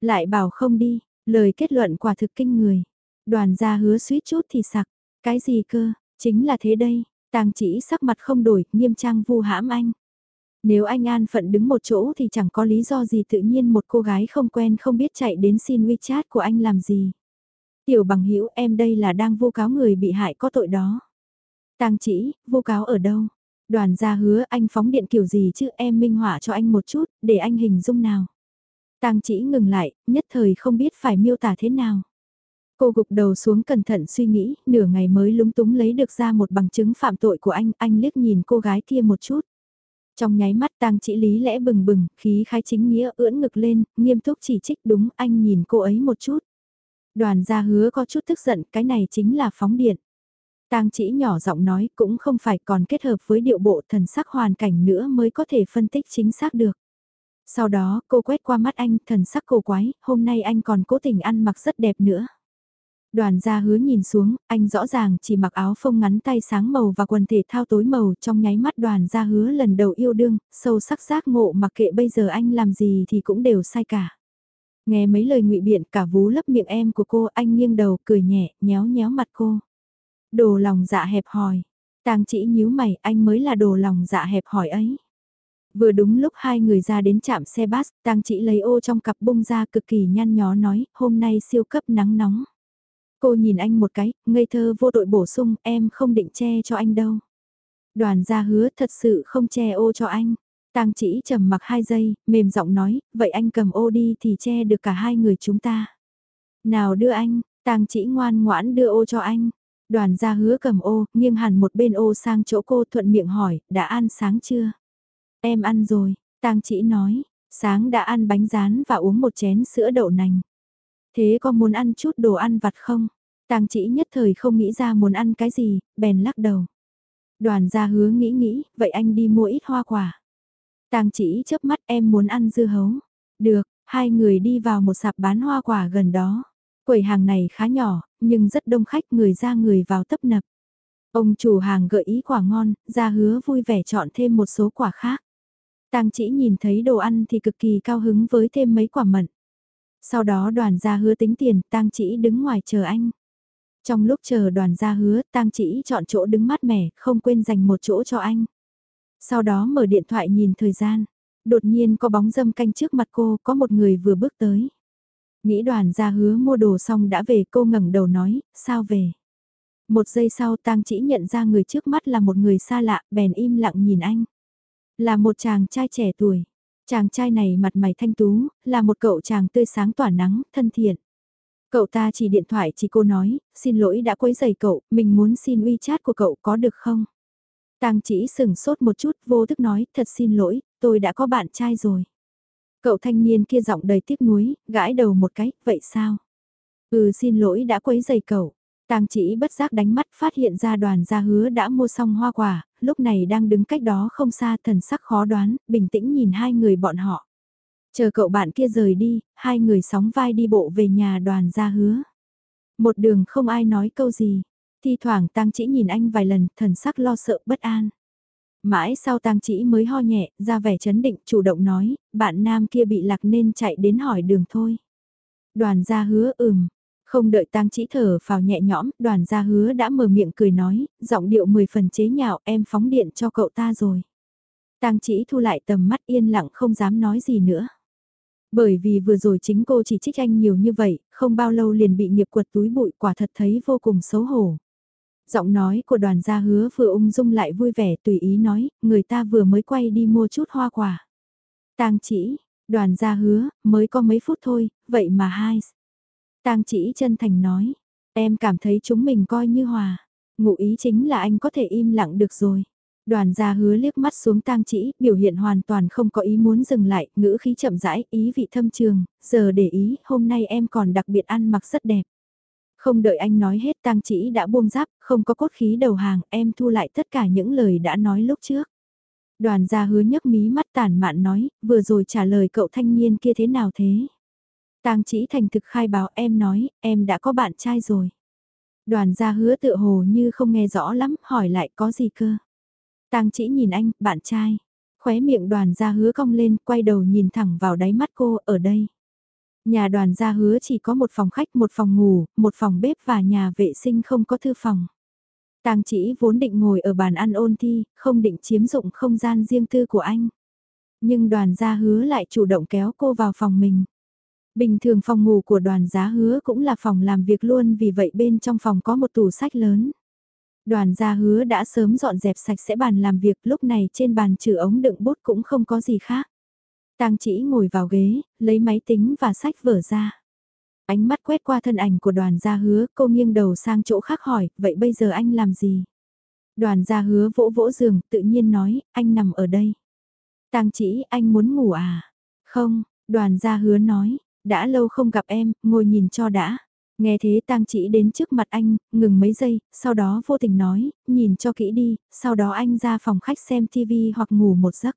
Lại bảo không đi, lời kết luận quả thực kinh người. Đoàn gia hứa suýt chút thì sặc, cái gì cơ, chính là thế đây, tàng chỉ sắc mặt không đổi, nghiêm trang vu hãm anh. Nếu anh an phận đứng một chỗ thì chẳng có lý do gì tự nhiên một cô gái không quen không biết chạy đến xin WeChat của anh làm gì. Tiểu bằng hữu em đây là đang vu cáo người bị hại có tội đó. Tàng chỉ, vu cáo ở đâu? Đoàn gia hứa anh phóng điện kiểu gì chứ em minh họa cho anh một chút, để anh hình dung nào. Tàng chỉ ngừng lại, nhất thời không biết phải miêu tả thế nào. Cô gục đầu xuống cẩn thận suy nghĩ, nửa ngày mới lúng túng lấy được ra một bằng chứng phạm tội của anh, anh liếc nhìn cô gái kia một chút. Trong nháy mắt tang chỉ lý lẽ bừng bừng, khí khái chính nghĩa ưỡn ngực lên, nghiêm túc chỉ trích đúng anh nhìn cô ấy một chút. Đoàn gia hứa có chút tức giận, cái này chính là phóng điện. Tang chỉ nhỏ giọng nói cũng không phải còn kết hợp với điệu bộ thần sắc hoàn cảnh nữa mới có thể phân tích chính xác được. Sau đó cô quét qua mắt anh thần sắc cổ quái, hôm nay anh còn cố tình ăn mặc rất đẹp nữa. Đoàn gia hứa nhìn xuống, anh rõ ràng chỉ mặc áo phông ngắn tay sáng màu và quần thể thao tối màu trong nháy mắt đoàn gia hứa lần đầu yêu đương, sâu sắc giác ngộ mặc kệ bây giờ anh làm gì thì cũng đều sai cả. Nghe mấy lời ngụy biện cả vú lấp miệng em của cô anh nghiêng đầu cười nhẹ, nhéo nhéo mặt cô. Đồ lòng dạ hẹp hòi, tang chỉ nhíu mày anh mới là đồ lòng dạ hẹp hòi ấy. Vừa đúng lúc hai người ra đến trạm xe bus, tang chỉ lấy ô trong cặp bung ra cực kỳ nhăn nhó nói, hôm nay siêu cấp nắng nóng. Cô nhìn anh một cái, ngây thơ vô tội bổ sung, em không định che cho anh đâu. Đoàn gia hứa thật sự không che ô cho anh. Tang chỉ trầm mặc hai giây, mềm giọng nói, vậy anh cầm ô đi thì che được cả hai người chúng ta. Nào đưa anh, Tang chỉ ngoan ngoãn đưa ô cho anh. Đoàn gia hứa cầm ô, nghiêng hẳn một bên ô sang chỗ cô thuận miệng hỏi, đã ăn sáng chưa? Em ăn rồi, Tang chỉ nói, sáng đã ăn bánh rán và uống một chén sữa đậu nành. Thế có muốn ăn chút đồ ăn vặt không? Tang chỉ nhất thời không nghĩ ra muốn ăn cái gì, bèn lắc đầu. Đoàn gia hứa nghĩ nghĩ, vậy anh đi mua ít hoa quả. Tang chỉ chớp mắt em muốn ăn dưa hấu. Được, hai người đi vào một sạp bán hoa quả gần đó. Quầy hàng này khá nhỏ, nhưng rất đông khách người ra người vào tấp nập. Ông chủ hàng gợi ý quả ngon, ra hứa vui vẻ chọn thêm một số quả khác. Tang chỉ nhìn thấy đồ ăn thì cực kỳ cao hứng với thêm mấy quả mận. Sau đó đoàn gia hứa tính tiền, tang chỉ đứng ngoài chờ anh. Trong lúc chờ đoàn gia hứa, tang chỉ chọn chỗ đứng mát mẻ, không quên dành một chỗ cho anh. Sau đó mở điện thoại nhìn thời gian. Đột nhiên có bóng dâm canh trước mặt cô, có một người vừa bước tới. Nghĩ đoàn gia hứa mua đồ xong đã về cô ngẩng đầu nói, sao về? Một giây sau tang chỉ nhận ra người trước mắt là một người xa lạ, bèn im lặng nhìn anh. Là một chàng trai trẻ tuổi. Chàng trai này mặt mày thanh tú, là một cậu chàng tươi sáng tỏa nắng, thân thiện. Cậu ta chỉ điện thoại chỉ cô nói, xin lỗi đã quấy giày cậu, mình muốn xin uy chat của cậu có được không? Tang chỉ sừng sốt một chút vô thức nói, thật xin lỗi, tôi đã có bạn trai rồi. Cậu thanh niên kia giọng đầy tiếc nuối, gãi đầu một cái, vậy sao? Ừ xin lỗi đã quấy giày cậu. Tang chỉ bất giác đánh mắt phát hiện ra đoàn gia hứa đã mua xong hoa quả, lúc này đang đứng cách đó không xa thần sắc khó đoán, bình tĩnh nhìn hai người bọn họ. Chờ cậu bạn kia rời đi, hai người sóng vai đi bộ về nhà đoàn gia hứa. Một đường không ai nói câu gì. Thi thoảng tang chỉ nhìn anh vài lần, thần sắc lo sợ bất an. Mãi sau tang chỉ mới ho nhẹ, ra vẻ chấn định, chủ động nói, bạn nam kia bị lạc nên chạy đến hỏi đường thôi. Đoàn gia hứa ừm, không đợi tang chỉ thở vào nhẹ nhõm, đoàn gia hứa đã mở miệng cười nói, giọng điệu mười phần chế nhạo em phóng điện cho cậu ta rồi. Tang chỉ thu lại tầm mắt yên lặng không dám nói gì nữa. Bởi vì vừa rồi chính cô chỉ trích anh nhiều như vậy, không bao lâu liền bị nghiệp quật túi bụi quả thật thấy vô cùng xấu hổ. Giọng nói của đoàn gia hứa vừa ung dung lại vui vẻ tùy ý nói, người ta vừa mới quay đi mua chút hoa quả. Tang chỉ, đoàn gia hứa, mới có mấy phút thôi, vậy mà hai. Tang chỉ chân thành nói, em cảm thấy chúng mình coi như hòa. Ngụ ý chính là anh có thể im lặng được rồi. Đoàn gia hứa liếc mắt xuống tang chỉ, biểu hiện hoàn toàn không có ý muốn dừng lại, ngữ khí chậm rãi, ý vị thâm trường, giờ để ý, hôm nay em còn đặc biệt ăn mặc rất đẹp. Không đợi anh nói hết tang chỉ đã buông giáp, không có cốt khí đầu hàng, em thu lại tất cả những lời đã nói lúc trước. Đoàn gia hứa nhấc mí mắt tàn mạn nói, vừa rồi trả lời cậu thanh niên kia thế nào thế? Tang chỉ thành thực khai báo em nói, em đã có bạn trai rồi. Đoàn gia hứa tựa hồ như không nghe rõ lắm, hỏi lại có gì cơ? Tang chỉ nhìn anh, bạn trai. Khóe miệng đoàn gia hứa cong lên, quay đầu nhìn thẳng vào đáy mắt cô, ở đây. Nhà đoàn gia hứa chỉ có một phòng khách, một phòng ngủ, một phòng bếp và nhà vệ sinh không có thư phòng. Tang chỉ vốn định ngồi ở bàn ăn ôn thi, không định chiếm dụng không gian riêng tư của anh. Nhưng đoàn gia hứa lại chủ động kéo cô vào phòng mình. Bình thường phòng ngủ của đoàn giá hứa cũng là phòng làm việc luôn vì vậy bên trong phòng có một tủ sách lớn. Đoàn gia hứa đã sớm dọn dẹp sạch sẽ bàn làm việc lúc này trên bàn trừ ống đựng bút cũng không có gì khác. Tang chỉ ngồi vào ghế, lấy máy tính và sách vở ra. Ánh mắt quét qua thân ảnh của đoàn gia hứa, cô nghiêng đầu sang chỗ khác hỏi, vậy bây giờ anh làm gì? Đoàn gia hứa vỗ vỗ giường, tự nhiên nói, anh nằm ở đây. Tang chỉ, anh muốn ngủ à? Không, đoàn gia hứa nói, đã lâu không gặp em, ngồi nhìn cho đã. Nghe thế tang chỉ đến trước mặt anh, ngừng mấy giây, sau đó vô tình nói, nhìn cho kỹ đi, sau đó anh ra phòng khách xem TV hoặc ngủ một giấc.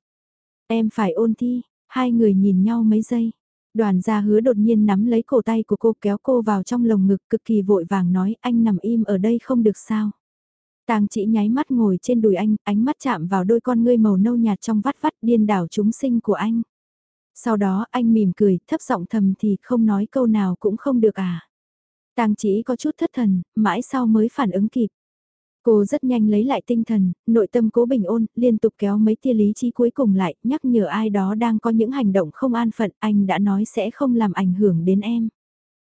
Em phải ôn thi, hai người nhìn nhau mấy giây. Đoàn gia hứa đột nhiên nắm lấy cổ tay của cô kéo cô vào trong lồng ngực cực kỳ vội vàng nói anh nằm im ở đây không được sao. Tang chỉ nháy mắt ngồi trên đùi anh, ánh mắt chạm vào đôi con ngươi màu nâu nhạt trong vắt vắt điên đảo chúng sinh của anh. Sau đó anh mỉm cười, thấp giọng thầm thì không nói câu nào cũng không được à. Tang chỉ có chút thất thần, mãi sau mới phản ứng kịp. Cô rất nhanh lấy lại tinh thần, nội tâm cố bình ôn, liên tục kéo mấy tia lý trí cuối cùng lại, nhắc nhở ai đó đang có những hành động không an phận, anh đã nói sẽ không làm ảnh hưởng đến em.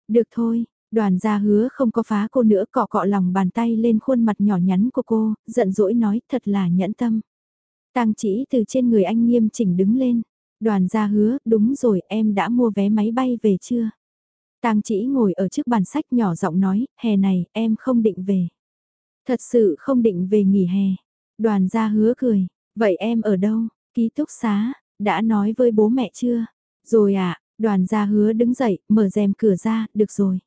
Được thôi, đoàn gia hứa không có phá cô nữa cọ cọ lòng bàn tay lên khuôn mặt nhỏ nhắn của cô, giận dỗi nói thật là nhẫn tâm. Tang chỉ từ trên người anh nghiêm chỉnh đứng lên. Đoàn gia hứa, đúng rồi em đã mua vé máy bay về chưa? Tang chỉ ngồi ở trước bàn sách nhỏ giọng nói, hè này em không định về. Thật sự không định về nghỉ hè. Đoàn gia hứa cười, vậy em ở đâu? Ký túc xá, đã nói với bố mẹ chưa? Rồi à, đoàn gia hứa đứng dậy, mở rèm cửa ra, được rồi.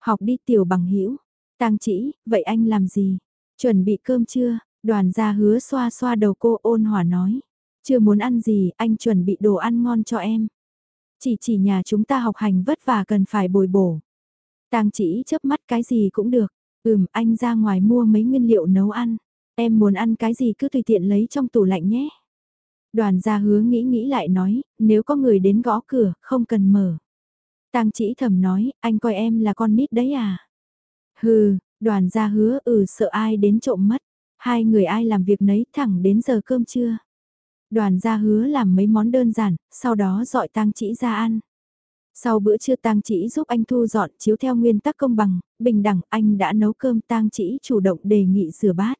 Học đi tiểu bằng hữu Tang chỉ, vậy anh làm gì? Chuẩn bị cơm chưa? Đoàn gia hứa xoa xoa đầu cô ôn hòa nói. Chưa muốn ăn gì, anh chuẩn bị đồ ăn ngon cho em. Chỉ chỉ nhà chúng ta học hành vất vả cần phải bồi bổ. Tang chỉ chớp mắt cái gì cũng được. Ừm, anh ra ngoài mua mấy nguyên liệu nấu ăn. Em muốn ăn cái gì cứ tùy tiện lấy trong tủ lạnh nhé. Đoàn gia hứa nghĩ nghĩ lại nói, nếu có người đến gõ cửa, không cần mở. Tang chỉ thầm nói, anh coi em là con nít đấy à? Hừ, đoàn gia hứa ừ sợ ai đến trộm mất. Hai người ai làm việc nấy thẳng đến giờ cơm trưa. Đoàn gia hứa làm mấy món đơn giản, sau đó dọi tang chỉ ra ăn. Sau bữa trưa tang chỉ giúp anh thu dọn chiếu theo nguyên tắc công bằng, bình đẳng anh đã nấu cơm tang chỉ chủ động đề nghị rửa bát.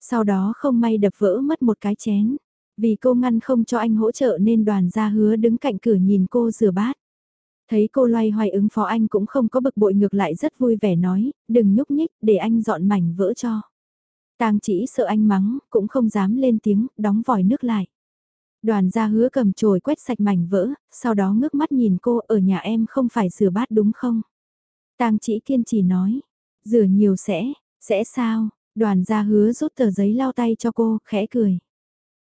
Sau đó không may đập vỡ mất một cái chén. Vì cô ngăn không cho anh hỗ trợ nên đoàn gia hứa đứng cạnh cửa nhìn cô rửa bát. Thấy cô loay hoay ứng phó anh cũng không có bực bội ngược lại rất vui vẻ nói, đừng nhúc nhích để anh dọn mảnh vỡ cho. Tang chỉ sợ anh mắng, cũng không dám lên tiếng, đóng vòi nước lại. Đoàn gia hứa cầm chổi quét sạch mảnh vỡ, sau đó ngước mắt nhìn cô ở nhà em không phải rửa bát đúng không? Tang chỉ kiên trì nói, rửa nhiều sẽ, sẽ sao? Đoàn gia hứa rút tờ giấy lau tay cho cô, khẽ cười.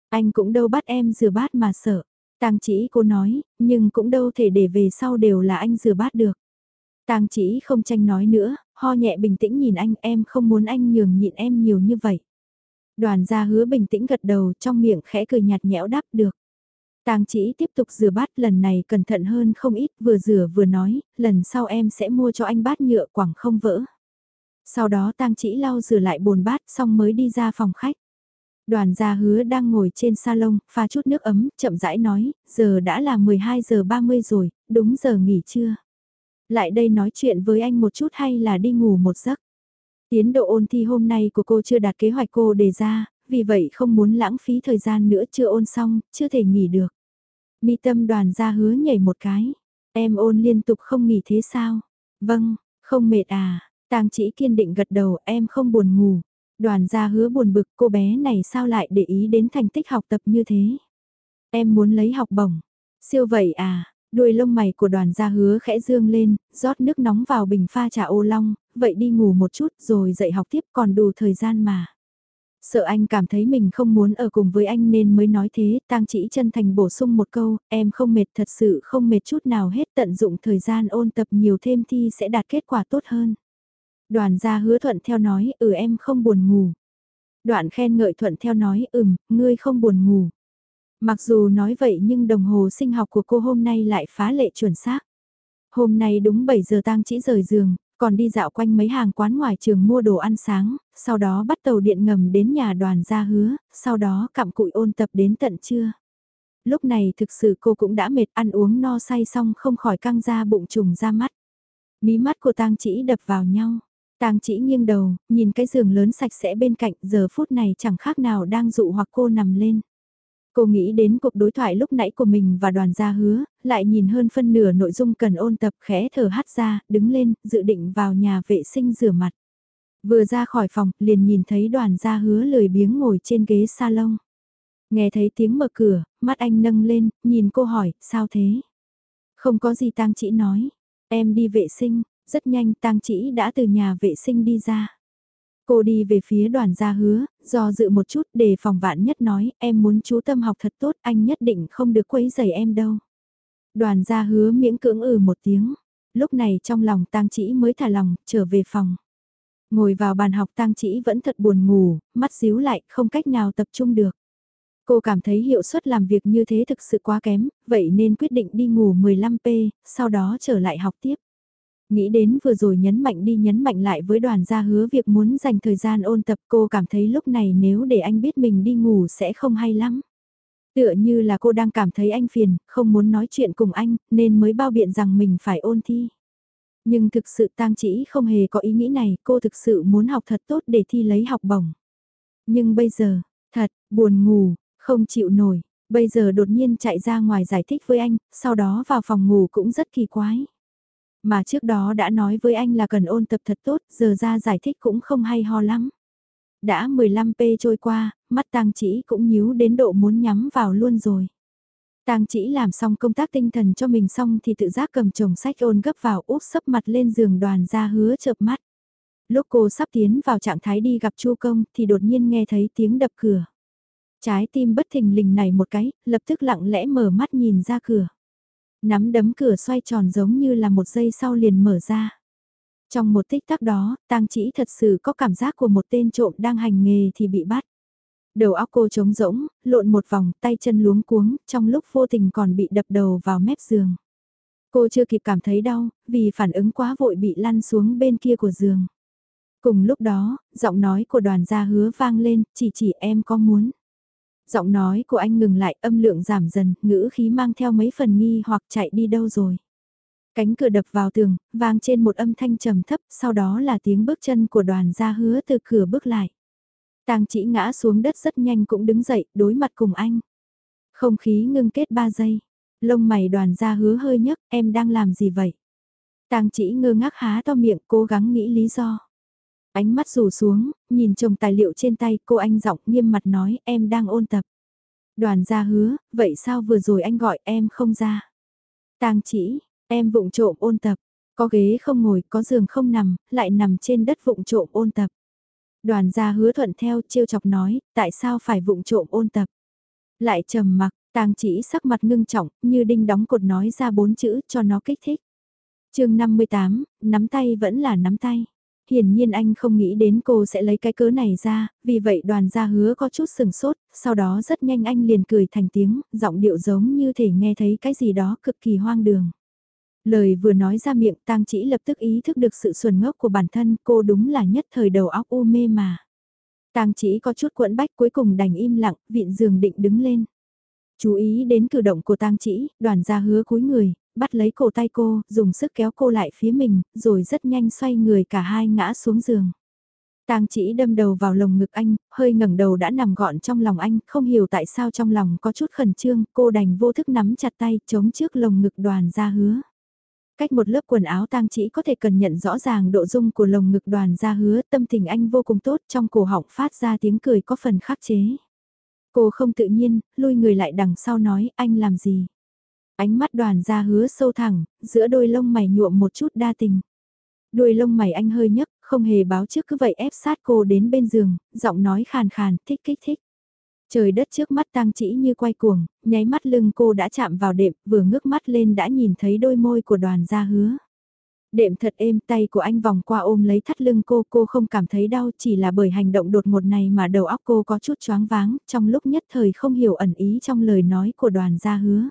Anh cũng đâu bắt em rửa bát mà sợ. Tang chỉ cô nói, nhưng cũng đâu thể để về sau đều là anh rửa bát được. Tang chỉ không tranh nói nữa, ho nhẹ bình tĩnh nhìn anh em không muốn anh nhường nhịn em nhiều như vậy. Đoàn gia hứa bình tĩnh gật đầu trong miệng khẽ cười nhạt nhẽo đáp được. Tang chỉ tiếp tục rửa bát lần này cẩn thận hơn không ít vừa rửa vừa nói, lần sau em sẽ mua cho anh bát nhựa quảng không vỡ. Sau đó Tang chỉ lau rửa lại bồn bát xong mới đi ra phòng khách. Đoàn gia hứa đang ngồi trên salon, pha chút nước ấm, chậm rãi nói, giờ đã là 12 giờ 30 rồi, đúng giờ nghỉ trưa. Lại đây nói chuyện với anh một chút hay là đi ngủ một giấc. Tiến độ ôn thi hôm nay của cô chưa đạt kế hoạch cô đề ra, vì vậy không muốn lãng phí thời gian nữa chưa ôn xong, chưa thể nghỉ được. Mi tâm đoàn gia hứa nhảy một cái. Em ôn liên tục không nghỉ thế sao? Vâng, không mệt à? Tàng chỉ kiên định gật đầu em không buồn ngủ. Đoàn gia hứa buồn bực cô bé này sao lại để ý đến thành tích học tập như thế? Em muốn lấy học bổng. Siêu vậy à? Đuôi lông mày của đoàn gia hứa khẽ dương lên, rót nước nóng vào bình pha trà ô long, vậy đi ngủ một chút rồi dậy học tiếp còn đủ thời gian mà. Sợ anh cảm thấy mình không muốn ở cùng với anh nên mới nói thế, tang chỉ chân thành bổ sung một câu, em không mệt thật sự không mệt chút nào hết tận dụng thời gian ôn tập nhiều thêm thi sẽ đạt kết quả tốt hơn. Đoàn gia hứa thuận theo nói, ừ em không buồn ngủ. Đoạn khen ngợi thuận theo nói, ừm, ngươi không buồn ngủ. Mặc dù nói vậy nhưng đồng hồ sinh học của cô hôm nay lại phá lệ chuẩn xác. Hôm nay đúng 7 giờ tang chỉ rời giường, còn đi dạo quanh mấy hàng quán ngoài trường mua đồ ăn sáng, sau đó bắt tàu điện ngầm đến nhà đoàn gia hứa, sau đó cặm cụi ôn tập đến tận trưa. Lúc này thực sự cô cũng đã mệt ăn uống no say xong không khỏi căng ra bụng trùng ra mắt. Mí mắt của tang chỉ đập vào nhau. Tang chỉ nghiêng đầu, nhìn cái giường lớn sạch sẽ bên cạnh giờ phút này chẳng khác nào đang dụ hoặc cô nằm lên. Cô nghĩ đến cuộc đối thoại lúc nãy của mình và đoàn gia hứa, lại nhìn hơn phân nửa nội dung cần ôn tập khẽ thở hắt ra, đứng lên, dự định vào nhà vệ sinh rửa mặt. Vừa ra khỏi phòng, liền nhìn thấy đoàn gia hứa lười biếng ngồi trên ghế salon. Nghe thấy tiếng mở cửa, mắt anh nâng lên, nhìn cô hỏi, sao thế? Không có gì tang chỉ nói. Em đi vệ sinh, rất nhanh tang chỉ đã từ nhà vệ sinh đi ra. Cô đi về phía đoàn gia hứa, do dự một chút để phòng vạn nhất nói em muốn chú tâm học thật tốt anh nhất định không được quấy rầy em đâu. Đoàn gia hứa miễn cưỡng ừ một tiếng, lúc này trong lòng tang chỉ mới thả lòng, trở về phòng. Ngồi vào bàn học tang chỉ vẫn thật buồn ngủ, mắt díu lại, không cách nào tập trung được. Cô cảm thấy hiệu suất làm việc như thế thực sự quá kém, vậy nên quyết định đi ngủ 15p, sau đó trở lại học tiếp. Nghĩ đến vừa rồi nhấn mạnh đi nhấn mạnh lại với đoàn gia hứa việc muốn dành thời gian ôn tập cô cảm thấy lúc này nếu để anh biết mình đi ngủ sẽ không hay lắm. Tựa như là cô đang cảm thấy anh phiền, không muốn nói chuyện cùng anh, nên mới bao biện rằng mình phải ôn thi. Nhưng thực sự tang chỉ không hề có ý nghĩ này, cô thực sự muốn học thật tốt để thi lấy học bổng. Nhưng bây giờ, thật, buồn ngủ, không chịu nổi, bây giờ đột nhiên chạy ra ngoài giải thích với anh, sau đó vào phòng ngủ cũng rất kỳ quái. Mà trước đó đã nói với anh là cần ôn tập thật tốt, giờ ra giải thích cũng không hay ho lắm. Đã 15p trôi qua, mắt tang chỉ cũng nhíu đến độ muốn nhắm vào luôn rồi. Tang chỉ làm xong công tác tinh thần cho mình xong thì tự giác cầm chồng sách ôn gấp vào úp sấp mặt lên giường đoàn ra hứa chợp mắt. Lúc cô sắp tiến vào trạng thái đi gặp Chu công thì đột nhiên nghe thấy tiếng đập cửa. Trái tim bất thình lình này một cái, lập tức lặng lẽ mở mắt nhìn ra cửa. Nắm đấm cửa xoay tròn giống như là một giây sau liền mở ra. Trong một tích tắc đó, tang chỉ thật sự có cảm giác của một tên trộm đang hành nghề thì bị bắt. Đầu óc cô trống rỗng, lộn một vòng, tay chân luống cuống, trong lúc vô tình còn bị đập đầu vào mép giường. Cô chưa kịp cảm thấy đau, vì phản ứng quá vội bị lăn xuống bên kia của giường. Cùng lúc đó, giọng nói của đoàn gia hứa vang lên, chỉ chỉ em có muốn. Giọng nói của anh ngừng lại âm lượng giảm dần, ngữ khí mang theo mấy phần nghi hoặc chạy đi đâu rồi. Cánh cửa đập vào tường, vang trên một âm thanh trầm thấp, sau đó là tiếng bước chân của đoàn gia hứa từ cửa bước lại. Tang chỉ ngã xuống đất rất nhanh cũng đứng dậy, đối mặt cùng anh. Không khí ngưng kết 3 giây. Lông mày đoàn gia hứa hơi nhấc, em đang làm gì vậy? Tang chỉ ngơ ngác há to miệng, cố gắng nghĩ lý do. Ánh mắt rủ xuống, nhìn chồng tài liệu trên tay, cô anh giọng nghiêm mặt nói, em đang ôn tập. Đoàn gia hứa, vậy sao vừa rồi anh gọi em không ra? Tang chỉ, em vụng trộm ôn tập, có ghế không ngồi, có giường không nằm, lại nằm trên đất vụng trộm ôn tập. Đoàn gia hứa thuận theo trêu chọc nói, tại sao phải vụng trộm ôn tập? Lại trầm mặc, tang chỉ sắc mặt ngưng trọng, như đinh đóng cột nói ra bốn chữ cho nó kích thích. chương 58, nắm tay vẫn là nắm tay. Hiển nhiên anh không nghĩ đến cô sẽ lấy cái cớ này ra, vì vậy đoàn gia hứa có chút sừng sốt, sau đó rất nhanh anh liền cười thành tiếng, giọng điệu giống như thể nghe thấy cái gì đó cực kỳ hoang đường. Lời vừa nói ra miệng tang chỉ lập tức ý thức được sự xuẩn ngốc của bản thân cô đúng là nhất thời đầu óc u mê mà. Tang chỉ có chút quẫn bách cuối cùng đành im lặng, vịn giường định đứng lên. Chú ý đến cử động của tang chỉ, đoàn gia hứa cúi người, bắt lấy cổ tay cô, dùng sức kéo cô lại phía mình, rồi rất nhanh xoay người cả hai ngã xuống giường. Tang chỉ đâm đầu vào lồng ngực anh, hơi ngẩng đầu đã nằm gọn trong lòng anh, không hiểu tại sao trong lòng có chút khẩn trương, cô đành vô thức nắm chặt tay, chống trước lồng ngực đoàn ra hứa. Cách một lớp quần áo tang chỉ có thể cần nhận rõ ràng độ dung của lồng ngực đoàn ra hứa, tâm tình anh vô cùng tốt, trong cổ họng phát ra tiếng cười có phần khắc chế. Cô không tự nhiên, lui người lại đằng sau nói, anh làm gì? Ánh mắt đoàn ra hứa sâu thẳng, giữa đôi lông mày nhuộm một chút đa tình. Đôi lông mày anh hơi nhấc, không hề báo trước cứ vậy ép sát cô đến bên giường, giọng nói khàn khàn, thích kích thích. Trời đất trước mắt tang chỉ như quay cuồng, nháy mắt lưng cô đã chạm vào đệm, vừa ngước mắt lên đã nhìn thấy đôi môi của đoàn gia hứa. Đệm thật êm tay của anh vòng qua ôm lấy thắt lưng cô, cô không cảm thấy đau chỉ là bởi hành động đột ngột này mà đầu óc cô có chút choáng váng, trong lúc nhất thời không hiểu ẩn ý trong lời nói của đoàn gia hứa.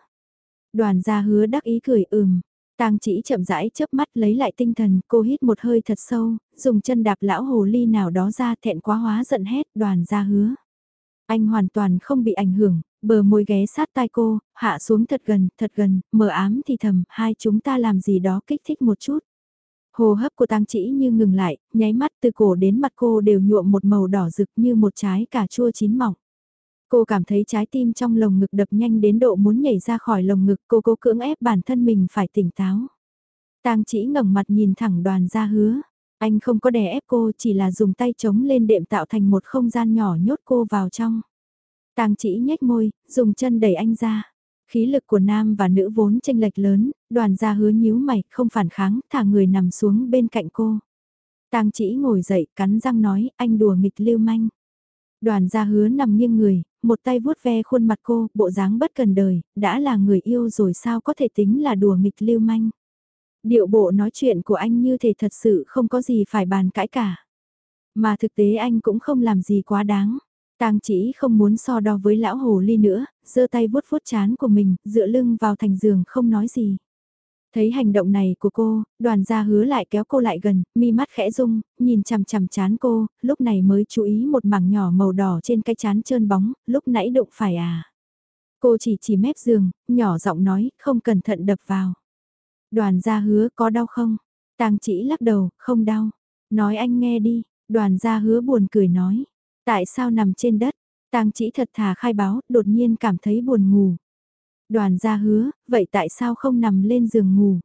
Đoàn gia hứa đắc ý cười ừm. Tang chỉ chậm rãi chớp mắt lấy lại tinh thần, cô hít một hơi thật sâu, dùng chân đạp lão hồ ly nào đó ra thẹn quá hóa giận hét đoàn gia hứa. Anh hoàn toàn không bị ảnh hưởng, bờ môi ghé sát tai cô, hạ xuống thật gần, thật gần, mờ ám thì thầm, hai chúng ta làm gì đó kích thích một chút. Hồ hấp của tang chỉ như ngừng lại, nháy mắt từ cổ đến mặt cô đều nhuộm một màu đỏ rực như một trái cà chua chín mỏng. Cô cảm thấy trái tim trong lồng ngực đập nhanh đến độ muốn nhảy ra khỏi lồng ngực cô cố cưỡng ép bản thân mình phải tỉnh táo. Tang chỉ ngẩng mặt nhìn thẳng đoàn ra hứa. Anh không có đè ép cô chỉ là dùng tay chống lên đệm tạo thành một không gian nhỏ nhốt cô vào trong. Tang chỉ nhếch môi, dùng chân đẩy anh ra. Khí lực của nam và nữ vốn tranh lệch lớn, đoàn ra hứa nhíu mày, không phản kháng, thả người nằm xuống bên cạnh cô. Tang chỉ ngồi dậy, cắn răng nói, anh đùa nghịch lưu manh. Đoàn gia hứa nằm nghiêng người, một tay vuốt ve khuôn mặt cô, bộ dáng bất cần đời, đã là người yêu rồi sao có thể tính là đùa nghịch lưu manh. Điệu bộ nói chuyện của anh như thể thật sự không có gì phải bàn cãi cả. Mà thực tế anh cũng không làm gì quá đáng. Tang chỉ không muốn so đo với lão hồ ly nữa, giơ tay vuốt vuốt chán của mình, dựa lưng vào thành giường không nói gì. Thấy hành động này của cô, đoàn gia hứa lại kéo cô lại gần, mi mắt khẽ rung, nhìn chằm chằm chán cô, lúc này mới chú ý một mảng nhỏ màu đỏ trên cái chán trơn bóng, lúc nãy đụng phải à. Cô chỉ chỉ mép giường, nhỏ giọng nói, không cẩn thận đập vào. Đoàn gia hứa có đau không? Tang chỉ lắc đầu, không đau. Nói anh nghe đi, đoàn gia hứa buồn cười nói. Tại sao nằm trên đất? Tang chỉ thật thà khai báo, đột nhiên cảm thấy buồn ngủ. Đoàn gia hứa, vậy tại sao không nằm lên giường ngủ?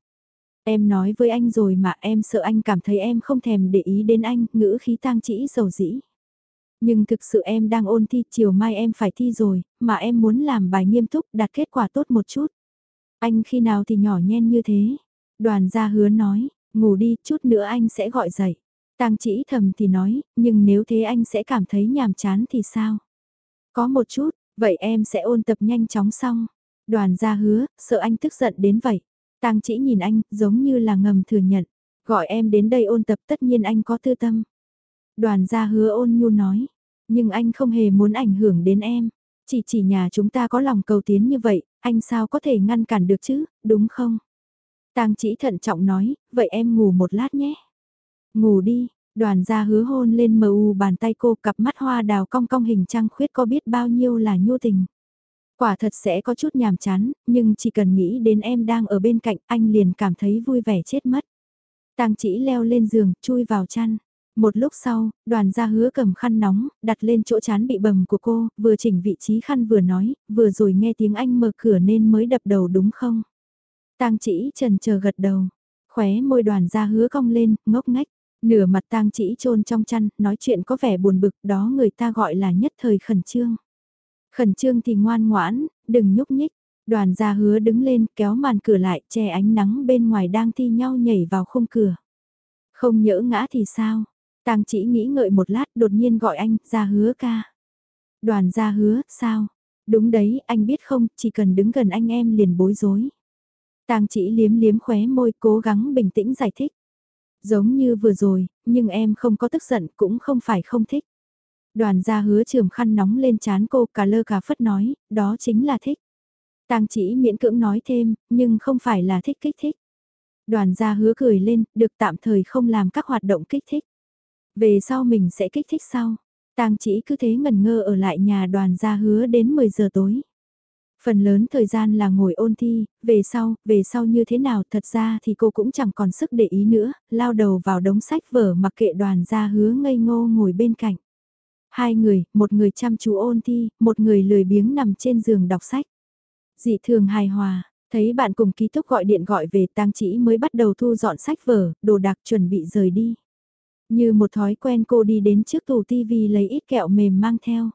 Em nói với anh rồi mà em sợ anh cảm thấy em không thèm để ý đến anh, ngữ khí tang chỉ dầu dĩ. Nhưng thực sự em đang ôn thi, chiều mai em phải thi rồi, mà em muốn làm bài nghiêm túc, đạt kết quả tốt một chút. Anh khi nào thì nhỏ nhen như thế? Đoàn gia hứa nói, ngủ đi, chút nữa anh sẽ gọi dậy. Tang chỉ thầm thì nói, nhưng nếu thế anh sẽ cảm thấy nhàm chán thì sao? Có một chút, vậy em sẽ ôn tập nhanh chóng xong. Đoàn gia hứa, sợ anh tức giận đến vậy. Tang chỉ nhìn anh, giống như là ngầm thừa nhận. Gọi em đến đây ôn tập tất nhiên anh có tư tâm. Đoàn gia hứa ôn nhu nói. Nhưng anh không hề muốn ảnh hưởng đến em. Chỉ chỉ nhà chúng ta có lòng cầu tiến như vậy, anh sao có thể ngăn cản được chứ, đúng không? Tang chỉ thận trọng nói, vậy em ngủ một lát nhé. Ngủ đi, đoàn gia hứa hôn lên mờ u bàn tay cô cặp mắt hoa đào cong cong hình trăng khuyết có biết bao nhiêu là nhu tình. Quả thật sẽ có chút nhàm chán, nhưng chỉ cần nghĩ đến em đang ở bên cạnh anh liền cảm thấy vui vẻ chết mất. Tang chỉ leo lên giường, chui vào chăn. Một lúc sau, đoàn gia hứa cầm khăn nóng, đặt lên chỗ chán bị bầm của cô, vừa chỉnh vị trí khăn vừa nói, vừa rồi nghe tiếng anh mở cửa nên mới đập đầu đúng không? Tang chỉ trần chờ gật đầu, khóe môi đoàn gia hứa cong lên, ngốc ngách, nửa mặt tang chỉ chôn trong chăn, nói chuyện có vẻ buồn bực, đó người ta gọi là nhất thời khẩn trương. Khẩn trương thì ngoan ngoãn, đừng nhúc nhích. Đoàn gia hứa đứng lên kéo màn cửa lại che ánh nắng bên ngoài đang thi nhau nhảy vào khung cửa. Không nhỡ ngã thì sao? Tang chỉ nghĩ ngợi một lát đột nhiên gọi anh ra hứa ca. Đoàn gia hứa, sao? Đúng đấy, anh biết không, chỉ cần đứng gần anh em liền bối rối. Tang chỉ liếm liếm khóe môi cố gắng bình tĩnh giải thích. Giống như vừa rồi, nhưng em không có tức giận cũng không phải không thích. Đoàn gia hứa trường khăn nóng lên chán cô cả lơ cả phất nói, đó chính là thích. Tang chỉ miễn cưỡng nói thêm, nhưng không phải là thích kích thích. Đoàn gia hứa cười lên, được tạm thời không làm các hoạt động kích thích. Về sau mình sẽ kích thích sau. Tang chỉ cứ thế ngần ngơ ở lại nhà đoàn gia hứa đến 10 giờ tối. Phần lớn thời gian là ngồi ôn thi, về sau, về sau như thế nào thật ra thì cô cũng chẳng còn sức để ý nữa, lao đầu vào đống sách vở mặc kệ đoàn gia hứa ngây ngô ngồi bên cạnh. Hai người, một người chăm chú ôn thi, một người lười biếng nằm trên giường đọc sách. Dị thường hài hòa, thấy bạn cùng ký túc gọi điện gọi về tang chỉ mới bắt đầu thu dọn sách vở, đồ đạc chuẩn bị rời đi. Như một thói quen cô đi đến trước tủ tivi lấy ít kẹo mềm mang theo.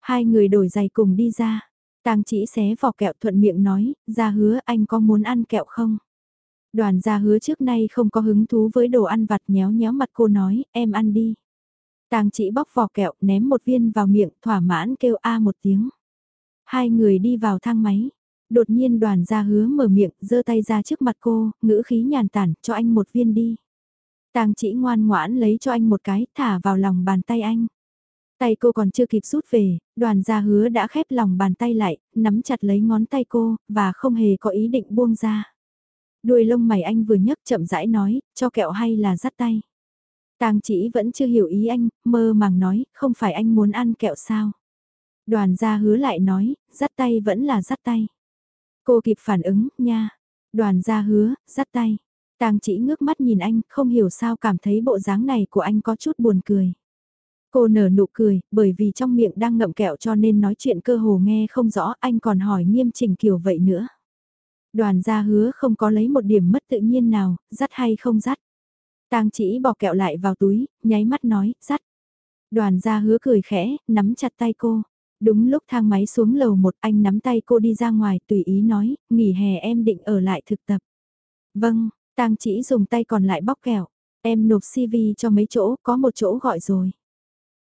Hai người đổi giày cùng đi ra. Tang chỉ xé vỏ kẹo thuận miệng nói, ra hứa anh có muốn ăn kẹo không? Đoàn gia hứa trước nay không có hứng thú với đồ ăn vặt nhéo nhéo mặt cô nói, em ăn đi. Tang chỉ bóc vỏ kẹo ném một viên vào miệng thỏa mãn kêu a một tiếng. Hai người đi vào thang máy. Đột nhiên đoàn gia hứa mở miệng giơ tay ra trước mặt cô, ngữ khí nhàn tản, cho anh một viên đi. Tang chỉ ngoan ngoãn lấy cho anh một cái, thả vào lòng bàn tay anh. Tay cô còn chưa kịp rút về, đoàn gia hứa đã khép lòng bàn tay lại, nắm chặt lấy ngón tay cô, và không hề có ý định buông ra. Đuôi lông mày anh vừa nhấc chậm rãi nói, cho kẹo hay là dắt tay. Tang chỉ vẫn chưa hiểu ý anh, mơ màng nói, không phải anh muốn ăn kẹo sao. Đoàn gia hứa lại nói, dắt tay vẫn là dắt tay. Cô kịp phản ứng, nha. Đoàn gia hứa, dắt tay. Tang chỉ ngước mắt nhìn anh, không hiểu sao cảm thấy bộ dáng này của anh có chút buồn cười. Cô nở nụ cười, bởi vì trong miệng đang ngậm kẹo cho nên nói chuyện cơ hồ nghe không rõ, anh còn hỏi nghiêm trình kiểu vậy nữa. Đoàn gia hứa không có lấy một điểm mất tự nhiên nào, dắt hay không dắt. Tang chỉ bỏ kẹo lại vào túi, nháy mắt nói, dắt. Đoàn gia hứa cười khẽ, nắm chặt tay cô. Đúng lúc thang máy xuống lầu một anh nắm tay cô đi ra ngoài tùy ý nói, nghỉ hè em định ở lại thực tập. Vâng, Tang chỉ dùng tay còn lại bóc kẹo. Em nộp CV cho mấy chỗ, có một chỗ gọi rồi.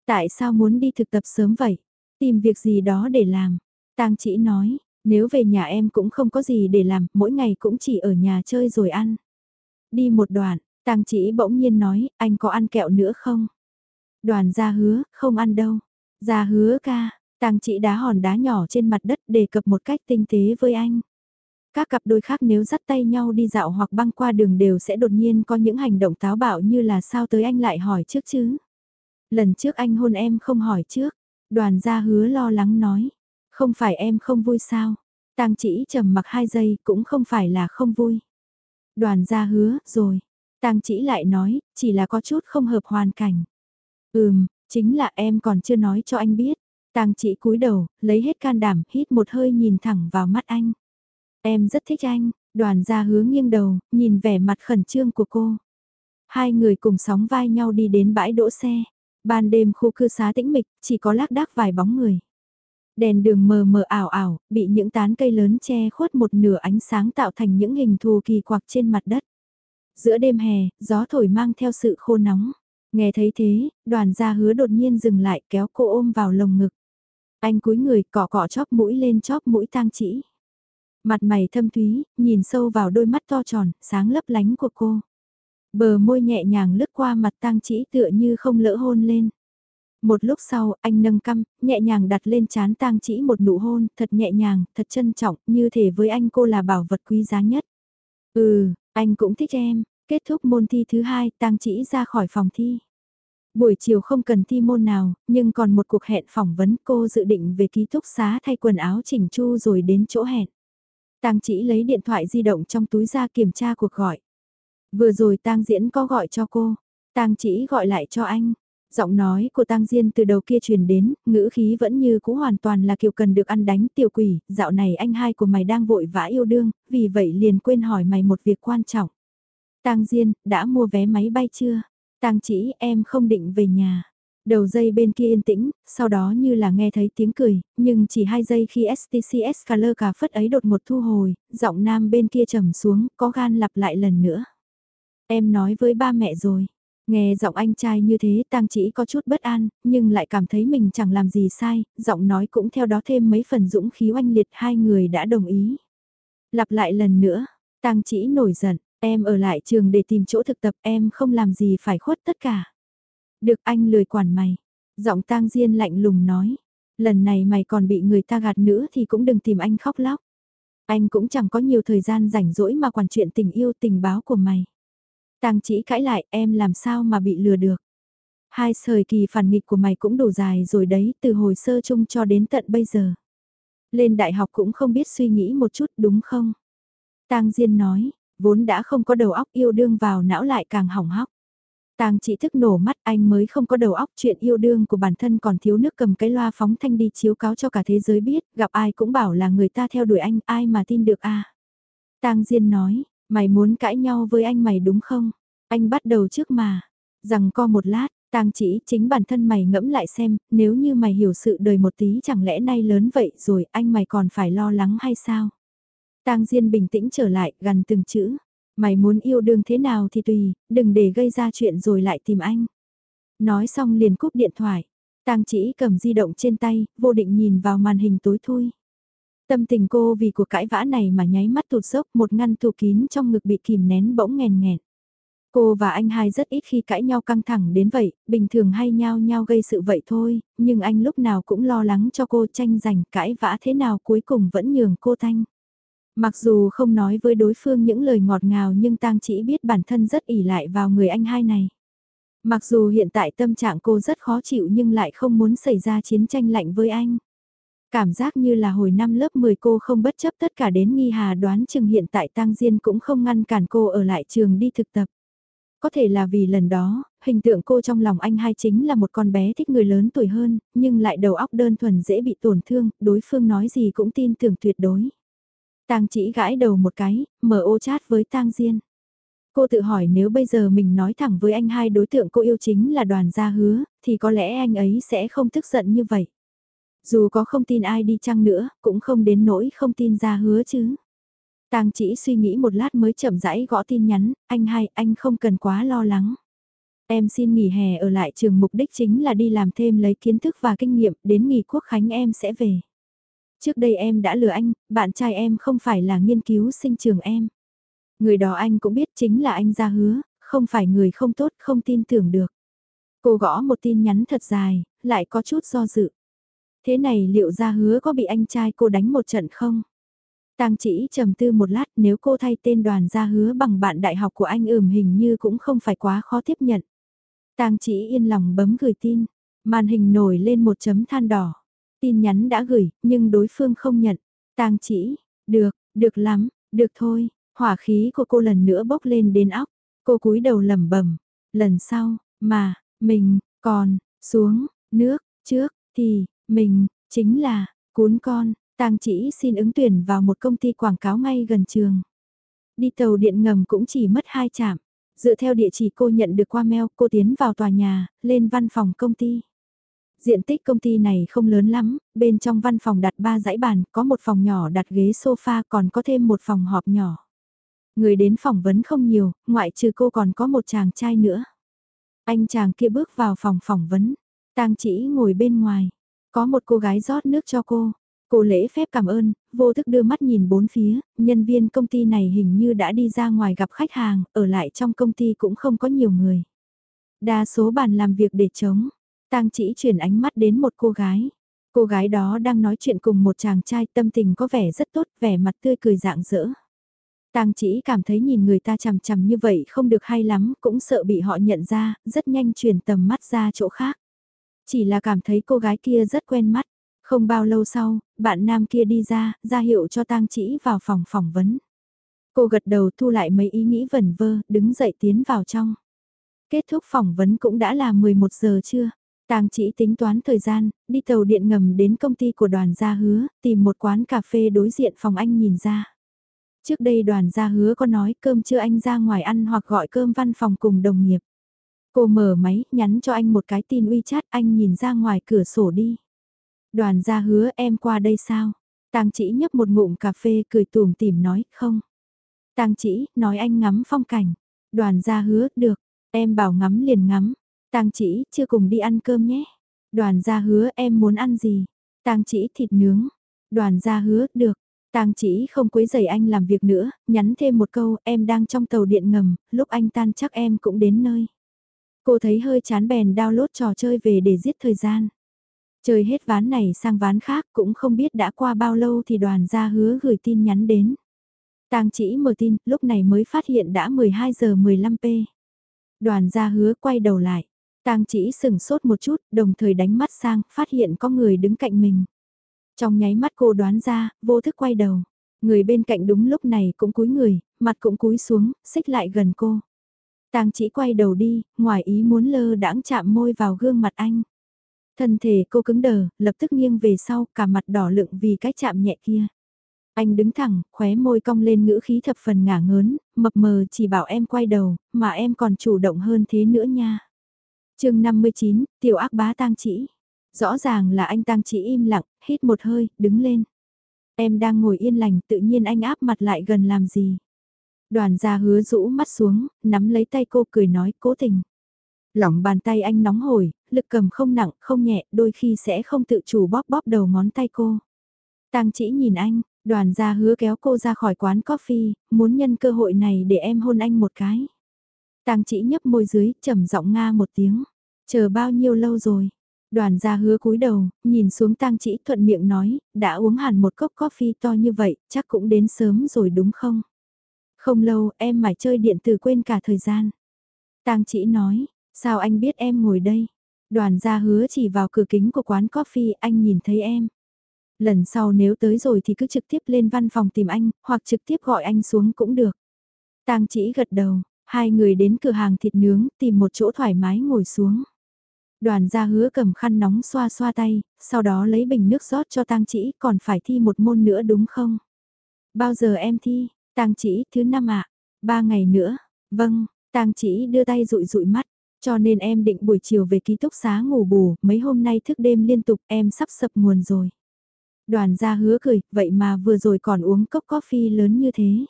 Tại sao muốn đi thực tập sớm vậy? Tìm việc gì đó để làm. Tang chỉ nói, nếu về nhà em cũng không có gì để làm, mỗi ngày cũng chỉ ở nhà chơi rồi ăn. Đi một đoạn, Tang chỉ bỗng nhiên nói, anh có ăn kẹo nữa không? Đoàn ra hứa, không ăn đâu. Ra hứa ca, Tang chỉ đá hòn đá nhỏ trên mặt đất đề cập một cách tinh tế với anh. Các cặp đôi khác nếu dắt tay nhau đi dạo hoặc băng qua đường đều sẽ đột nhiên có những hành động táo bạo như là sao tới anh lại hỏi trước chứ. Lần trước anh hôn em không hỏi trước, đoàn gia hứa lo lắng nói. Không phải em không vui sao, tang chỉ trầm mặc hai giây cũng không phải là không vui. Đoàn gia hứa, rồi. Tang chỉ lại nói, chỉ là có chút không hợp hoàn cảnh. Ừm, chính là em còn chưa nói cho anh biết. Tang chỉ cúi đầu, lấy hết can đảm, hít một hơi nhìn thẳng vào mắt anh. Em rất thích anh, đoàn gia hướng nghiêng đầu, nhìn vẻ mặt khẩn trương của cô. Hai người cùng sóng vai nhau đi đến bãi đỗ xe. Ban đêm khu cư xá tĩnh mịch, chỉ có lác đác vài bóng người. Đèn đường mờ mờ ảo ảo, bị những tán cây lớn che khuất một nửa ánh sáng tạo thành những hình thù kỳ quặc trên mặt đất. Giữa đêm hè, gió thổi mang theo sự khô nóng. Nghe thấy thế, đoàn gia hứa đột nhiên dừng lại kéo cô ôm vào lồng ngực. Anh cúi người cọ cọ chóp mũi lên chóp mũi tang chỉ. Mặt mày thâm thúy, nhìn sâu vào đôi mắt to tròn, sáng lấp lánh của cô. Bờ môi nhẹ nhàng lướt qua mặt tang chỉ tựa như không lỡ hôn lên. Một lúc sau, anh nâng căm, nhẹ nhàng đặt lên chán tang chỉ một nụ hôn, thật nhẹ nhàng, thật trân trọng, như thể với anh cô là bảo vật quý giá nhất. Ừ, anh cũng thích em, kết thúc môn thi thứ hai, tang chỉ ra khỏi phòng thi. Buổi chiều không cần thi môn nào, nhưng còn một cuộc hẹn phỏng vấn cô dự định về ký túc xá thay quần áo chỉnh chu rồi đến chỗ hẹn. Tang chỉ lấy điện thoại di động trong túi ra kiểm tra cuộc gọi. Vừa rồi tang diễn có gọi cho cô, tang chỉ gọi lại cho anh. Giọng nói của tang diên từ đầu kia truyền đến, ngữ khí vẫn như cũ hoàn toàn là kiểu cần được ăn đánh tiểu quỷ, dạo này anh hai của mày đang vội vã yêu đương, vì vậy liền quên hỏi mày một việc quan trọng. Tang diên, đã mua vé máy bay chưa? Tang chỉ em không định về nhà. Đầu dây bên kia yên tĩnh, sau đó như là nghe thấy tiếng cười, nhưng chỉ hai giây khi STCS Color cà phất ấy đột một thu hồi, giọng nam bên kia trầm xuống, có gan lặp lại lần nữa. Em nói với ba mẹ rồi. Nghe giọng anh trai như thế tang chỉ có chút bất an, nhưng lại cảm thấy mình chẳng làm gì sai, giọng nói cũng theo đó thêm mấy phần dũng khí oanh liệt hai người đã đồng ý. Lặp lại lần nữa, Tang chỉ nổi giận, em ở lại trường để tìm chỗ thực tập em không làm gì phải khuất tất cả. Được anh lười quản mày. Giọng tang Diên lạnh lùng nói. Lần này mày còn bị người ta gạt nữa thì cũng đừng tìm anh khóc lóc. Anh cũng chẳng có nhiều thời gian rảnh rỗi mà quản chuyện tình yêu tình báo của mày. Tang chỉ cãi lại em làm sao mà bị lừa được. Hai thời kỳ phản nghịch của mày cũng đủ dài rồi đấy từ hồi sơ chung cho đến tận bây giờ. Lên đại học cũng không biết suy nghĩ một chút đúng không? Tang Diên nói, vốn đã không có đầu óc yêu đương vào não lại càng hỏng hóc. Tang chỉ thức nổ mắt anh mới không có đầu óc chuyện yêu đương của bản thân còn thiếu nước cầm cái loa phóng thanh đi chiếu cáo cho cả thế giới biết, gặp ai cũng bảo là người ta theo đuổi anh, ai mà tin được a à? Tang Diên nói, mày muốn cãi nhau với anh mày đúng không? Anh bắt đầu trước mà. Rằng co một lát, Tang chỉ chính bản thân mày ngẫm lại xem, nếu như mày hiểu sự đời một tí chẳng lẽ nay lớn vậy rồi anh mày còn phải lo lắng hay sao? Tang Diên bình tĩnh trở lại, gần từng chữ. Mày muốn yêu đương thế nào thì tùy, đừng để gây ra chuyện rồi lại tìm anh. Nói xong liền cúp điện thoại. Tang chỉ cầm di động trên tay, vô định nhìn vào màn hình tối thui. Tâm tình cô vì cuộc cãi vã này mà nháy mắt tụt dốc một ngăn tủ kín trong ngực bị kìm nén bỗng nghèn nghẹn. Cô và anh hai rất ít khi cãi nhau căng thẳng đến vậy, bình thường hay nhau nhau gây sự vậy thôi, nhưng anh lúc nào cũng lo lắng cho cô tranh giành cãi vã thế nào cuối cùng vẫn nhường cô thanh. Mặc dù không nói với đối phương những lời ngọt ngào nhưng Tang chỉ biết bản thân rất ỉ lại vào người anh hai này. Mặc dù hiện tại tâm trạng cô rất khó chịu nhưng lại không muốn xảy ra chiến tranh lạnh với anh. Cảm giác như là hồi năm lớp 10 cô không bất chấp tất cả đến nghi hà đoán chừng hiện tại Tang Diên cũng không ngăn cản cô ở lại trường đi thực tập. Có thể là vì lần đó, hình tượng cô trong lòng anh hai chính là một con bé thích người lớn tuổi hơn, nhưng lại đầu óc đơn thuần dễ bị tổn thương, đối phương nói gì cũng tin tưởng tuyệt đối. Tang chỉ gãi đầu một cái, mở ô chat với Tang Diên. Cô tự hỏi nếu bây giờ mình nói thẳng với anh hai đối tượng cô yêu chính là đoàn gia hứa, thì có lẽ anh ấy sẽ không tức giận như vậy. Dù có không tin ai đi chăng nữa, cũng không đến nỗi không tin ra hứa chứ. Tang chỉ suy nghĩ một lát mới chậm rãi gõ tin nhắn, anh hai, anh không cần quá lo lắng. Em xin nghỉ hè ở lại trường mục đích chính là đi làm thêm lấy kiến thức và kinh nghiệm, đến nghỉ quốc khánh em sẽ về. Trước đây em đã lừa anh, bạn trai em không phải là nghiên cứu sinh trường em. Người đó anh cũng biết chính là anh ra hứa, không phải người không tốt không tin tưởng được. Cô gõ một tin nhắn thật dài, lại có chút do dự. Thế này liệu ra hứa có bị anh trai cô đánh một trận không? Tang chỉ trầm tư một lát nếu cô thay tên đoàn ra hứa bằng bạn đại học của anh ừm hình như cũng không phải quá khó tiếp nhận. Tang chỉ yên lòng bấm gửi tin, màn hình nổi lên một chấm than đỏ. Tin nhắn đã gửi, nhưng đối phương không nhận. Tang chỉ, được, được lắm, được thôi, hỏa khí của cô lần nữa bốc lên đến óc. Cô cúi đầu lẩm bẩm, lần sau, mà, mình, còn, xuống, nước, trước, thì, mình, chính là, cuốn con, Tang chỉ xin ứng tuyển vào một công ty quảng cáo ngay gần trường. Đi tàu điện ngầm cũng chỉ mất hai chạm. Dựa theo địa chỉ cô nhận được qua mail, cô tiến vào tòa nhà, lên văn phòng công ty. Diện tích công ty này không lớn lắm, bên trong văn phòng đặt ba dãy bàn, có một phòng nhỏ đặt ghế sofa còn có thêm một phòng họp nhỏ. Người đến phỏng vấn không nhiều, ngoại trừ cô còn có một chàng trai nữa. Anh chàng kia bước vào phòng phỏng vấn, tang chỉ ngồi bên ngoài. Có một cô gái rót nước cho cô, Cô lễ phép cảm ơn, vô thức đưa mắt nhìn bốn phía, nhân viên công ty này hình như đã đi ra ngoài gặp khách hàng, ở lại trong công ty cũng không có nhiều người. Đa số bàn làm việc để chống, tang chỉ chuyển ánh mắt đến một cô gái. Cô gái đó đang nói chuyện cùng một chàng trai tâm tình có vẻ rất tốt, vẻ mặt tươi cười dạng dỡ. Tang chỉ cảm thấy nhìn người ta chằm chằm như vậy không được hay lắm, cũng sợ bị họ nhận ra, rất nhanh chuyển tầm mắt ra chỗ khác. Chỉ là cảm thấy cô gái kia rất quen mắt. Không bao lâu sau, bạn nam kia đi ra, ra hiệu cho tang chỉ vào phòng phỏng vấn. Cô gật đầu thu lại mấy ý nghĩ vẩn vơ, đứng dậy tiến vào trong. Kết thúc phỏng vấn cũng đã là 11 giờ trưa. Tang chỉ tính toán thời gian, đi tàu điện ngầm đến công ty của đoàn gia hứa, tìm một quán cà phê đối diện phòng anh nhìn ra. Trước đây đoàn gia hứa có nói cơm chưa anh ra ngoài ăn hoặc gọi cơm văn phòng cùng đồng nghiệp. Cô mở máy, nhắn cho anh một cái tin WeChat, anh nhìn ra ngoài cửa sổ đi. Đoàn gia hứa em qua đây sao? Tang chỉ nhấp một ngụm cà phê cười tùm tìm nói không. Tang chỉ nói anh ngắm phong cảnh. Đoàn gia hứa được, em bảo ngắm liền ngắm. Tang chỉ chưa cùng đi ăn cơm nhé. Đoàn gia hứa em muốn ăn gì? Tang chỉ thịt nướng. Đoàn gia hứa được, Tang chỉ không quấy rầy anh làm việc nữa, nhắn thêm một câu, em đang trong tàu điện ngầm, lúc anh tan chắc em cũng đến nơi. Cô thấy hơi chán bèn download trò chơi về để giết thời gian. Chơi hết ván này sang ván khác cũng không biết đã qua bao lâu thì đoàn gia hứa gửi tin nhắn đến. Tang chỉ mở tin, lúc này mới phát hiện đã 12 giờ 15p. Đoàn gia hứa quay đầu lại. Tang chỉ sừng sốt một chút, đồng thời đánh mắt sang, phát hiện có người đứng cạnh mình. Trong nháy mắt cô đoán ra, vô thức quay đầu. Người bên cạnh đúng lúc này cũng cúi người, mặt cũng cúi xuống, xích lại gần cô. Tang chỉ quay đầu đi, ngoài ý muốn lơ đãng chạm môi vào gương mặt anh. Thân thể cô cứng đờ, lập tức nghiêng về sau, cả mặt đỏ lựng vì cái chạm nhẹ kia. Anh đứng thẳng, khóe môi cong lên ngữ khí thập phần ngả ngớn, mập mờ chỉ bảo em quay đầu, mà em còn chủ động hơn thế nữa nha. chương 59, tiểu ác bá tang chỉ. Rõ ràng là anh tang chỉ im lặng, hít một hơi, đứng lên. Em đang ngồi yên lành, tự nhiên anh áp mặt lại gần làm gì. Đoàn gia hứa rũ mắt xuống, nắm lấy tay cô cười nói cố tình. Lỏng bàn tay anh nóng hổi, lực cầm không nặng, không nhẹ, đôi khi sẽ không tự chủ bóp bóp đầu ngón tay cô. Tang chỉ nhìn anh, đoàn gia hứa kéo cô ra khỏi quán coffee, muốn nhân cơ hội này để em hôn anh một cái. Tang chỉ nhấp môi dưới, trầm giọng nga một tiếng. Chờ bao nhiêu lâu rồi? Đoàn gia hứa cúi đầu, nhìn xuống tang chỉ thuận miệng nói, đã uống hẳn một cốc coffee to như vậy, chắc cũng đến sớm rồi đúng không? Không lâu, em mải chơi điện tử quên cả thời gian. Tang chỉ nói, sao anh biết em ngồi đây? Đoàn gia hứa chỉ vào cửa kính của quán coffee, anh nhìn thấy em. Lần sau nếu tới rồi thì cứ trực tiếp lên văn phòng tìm anh, hoặc trực tiếp gọi anh xuống cũng được. Tang chỉ gật đầu, hai người đến cửa hàng thịt nướng, tìm một chỗ thoải mái ngồi xuống. Đoàn gia hứa cầm khăn nóng xoa xoa tay, sau đó lấy bình nước rót cho tang chỉ, còn phải thi một môn nữa đúng không? Bao giờ em thi? Tang chỉ, thứ năm ạ. Ba ngày nữa. Vâng, tang chỉ đưa tay rụi rụi mắt. Cho nên em định buổi chiều về ký túc xá ngủ bù, mấy hôm nay thức đêm liên tục em sắp sập nguồn rồi. Đoàn gia hứa cười, vậy mà vừa rồi còn uống cốc coffee lớn như thế.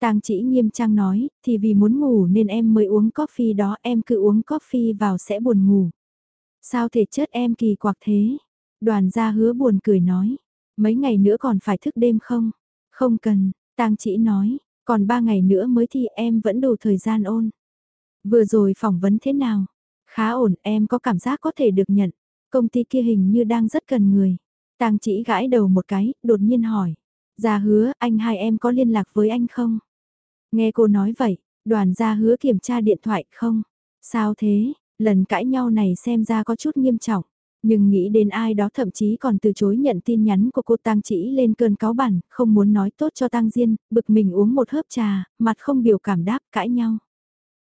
Tang chỉ nghiêm trang nói, thì vì muốn ngủ nên em mới uống coffee đó, em cứ uống coffee vào sẽ buồn ngủ. Sao thể chất em kỳ quặc thế? Đoàn gia hứa buồn cười nói, mấy ngày nữa còn phải thức đêm không? Không cần, Tang chỉ nói, còn ba ngày nữa mới thì em vẫn đủ thời gian ôn. Vừa rồi phỏng vấn thế nào? Khá ổn, em có cảm giác có thể được nhận. Công ty kia hình như đang rất cần người. Tang chỉ gãi đầu một cái, đột nhiên hỏi. Gia hứa, anh hai em có liên lạc với anh không? Nghe cô nói vậy, đoàn gia hứa kiểm tra điện thoại không? Sao thế, lần cãi nhau này xem ra có chút nghiêm trọng. Nhưng nghĩ đến ai đó thậm chí còn từ chối nhận tin nhắn của cô Tang chỉ lên cơn cáo bản, không muốn nói tốt cho Tang Diên, bực mình uống một hớp trà, mặt không biểu cảm đáp cãi nhau.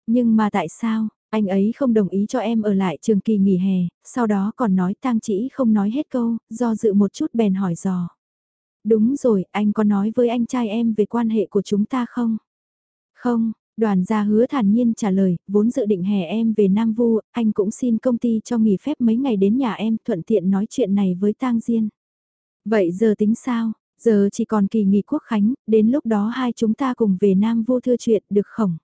Nhưng mà tại sao, anh ấy không đồng ý cho em ở lại trường kỳ nghỉ hè, sau đó còn nói tang chỉ không nói hết câu, do dự một chút bèn hỏi dò. Đúng rồi, anh có nói với anh trai em về quan hệ của chúng ta không? Không, đoàn gia hứa thản nhiên trả lời, vốn dự định hè em về Nam Vu, anh cũng xin công ty cho nghỉ phép mấy ngày đến nhà em thuận tiện nói chuyện này với tang Diên. Vậy giờ tính sao? Giờ chỉ còn kỳ nghỉ quốc khánh, đến lúc đó hai chúng ta cùng về Nam Vu thưa chuyện được không?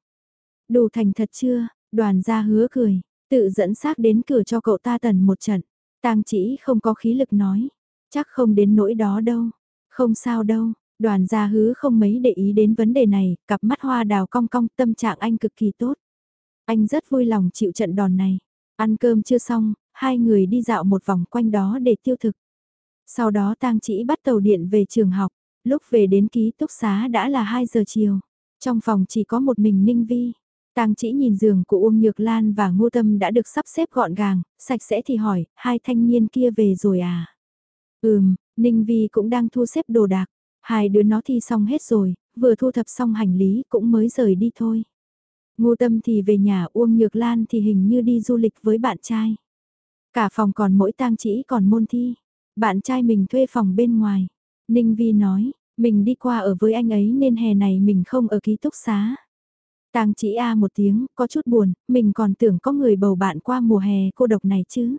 Đủ thành thật chưa? Đoàn gia hứa cười, tự dẫn xác đến cửa cho cậu ta tần một trận. Tang chỉ không có khí lực nói. Chắc không đến nỗi đó đâu. Không sao đâu. Đoàn gia hứa không mấy để ý đến vấn đề này, cặp mắt hoa đào cong cong tâm trạng anh cực kỳ tốt. Anh rất vui lòng chịu trận đòn này. Ăn cơm chưa xong, hai người đi dạo một vòng quanh đó để tiêu thực. Sau đó tang chỉ bắt tàu điện về trường học, lúc về đến ký túc xá đã là 2 giờ chiều. Trong phòng chỉ có một mình Ninh Vi. Tang chỉ nhìn giường của Uông Nhược Lan và Ngô Tâm đã được sắp xếp gọn gàng, sạch sẽ thì hỏi, hai thanh niên kia về rồi à? Ừm, Ninh Vi cũng đang thu xếp đồ đạc, hai đứa nó thi xong hết rồi, vừa thu thập xong hành lý cũng mới rời đi thôi. Ngô Tâm thì về nhà Uông Nhược Lan thì hình như đi du lịch với bạn trai. Cả phòng còn mỗi tang chỉ còn môn thi. Bạn trai mình thuê phòng bên ngoài. Ninh Vi nói, mình đi qua ở với anh ấy nên hè này mình không ở ký túc xá. Tang chỉ a một tiếng, có chút buồn, mình còn tưởng có người bầu bạn qua mùa hè cô độc này chứ.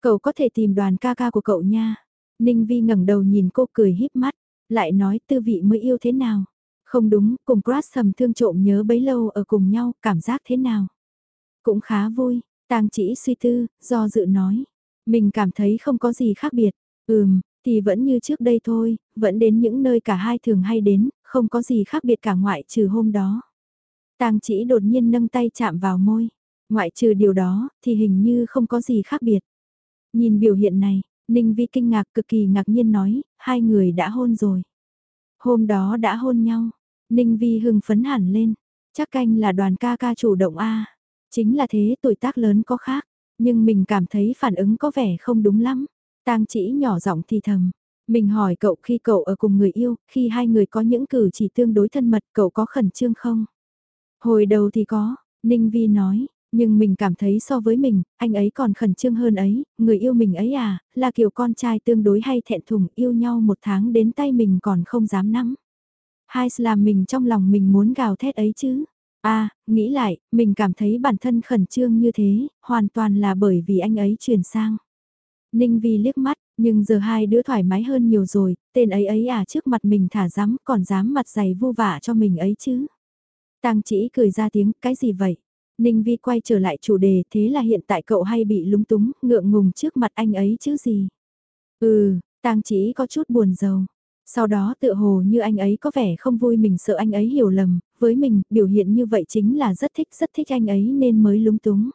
Cậu có thể tìm đoàn ca ca của cậu nha. Ninh Vi ngẩng đầu nhìn cô cười híp mắt, lại nói tư vị mới yêu thế nào. Không đúng, cùng Crash thầm thương trộm nhớ bấy lâu ở cùng nhau, cảm giác thế nào. Cũng khá vui, Tang chỉ suy tư, do dự nói. Mình cảm thấy không có gì khác biệt. Ừm, Thì vẫn như trước đây thôi, vẫn đến những nơi cả hai thường hay đến, không có gì khác biệt cả ngoại trừ hôm đó. Tang chỉ đột nhiên nâng tay chạm vào môi. Ngoại trừ điều đó, thì hình như không có gì khác biệt. Nhìn biểu hiện này, Ninh Vi kinh ngạc cực kỳ ngạc nhiên nói, hai người đã hôn rồi. Hôm đó đã hôn nhau, Ninh Vi hưng phấn hẳn lên, chắc canh là đoàn ca ca chủ động a Chính là thế tuổi tác lớn có khác, nhưng mình cảm thấy phản ứng có vẻ không đúng lắm. Tang chỉ nhỏ giọng thì thầm, mình hỏi cậu khi cậu ở cùng người yêu, khi hai người có những cử chỉ tương đối thân mật cậu có khẩn trương không? Hồi đầu thì có, Ninh Vi nói, nhưng mình cảm thấy so với mình, anh ấy còn khẩn trương hơn ấy, người yêu mình ấy à, là kiểu con trai tương đối hay thẹn thùng yêu nhau một tháng đến tay mình còn không dám nắm. Hai làm mình trong lòng mình muốn gào thét ấy chứ. À, nghĩ lại, mình cảm thấy bản thân khẩn trương như thế, hoàn toàn là bởi vì anh ấy chuyển sang. Ninh Vi liếc mắt, nhưng giờ hai đứa thoải mái hơn nhiều rồi, tên ấy ấy à trước mặt mình thả dám còn dám mặt dày vô vả cho mình ấy chứ. Tang chỉ cười ra tiếng, cái gì vậy? Ninh Vi quay trở lại chủ đề thế là hiện tại cậu hay bị lúng túng, ngượng ngùng trước mặt anh ấy chứ gì. Ừ, tang chỉ có chút buồn giàu. Sau đó tự hồ như anh ấy có vẻ không vui mình sợ anh ấy hiểu lầm, với mình biểu hiện như vậy chính là rất thích rất thích anh ấy nên mới lúng túng.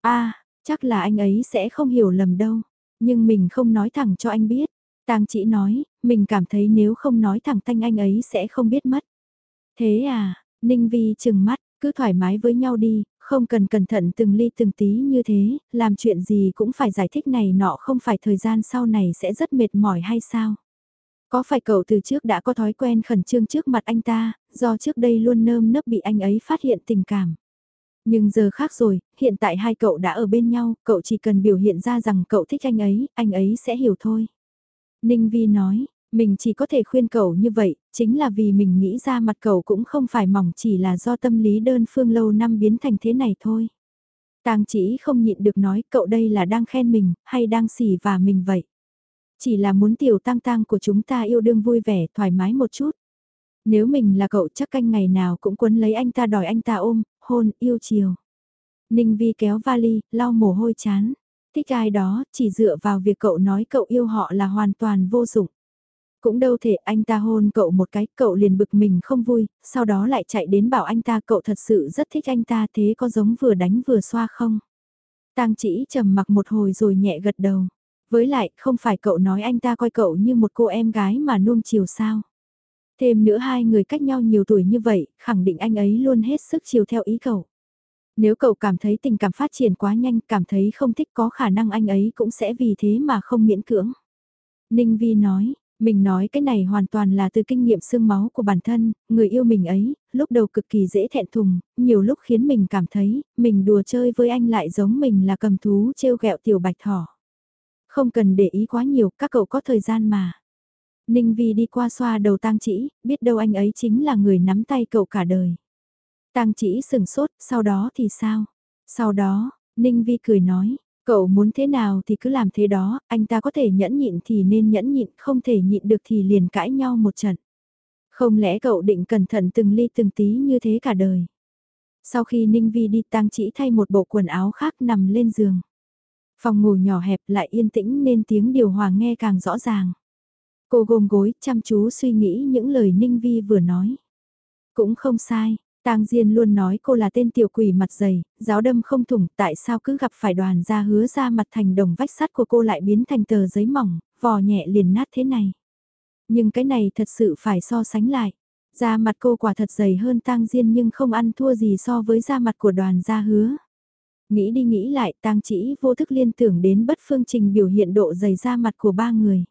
a chắc là anh ấy sẽ không hiểu lầm đâu, nhưng mình không nói thẳng cho anh biết. Tang chỉ nói, mình cảm thấy nếu không nói thẳng thanh anh ấy sẽ không biết mất. Thế à, Ninh Vi chừng mắt, cứ thoải mái với nhau đi, không cần cẩn thận từng ly từng tí như thế, làm chuyện gì cũng phải giải thích này nọ không phải thời gian sau này sẽ rất mệt mỏi hay sao? Có phải cậu từ trước đã có thói quen khẩn trương trước mặt anh ta, do trước đây luôn nơm nấp bị anh ấy phát hiện tình cảm? Nhưng giờ khác rồi, hiện tại hai cậu đã ở bên nhau, cậu chỉ cần biểu hiện ra rằng cậu thích anh ấy, anh ấy sẽ hiểu thôi. Ninh Vi nói, mình chỉ có thể khuyên cậu như vậy, chính là vì mình nghĩ ra mặt cậu cũng không phải mỏng chỉ là do tâm lý đơn phương lâu năm biến thành thế này thôi. Tang chỉ không nhịn được nói cậu đây là đang khen mình, hay đang xỉ và mình vậy. Chỉ là muốn tiểu tăng tăng của chúng ta yêu đương vui vẻ, thoải mái một chút. Nếu mình là cậu chắc canh ngày nào cũng quấn lấy anh ta đòi anh ta ôm, hôn, yêu chiều. Ninh Vi kéo vali, lau mồ hôi chán. Thích ai đó, chỉ dựa vào việc cậu nói cậu yêu họ là hoàn toàn vô dụng. Cũng đâu thể anh ta hôn cậu một cái, cậu liền bực mình không vui, sau đó lại chạy đến bảo anh ta cậu thật sự rất thích anh ta thế có giống vừa đánh vừa xoa không? Tang chỉ trầm mặc một hồi rồi nhẹ gật đầu. Với lại, không phải cậu nói anh ta coi cậu như một cô em gái mà nuông chiều sao? Thêm nữa hai người cách nhau nhiều tuổi như vậy, khẳng định anh ấy luôn hết sức chiều theo ý cậu. Nếu cậu cảm thấy tình cảm phát triển quá nhanh, cảm thấy không thích có khả năng anh ấy cũng sẽ vì thế mà không miễn cưỡng. Ninh Vi nói, mình nói cái này hoàn toàn là từ kinh nghiệm xương máu của bản thân, người yêu mình ấy, lúc đầu cực kỳ dễ thẹn thùng, nhiều lúc khiến mình cảm thấy, mình đùa chơi với anh lại giống mình là cầm thú trêu ghẹo tiểu bạch thỏ. Không cần để ý quá nhiều, các cậu có thời gian mà. Ninh Vi đi qua xoa đầu tang chỉ, biết đâu anh ấy chính là người nắm tay cậu cả đời. Tang chỉ sừng sốt, sau đó thì sao? Sau đó, Ninh Vi cười nói, Cậu muốn thế nào thì cứ làm thế đó, anh ta có thể nhẫn nhịn thì nên nhẫn nhịn, không thể nhịn được thì liền cãi nhau một trận. Không lẽ cậu định cẩn thận từng ly từng tí như thế cả đời? Sau khi Ninh Vi đi tang chỉ thay một bộ quần áo khác nằm lên giường. Phòng ngủ nhỏ hẹp lại yên tĩnh nên tiếng điều hòa nghe càng rõ ràng. Cô gồm gối chăm chú suy nghĩ những lời Ninh Vi vừa nói. Cũng không sai, Tang Diên luôn nói cô là tên tiểu quỷ mặt dày, giáo đâm không thủng, tại sao cứ gặp phải đoàn gia hứa ra mặt thành đồng vách sắt của cô lại biến thành tờ giấy mỏng, vò nhẹ liền nát thế này. Nhưng cái này thật sự phải so sánh lại. Da mặt cô quả thật dày hơn Tang Diên nhưng không ăn thua gì so với da mặt của đoàn gia hứa. Nghĩ đi nghĩ lại Tang chỉ vô thức liên tưởng đến bất phương trình biểu hiện độ dày da mặt của ba người.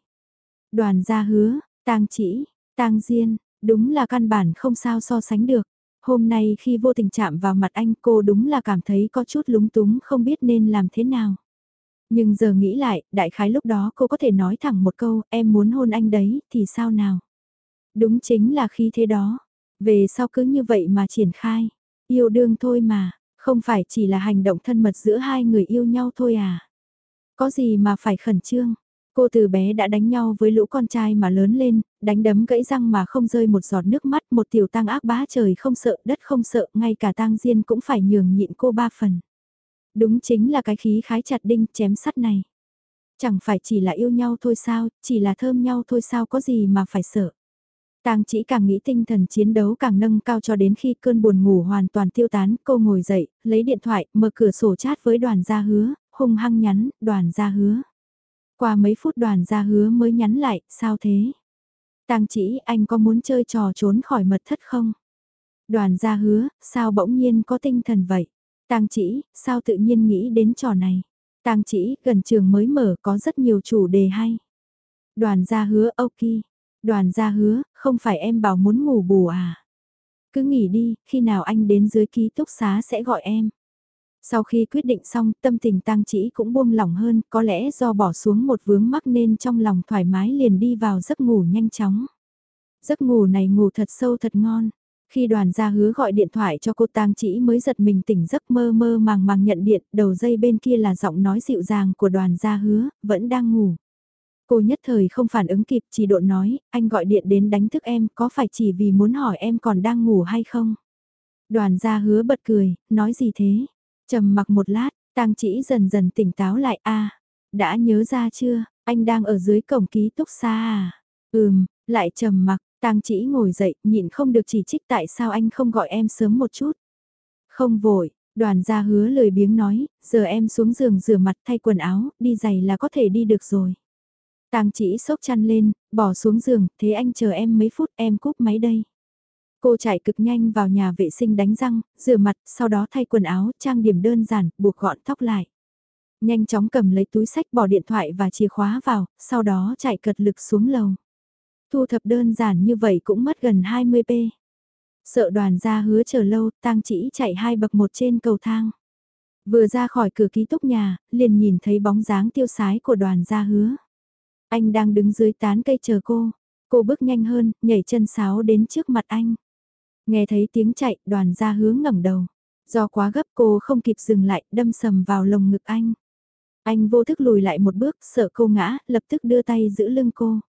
Đoàn gia hứa, Tang chỉ, Tang Diên, đúng là căn bản không sao so sánh được. Hôm nay khi vô tình chạm vào mặt anh cô đúng là cảm thấy có chút lúng túng không biết nên làm thế nào. Nhưng giờ nghĩ lại, đại khái lúc đó cô có thể nói thẳng một câu, em muốn hôn anh đấy, thì sao nào? Đúng chính là khi thế đó. Về sau cứ như vậy mà triển khai. Yêu đương thôi mà, không phải chỉ là hành động thân mật giữa hai người yêu nhau thôi à? Có gì mà phải khẩn trương? Cô từ bé đã đánh nhau với lũ con trai mà lớn lên, đánh đấm gãy răng mà không rơi một giọt nước mắt, một tiểu tăng ác bá trời không sợ, đất không sợ, ngay cả tang diên cũng phải nhường nhịn cô ba phần. Đúng chính là cái khí khái chặt đinh chém sắt này. Chẳng phải chỉ là yêu nhau thôi sao, chỉ là thơm nhau thôi sao có gì mà phải sợ. Tang chỉ càng nghĩ tinh thần chiến đấu càng nâng cao cho đến khi cơn buồn ngủ hoàn toàn tiêu tán, cô ngồi dậy, lấy điện thoại, mở cửa sổ chat với đoàn gia hứa, hung hăng nhắn, đoàn gia hứa. Qua mấy phút đoàn gia hứa mới nhắn lại, sao thế? Tang chỉ anh có muốn chơi trò trốn khỏi mật thất không? Đoàn gia hứa, sao bỗng nhiên có tinh thần vậy? Tang chỉ, sao tự nhiên nghĩ đến trò này? Tang chỉ, gần trường mới mở có rất nhiều chủ đề hay. Đoàn gia hứa ok. Đoàn gia hứa, không phải em bảo muốn ngủ bù à? Cứ nghỉ đi, khi nào anh đến dưới ký túc xá sẽ gọi em. Sau khi quyết định xong, tâm tình tang chỉ cũng buông lỏng hơn, có lẽ do bỏ xuống một vướng mắc nên trong lòng thoải mái liền đi vào giấc ngủ nhanh chóng. Giấc ngủ này ngủ thật sâu thật ngon. Khi đoàn gia hứa gọi điện thoại cho cô tang chỉ mới giật mình tỉnh giấc mơ mơ màng màng nhận điện, đầu dây bên kia là giọng nói dịu dàng của đoàn gia hứa, vẫn đang ngủ. Cô nhất thời không phản ứng kịp chỉ độn nói, anh gọi điện đến đánh thức em có phải chỉ vì muốn hỏi em còn đang ngủ hay không? Đoàn gia hứa bật cười, nói gì thế? Trầm mặc một lát, tang chỉ dần dần tỉnh táo lại a đã nhớ ra chưa, anh đang ở dưới cổng ký túc xa à? Ừm, lại trầm mặc, tang chỉ ngồi dậy, nhịn không được chỉ trích tại sao anh không gọi em sớm một chút. Không vội, đoàn gia hứa lời biếng nói, giờ em xuống giường rửa mặt thay quần áo, đi giày là có thể đi được rồi. Tang chỉ sốc chăn lên, bỏ xuống giường, thế anh chờ em mấy phút em cúp máy đây. Cô chạy cực nhanh vào nhà vệ sinh đánh răng, rửa mặt, sau đó thay quần áo, trang điểm đơn giản, buộc gọn tóc lại. Nhanh chóng cầm lấy túi sách bỏ điện thoại và chìa khóa vào, sau đó chạy cật lực xuống lầu. Thu thập đơn giản như vậy cũng mất gần 20p. Sợ đoàn ra hứa chờ lâu, tang chỉ chạy hai bậc một trên cầu thang. Vừa ra khỏi cửa ký túc nhà, liền nhìn thấy bóng dáng tiêu sái của đoàn gia hứa. Anh đang đứng dưới tán cây chờ cô. Cô bước nhanh hơn, nhảy chân sáo đến trước mặt anh. Nghe thấy tiếng chạy, đoàn gia hướng ngẩng đầu. Do quá gấp cô không kịp dừng lại, đâm sầm vào lồng ngực anh. Anh vô thức lùi lại một bước, sợ cô ngã, lập tức đưa tay giữ lưng cô.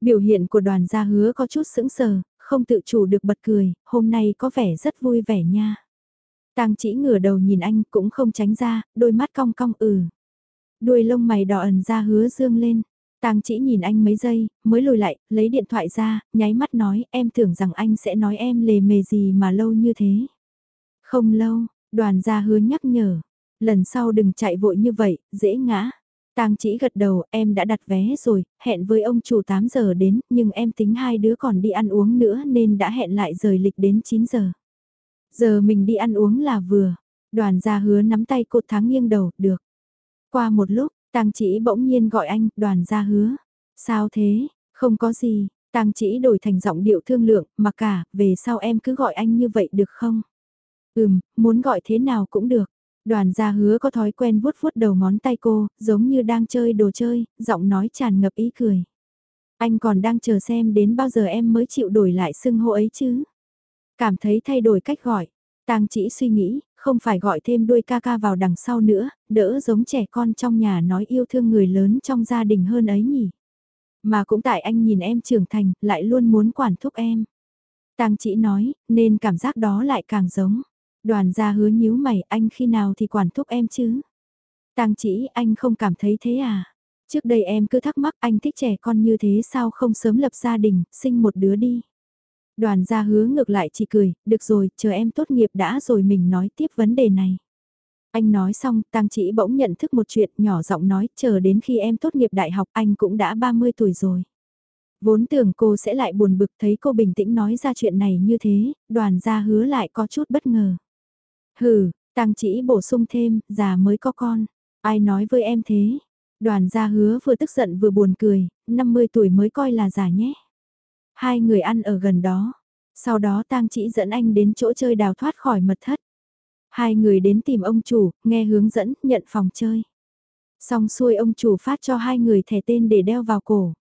Biểu hiện của đoàn gia hứa có chút sững sờ, không tự chủ được bật cười, hôm nay có vẻ rất vui vẻ nha. Tang chỉ ngửa đầu nhìn anh cũng không tránh ra, đôi mắt cong cong ừ. Đuôi lông mày đỏ ẩn ra hứa dương lên. Tang chỉ nhìn anh mấy giây, mới lùi lại, lấy điện thoại ra, nháy mắt nói em tưởng rằng anh sẽ nói em lề mề gì mà lâu như thế. Không lâu, đoàn gia hứa nhắc nhở, lần sau đừng chạy vội như vậy, dễ ngã. Tang chỉ gật đầu, em đã đặt vé rồi, hẹn với ông chủ 8 giờ đến, nhưng em tính hai đứa còn đi ăn uống nữa nên đã hẹn lại rời lịch đến 9 giờ. Giờ mình đi ăn uống là vừa. Đoàn gia hứa nắm tay cô tháng nghiêng đầu, được. Qua một lúc, Tang chỉ bỗng nhiên gọi anh, đoàn gia hứa. Sao thế, không có gì, Tang chỉ đổi thành giọng điệu thương lượng, mà cả, về sau em cứ gọi anh như vậy được không? Ừm, muốn gọi thế nào cũng được. Đoàn gia hứa có thói quen vuốt vuốt đầu ngón tay cô, giống như đang chơi đồ chơi, giọng nói tràn ngập ý cười. Anh còn đang chờ xem đến bao giờ em mới chịu đổi lại xưng hô ấy chứ. Cảm thấy thay đổi cách gọi. Tang chỉ suy nghĩ, không phải gọi thêm đuôi ca ca vào đằng sau nữa, đỡ giống trẻ con trong nhà nói yêu thương người lớn trong gia đình hơn ấy nhỉ. Mà cũng tại anh nhìn em trưởng thành, lại luôn muốn quản thúc em. Tang chỉ nói, nên cảm giác đó lại càng giống. Đoàn gia hứa nhíu mày, anh khi nào thì quản thúc em chứ? Tang chỉ, anh không cảm thấy thế à? Trước đây em cứ thắc mắc anh thích trẻ con như thế sao không sớm lập gia đình, sinh một đứa đi. Đoàn gia hứa ngược lại chỉ cười, được rồi, chờ em tốt nghiệp đã rồi mình nói tiếp vấn đề này. Anh nói xong, Tăng Chỉ bỗng nhận thức một chuyện nhỏ giọng nói, chờ đến khi em tốt nghiệp đại học anh cũng đã 30 tuổi rồi. Vốn tưởng cô sẽ lại buồn bực thấy cô bình tĩnh nói ra chuyện này như thế, đoàn gia hứa lại có chút bất ngờ. Hừ, Tăng Chỉ bổ sung thêm, già mới có con. Ai nói với em thế? Đoàn gia hứa vừa tức giận vừa buồn cười, 50 tuổi mới coi là già nhé. Hai người ăn ở gần đó. Sau đó tang chỉ dẫn anh đến chỗ chơi đào thoát khỏi mật thất. Hai người đến tìm ông chủ, nghe hướng dẫn, nhận phòng chơi. Xong xuôi ông chủ phát cho hai người thẻ tên để đeo vào cổ.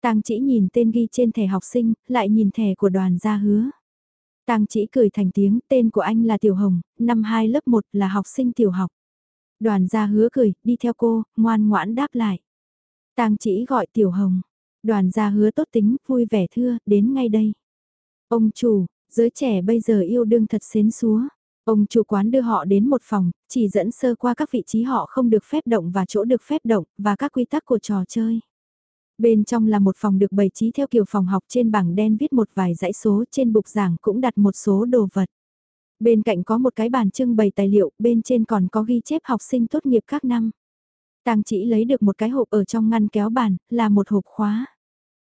Tang chỉ nhìn tên ghi trên thẻ học sinh, lại nhìn thẻ của đoàn gia hứa. Tang chỉ cười thành tiếng, tên của anh là Tiểu Hồng, năm 2 lớp 1 là học sinh tiểu học. Đoàn gia hứa cười, đi theo cô, ngoan ngoãn đáp lại. Tang chỉ gọi Tiểu Hồng, Đoàn gia hứa tốt tính, vui vẻ thưa, đến ngay đây. Ông chủ, giới trẻ bây giờ yêu đương thật xến xúa. Ông chủ quán đưa họ đến một phòng, chỉ dẫn sơ qua các vị trí họ không được phép động và chỗ được phép động, và các quy tắc của trò chơi. Bên trong là một phòng được bày trí theo kiểu phòng học trên bảng đen viết một vài dãy số trên bục giảng cũng đặt một số đồ vật. Bên cạnh có một cái bàn trưng bày tài liệu, bên trên còn có ghi chép học sinh tốt nghiệp các năm. Tang chỉ lấy được một cái hộp ở trong ngăn kéo bàn, là một hộp khóa.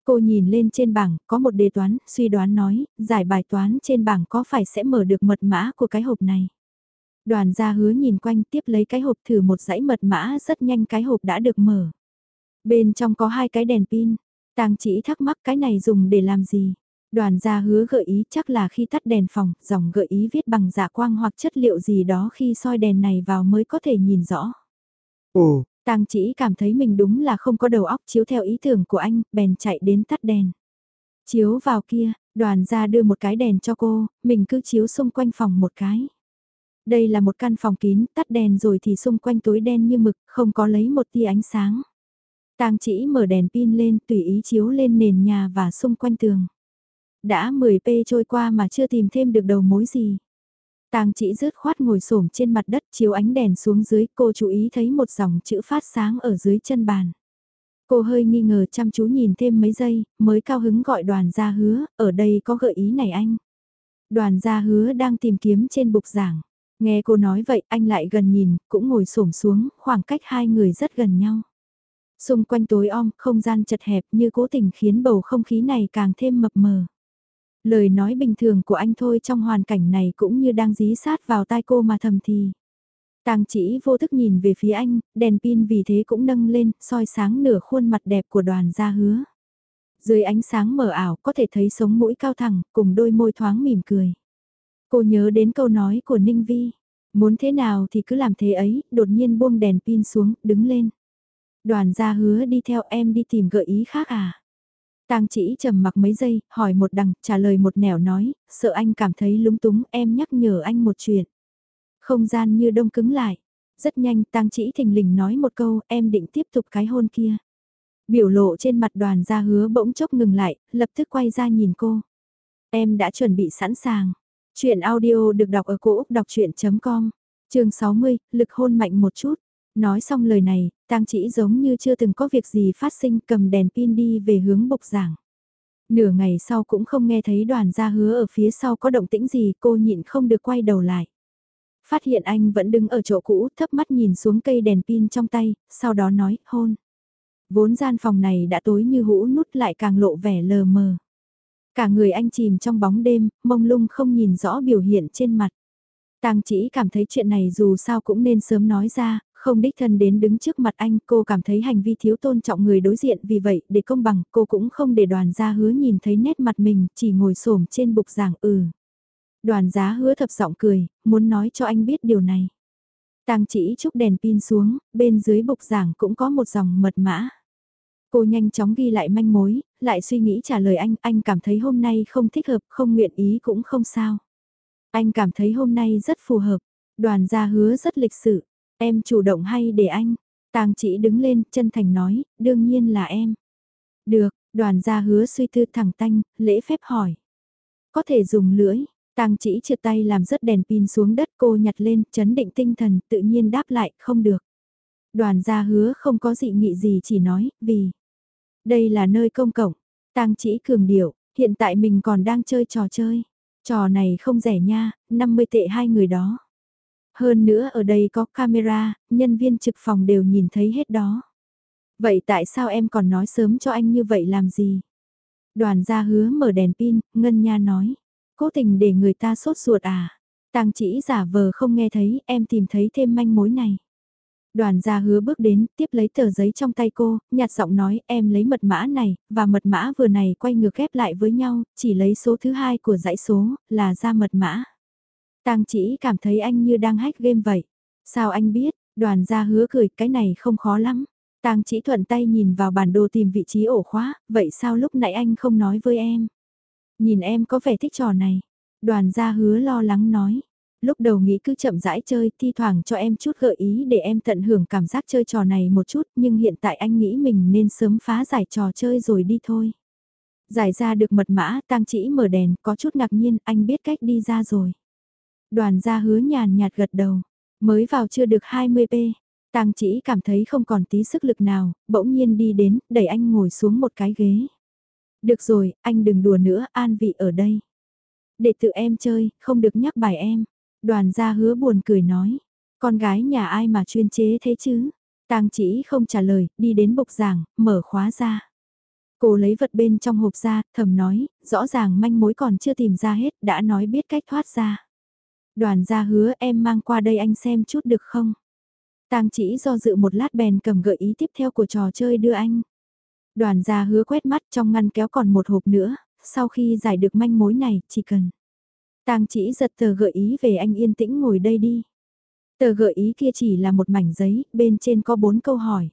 Cô nhìn lên trên bảng, có một đề toán, suy đoán nói, giải bài toán trên bảng có phải sẽ mở được mật mã của cái hộp này. Đoàn gia hứa nhìn quanh tiếp lấy cái hộp thử một dãy mật mã rất nhanh cái hộp đã được mở. Bên trong có hai cái đèn pin, tang chỉ thắc mắc cái này dùng để làm gì. Đoàn gia hứa gợi ý chắc là khi tắt đèn phòng, dòng gợi ý viết bằng giả quang hoặc chất liệu gì đó khi soi đèn này vào mới có thể nhìn rõ. Ồ, Tang chỉ cảm thấy mình đúng là không có đầu óc chiếu theo ý tưởng của anh, bèn chạy đến tắt đèn. Chiếu vào kia, đoàn gia đưa một cái đèn cho cô, mình cứ chiếu xung quanh phòng một cái. Đây là một căn phòng kín, tắt đèn rồi thì xung quanh tối đen như mực, không có lấy một tia ánh sáng. Tang chỉ mở đèn pin lên tùy ý chiếu lên nền nhà và xung quanh tường. Đã 10 p trôi qua mà chưa tìm thêm được đầu mối gì. Tang chỉ rớt khoát ngồi xổm trên mặt đất chiếu ánh đèn xuống dưới cô chú ý thấy một dòng chữ phát sáng ở dưới chân bàn. Cô hơi nghi ngờ chăm chú nhìn thêm mấy giây, mới cao hứng gọi đoàn gia hứa, ở đây có gợi ý này anh. Đoàn gia hứa đang tìm kiếm trên bục giảng. Nghe cô nói vậy anh lại gần nhìn, cũng ngồi xổm xuống, khoảng cách hai người rất gần nhau. Xung quanh tối om, không gian chật hẹp như cố tình khiến bầu không khí này càng thêm mập mờ. Lời nói bình thường của anh thôi trong hoàn cảnh này cũng như đang dí sát vào tai cô mà thầm thì. Tàng chỉ vô thức nhìn về phía anh, đèn pin vì thế cũng nâng lên, soi sáng nửa khuôn mặt đẹp của đoàn gia hứa. Dưới ánh sáng mờ ảo có thể thấy sống mũi cao thẳng, cùng đôi môi thoáng mỉm cười. Cô nhớ đến câu nói của Ninh Vi, muốn thế nào thì cứ làm thế ấy, đột nhiên buông đèn pin xuống, đứng lên. Đoàn gia hứa đi theo em đi tìm gợi ý khác à? Tang chỉ trầm mặc mấy giây, hỏi một đằng, trả lời một nẻo nói, sợ anh cảm thấy lúng túng, em nhắc nhở anh một chuyện. Không gian như đông cứng lại. Rất nhanh, Tang chỉ thình lình nói một câu, em định tiếp tục cái hôn kia. Biểu lộ trên mặt đoàn Gia hứa bỗng chốc ngừng lại, lập tức quay ra nhìn cô. Em đã chuẩn bị sẵn sàng. Chuyện audio được đọc ở cổ Úc đọc chuyện.com, trường 60, lực hôn mạnh một chút. Nói xong lời này, tang chỉ giống như chưa từng có việc gì phát sinh cầm đèn pin đi về hướng bục giảng. Nửa ngày sau cũng không nghe thấy đoàn gia hứa ở phía sau có động tĩnh gì cô nhịn không được quay đầu lại. Phát hiện anh vẫn đứng ở chỗ cũ thấp mắt nhìn xuống cây đèn pin trong tay, sau đó nói hôn. Vốn gian phòng này đã tối như hũ nút lại càng lộ vẻ lờ mờ. Cả người anh chìm trong bóng đêm, mông lung không nhìn rõ biểu hiện trên mặt. Tang chỉ cảm thấy chuyện này dù sao cũng nên sớm nói ra, không đích thân đến đứng trước mặt anh, cô cảm thấy hành vi thiếu tôn trọng người đối diện vì vậy, để công bằng, cô cũng không để đoàn gia hứa nhìn thấy nét mặt mình, chỉ ngồi xổm trên bục giảng ừ. Đoàn giá hứa thập giọng cười, muốn nói cho anh biết điều này. Tang chỉ chúc đèn pin xuống, bên dưới bục giảng cũng có một dòng mật mã. Cô nhanh chóng ghi lại manh mối, lại suy nghĩ trả lời anh, anh cảm thấy hôm nay không thích hợp, không nguyện ý cũng không sao. Anh cảm thấy hôm nay rất phù hợp, đoàn gia hứa rất lịch sự, Em chủ động hay để anh? Tàng chỉ đứng lên, chân thành nói, đương nhiên là em. Được, đoàn gia hứa suy tư thẳng tanh, lễ phép hỏi. Có thể dùng lưỡi, Tàng chỉ trượt tay làm rớt đèn pin xuống đất cô nhặt lên, chấn định tinh thần, tự nhiên đáp lại, không được. Đoàn gia hứa không có dị nghị gì chỉ nói, vì đây là nơi công cộng. Tang chỉ cường điệu, hiện tại mình còn đang chơi trò chơi. Trò này không rẻ nha, 50 tệ hai người đó. Hơn nữa ở đây có camera, nhân viên trực phòng đều nhìn thấy hết đó. Vậy tại sao em còn nói sớm cho anh như vậy làm gì? Đoàn gia hứa mở đèn pin, Ngân Nha nói. Cố tình để người ta sốt ruột à? Tang chỉ giả vờ không nghe thấy, em tìm thấy thêm manh mối này. Đoàn gia hứa bước đến, tiếp lấy tờ giấy trong tay cô, nhạt giọng nói em lấy mật mã này, và mật mã vừa này quay ngược ghép lại với nhau, chỉ lấy số thứ hai của dãy số, là ra mật mã. Tang chỉ cảm thấy anh như đang hack game vậy. Sao anh biết, đoàn gia hứa cười cái này không khó lắm. Tang chỉ thuận tay nhìn vào bản đồ tìm vị trí ổ khóa, vậy sao lúc nãy anh không nói với em? Nhìn em có vẻ thích trò này. Đoàn gia hứa lo lắng nói. Lúc đầu nghĩ cứ chậm rãi chơi, thi thoảng cho em chút gợi ý để em tận hưởng cảm giác chơi trò này một chút, nhưng hiện tại anh nghĩ mình nên sớm phá giải trò chơi rồi đi thôi. Giải ra được mật mã, tang chỉ mở đèn, có chút ngạc nhiên, anh biết cách đi ra rồi. Đoàn gia hứa nhàn nhạt gật đầu, mới vào chưa được 20p. Tang chỉ cảm thấy không còn tí sức lực nào, bỗng nhiên đi đến, đẩy anh ngồi xuống một cái ghế. Được rồi, anh đừng đùa nữa, an vị ở đây. Để tự em chơi, không được nhắc bài em. Đoàn gia hứa buồn cười nói, con gái nhà ai mà chuyên chế thế chứ? Tang chỉ không trả lời, đi đến bục giảng, mở khóa ra. Cô lấy vật bên trong hộp ra, thầm nói, rõ ràng manh mối còn chưa tìm ra hết, đã nói biết cách thoát ra. Đoàn gia hứa em mang qua đây anh xem chút được không? Tang chỉ do dự một lát bèn cầm gợi ý tiếp theo của trò chơi đưa anh. Đoàn gia hứa quét mắt trong ngăn kéo còn một hộp nữa, sau khi giải được manh mối này, chỉ cần. Tang chỉ giật tờ gợi ý về anh yên tĩnh ngồi đây đi. Tờ gợi ý kia chỉ là một mảnh giấy, bên trên có bốn câu hỏi.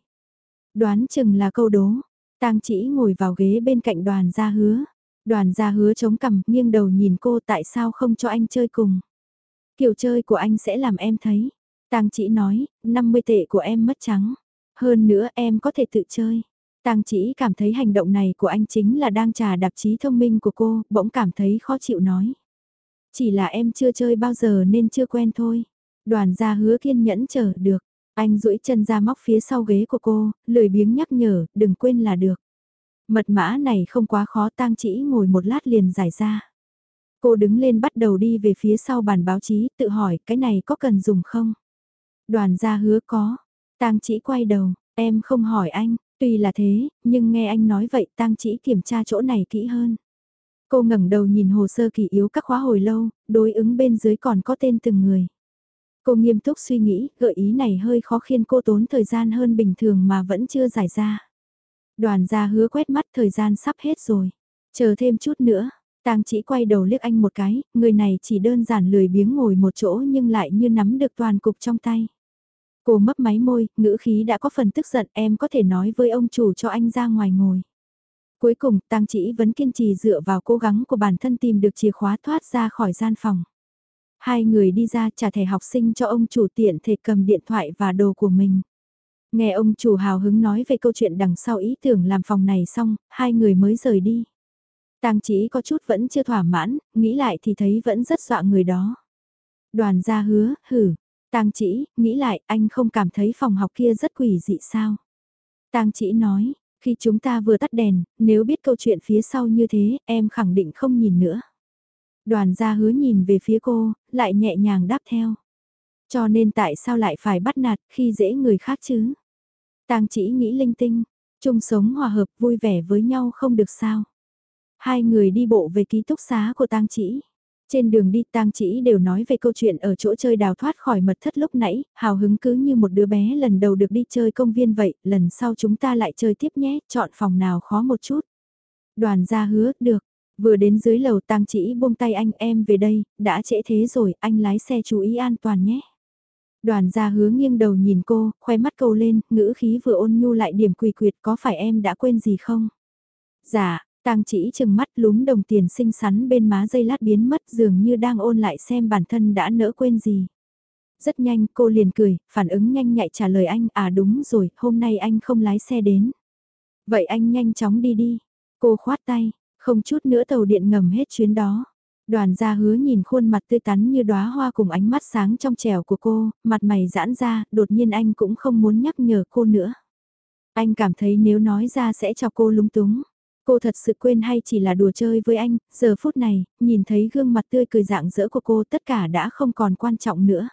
Đoán chừng là câu đố. Tang chỉ ngồi vào ghế bên cạnh đoàn gia hứa. Đoàn gia hứa chống cằm, nghiêng đầu nhìn cô tại sao không cho anh chơi cùng. Kiểu chơi của anh sẽ làm em thấy. Tang chỉ nói, 50 tệ của em mất trắng. Hơn nữa em có thể tự chơi. Tang chỉ cảm thấy hành động này của anh chính là đang trà đạp trí thông minh của cô, bỗng cảm thấy khó chịu nói. Chỉ là em chưa chơi bao giờ nên chưa quen thôi. Đoàn gia hứa kiên nhẫn chờ được. Anh duỗi chân ra móc phía sau ghế của cô, lười biếng nhắc nhở, đừng quên là được. Mật mã này không quá khó tang chỉ ngồi một lát liền giải ra. Cô đứng lên bắt đầu đi về phía sau bàn báo chí, tự hỏi cái này có cần dùng không? Đoàn gia hứa có. Tang chỉ quay đầu, em không hỏi anh, tuy là thế, nhưng nghe anh nói vậy tang chỉ kiểm tra chỗ này kỹ hơn. Cô ngẩng đầu nhìn hồ sơ kỳ yếu các khóa hồi lâu, đối ứng bên dưới còn có tên từng người. Cô nghiêm túc suy nghĩ, gợi ý này hơi khó khiến cô tốn thời gian hơn bình thường mà vẫn chưa giải ra. Đoàn gia hứa quét mắt thời gian sắp hết rồi. Chờ thêm chút nữa, tang chỉ quay đầu liếc anh một cái, người này chỉ đơn giản lười biếng ngồi một chỗ nhưng lại như nắm được toàn cục trong tay. Cô mấp máy môi, ngữ khí đã có phần tức giận em có thể nói với ông chủ cho anh ra ngoài ngồi. Cuối cùng, Tang Chỉ vẫn kiên trì dựa vào cố gắng của bản thân tìm được chìa khóa thoát ra khỏi gian phòng. Hai người đi ra trả thẻ học sinh cho ông chủ tiện thể cầm điện thoại và đồ của mình. Nghe ông chủ hào hứng nói về câu chuyện đằng sau ý tưởng làm phòng này xong, hai người mới rời đi. Tang chỉ có chút vẫn chưa thỏa mãn, nghĩ lại thì thấy vẫn rất dọa người đó. Đoàn gia hứa, hử. Tang chỉ, nghĩ lại, anh không cảm thấy phòng học kia rất quỷ dị sao? Tang chỉ nói, khi chúng ta vừa tắt đèn, nếu biết câu chuyện phía sau như thế, em khẳng định không nhìn nữa. Đoàn gia hứa nhìn về phía cô, lại nhẹ nhàng đáp theo. Cho nên tại sao lại phải bắt nạt khi dễ người khác chứ? Tang chỉ nghĩ linh tinh, chung sống hòa hợp vui vẻ với nhau không được sao. Hai người đi bộ về ký túc xá của Tang chỉ. Trên đường đi tang chỉ đều nói về câu chuyện ở chỗ chơi đào thoát khỏi mật thất lúc nãy, hào hứng cứ như một đứa bé lần đầu được đi chơi công viên vậy, lần sau chúng ta lại chơi tiếp nhé, chọn phòng nào khó một chút. Đoàn gia hứa, được, vừa đến dưới lầu tang chỉ buông tay anh em về đây, đã trễ thế rồi, anh lái xe chú ý an toàn nhé. Đoàn gia hứa nghiêng đầu nhìn cô, khoe mắt câu lên, ngữ khí vừa ôn nhu lại điểm quỳ quyệt có phải em đã quên gì không? Dạ, Tang chỉ chừng mắt lúm đồng tiền xinh xắn bên má dây lát biến mất dường như đang ôn lại xem bản thân đã nỡ quên gì. Rất nhanh cô liền cười, phản ứng nhanh nhạy trả lời anh à đúng rồi, hôm nay anh không lái xe đến. Vậy anh nhanh chóng đi đi. Cô khoát tay, không chút nữa tàu điện ngầm hết chuyến đó. Đoàn gia hứa nhìn khuôn mặt tươi tắn như đóa hoa cùng ánh mắt sáng trong trẻo của cô, mặt mày giãn ra, đột nhiên anh cũng không muốn nhắc nhở cô nữa. Anh cảm thấy nếu nói ra sẽ cho cô lúng túng. Cô thật sự quên hay chỉ là đùa chơi với anh, giờ phút này, nhìn thấy gương mặt tươi cười dạng dỡ của cô tất cả đã không còn quan trọng nữa.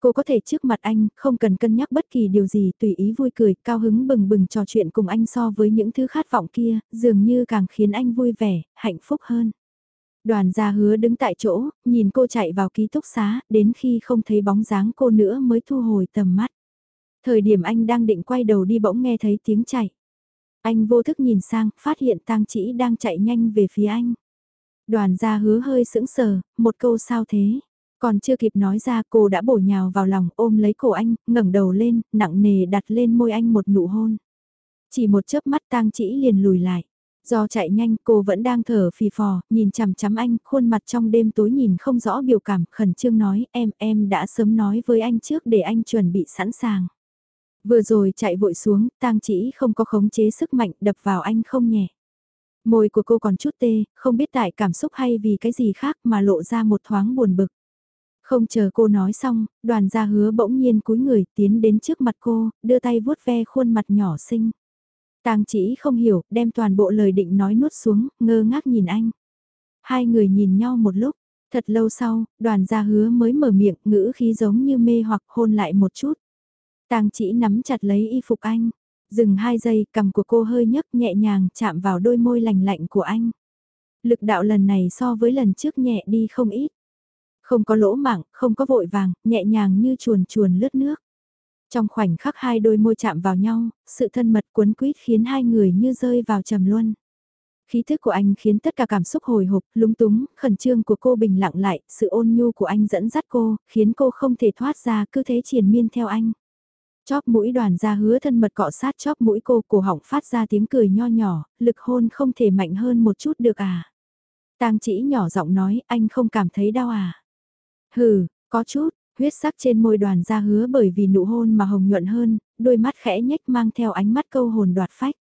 Cô có thể trước mặt anh, không cần cân nhắc bất kỳ điều gì, tùy ý vui cười, cao hứng bừng bừng trò chuyện cùng anh so với những thứ khát vọng kia, dường như càng khiến anh vui vẻ, hạnh phúc hơn. Đoàn gia hứa đứng tại chỗ, nhìn cô chạy vào ký túc xá, đến khi không thấy bóng dáng cô nữa mới thu hồi tầm mắt. Thời điểm anh đang định quay đầu đi bỗng nghe thấy tiếng chạy. Anh vô thức nhìn sang, phát hiện tang chỉ đang chạy nhanh về phía anh. Đoàn gia hứa hơi sững sờ, một câu sao thế? Còn chưa kịp nói ra cô đã bổ nhào vào lòng ôm lấy cổ anh, ngẩng đầu lên, nặng nề đặt lên môi anh một nụ hôn. Chỉ một chớp mắt tang chỉ liền lùi lại. Do chạy nhanh cô vẫn đang thở phì phò, nhìn chằm chằm anh, khuôn mặt trong đêm tối nhìn không rõ biểu cảm, khẩn trương nói em, em đã sớm nói với anh trước để anh chuẩn bị sẵn sàng. Vừa rồi chạy vội xuống, tang chỉ không có khống chế sức mạnh đập vào anh không nhẹ. Môi của cô còn chút tê, không biết tại cảm xúc hay vì cái gì khác mà lộ ra một thoáng buồn bực. Không chờ cô nói xong, đoàn gia hứa bỗng nhiên cúi người tiến đến trước mặt cô, đưa tay vuốt ve khuôn mặt nhỏ xinh. Tang chỉ không hiểu, đem toàn bộ lời định nói nuốt xuống, ngơ ngác nhìn anh. Hai người nhìn nhau một lúc, thật lâu sau, đoàn gia hứa mới mở miệng, ngữ khí giống như mê hoặc hôn lại một chút. Tang chỉ nắm chặt lấy y phục anh, dừng hai giây, cầm của cô hơi nhấc nhẹ nhàng chạm vào đôi môi lành lạnh của anh. Lực đạo lần này so với lần trước nhẹ đi không ít. Không có lỗ mảng, không có vội vàng, nhẹ nhàng như chuồn chuồn lướt nước. Trong khoảnh khắc hai đôi môi chạm vào nhau, sự thân mật cuốn quýt khiến hai người như rơi vào trầm luân. Khí thức của anh khiến tất cả cảm xúc hồi hộp, lúng túng, khẩn trương của cô bình lặng lại, sự ôn nhu của anh dẫn dắt cô, khiến cô không thể thoát ra cứ thế triền miên theo anh. Chóp mũi đoàn ra hứa thân mật cọ sát chóp mũi cô, cổ họng phát ra tiếng cười nho nhỏ, lực hôn không thể mạnh hơn một chút được à. Tang chỉ nhỏ giọng nói, anh không cảm thấy đau à. Hừ, có chút, huyết sắc trên môi đoàn ra hứa bởi vì nụ hôn mà hồng nhuận hơn, đôi mắt khẽ nhếch mang theo ánh mắt câu hồn đoạt phách.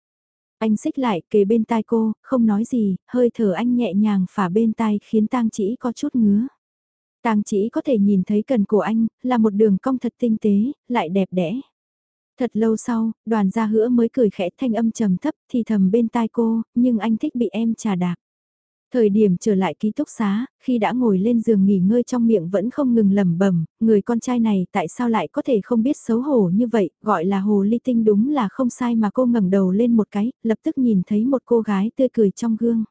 Anh xích lại kề bên tai cô, không nói gì, hơi thở anh nhẹ nhàng phả bên tai khiến tang chỉ có chút ngứa. Tang chỉ có thể nhìn thấy cần cổ anh, là một đường cong thật tinh tế, lại đẹp đẽ. Thật lâu sau, đoàn gia hứa mới cười khẽ thanh âm trầm thấp thì thầm bên tai cô, nhưng anh thích bị em trà đạp. Thời điểm trở lại ký túc xá, khi đã ngồi lên giường nghỉ ngơi trong miệng vẫn không ngừng lẩm bẩm, người con trai này tại sao lại có thể không biết xấu hổ như vậy, gọi là hồ ly tinh đúng là không sai mà cô ngẩng đầu lên một cái, lập tức nhìn thấy một cô gái tươi cười trong gương.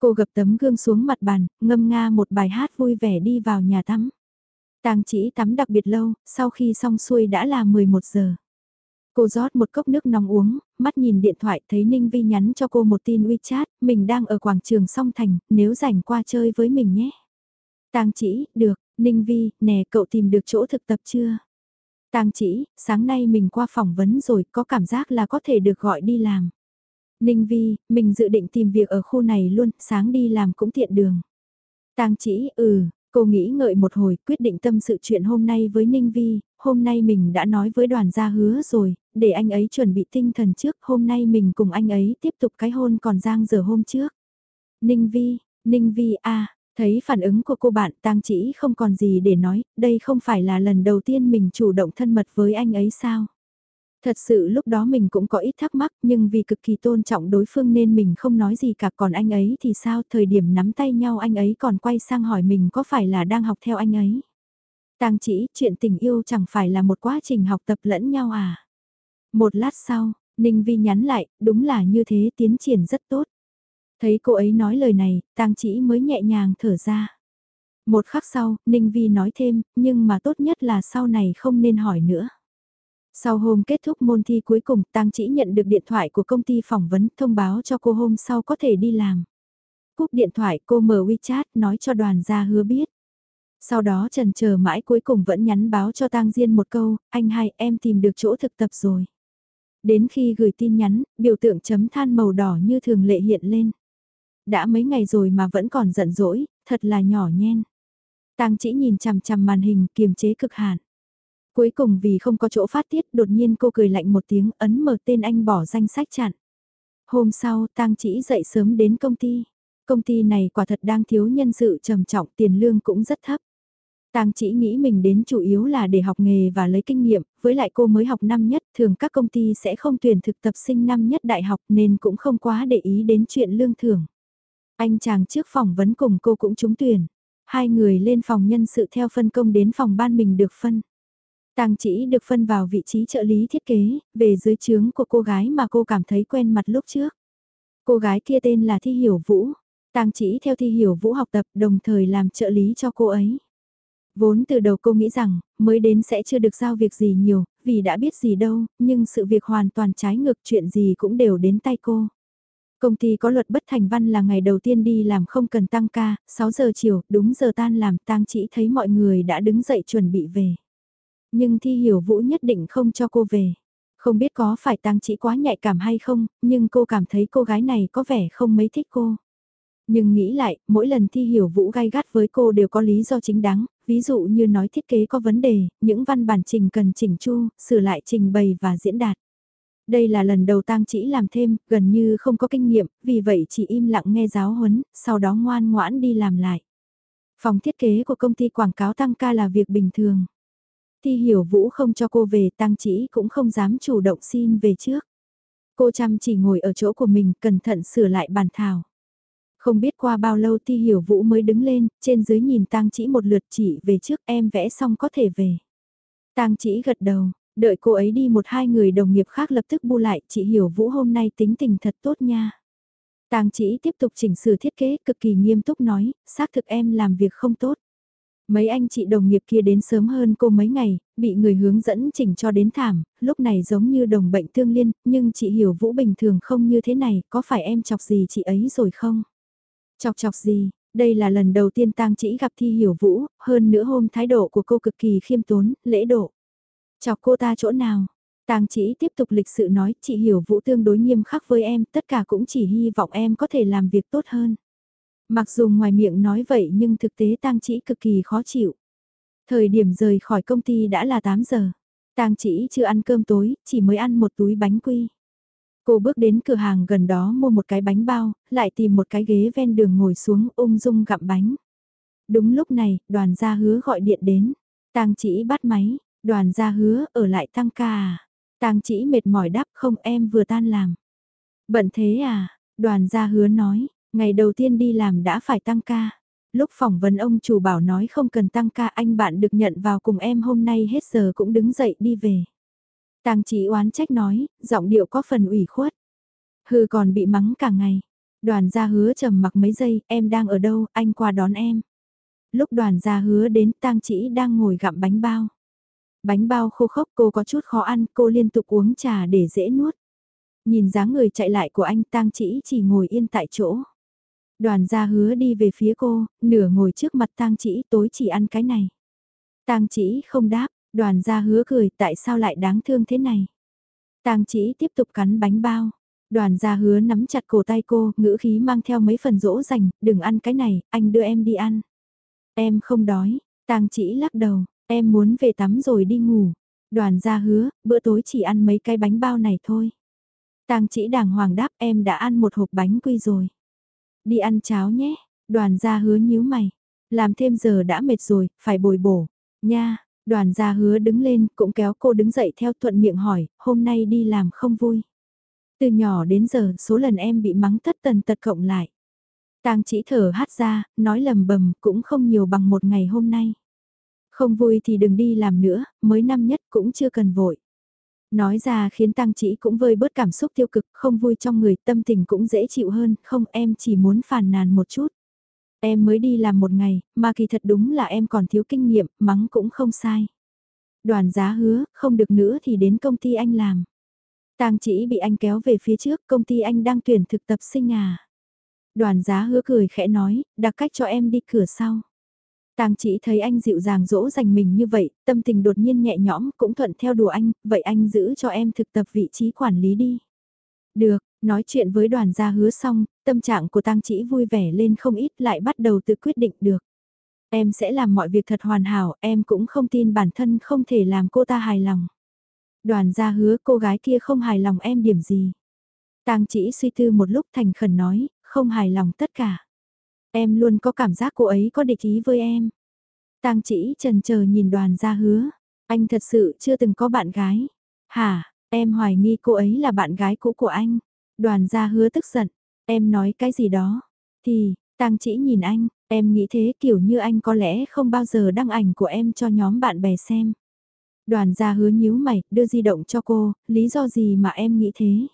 Cô gập tấm gương xuống mặt bàn, ngâm nga một bài hát vui vẻ đi vào nhà tắm. Tàng chỉ tắm đặc biệt lâu, sau khi xong xuôi đã là 11 giờ. Cô rót một cốc nước nóng uống, mắt nhìn điện thoại thấy Ninh Vi nhắn cho cô một tin WeChat, mình đang ở quảng trường song thành, nếu rảnh qua chơi với mình nhé. Tang chỉ, được, Ninh Vi, nè cậu tìm được chỗ thực tập chưa? Tang chỉ, sáng nay mình qua phỏng vấn rồi, có cảm giác là có thể được gọi đi làm. Ninh Vi, mình dự định tìm việc ở khu này luôn, sáng đi làm cũng tiện đường. Tang chỉ, ừ, cô nghĩ ngợi một hồi, quyết định tâm sự chuyện hôm nay với Ninh Vi, hôm nay mình đã nói với đoàn gia hứa rồi, để anh ấy chuẩn bị tinh thần trước, hôm nay mình cùng anh ấy tiếp tục cái hôn còn giang giờ hôm trước. Ninh Vi, Ninh Vi a thấy phản ứng của cô bạn tang chỉ không còn gì để nói, đây không phải là lần đầu tiên mình chủ động thân mật với anh ấy sao. Thật sự lúc đó mình cũng có ít thắc mắc nhưng vì cực kỳ tôn trọng đối phương nên mình không nói gì cả còn anh ấy thì sao thời điểm nắm tay nhau anh ấy còn quay sang hỏi mình có phải là đang học theo anh ấy. Tang chỉ chuyện tình yêu chẳng phải là một quá trình học tập lẫn nhau à. Một lát sau, Ninh Vi nhắn lại, đúng là như thế tiến triển rất tốt. Thấy cô ấy nói lời này, Tang chỉ mới nhẹ nhàng thở ra. Một khắc sau, Ninh Vi nói thêm, nhưng mà tốt nhất là sau này không nên hỏi nữa. Sau hôm kết thúc môn thi cuối cùng, Tang chỉ nhận được điện thoại của công ty phỏng vấn thông báo cho cô hôm sau có thể đi làm. Cúp điện thoại cô mở WeChat nói cho đoàn gia hứa biết. Sau đó trần chờ mãi cuối cùng vẫn nhắn báo cho Tang Diên một câu, anh hai em tìm được chỗ thực tập rồi. Đến khi gửi tin nhắn, biểu tượng chấm than màu đỏ như thường lệ hiện lên. Đã mấy ngày rồi mà vẫn còn giận dỗi, thật là nhỏ nhen. Tang chỉ nhìn chằm chằm màn hình kiềm chế cực hạn. Cuối cùng vì không có chỗ phát tiết đột nhiên cô cười lạnh một tiếng ấn mở tên anh bỏ danh sách chặn. Hôm sau Tang chỉ dậy sớm đến công ty. Công ty này quả thật đang thiếu nhân sự trầm trọng tiền lương cũng rất thấp. Tang chỉ nghĩ mình đến chủ yếu là để học nghề và lấy kinh nghiệm, với lại cô mới học năm nhất, thường các công ty sẽ không tuyển thực tập sinh năm nhất đại học nên cũng không quá để ý đến chuyện lương thưởng. Anh chàng trước phỏng vấn cùng cô cũng trúng tuyển. Hai người lên phòng nhân sự theo phân công đến phòng ban mình được phân. Tang chỉ được phân vào vị trí trợ lý thiết kế, về dưới trướng của cô gái mà cô cảm thấy quen mặt lúc trước. Cô gái kia tên là Thi Hiểu Vũ. Tang chỉ theo Thi Hiểu Vũ học tập đồng thời làm trợ lý cho cô ấy. Vốn từ đầu cô nghĩ rằng, mới đến sẽ chưa được giao việc gì nhiều, vì đã biết gì đâu, nhưng sự việc hoàn toàn trái ngược chuyện gì cũng đều đến tay cô. Công ty có luật bất thành văn là ngày đầu tiên đi làm không cần tăng ca, 6 giờ chiều, đúng giờ tan làm, tang chỉ thấy mọi người đã đứng dậy chuẩn bị về. Nhưng Thi Hiểu Vũ nhất định không cho cô về. Không biết có phải tang chỉ quá nhạy cảm hay không, nhưng cô cảm thấy cô gái này có vẻ không mấy thích cô. Nhưng nghĩ lại, mỗi lần Thi Hiểu Vũ gai gắt với cô đều có lý do chính đáng, ví dụ như nói thiết kế có vấn đề, những văn bản trình cần chỉnh chu, sửa lại trình bày và diễn đạt. Đây là lần đầu tang chỉ làm thêm, gần như không có kinh nghiệm, vì vậy chỉ im lặng nghe giáo huấn, sau đó ngoan ngoãn đi làm lại. Phòng thiết kế của công ty quảng cáo tăng ca là việc bình thường. Thi hiểu vũ không cho cô về tăng chỉ cũng không dám chủ động xin về trước. Cô chăm chỉ ngồi ở chỗ của mình cẩn thận sửa lại bàn thảo. Không biết qua bao lâu Thi Hiểu Vũ mới đứng lên, trên dưới nhìn tăng Chỉ một lượt chỉ về trước em vẽ xong có thể về. Tang Chỉ gật đầu, đợi cô ấy đi một hai người đồng nghiệp khác lập tức bu lại, chị Hiểu Vũ hôm nay tính tình thật tốt nha. Tang Chỉ tiếp tục chỉnh sửa thiết kế, cực kỳ nghiêm túc nói, xác thực em làm việc không tốt. Mấy anh chị đồng nghiệp kia đến sớm hơn cô mấy ngày, bị người hướng dẫn chỉnh cho đến thảm, lúc này giống như đồng bệnh tương liên, nhưng chị hiểu Vũ bình thường không như thế này, có phải em chọc gì chị ấy rồi không? Chọc chọc gì, đây là lần đầu tiên tang chỉ gặp Thi Hiểu Vũ, hơn nữa hôm thái độ của cô cực kỳ khiêm tốn, lễ độ. Chọc cô ta chỗ nào? Tang chỉ tiếp tục lịch sự nói, chị Hiểu Vũ tương đối nghiêm khắc với em, tất cả cũng chỉ hy vọng em có thể làm việc tốt hơn. Mặc dù ngoài miệng nói vậy nhưng thực tế tang chỉ cực kỳ khó chịu. Thời điểm rời khỏi công ty đã là 8 giờ. Tang chỉ chưa ăn cơm tối, chỉ mới ăn một túi bánh quy. Cô bước đến cửa hàng gần đó mua một cái bánh bao, lại tìm một cái ghế ven đường ngồi xuống ung dung gặm bánh. Đúng lúc này, đoàn gia hứa gọi điện đến. Tang chỉ bắt máy, đoàn gia hứa ở lại tăng ca à. Tang chỉ mệt mỏi đáp không em vừa tan làm. Bận thế à, đoàn gia hứa nói, ngày đầu tiên đi làm đã phải tăng ca. Lúc phỏng vấn ông chủ bảo nói không cần tăng ca anh bạn được nhận vào cùng em hôm nay hết giờ cũng đứng dậy đi về. Tang chỉ oán trách nói, giọng điệu có phần ủy khuất. Hư còn bị mắng cả ngày. Đoàn gia hứa trầm mặc mấy giây, em đang ở đâu, anh qua đón em. Lúc đoàn gia hứa đến tang chỉ đang ngồi gặm bánh bao. Bánh bao khô khốc cô có chút khó ăn, cô liên tục uống trà để dễ nuốt. Nhìn dáng người chạy lại của anh tang chỉ chỉ ngồi yên tại chỗ. Đoàn gia hứa đi về phía cô, nửa ngồi trước mặt tang chỉ tối chỉ ăn cái này. Tang chỉ không đáp, Đoàn gia hứa cười tại sao lại đáng thương thế này. Tang chỉ tiếp tục cắn bánh bao. Đoàn gia hứa nắm chặt cổ tay cô, ngữ khí mang theo mấy phần dỗ dành, đừng ăn cái này, anh đưa em đi ăn. Em không đói, Tang chỉ lắc đầu, em muốn về tắm rồi đi ngủ. Đoàn gia hứa, bữa tối chỉ ăn mấy cái bánh bao này thôi. Tang chỉ đàng hoàng đáp em đã ăn một hộp bánh quy rồi. Đi ăn cháo nhé, đoàn gia hứa nhíu mày. Làm thêm giờ đã mệt rồi, phải bồi bổ. Nha, Đoàn gia hứa đứng lên, cũng kéo cô đứng dậy theo thuận miệng hỏi, hôm nay đi làm không vui. Từ nhỏ đến giờ, số lần em bị mắng tất tần tật cộng lại. Tang chỉ thở hát ra, nói lầm bầm, cũng không nhiều bằng một ngày hôm nay. Không vui thì đừng đi làm nữa, mới năm nhất cũng chưa cần vội. Nói ra khiến Tăng chỉ cũng vơi bớt cảm xúc tiêu cực, không vui trong người, tâm tình cũng dễ chịu hơn, không em chỉ muốn phàn nàn một chút. Em mới đi làm một ngày, mà kỳ thật đúng là em còn thiếu kinh nghiệm, mắng cũng không sai. Đoàn giá hứa, không được nữa thì đến công ty anh làm. Tang chỉ bị anh kéo về phía trước, công ty anh đang tuyển thực tập sinh à. Đoàn giá hứa cười khẽ nói, đặt cách cho em đi cửa sau. Tang chỉ thấy anh dịu dàng dỗ dành mình như vậy, tâm tình đột nhiên nhẹ nhõm, cũng thuận theo đùa anh, vậy anh giữ cho em thực tập vị trí quản lý đi. Được, Nói chuyện với đoàn gia hứa xong, tâm trạng của tang chỉ vui vẻ lên không ít lại bắt đầu tự quyết định được. Em sẽ làm mọi việc thật hoàn hảo, em cũng không tin bản thân không thể làm cô ta hài lòng. Đoàn gia hứa cô gái kia không hài lòng em điểm gì. Tang chỉ suy tư một lúc thành khẩn nói, không hài lòng tất cả. Em luôn có cảm giác cô ấy có địch ý với em. Tang chỉ trần chờ nhìn đoàn gia hứa, anh thật sự chưa từng có bạn gái. Hả, em hoài nghi cô ấy là bạn gái cũ của anh. Đoàn gia hứa tức giận, em nói cái gì đó, thì, tang chỉ nhìn anh, em nghĩ thế kiểu như anh có lẽ không bao giờ đăng ảnh của em cho nhóm bạn bè xem. Đoàn gia hứa nhíu mày, đưa di động cho cô, lý do gì mà em nghĩ thế?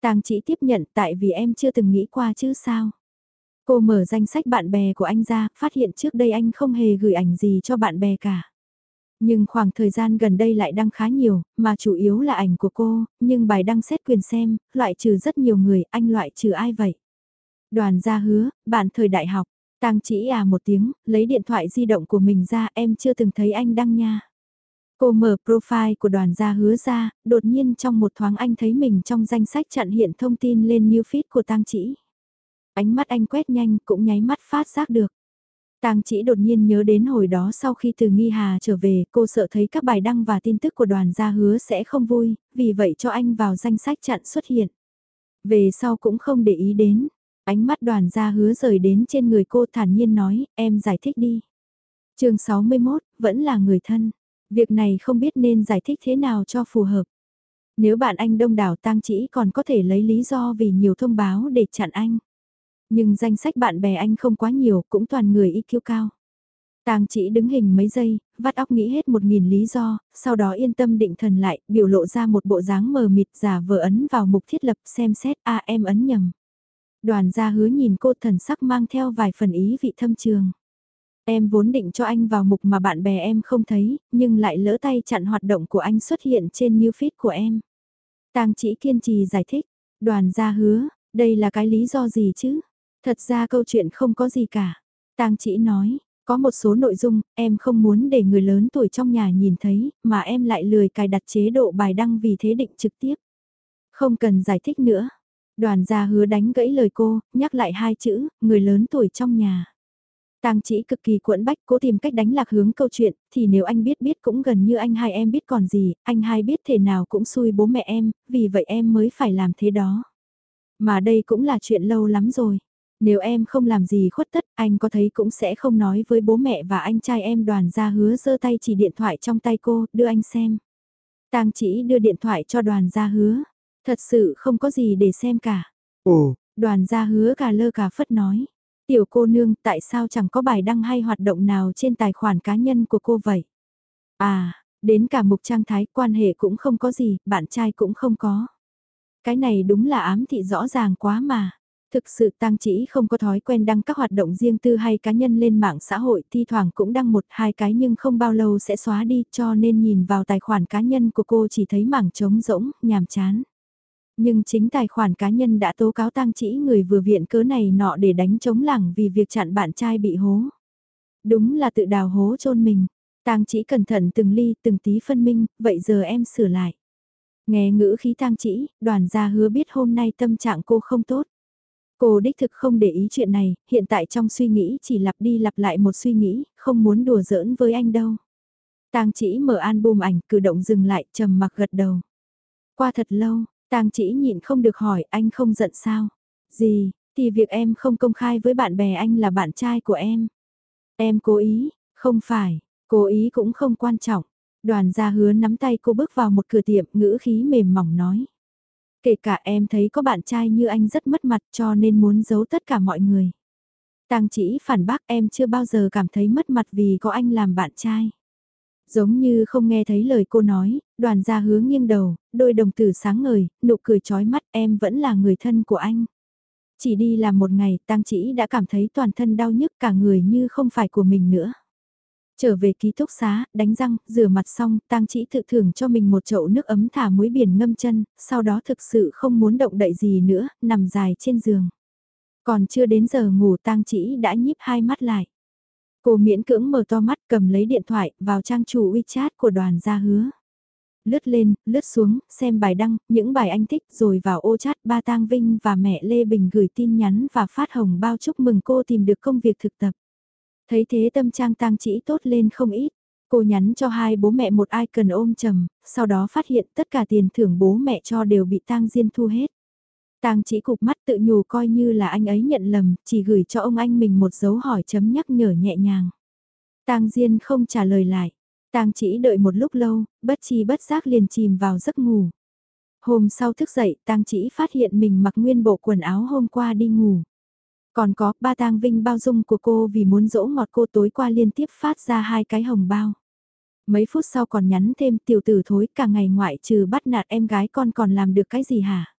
Tàng chỉ tiếp nhận tại vì em chưa từng nghĩ qua chứ sao? Cô mở danh sách bạn bè của anh ra, phát hiện trước đây anh không hề gửi ảnh gì cho bạn bè cả. Nhưng khoảng thời gian gần đây lại đăng khá nhiều, mà chủ yếu là ảnh của cô, nhưng bài đăng xét quyền xem, loại trừ rất nhiều người, anh loại trừ ai vậy? Đoàn gia hứa, bạn thời đại học, tang chỉ à một tiếng, lấy điện thoại di động của mình ra, em chưa từng thấy anh đăng nha. Cô mở profile của đoàn gia hứa ra, đột nhiên trong một thoáng anh thấy mình trong danh sách chặn hiện thông tin lên new feed của tang chỉ. Ánh mắt anh quét nhanh cũng nháy mắt phát giác được. Tang chỉ đột nhiên nhớ đến hồi đó sau khi từ nghi hà trở về, cô sợ thấy các bài đăng và tin tức của đoàn gia hứa sẽ không vui, vì vậy cho anh vào danh sách chặn xuất hiện. Về sau cũng không để ý đến. Ánh mắt đoàn gia hứa rời đến trên người cô thản nhiên nói, em giải thích đi. chương 61, vẫn là người thân. Việc này không biết nên giải thích thế nào cho phù hợp. Nếu bạn anh đông đảo tang chỉ còn có thể lấy lý do vì nhiều thông báo để chặn anh. Nhưng danh sách bạn bè anh không quá nhiều, cũng toàn người IQ cao. Tang chỉ đứng hình mấy giây, vắt óc nghĩ hết một nghìn lý do, sau đó yên tâm định thần lại, biểu lộ ra một bộ dáng mờ mịt giả vờ ấn vào mục thiết lập xem xét a em ấn nhầm. Đoàn gia hứa nhìn cô thần sắc mang theo vài phần ý vị thâm trường. Em vốn định cho anh vào mục mà bạn bè em không thấy, nhưng lại lỡ tay chặn hoạt động của anh xuất hiện trên new feed của em. Tang chỉ kiên trì giải thích, đoàn gia hứa, đây là cái lý do gì chứ? Thật ra câu chuyện không có gì cả. Tang chỉ nói, có một số nội dung, em không muốn để người lớn tuổi trong nhà nhìn thấy, mà em lại lười cài đặt chế độ bài đăng vì thế định trực tiếp. Không cần giải thích nữa. Đoàn gia hứa đánh gãy lời cô, nhắc lại hai chữ, người lớn tuổi trong nhà. Tang chỉ cực kỳ cuộn bách cố tìm cách đánh lạc hướng câu chuyện, thì nếu anh biết biết cũng gần như anh hai em biết còn gì, anh hai biết thể nào cũng xui bố mẹ em, vì vậy em mới phải làm thế đó. Mà đây cũng là chuyện lâu lắm rồi. Nếu em không làm gì khuất tất, anh có thấy cũng sẽ không nói với bố mẹ và anh trai em đoàn ra hứa giơ tay chỉ điện thoại trong tay cô, đưa anh xem. Tang chỉ đưa điện thoại cho đoàn gia hứa. Thật sự không có gì để xem cả. Ồ, đoàn gia hứa cả lơ cả phất nói. Tiểu cô nương tại sao chẳng có bài đăng hay hoạt động nào trên tài khoản cá nhân của cô vậy? À, đến cả mục trang thái quan hệ cũng không có gì, bạn trai cũng không có. Cái này đúng là ám thị rõ ràng quá mà. Thực sự tăng chỉ không có thói quen đăng các hoạt động riêng tư hay cá nhân lên mạng xã hội thi thoảng cũng đăng một hai cái nhưng không bao lâu sẽ xóa đi cho nên nhìn vào tài khoản cá nhân của cô chỉ thấy mảng trống rỗng, nhàm chán. Nhưng chính tài khoản cá nhân đã tố cáo tang chỉ người vừa viện cớ này nọ để đánh chống lẳng vì việc chặn bạn trai bị hố. Đúng là tự đào hố chôn mình. Tang chỉ cẩn thận từng ly từng tí phân minh, vậy giờ em sửa lại. Nghe ngữ khí tang chỉ, đoàn gia hứa biết hôm nay tâm trạng cô không tốt. Cô đích thực không để ý chuyện này, hiện tại trong suy nghĩ chỉ lặp đi lặp lại một suy nghĩ, không muốn đùa giỡn với anh đâu. Tang chỉ mở album ảnh, cử động dừng lại, trầm mặc gật đầu. Qua thật lâu, Tang chỉ nhịn không được hỏi anh không giận sao? Gì, thì việc em không công khai với bạn bè anh là bạn trai của em. Em cố ý, không phải, cố ý cũng không quan trọng. Đoàn gia hứa nắm tay cô bước vào một cửa tiệm ngữ khí mềm mỏng nói. Kể cả em thấy có bạn trai như anh rất mất mặt cho nên muốn giấu tất cả mọi người. Tang chỉ phản bác em chưa bao giờ cảm thấy mất mặt vì có anh làm bạn trai. Giống như không nghe thấy lời cô nói, đoàn gia hướng nghiêng đầu, đôi đồng tử sáng ngời, nụ cười chói mắt em vẫn là người thân của anh. Chỉ đi làm một ngày, tang chỉ đã cảm thấy toàn thân đau nhức cả người như không phải của mình nữa. Trở về ký túc xá, đánh răng, rửa mặt xong, tang chỉ tự thưởng cho mình một chậu nước ấm thả muối biển ngâm chân, sau đó thực sự không muốn động đậy gì nữa, nằm dài trên giường. Còn chưa đến giờ ngủ tang chỉ đã nhíp hai mắt lại. Cô miễn cưỡng mở to mắt cầm lấy điện thoại vào trang chủ WeChat của đoàn gia hứa. Lướt lên, lướt xuống, xem bài đăng, những bài anh thích rồi vào ô chat ba tang Vinh và mẹ Lê Bình gửi tin nhắn và phát hồng bao chúc mừng cô tìm được công việc thực tập. Thấy thế tâm trang tang chỉ tốt lên không ít. Cô nhắn cho hai bố mẹ một ai cần ôm trầm, sau đó phát hiện tất cả tiền thưởng bố mẹ cho đều bị tang Diên thu hết. Tang chỉ cục mắt tự nhủ coi như là anh ấy nhận lầm, chỉ gửi cho ông anh mình một dấu hỏi chấm nhắc nhở nhẹ nhàng. Tang Diên không trả lời lại. Tang chỉ đợi một lúc lâu, bất chi bất giác liền chìm vào giấc ngủ. Hôm sau thức dậy, Tang chỉ phát hiện mình mặc nguyên bộ quần áo hôm qua đi ngủ. Còn có, ba Tang Vinh bao dung của cô vì muốn dỗ ngọt cô tối qua liên tiếp phát ra hai cái hồng bao. Mấy phút sau còn nhắn thêm tiểu tử thối cả ngày ngoại trừ bắt nạt em gái con còn làm được cái gì hả?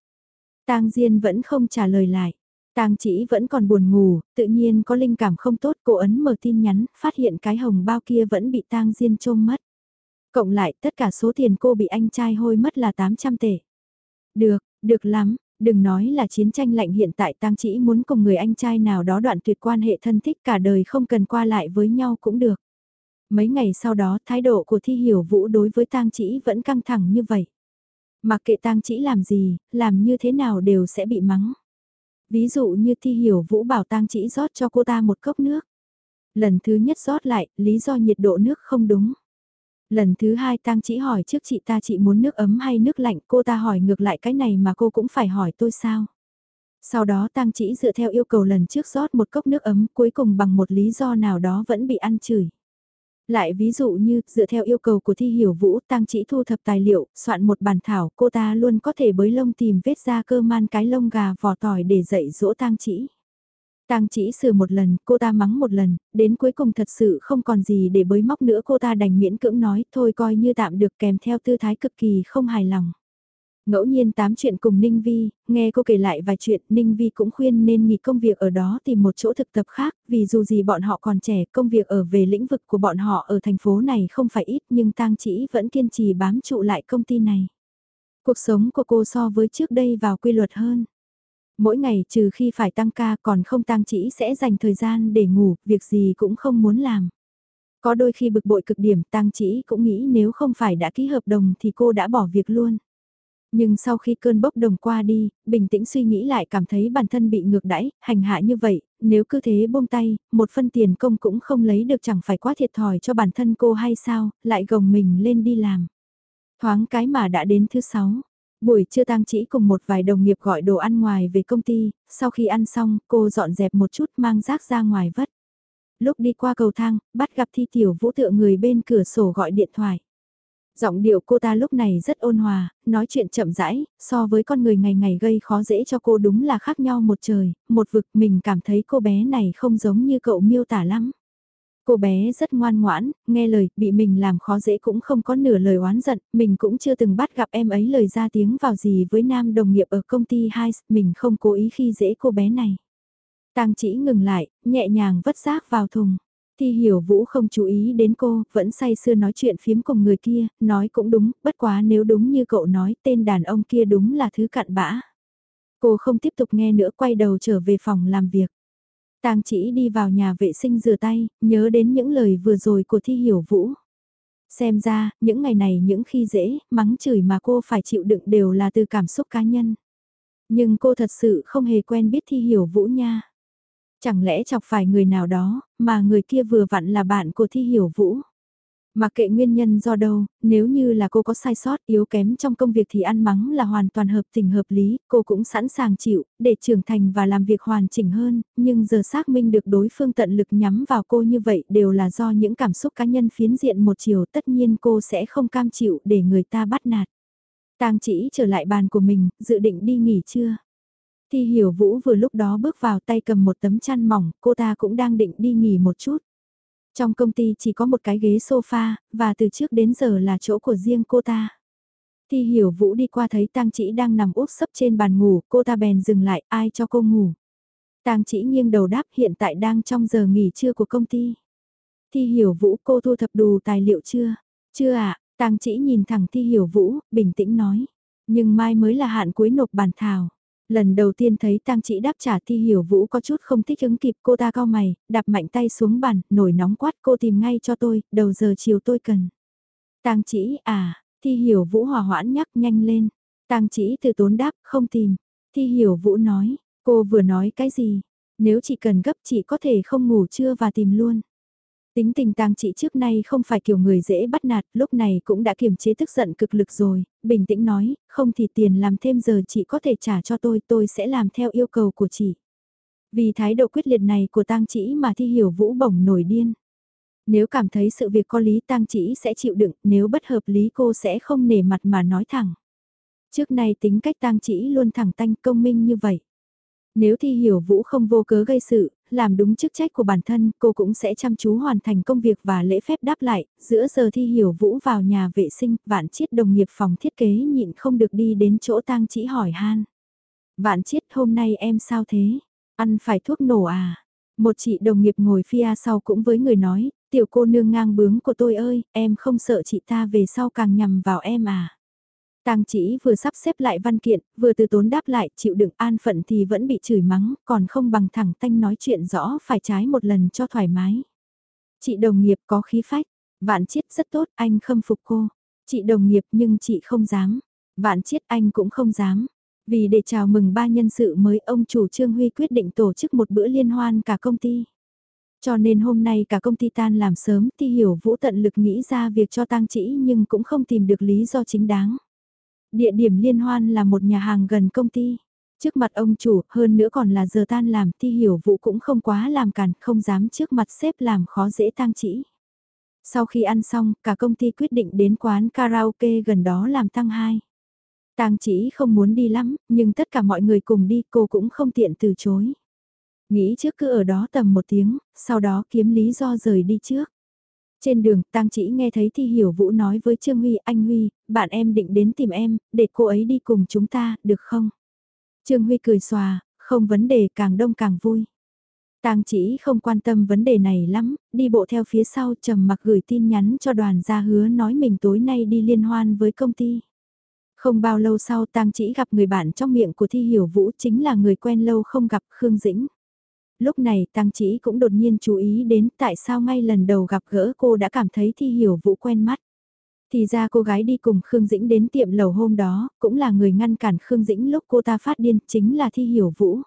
Tang Diên vẫn không trả lời lại. Tang chỉ vẫn còn buồn ngủ, tự nhiên có linh cảm không tốt, cô ấn mở tin nhắn, phát hiện cái hồng bao kia vẫn bị Tang Diên trôm mất. Cộng lại tất cả số tiền cô bị anh trai hôi mất là 800 tệ. Được, được lắm, đừng nói là chiến tranh lạnh hiện tại Tang chỉ muốn cùng người anh trai nào đó đoạn tuyệt quan hệ thân thích cả đời không cần qua lại với nhau cũng được. Mấy ngày sau đó thái độ của Thi Hiểu Vũ đối với Tang chỉ vẫn căng thẳng như vậy. Mặc kệ tang chỉ làm gì, làm như thế nào đều sẽ bị mắng. Ví dụ như thi hiểu vũ bảo tang chỉ rót cho cô ta một cốc nước. Lần thứ nhất rót lại, lý do nhiệt độ nước không đúng. Lần thứ hai tang chỉ hỏi trước chị ta chị muốn nước ấm hay nước lạnh, cô ta hỏi ngược lại cái này mà cô cũng phải hỏi tôi sao. Sau đó tang chỉ dựa theo yêu cầu lần trước rót một cốc nước ấm cuối cùng bằng một lý do nào đó vẫn bị ăn chửi. Lại ví dụ như, dựa theo yêu cầu của thi hiểu vũ, tang chỉ thu thập tài liệu, soạn một bản thảo, cô ta luôn có thể bới lông tìm vết ra cơ man cái lông gà vỏ tỏi để dạy dỗ tang chỉ. Tang chỉ sửa một lần, cô ta mắng một lần, đến cuối cùng thật sự không còn gì để bới móc nữa cô ta đành miễn cưỡng nói thôi coi như tạm được kèm theo tư thái cực kỳ không hài lòng. Ngẫu nhiên tám chuyện cùng Ninh Vi, nghe cô kể lại vài chuyện, Ninh Vi cũng khuyên nên nghỉ công việc ở đó tìm một chỗ thực tập khác, vì dù gì bọn họ còn trẻ, công việc ở về lĩnh vực của bọn họ ở thành phố này không phải ít nhưng Tang Chỉ vẫn kiên trì bám trụ lại công ty này. Cuộc sống của cô so với trước đây vào quy luật hơn. Mỗi ngày trừ khi phải tăng ca còn không tăng Chỉ sẽ dành thời gian để ngủ, việc gì cũng không muốn làm. Có đôi khi bực bội cực điểm tăng Chỉ cũng nghĩ nếu không phải đã ký hợp đồng thì cô đã bỏ việc luôn. Nhưng sau khi cơn bốc đồng qua đi, bình tĩnh suy nghĩ lại cảm thấy bản thân bị ngược đãi, hành hạ như vậy, nếu cứ thế buông tay, một phân tiền công cũng không lấy được chẳng phải quá thiệt thòi cho bản thân cô hay sao, lại gồng mình lên đi làm. Thoáng cái mà đã đến thứ sáu. Buổi trưa tang chỉ cùng một vài đồng nghiệp gọi đồ ăn ngoài về công ty, sau khi ăn xong cô dọn dẹp một chút mang rác ra ngoài vất. Lúc đi qua cầu thang, bắt gặp thi tiểu vũ tựa người bên cửa sổ gọi điện thoại. Giọng điệu cô ta lúc này rất ôn hòa, nói chuyện chậm rãi, so với con người ngày ngày gây khó dễ cho cô đúng là khác nhau một trời, một vực mình cảm thấy cô bé này không giống như cậu miêu tả lắm. Cô bé rất ngoan ngoãn, nghe lời, bị mình làm khó dễ cũng không có nửa lời oán giận, mình cũng chưa từng bắt gặp em ấy lời ra tiếng vào gì với nam đồng nghiệp ở công ty Hive, mình không cố ý khi dễ cô bé này. Tang chỉ ngừng lại, nhẹ nhàng vất rác vào thùng. Thi hiểu vũ không chú ý đến cô, vẫn say sưa nói chuyện phiếm cùng người kia, nói cũng đúng, bất quá nếu đúng như cậu nói tên đàn ông kia đúng là thứ cặn bã. Cô không tiếp tục nghe nữa quay đầu trở về phòng làm việc. Tang chỉ đi vào nhà vệ sinh rửa tay, nhớ đến những lời vừa rồi của Thi Hiểu Vũ. Xem ra, những ngày này những khi dễ, mắng chửi mà cô phải chịu đựng đều là từ cảm xúc cá nhân. Nhưng cô thật sự không hề quen biết Thi Hiểu Vũ nha. Chẳng lẽ chọc phải người nào đó, mà người kia vừa vặn là bạn của Thi Hiểu Vũ. Mặc kệ nguyên nhân do đâu, nếu như là cô có sai sót yếu kém trong công việc thì ăn mắng là hoàn toàn hợp tình hợp lý, cô cũng sẵn sàng chịu, để trưởng thành và làm việc hoàn chỉnh hơn, nhưng giờ xác minh được đối phương tận lực nhắm vào cô như vậy đều là do những cảm xúc cá nhân phiến diện một chiều tất nhiên cô sẽ không cam chịu để người ta bắt nạt. Tang chỉ trở lại bàn của mình, dự định đi nghỉ trưa. Thi hiểu vũ vừa lúc đó bước vào tay cầm một tấm chăn mỏng, cô ta cũng đang định đi nghỉ một chút. Trong công ty chỉ có một cái ghế sofa, và từ trước đến giờ là chỗ của riêng cô ta. Thi hiểu vũ đi qua thấy tang chỉ đang nằm úp sấp trên bàn ngủ, cô ta bèn dừng lại, ai cho cô ngủ. Tang chỉ nghiêng đầu đáp hiện tại đang trong giờ nghỉ trưa của công ty. Thi hiểu vũ cô thu thập đủ tài liệu chưa? Chưa ạ, à? Tang chỉ nhìn thẳng thi hiểu vũ, bình tĩnh nói. Nhưng mai mới là hạn cuối nộp bản thảo. Lần đầu tiên thấy tang chỉ đáp trả thi hiểu vũ có chút không thích ứng kịp cô ta cao mày, đạp mạnh tay xuống bàn, nổi nóng quát cô tìm ngay cho tôi, đầu giờ chiều tôi cần. tang chỉ à, thi hiểu vũ hòa hoãn nhắc nhanh lên. tang chỉ từ tốn đáp, không tìm. Thi hiểu vũ nói, cô vừa nói cái gì? Nếu chị cần gấp chị có thể không ngủ trưa và tìm luôn. Tính tình tang chị trước nay không phải kiểu người dễ bắt nạt, lúc này cũng đã kiềm chế tức giận cực lực rồi, bình tĩnh nói, không thì tiền làm thêm giờ chị có thể trả cho tôi, tôi sẽ làm theo yêu cầu của chị. Vì thái độ quyết liệt này của tang chỉ mà thi hiểu vũ bổng nổi điên. Nếu cảm thấy sự việc có lý tang chỉ sẽ chịu đựng, nếu bất hợp lý cô sẽ không nể mặt mà nói thẳng. Trước nay tính cách tang chỉ luôn thẳng tanh công minh như vậy. Nếu thi hiểu vũ không vô cớ gây sự, làm đúng chức trách của bản thân, cô cũng sẽ chăm chú hoàn thành công việc và lễ phép đáp lại, giữa giờ thi hiểu vũ vào nhà vệ sinh, vạn chiết đồng nghiệp phòng thiết kế nhịn không được đi đến chỗ tang chỉ hỏi han. Vạn chiết hôm nay em sao thế? Ăn phải thuốc nổ à? Một chị đồng nghiệp ngồi phía sau cũng với người nói, tiểu cô nương ngang bướng của tôi ơi, em không sợ chị ta về sau càng nhầm vào em à? Tang chỉ vừa sắp xếp lại văn kiện, vừa từ tốn đáp lại, chịu đựng an phận thì vẫn bị chửi mắng, còn không bằng thẳng tanh nói chuyện rõ phải trái một lần cho thoải mái. Chị đồng nghiệp có khí phách, vạn chiết rất tốt, anh khâm phục cô. Chị đồng nghiệp nhưng chị không dám, vạn chiết anh cũng không dám. Vì để chào mừng ba nhân sự mới ông chủ Trương Huy quyết định tổ chức một bữa liên hoan cả công ty. Cho nên hôm nay cả công ty tan làm sớm thì hiểu vũ tận lực nghĩ ra việc cho tang chỉ nhưng cũng không tìm được lý do chính đáng. Địa điểm liên hoan là một nhà hàng gần công ty. Trước mặt ông chủ, hơn nữa còn là giờ tan làm, thi hiểu vụ cũng không quá làm cản, không dám trước mặt xếp làm khó dễ tang chỉ. Sau khi ăn xong, cả công ty quyết định đến quán karaoke gần đó làm tăng hai. Tang chỉ không muốn đi lắm, nhưng tất cả mọi người cùng đi cô cũng không tiện từ chối. Nghĩ trước cứ ở đó tầm một tiếng, sau đó kiếm lý do rời đi trước. Trên đường, Tang Chỉ nghe thấy Thi Hiểu Vũ nói với Trương Huy, anh Huy, bạn em định đến tìm em, để cô ấy đi cùng chúng ta, được không? Trương Huy cười xòa, không vấn đề càng đông càng vui. Tang Chỉ không quan tâm vấn đề này lắm, đi bộ theo phía sau trầm mặc gửi tin nhắn cho đoàn gia hứa nói mình tối nay đi liên hoan với công ty. Không bao lâu sau Tang Chỉ gặp người bạn trong miệng của Thi Hiểu Vũ chính là người quen lâu không gặp Khương Dĩnh. Lúc này Tăng Chỉ cũng đột nhiên chú ý đến tại sao ngay lần đầu gặp gỡ cô đã cảm thấy Thi Hiểu Vũ quen mắt. Thì ra cô gái đi cùng Khương Dĩnh đến tiệm lầu hôm đó, cũng là người ngăn cản Khương Dĩnh lúc cô ta phát điên, chính là Thi Hiểu Vũ.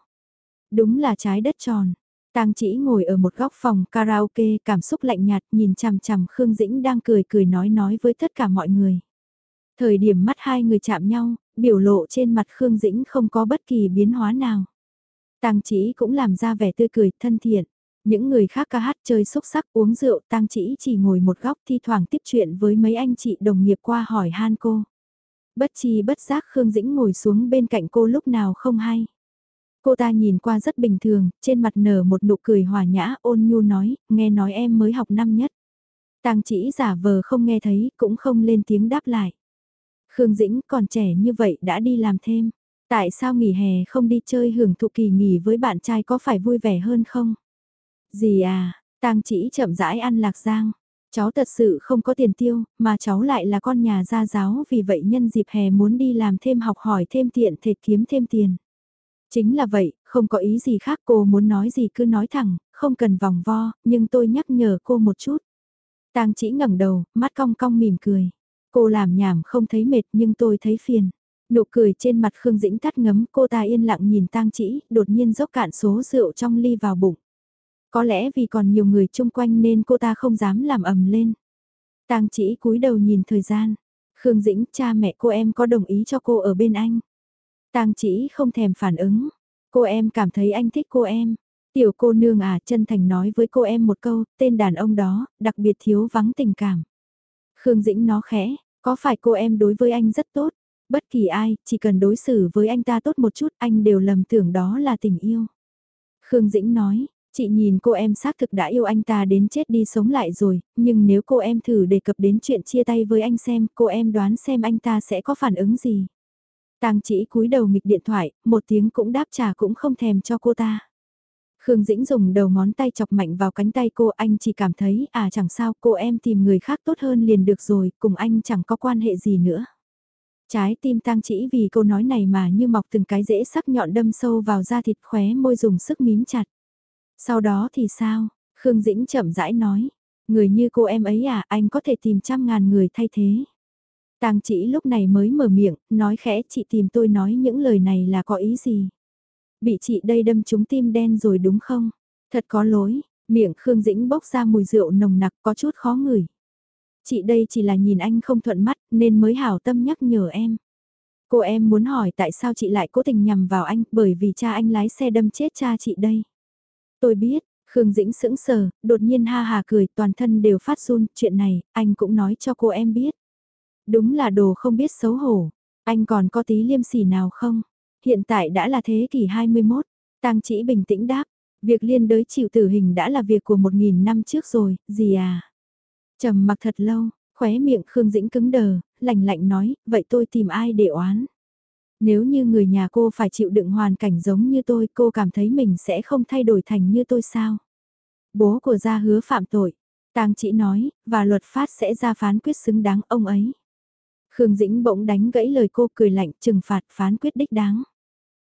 Đúng là trái đất tròn. Tang chỉ ngồi ở một góc phòng karaoke cảm xúc lạnh nhạt nhìn chằm chằm Khương Dĩnh đang cười cười nói nói với tất cả mọi người. Thời điểm mắt hai người chạm nhau, biểu lộ trên mặt Khương Dĩnh không có bất kỳ biến hóa nào. Tang chỉ cũng làm ra vẻ tươi cười, thân thiện. Những người khác ca hát chơi xúc sắc uống rượu, Tang chỉ chỉ ngồi một góc thi thoảng tiếp chuyện với mấy anh chị đồng nghiệp qua hỏi han cô. Bất chi bất giác Khương Dĩnh ngồi xuống bên cạnh cô lúc nào không hay. Cô ta nhìn qua rất bình thường, trên mặt nở một nụ cười hòa nhã ôn nhu nói, nghe nói em mới học năm nhất. Tang chỉ giả vờ không nghe thấy, cũng không lên tiếng đáp lại. Khương Dĩnh còn trẻ như vậy đã đi làm thêm. Tại sao nghỉ hè không đi chơi hưởng thụ kỳ nghỉ với bạn trai có phải vui vẻ hơn không? Gì à, tang chỉ chậm rãi ăn lạc giang. Cháu thật sự không có tiền tiêu, mà cháu lại là con nhà gia giáo vì vậy nhân dịp hè muốn đi làm thêm học hỏi thêm tiện thể kiếm thêm tiền. Chính là vậy, không có ý gì khác cô muốn nói gì cứ nói thẳng, không cần vòng vo, nhưng tôi nhắc nhở cô một chút. Tang chỉ ngẩng đầu, mắt cong cong mỉm cười. Cô làm nhảm không thấy mệt nhưng tôi thấy phiền. Nụ cười trên mặt Khương Dĩnh tắt ngấm cô ta yên lặng nhìn tang chỉ, đột nhiên dốc cạn số rượu trong ly vào bụng. Có lẽ vì còn nhiều người chung quanh nên cô ta không dám làm ầm lên. tang chỉ cúi đầu nhìn thời gian. Khương Dĩnh, cha mẹ cô em có đồng ý cho cô ở bên anh. tang chỉ không thèm phản ứng. Cô em cảm thấy anh thích cô em. Tiểu cô nương à chân thành nói với cô em một câu, tên đàn ông đó, đặc biệt thiếu vắng tình cảm. Khương Dĩnh nó khẽ, có phải cô em đối với anh rất tốt? Bất kỳ ai, chỉ cần đối xử với anh ta tốt một chút, anh đều lầm tưởng đó là tình yêu. Khương Dĩnh nói, chị nhìn cô em xác thực đã yêu anh ta đến chết đi sống lại rồi, nhưng nếu cô em thử đề cập đến chuyện chia tay với anh xem, cô em đoán xem anh ta sẽ có phản ứng gì. Tàng chỉ cúi đầu nghịch điện thoại, một tiếng cũng đáp trả cũng không thèm cho cô ta. Khương Dĩnh dùng đầu ngón tay chọc mạnh vào cánh tay cô anh chỉ cảm thấy à chẳng sao cô em tìm người khác tốt hơn liền được rồi, cùng anh chẳng có quan hệ gì nữa. Trái tim tang chỉ vì câu nói này mà như mọc từng cái rễ sắc nhọn đâm sâu vào da thịt khóe môi dùng sức mím chặt. Sau đó thì sao? Khương Dĩnh chậm rãi nói. Người như cô em ấy à, anh có thể tìm trăm ngàn người thay thế. Tang chỉ lúc này mới mở miệng, nói khẽ chị tìm tôi nói những lời này là có ý gì? Bị chị đây đâm trúng tim đen rồi đúng không? Thật có lỗi, miệng Khương Dĩnh bốc ra mùi rượu nồng nặc có chút khó ngửi. Chị đây chỉ là nhìn anh không thuận mắt nên mới hảo tâm nhắc nhở em. Cô em muốn hỏi tại sao chị lại cố tình nhằm vào anh bởi vì cha anh lái xe đâm chết cha chị đây. Tôi biết, Khương Dĩnh sững sờ, đột nhiên ha hà cười toàn thân đều phát run, chuyện này, anh cũng nói cho cô em biết. Đúng là đồ không biết xấu hổ, anh còn có tí liêm sỉ nào không? Hiện tại đã là thế kỷ 21, Tang chỉ bình tĩnh đáp, việc liên đới chịu tử hình đã là việc của một nghìn năm trước rồi, gì à? Trầm mặc thật lâu, khóe miệng Khương Dĩnh cứng đờ, lạnh lạnh nói, vậy tôi tìm ai để oán? Nếu như người nhà cô phải chịu đựng hoàn cảnh giống như tôi, cô cảm thấy mình sẽ không thay đổi thành như tôi sao? Bố của gia hứa phạm tội, tang chỉ nói, và luật pháp sẽ ra phán quyết xứng đáng ông ấy. Khương Dĩnh bỗng đánh gãy lời cô cười lạnh trừng phạt phán quyết đích đáng.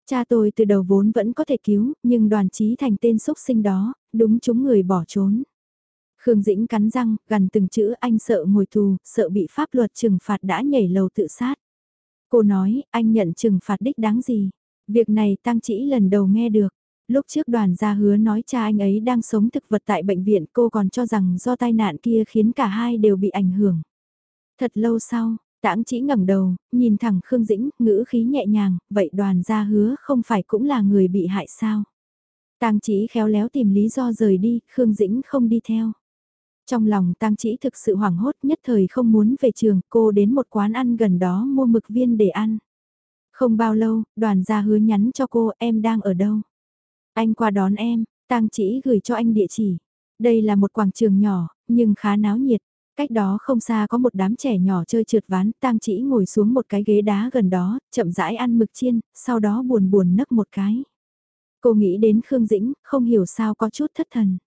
Cha tôi từ đầu vốn vẫn có thể cứu, nhưng đoàn trí thành tên xúc sinh đó, đúng chúng người bỏ trốn. Khương Dĩnh cắn răng, gần từng chữ anh sợ ngồi tù, sợ bị pháp luật trừng phạt đã nhảy lầu tự sát. Cô nói, anh nhận trừng phạt đích đáng gì? Việc này tăng chỉ lần đầu nghe được. Lúc trước đoàn gia hứa nói cha anh ấy đang sống thực vật tại bệnh viện cô còn cho rằng do tai nạn kia khiến cả hai đều bị ảnh hưởng. Thật lâu sau, Tãng chỉ ngẩng đầu, nhìn thẳng Khương Dĩnh, ngữ khí nhẹ nhàng, vậy đoàn gia hứa không phải cũng là người bị hại sao? Tang chỉ khéo léo tìm lý do rời đi, Khương Dĩnh không đi theo. Trong lòng Tang chỉ thực sự hoảng hốt nhất thời không muốn về trường, cô đến một quán ăn gần đó mua mực viên để ăn. Không bao lâu, đoàn gia hứa nhắn cho cô em đang ở đâu. Anh qua đón em, Tang chỉ gửi cho anh địa chỉ. Đây là một quảng trường nhỏ, nhưng khá náo nhiệt. Cách đó không xa có một đám trẻ nhỏ chơi trượt ván, tang chỉ ngồi xuống một cái ghế đá gần đó, chậm rãi ăn mực chiên, sau đó buồn buồn nấc một cái. Cô nghĩ đến Khương Dĩnh, không hiểu sao có chút thất thần.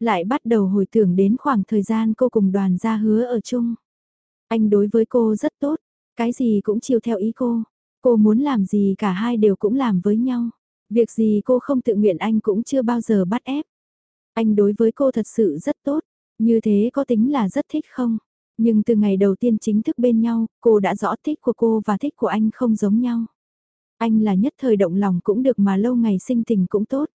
Lại bắt đầu hồi tưởng đến khoảng thời gian cô cùng đoàn gia hứa ở chung. Anh đối với cô rất tốt, cái gì cũng chiều theo ý cô. Cô muốn làm gì cả hai đều cũng làm với nhau. Việc gì cô không tự nguyện anh cũng chưa bao giờ bắt ép. Anh đối với cô thật sự rất tốt, như thế có tính là rất thích không? Nhưng từ ngày đầu tiên chính thức bên nhau, cô đã rõ thích của cô và thích của anh không giống nhau. Anh là nhất thời động lòng cũng được mà lâu ngày sinh tình cũng tốt.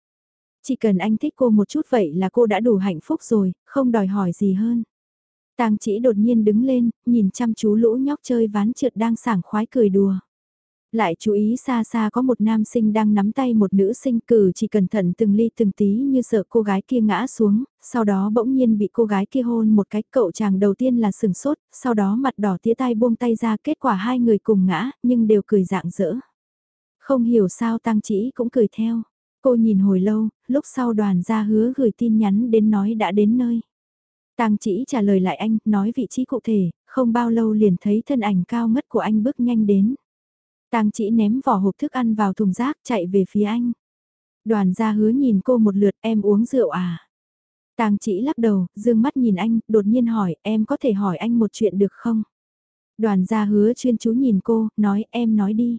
Chỉ cần anh thích cô một chút vậy là cô đã đủ hạnh phúc rồi, không đòi hỏi gì hơn. Tang chỉ đột nhiên đứng lên, nhìn chăm chú lũ nhóc chơi ván trượt đang sảng khoái cười đùa. Lại chú ý xa xa có một nam sinh đang nắm tay một nữ sinh cử chỉ cẩn thận từng ly từng tí như sợ cô gái kia ngã xuống, sau đó bỗng nhiên bị cô gái kia hôn một cái cậu chàng đầu tiên là sừng sốt, sau đó mặt đỏ tía tay buông tay ra kết quả hai người cùng ngã nhưng đều cười dạng dỡ. Không hiểu sao tăng chỉ cũng cười theo. Cô nhìn hồi lâu, lúc sau đoàn ra hứa gửi tin nhắn đến nói đã đến nơi. Tang chỉ trả lời lại anh, nói vị trí cụ thể, không bao lâu liền thấy thân ảnh cao ngất của anh bước nhanh đến. Tang chỉ ném vỏ hộp thức ăn vào thùng rác chạy về phía anh. Đoàn gia hứa nhìn cô một lượt em uống rượu à? Tang chỉ lắc đầu, dương mắt nhìn anh, đột nhiên hỏi em có thể hỏi anh một chuyện được không? Đoàn gia hứa chuyên chú nhìn cô, nói em nói đi.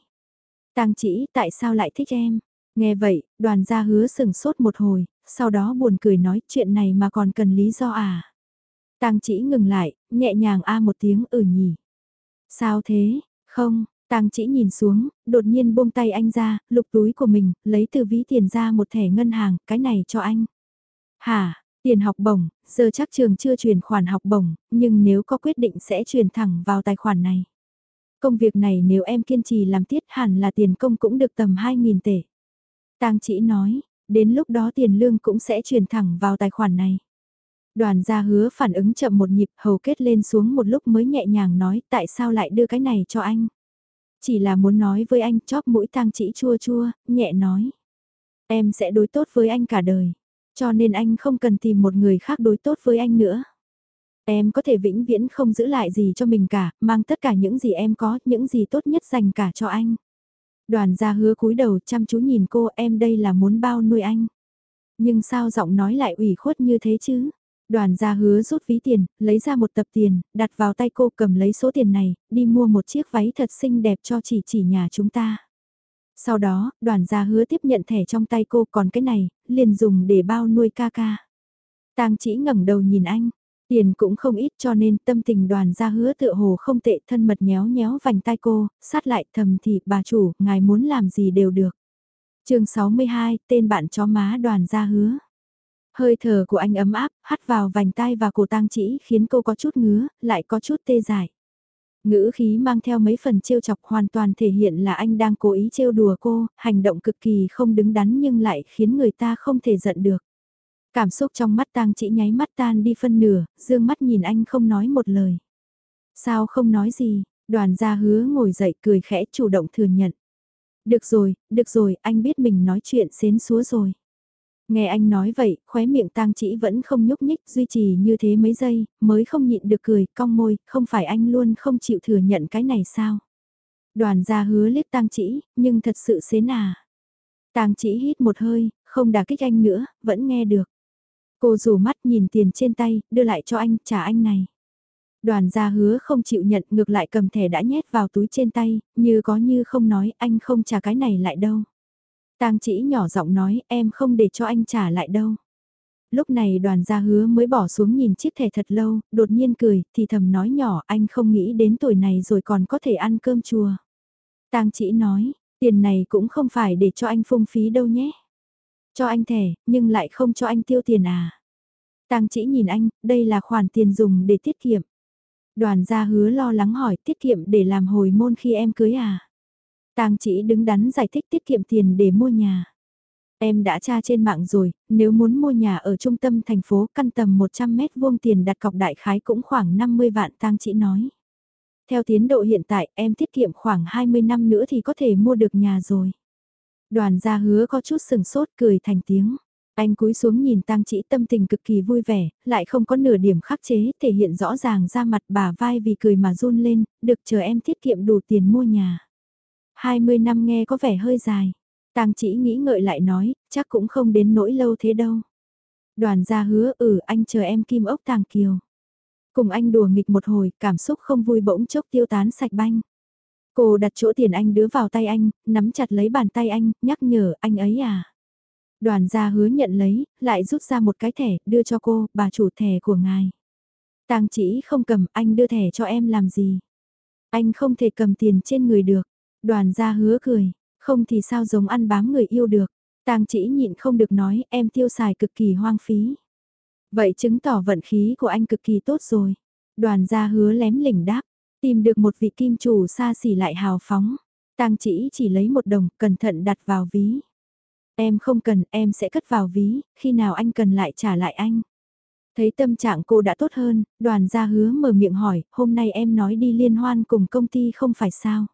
Tang chỉ tại sao lại thích em? Nghe vậy, đoàn gia hứa sừng sốt một hồi, sau đó buồn cười nói chuyện này mà còn cần lý do à? Tang chỉ ngừng lại, nhẹ nhàng a một tiếng ừ nhỉ. Sao thế? Không, Tang chỉ nhìn xuống, đột nhiên buông tay anh ra, lục túi của mình, lấy từ ví tiền ra một thẻ ngân hàng, cái này cho anh. Hả, tiền học bổng, giờ chắc trường chưa chuyển khoản học bổng, nhưng nếu có quyết định sẽ chuyển thẳng vào tài khoản này. Công việc này nếu em kiên trì làm tiết hẳn là tiền công cũng được tầm 2.000 tệ. Tang chỉ nói, đến lúc đó tiền lương cũng sẽ chuyển thẳng vào tài khoản này. Đoàn gia hứa phản ứng chậm một nhịp hầu kết lên xuống một lúc mới nhẹ nhàng nói tại sao lại đưa cái này cho anh. Chỉ là muốn nói với anh chóp mũi tang chỉ chua chua, nhẹ nói. Em sẽ đối tốt với anh cả đời. Cho nên anh không cần tìm một người khác đối tốt với anh nữa. Em có thể vĩnh viễn không giữ lại gì cho mình cả, mang tất cả những gì em có, những gì tốt nhất dành cả cho anh. Đoàn gia hứa cúi đầu chăm chú nhìn cô em đây là muốn bao nuôi anh. Nhưng sao giọng nói lại ủy khuất như thế chứ? Đoàn gia hứa rút ví tiền, lấy ra một tập tiền, đặt vào tay cô cầm lấy số tiền này, đi mua một chiếc váy thật xinh đẹp cho chỉ chỉ nhà chúng ta. Sau đó, đoàn gia hứa tiếp nhận thẻ trong tay cô còn cái này, liền dùng để bao nuôi ca ca. Tang chỉ ngẩng đầu nhìn anh, tiền cũng không ít cho nên tâm tình đoàn gia hứa tựa hồ không tệ thân mật nhéo nhéo vành tai cô, sát lại thầm thì bà chủ, ngài muốn làm gì đều được. chương 62, tên bạn chó má đoàn gia hứa. Hơi thở của anh ấm áp, hắt vào vành tai và cổ tang chỉ khiến cô có chút ngứa, lại có chút tê dại. Ngữ khí mang theo mấy phần trêu chọc hoàn toàn thể hiện là anh đang cố ý trêu đùa cô, hành động cực kỳ không đứng đắn nhưng lại khiến người ta không thể giận được. Cảm xúc trong mắt tang chỉ nháy mắt tan đi phân nửa, dương mắt nhìn anh không nói một lời. Sao không nói gì, đoàn gia hứa ngồi dậy cười khẽ chủ động thừa nhận. Được rồi, được rồi, anh biết mình nói chuyện xến xúa rồi. Nghe anh nói vậy, khóe miệng tang chỉ vẫn không nhúc nhích, duy trì như thế mấy giây, mới không nhịn được cười, cong môi, không phải anh luôn không chịu thừa nhận cái này sao? Đoàn gia hứa liếc tang chỉ, nhưng thật sự xến à. Tang chỉ hít một hơi, không đả kích anh nữa, vẫn nghe được. Cô rủ mắt nhìn tiền trên tay, đưa lại cho anh, trả anh này. Đoàn gia hứa không chịu nhận ngược lại cầm thẻ đã nhét vào túi trên tay, như có như không nói anh không trả cái này lại đâu. Tang chỉ nhỏ giọng nói em không để cho anh trả lại đâu. Lúc này đoàn gia hứa mới bỏ xuống nhìn chiếc thẻ thật lâu, đột nhiên cười, thì thầm nói nhỏ anh không nghĩ đến tuổi này rồi còn có thể ăn cơm chùa. Tang chỉ nói, tiền này cũng không phải để cho anh phung phí đâu nhé. Cho anh thẻ, nhưng lại không cho anh tiêu tiền à. Tang chỉ nhìn anh, đây là khoản tiền dùng để tiết kiệm. Đoàn gia hứa lo lắng hỏi tiết kiệm để làm hồi môn khi em cưới à? Tang chỉ đứng đắn giải thích tiết kiệm tiền để mua nhà. Em đã tra trên mạng rồi, nếu muốn mua nhà ở trung tâm thành phố căn tầm 100 mét vuông tiền đặt cọc đại khái cũng khoảng 50 vạn tang chỉ nói. Theo tiến độ hiện tại em tiết kiệm khoảng 20 năm nữa thì có thể mua được nhà rồi. Đoàn gia hứa có chút sừng sốt cười thành tiếng. Anh cúi xuống nhìn tang chỉ tâm tình cực kỳ vui vẻ, lại không có nửa điểm khắc chế, thể hiện rõ ràng ra mặt bà vai vì cười mà run lên, được chờ em tiết kiệm đủ tiền mua nhà. 20 năm nghe có vẻ hơi dài. Tang chỉ nghĩ ngợi lại nói, chắc cũng không đến nỗi lâu thế đâu. Đoàn gia hứa ừ anh chờ em kim ốc tàng kiều. Cùng anh đùa nghịch một hồi, cảm xúc không vui bỗng chốc tiêu tán sạch banh. Cô đặt chỗ tiền anh đứa vào tay anh, nắm chặt lấy bàn tay anh, nhắc nhở anh ấy à. Đoàn gia hứa nhận lấy, lại rút ra một cái thẻ, đưa cho cô, bà chủ thẻ của ngài. Tang chỉ không cầm, anh đưa thẻ cho em làm gì? Anh không thể cầm tiền trên người được. Đoàn gia hứa cười, không thì sao giống ăn bám người yêu được. Tang chỉ nhịn không được nói em tiêu xài cực kỳ hoang phí. Vậy chứng tỏ vận khí của anh cực kỳ tốt rồi. Đoàn gia hứa lém lỉnh đáp, tìm được một vị kim chủ xa xỉ lại hào phóng. Tang chỉ chỉ lấy một đồng, cẩn thận đặt vào ví. Em không cần, em sẽ cất vào ví, khi nào anh cần lại trả lại anh. Thấy tâm trạng cô đã tốt hơn, đoàn gia hứa mở miệng hỏi, hôm nay em nói đi liên hoan cùng công ty không phải sao?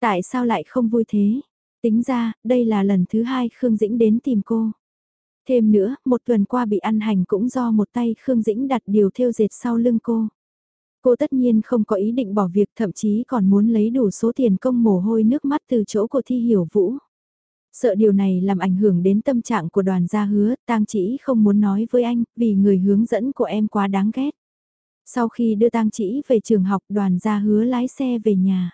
Tại sao lại không vui thế? Tính ra, đây là lần thứ hai Khương Dĩnh đến tìm cô. Thêm nữa, một tuần qua bị ăn hành cũng do một tay Khương Dĩnh đặt điều theo dệt sau lưng cô. Cô tất nhiên không có ý định bỏ việc thậm chí còn muốn lấy đủ số tiền công mồ hôi nước mắt từ chỗ của Thi Hiểu Vũ. Sợ điều này làm ảnh hưởng đến tâm trạng của đoàn gia hứa, tang chỉ không muốn nói với anh, vì người hướng dẫn của em quá đáng ghét. Sau khi đưa tang chỉ về trường học đoàn gia hứa lái xe về nhà.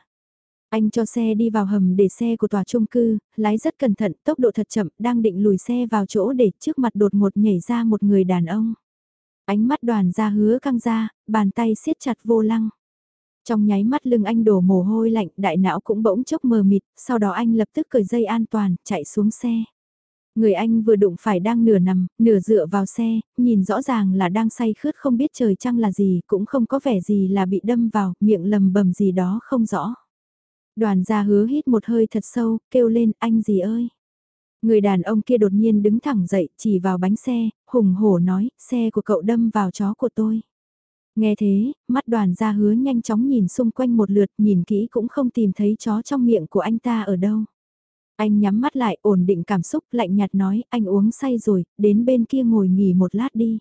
Anh cho xe đi vào hầm để xe của tòa trung cư, lái rất cẩn thận, tốc độ thật chậm, đang định lùi xe vào chỗ để trước mặt đột ngột nhảy ra một người đàn ông. Ánh mắt đoàn ra hứa căng ra, bàn tay siết chặt vô lăng. Trong nháy mắt lưng anh đổ mồ hôi lạnh, đại não cũng bỗng chốc mờ mịt, sau đó anh lập tức cởi dây an toàn, chạy xuống xe. Người anh vừa đụng phải đang nửa nằm, nửa dựa vào xe, nhìn rõ ràng là đang say khướt không biết trời trăng là gì, cũng không có vẻ gì là bị đâm vào, miệng lầm bầm gì đó không rõ. Đoàn gia hứa hít một hơi thật sâu, kêu lên anh gì ơi. Người đàn ông kia đột nhiên đứng thẳng dậy, chỉ vào bánh xe, hùng hổ nói, xe của cậu đâm vào chó của tôi. Nghe thế, mắt đoàn gia hứa nhanh chóng nhìn xung quanh một lượt, nhìn kỹ cũng không tìm thấy chó trong miệng của anh ta ở đâu. Anh nhắm mắt lại, ổn định cảm xúc, lạnh nhạt nói, anh uống say rồi, đến bên kia ngồi nghỉ một lát đi.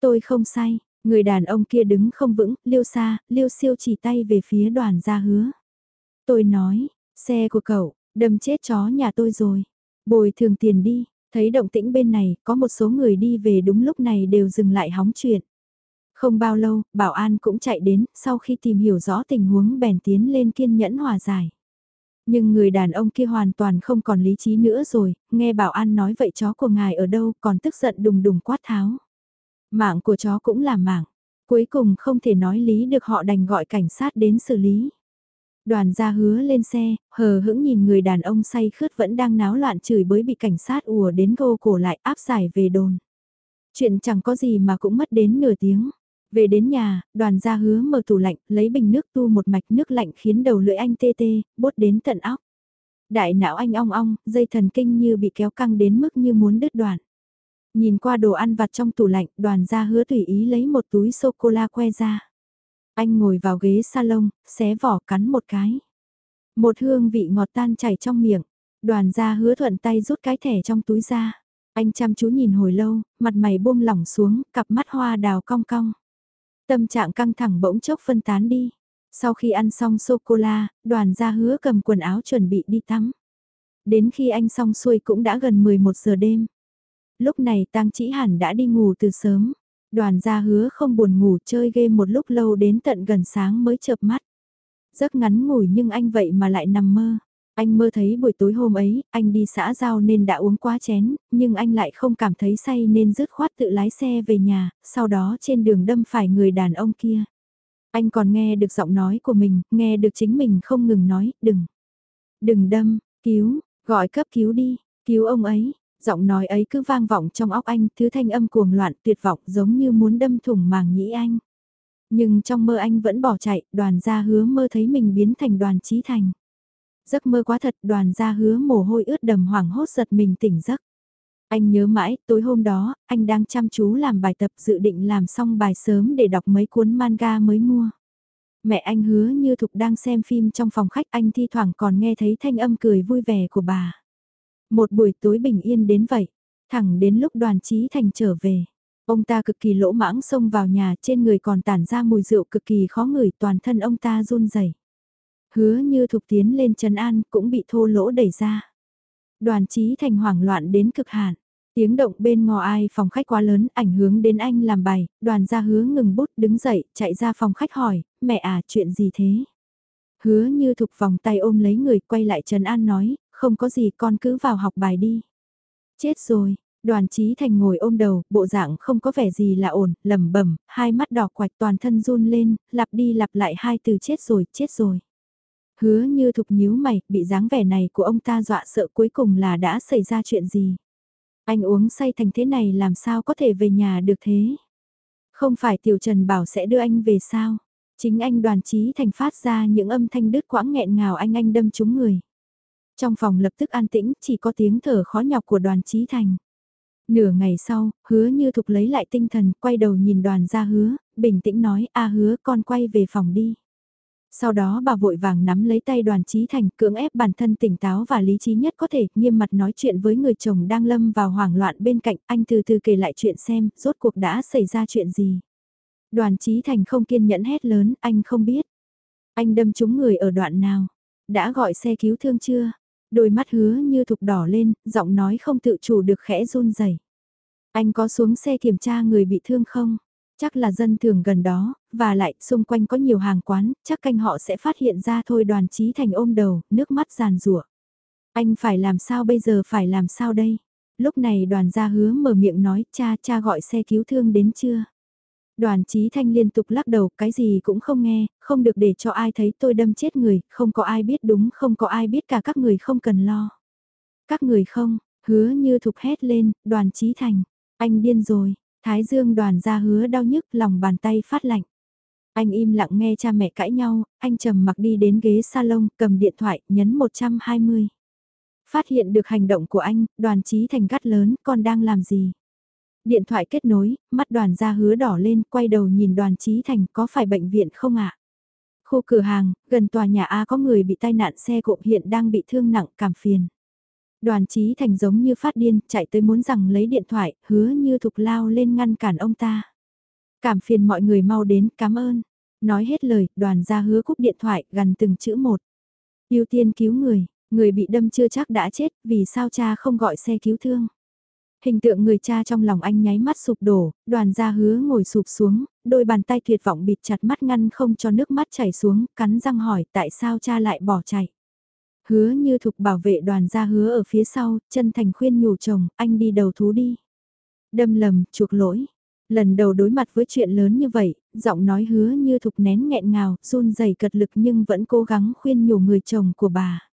Tôi không say, người đàn ông kia đứng không vững, liêu xa, liêu siêu chỉ tay về phía đoàn gia hứa. Tôi nói, xe của cậu, đâm chết chó nhà tôi rồi. Bồi thường tiền đi, thấy động tĩnh bên này, có một số người đi về đúng lúc này đều dừng lại hóng chuyện. Không bao lâu, bảo an cũng chạy đến, sau khi tìm hiểu rõ tình huống bèn tiến lên kiên nhẫn hòa giải. Nhưng người đàn ông kia hoàn toàn không còn lý trí nữa rồi, nghe bảo an nói vậy chó của ngài ở đâu còn tức giận đùng đùng quát tháo. Mạng của chó cũng là mạng, cuối cùng không thể nói lý được họ đành gọi cảnh sát đến xử lý. Đoàn gia hứa lên xe, hờ hững nhìn người đàn ông say khướt vẫn đang náo loạn chửi bới bị cảnh sát ùa đến gô cổ lại áp giải về đồn. Chuyện chẳng có gì mà cũng mất đến nửa tiếng. Về đến nhà, đoàn gia hứa mở tủ lạnh, lấy bình nước tu một mạch nước lạnh khiến đầu lưỡi anh tê tê, bốt đến tận óc. Đại não anh ong ong, dây thần kinh như bị kéo căng đến mức như muốn đứt đoạn. Nhìn qua đồ ăn vặt trong tủ lạnh, đoàn gia hứa tùy ý lấy một túi sô-cô-la que ra. Anh ngồi vào ghế salon, xé vỏ cắn một cái. Một hương vị ngọt tan chảy trong miệng. Đoàn gia hứa thuận tay rút cái thẻ trong túi ra. Anh chăm chú nhìn hồi lâu, mặt mày buông lỏng xuống, cặp mắt hoa đào cong cong. Tâm trạng căng thẳng bỗng chốc phân tán đi. Sau khi ăn xong sô-cô-la, đoàn gia hứa cầm quần áo chuẩn bị đi tắm. Đến khi anh xong xuôi cũng đã gần 11 giờ đêm. Lúc này tang chỉ hẳn đã đi ngủ từ sớm. Đoàn gia hứa không buồn ngủ chơi game một lúc lâu đến tận gần sáng mới chợp mắt. Giấc ngắn ngủi nhưng anh vậy mà lại nằm mơ. Anh mơ thấy buổi tối hôm ấy, anh đi xã giao nên đã uống quá chén, nhưng anh lại không cảm thấy say nên dứt khoát tự lái xe về nhà, sau đó trên đường đâm phải người đàn ông kia. Anh còn nghe được giọng nói của mình, nghe được chính mình không ngừng nói, đừng, đừng đâm, cứu, gọi cấp cứu đi, cứu ông ấy, Giọng nói ấy cứ vang vọng trong óc anh, thứ thanh âm cuồng loạn tuyệt vọng giống như muốn đâm thủng màng nhĩ anh. Nhưng trong mơ anh vẫn bỏ chạy, đoàn gia hứa mơ thấy mình biến thành đoàn trí thành. Giấc mơ quá thật, đoàn gia hứa mồ hôi ướt đầm hoảng hốt giật mình tỉnh giấc. Anh nhớ mãi, tối hôm đó, anh đang chăm chú làm bài tập dự định làm xong bài sớm để đọc mấy cuốn manga mới mua. Mẹ anh hứa như thục đang xem phim trong phòng khách anh thi thoảng còn nghe thấy thanh âm cười vui vẻ của bà. Một buổi tối bình yên đến vậy, thẳng đến lúc đoàn trí thành trở về. Ông ta cực kỳ lỗ mãng xông vào nhà trên người còn tản ra mùi rượu cực kỳ khó ngửi toàn thân ông ta run rẩy Hứa như thục tiến lên trần an cũng bị thô lỗ đẩy ra. Đoàn trí thành hoảng loạn đến cực hạn. Tiếng động bên ngò ai phòng khách quá lớn ảnh hưởng đến anh làm bài, đoàn ra hứa ngừng bút đứng dậy, chạy ra phòng khách hỏi, mẹ à chuyện gì thế? Hứa như thục vòng tay ôm lấy người quay lại Trần An nói, không có gì con cứ vào học bài đi. Chết rồi, đoàn trí thành ngồi ôm đầu, bộ dạng không có vẻ gì là ổn, lẩm bẩm hai mắt đỏ quạch toàn thân run lên, lặp đi lặp lại hai từ chết rồi, chết rồi. Hứa như thục nhíu mày, bị dáng vẻ này của ông ta dọa sợ cuối cùng là đã xảy ra chuyện gì. Anh uống say thành thế này làm sao có thể về nhà được thế? Không phải Tiểu Trần bảo sẽ đưa anh về sao? Chính anh đoàn trí thành phát ra những âm thanh đứt quãng nghẹn ngào anh anh đâm trúng người. Trong phòng lập tức an tĩnh chỉ có tiếng thở khó nhọc của đoàn trí thành. Nửa ngày sau, hứa như thục lấy lại tinh thần, quay đầu nhìn đoàn ra hứa, bình tĩnh nói, a hứa con quay về phòng đi. Sau đó bà vội vàng nắm lấy tay đoàn trí thành cưỡng ép bản thân tỉnh táo và lý trí nhất có thể, nghiêm mặt nói chuyện với người chồng đang lâm vào hoảng loạn bên cạnh, anh từ từ kể lại chuyện xem, rốt cuộc đã xảy ra chuyện gì. Đoàn trí thành không kiên nhẫn hét lớn, anh không biết. Anh đâm trúng người ở đoạn nào? Đã gọi xe cứu thương chưa? Đôi mắt hứa như thục đỏ lên, giọng nói không tự chủ được khẽ run rẩy. Anh có xuống xe kiểm tra người bị thương không? Chắc là dân thường gần đó, và lại xung quanh có nhiều hàng quán, chắc canh họ sẽ phát hiện ra thôi đoàn trí thành ôm đầu, nước mắt giàn rủa Anh phải làm sao bây giờ phải làm sao đây? Lúc này đoàn gia hứa mở miệng nói cha cha gọi xe cứu thương đến chưa? Đoàn trí thanh liên tục lắc đầu cái gì cũng không nghe, không được để cho ai thấy tôi đâm chết người, không có ai biết đúng không có ai biết cả các người không cần lo. Các người không, hứa như thục hét lên, đoàn trí thành, anh điên rồi, Thái Dương đoàn ra hứa đau nhức lòng bàn tay phát lạnh. Anh im lặng nghe cha mẹ cãi nhau, anh trầm mặc đi đến ghế salon, cầm điện thoại, nhấn 120. Phát hiện được hành động của anh, đoàn trí thành gắt lớn, con đang làm gì? Điện thoại kết nối, mắt đoàn ra hứa đỏ lên, quay đầu nhìn đoàn trí thành có phải bệnh viện không ạ? Khu cửa hàng, gần tòa nhà A có người bị tai nạn xe cộ hiện đang bị thương nặng cảm phiền. Đoàn trí thành giống như phát điên, chạy tới muốn rằng lấy điện thoại, hứa như thục lao lên ngăn cản ông ta. Cảm phiền mọi người mau đến, cảm ơn. Nói hết lời, đoàn ra hứa cúp điện thoại, gần từng chữ một. ưu tiên cứu người, người bị đâm chưa chắc đã chết, vì sao cha không gọi xe cứu thương. Hình tượng người cha trong lòng anh nháy mắt sụp đổ, đoàn gia hứa ngồi sụp xuống, đôi bàn tay tuyệt vọng bịt chặt mắt ngăn không cho nước mắt chảy xuống, cắn răng hỏi tại sao cha lại bỏ chạy. Hứa như thục bảo vệ đoàn gia hứa ở phía sau, chân thành khuyên nhủ chồng, anh đi đầu thú đi. Đâm lầm, chuộc lỗi. Lần đầu đối mặt với chuyện lớn như vậy, giọng nói hứa như thục nén nghẹn ngào, run rẩy cật lực nhưng vẫn cố gắng khuyên nhủ người chồng của bà.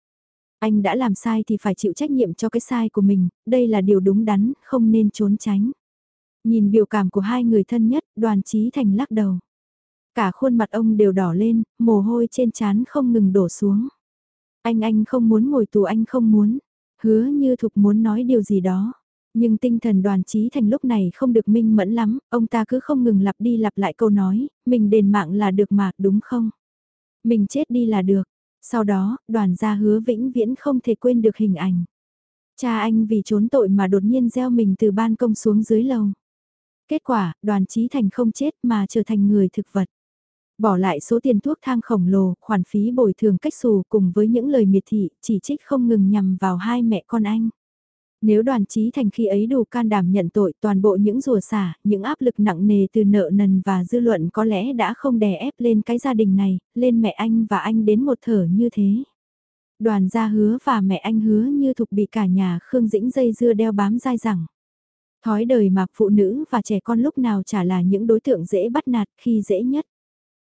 Anh đã làm sai thì phải chịu trách nhiệm cho cái sai của mình, đây là điều đúng đắn, không nên trốn tránh. Nhìn biểu cảm của hai người thân nhất, đoàn trí thành lắc đầu. Cả khuôn mặt ông đều đỏ lên, mồ hôi trên trán không ngừng đổ xuống. Anh anh không muốn ngồi tù anh không muốn. Hứa như thục muốn nói điều gì đó. Nhưng tinh thần đoàn trí thành lúc này không được minh mẫn lắm, ông ta cứ không ngừng lặp đi lặp lại câu nói, mình đền mạng là được mà, đúng không? Mình chết đi là được. Sau đó, đoàn gia hứa vĩnh viễn không thể quên được hình ảnh. Cha anh vì trốn tội mà đột nhiên gieo mình từ ban công xuống dưới lầu. Kết quả, đoàn trí thành không chết mà trở thành người thực vật. Bỏ lại số tiền thuốc thang khổng lồ, khoản phí bồi thường cách xù cùng với những lời miệt thị, chỉ trích không ngừng nhằm vào hai mẹ con anh. Nếu đoàn trí thành khi ấy đủ can đảm nhận tội toàn bộ những rùa xả, những áp lực nặng nề từ nợ nần và dư luận có lẽ đã không đè ép lên cái gia đình này, lên mẹ anh và anh đến một thở như thế. Đoàn gia hứa và mẹ anh hứa như thục bị cả nhà Khương Dĩnh dây dưa đeo bám dai rằng. Thói đời mà phụ nữ và trẻ con lúc nào chả là những đối tượng dễ bắt nạt khi dễ nhất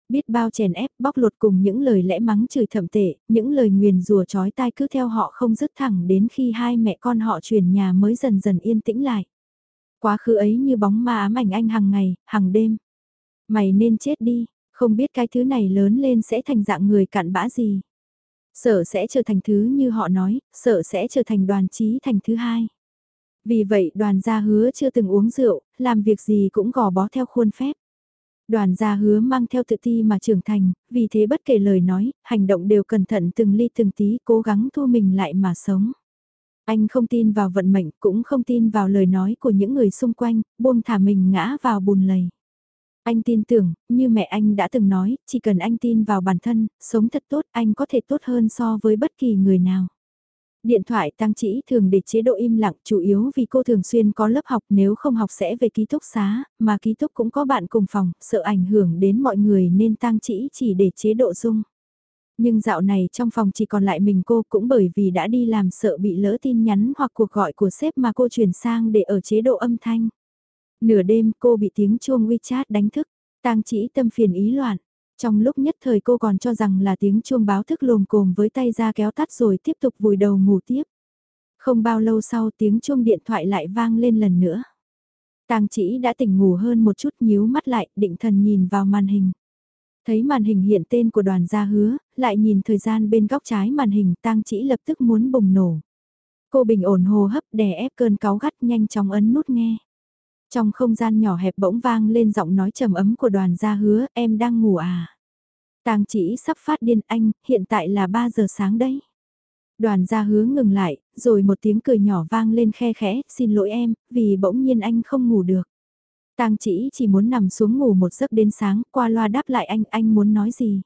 biết bao chèn ép bóc lột cùng những lời lẽ mắng chửi thậm tệ, những lời nguyền rùa chói tai cứ theo họ không dứt thẳng đến khi hai mẹ con họ chuyển nhà mới dần dần yên tĩnh lại. Quá khứ ấy như bóng ma ám ảnh anh hàng ngày, hàng đêm. Mày nên chết đi, Không biết cái thứ này lớn lên sẽ thành dạng người cặn bã gì. Sợ sẽ trở thành thứ như họ nói, sợ sẽ trở thành đoàn trí thành thứ hai. Vì vậy đoàn gia hứa chưa từng uống rượu, làm việc gì cũng gò bó theo khuôn phép. Đoàn gia hứa mang theo tự ti mà trưởng thành, vì thế bất kể lời nói, hành động đều cẩn thận từng ly từng tí cố gắng thu mình lại mà sống. Anh không tin vào vận mệnh, cũng không tin vào lời nói của những người xung quanh, buông thả mình ngã vào bùn lầy. Anh tin tưởng, như mẹ anh đã từng nói, chỉ cần anh tin vào bản thân, sống thật tốt, anh có thể tốt hơn so với bất kỳ người nào. Điện thoại tăng chỉ thường để chế độ im lặng chủ yếu vì cô thường xuyên có lớp học nếu không học sẽ về ký túc xá, mà ký túc cũng có bạn cùng phòng, sợ ảnh hưởng đến mọi người nên tăng chỉ chỉ để chế độ dung. Nhưng dạo này trong phòng chỉ còn lại mình cô cũng bởi vì đã đi làm sợ bị lỡ tin nhắn hoặc cuộc gọi của sếp mà cô chuyển sang để ở chế độ âm thanh. Nửa đêm cô bị tiếng chuông WeChat đánh thức, tăng chỉ tâm phiền ý loạn. Trong lúc nhất thời cô còn cho rằng là tiếng chuông báo thức lồm cồm với tay ra kéo tắt rồi tiếp tục vùi đầu ngủ tiếp. Không bao lâu sau tiếng chuông điện thoại lại vang lên lần nữa. Tang chỉ đã tỉnh ngủ hơn một chút nhíu mắt lại định thần nhìn vào màn hình. Thấy màn hình hiện tên của đoàn gia hứa, lại nhìn thời gian bên góc trái màn hình tang chỉ lập tức muốn bùng nổ. Cô bình ổn hồ hấp đè ép cơn cáu gắt nhanh chóng ấn nút nghe. Trong không gian nhỏ hẹp bỗng vang lên giọng nói trầm ấm của đoàn gia hứa, em đang ngủ à? Tàng chỉ sắp phát điên anh, hiện tại là 3 giờ sáng đấy. Đoàn gia hứa ngừng lại, rồi một tiếng cười nhỏ vang lên khe khẽ, xin lỗi em, vì bỗng nhiên anh không ngủ được. Tang chỉ chỉ muốn nằm xuống ngủ một giấc đến sáng, qua loa đáp lại anh, anh muốn nói gì?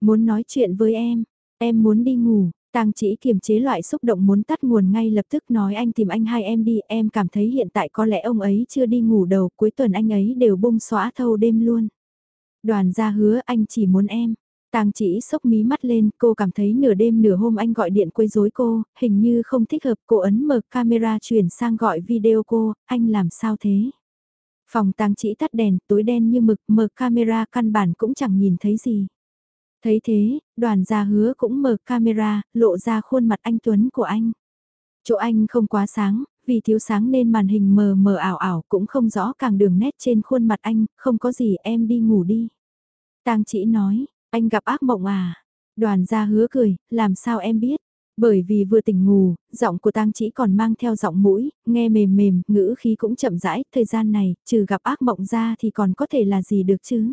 Muốn nói chuyện với em, em muốn đi ngủ, Tang chỉ kiềm chế loại xúc động muốn tắt nguồn ngay lập tức nói anh tìm anh hai em đi, em cảm thấy hiện tại có lẽ ông ấy chưa đi ngủ đầu, cuối tuần anh ấy đều bung xóa thâu đêm luôn. Đoàn gia hứa anh chỉ muốn em. Tang chỉ sốc mí mắt lên, cô cảm thấy nửa đêm nửa hôm anh gọi điện quấy rối cô, hình như không thích hợp, cô ấn mở camera chuyển sang gọi video cô, anh làm sao thế? Phòng tang chỉ tắt đèn, tối đen như mực, mở camera căn bản cũng chẳng nhìn thấy gì. Thấy thế, đoàn gia hứa cũng mở camera, lộ ra khuôn mặt anh Tuấn của anh. Chỗ anh không quá sáng, vì thiếu sáng nên màn hình mờ mờ ảo ảo cũng không rõ càng đường nét trên khuôn mặt anh, không có gì em đi ngủ đi. Tang chỉ nói, anh gặp ác mộng à? Đoàn gia hứa cười, làm sao em biết? Bởi vì vừa tỉnh ngủ, giọng của tang chỉ còn mang theo giọng mũi, nghe mềm mềm, ngữ khí cũng chậm rãi, thời gian này, trừ gặp ác mộng ra thì còn có thể là gì được chứ?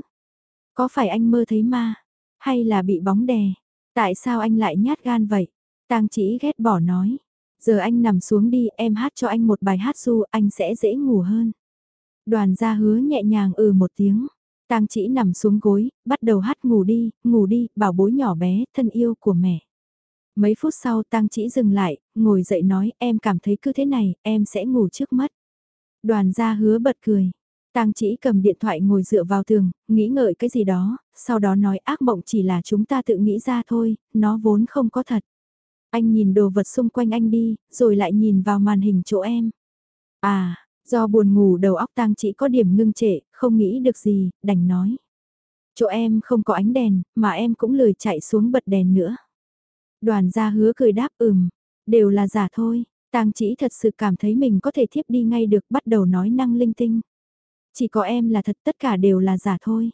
Có phải anh mơ thấy ma? Hay là bị bóng đè? Tại sao anh lại nhát gan vậy? Tang chỉ ghét bỏ nói. Giờ anh nằm xuống đi, em hát cho anh một bài hát du, anh sẽ dễ ngủ hơn. Đoàn gia hứa nhẹ nhàng ừ một tiếng. Tang chỉ nằm xuống gối, bắt đầu hát ngủ đi, ngủ đi, bảo bối nhỏ bé, thân yêu của mẹ. Mấy phút sau Tang chỉ dừng lại, ngồi dậy nói em cảm thấy cứ thế này, em sẽ ngủ trước mất. Đoàn gia hứa bật cười. Tang chỉ cầm điện thoại ngồi dựa vào tường, nghĩ ngợi cái gì đó, sau đó nói ác mộng chỉ là chúng ta tự nghĩ ra thôi, nó vốn không có thật. Anh nhìn đồ vật xung quanh anh đi, rồi lại nhìn vào màn hình chỗ em. À, do buồn ngủ đầu óc tang chỉ có điểm ngưng trệ, không nghĩ được gì, đành nói. Chỗ em không có ánh đèn, mà em cũng lười chạy xuống bật đèn nữa. Đoàn gia hứa cười đáp ừm, đều là giả thôi, tang chỉ thật sự cảm thấy mình có thể thiếp đi ngay được bắt đầu nói năng linh tinh. Chỉ có em là thật tất cả đều là giả thôi.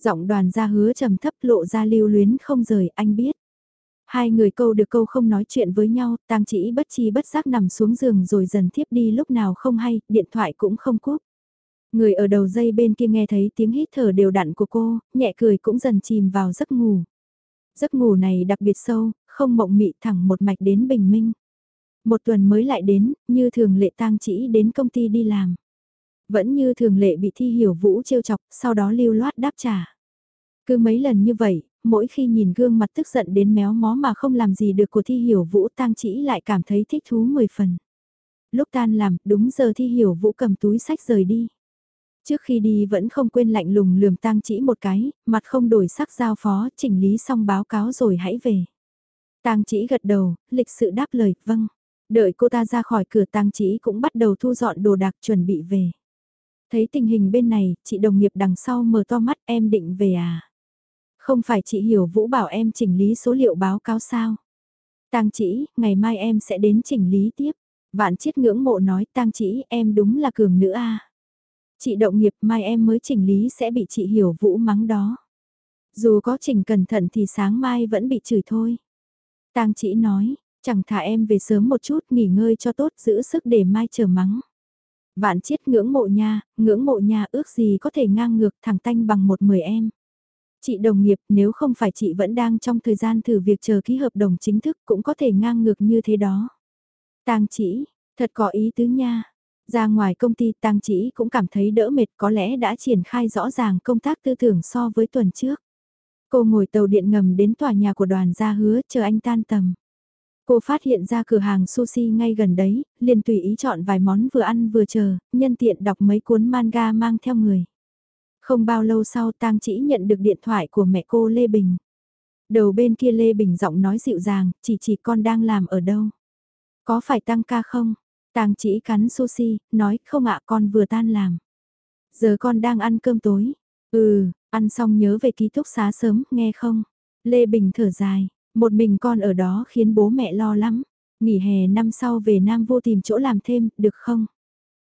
Giọng đoàn gia hứa trầm thấp lộ ra lưu luyến không rời anh biết. Hai người câu được câu không nói chuyện với nhau, tang chỉ bất chi bất giác nằm xuống giường rồi dần thiếp đi lúc nào không hay, điện thoại cũng không cúp. Người ở đầu dây bên kia nghe thấy tiếng hít thở đều đặn của cô, nhẹ cười cũng dần chìm vào giấc ngủ. Giấc ngủ này đặc biệt sâu, không mộng mị thẳng một mạch đến bình minh. Một tuần mới lại đến, như thường lệ tang chỉ đến công ty đi làm. Vẫn như thường lệ bị thi hiểu vũ trêu chọc, sau đó lưu loát đáp trả. Cứ mấy lần như vậy, mỗi khi nhìn gương mặt tức giận đến méo mó mà không làm gì được của thi hiểu vũ tang chỉ lại cảm thấy thích thú mười phần. Lúc tan làm, đúng giờ thi hiểu vũ cầm túi sách rời đi. Trước khi đi vẫn không quên lạnh lùng lườm tang chỉ một cái, mặt không đổi sắc giao phó, chỉnh lý xong báo cáo rồi hãy về. Tang chỉ gật đầu, lịch sự đáp lời, vâng. Đợi cô ta ra khỏi cửa tang chỉ cũng bắt đầu thu dọn đồ đạc chuẩn bị về. Thấy tình hình bên này, chị đồng nghiệp đằng sau mở to mắt em định về à? Không phải chị hiểu Vũ bảo em chỉnh lý số liệu báo cáo sao? Tang chỉ, ngày mai em sẽ đến chỉnh lý tiếp. Vạn chiết ngưỡng mộ nói tang chỉ em đúng là cường nữ a. Chị động nghiệp mai em mới chỉnh lý sẽ bị chị hiểu Vũ mắng đó. Dù có chỉnh cẩn thận thì sáng mai vẫn bị chửi thôi. Tang chỉ nói, chẳng thả em về sớm một chút nghỉ ngơi cho tốt giữ sức để mai chờ mắng. Vạn chiết ngưỡng mộ nha, ngưỡng mộ nha ước gì có thể ngang ngược thẳng tanh bằng một mười em. Chị đồng nghiệp nếu không phải chị vẫn đang trong thời gian thử việc chờ ký hợp đồng chính thức cũng có thể ngang ngược như thế đó. Tang chỉ, thật có ý tứ nha. Ra ngoài công ty Tang chỉ cũng cảm thấy đỡ mệt có lẽ đã triển khai rõ ràng công tác tư tưởng so với tuần trước. Cô ngồi tàu điện ngầm đến tòa nhà của đoàn gia hứa chờ anh tan tầm. Cô phát hiện ra cửa hàng sushi ngay gần đấy, liền tùy ý chọn vài món vừa ăn vừa chờ, nhân tiện đọc mấy cuốn manga mang theo người. Không bao lâu sau tang chỉ nhận được điện thoại của mẹ cô Lê Bình. Đầu bên kia Lê Bình giọng nói dịu dàng, chỉ chỉ con đang làm ở đâu. Có phải tăng ca không? Tang chỉ cắn sushi, nói không ạ con vừa tan làm. Giờ con đang ăn cơm tối. Ừ, ăn xong nhớ về ký túc xá sớm, nghe không? Lê Bình thở dài, một mình con ở đó khiến bố mẹ lo lắm. Nghỉ hè năm sau về Nam vô tìm chỗ làm thêm, được không?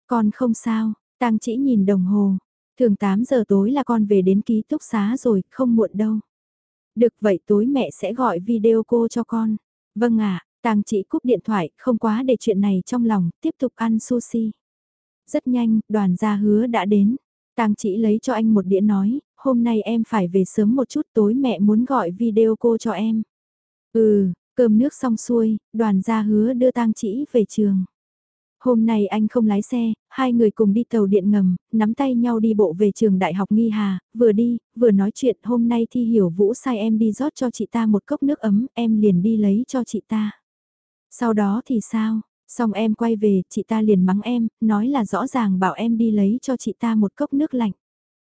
Con không sao, Tang chỉ nhìn đồng hồ. Thường 8 giờ tối là con về đến ký túc xá rồi, không muộn đâu. Được vậy tối mẹ sẽ gọi video cô cho con. Vâng ạ, Tang chỉ cúp điện thoại, không quá để chuyện này trong lòng, tiếp tục ăn sushi. Rất nhanh, đoàn gia hứa đã đến. Tang chỉ lấy cho anh một đĩa nói, hôm nay em phải về sớm một chút tối mẹ muốn gọi video cô cho em. Ừ, cơm nước xong xuôi, đoàn gia hứa đưa tang chỉ về trường. Hôm nay anh không lái xe, hai người cùng đi tàu điện ngầm, nắm tay nhau đi bộ về trường đại học Nghi Hà, vừa đi, vừa nói chuyện hôm nay thi hiểu vũ sai em đi rót cho chị ta một cốc nước ấm, em liền đi lấy cho chị ta. Sau đó thì sao? Xong em quay về, chị ta liền mắng em, nói là rõ ràng bảo em đi lấy cho chị ta một cốc nước lạnh.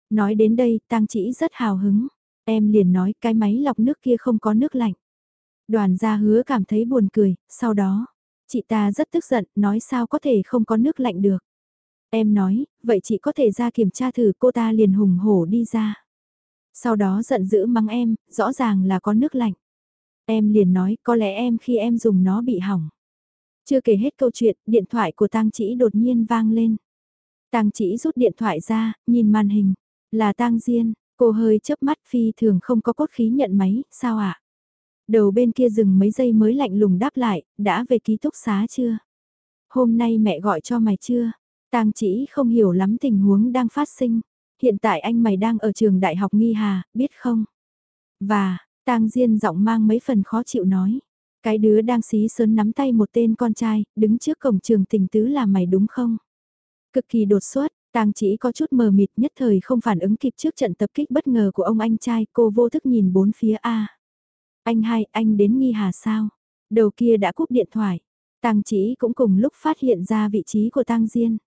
Nói đến đây, tang chỉ rất hào hứng. Em liền nói cái máy lọc nước kia không có nước lạnh. Đoàn gia hứa cảm thấy buồn cười, sau đó, chị ta rất tức giận, nói sao có thể không có nước lạnh được. Em nói, vậy chị có thể ra kiểm tra thử cô ta liền hùng hổ đi ra. Sau đó giận dữ mắng em, rõ ràng là có nước lạnh. Em liền nói, có lẽ em khi em dùng nó bị hỏng. Chưa kể hết câu chuyện, điện thoại của tang chỉ đột nhiên vang lên. Tang chỉ rút điện thoại ra, nhìn màn hình. Là tang Diên, cô hơi chớp mắt phi thường không có cốt khí nhận máy, sao ạ? Đầu bên kia dừng mấy giây mới lạnh lùng đáp lại, đã về ký túc xá chưa? Hôm nay mẹ gọi cho mày chưa? Tang chỉ không hiểu lắm tình huống đang phát sinh. Hiện tại anh mày đang ở trường đại học Nghi Hà, biết không? Và, Tang Diên giọng mang mấy phần khó chịu nói. Cái đứa đang xí sớn nắm tay một tên con trai, đứng trước cổng trường tình tứ là mày đúng không? Cực kỳ đột xuất, Tang chỉ có chút mờ mịt nhất thời không phản ứng kịp trước trận tập kích bất ngờ của ông anh trai, cô vô thức nhìn bốn phía A. Anh hai, anh đến nghi hà sao? Đầu kia đã cúp điện thoại. Tang chỉ cũng cùng lúc phát hiện ra vị trí của Tang Diên.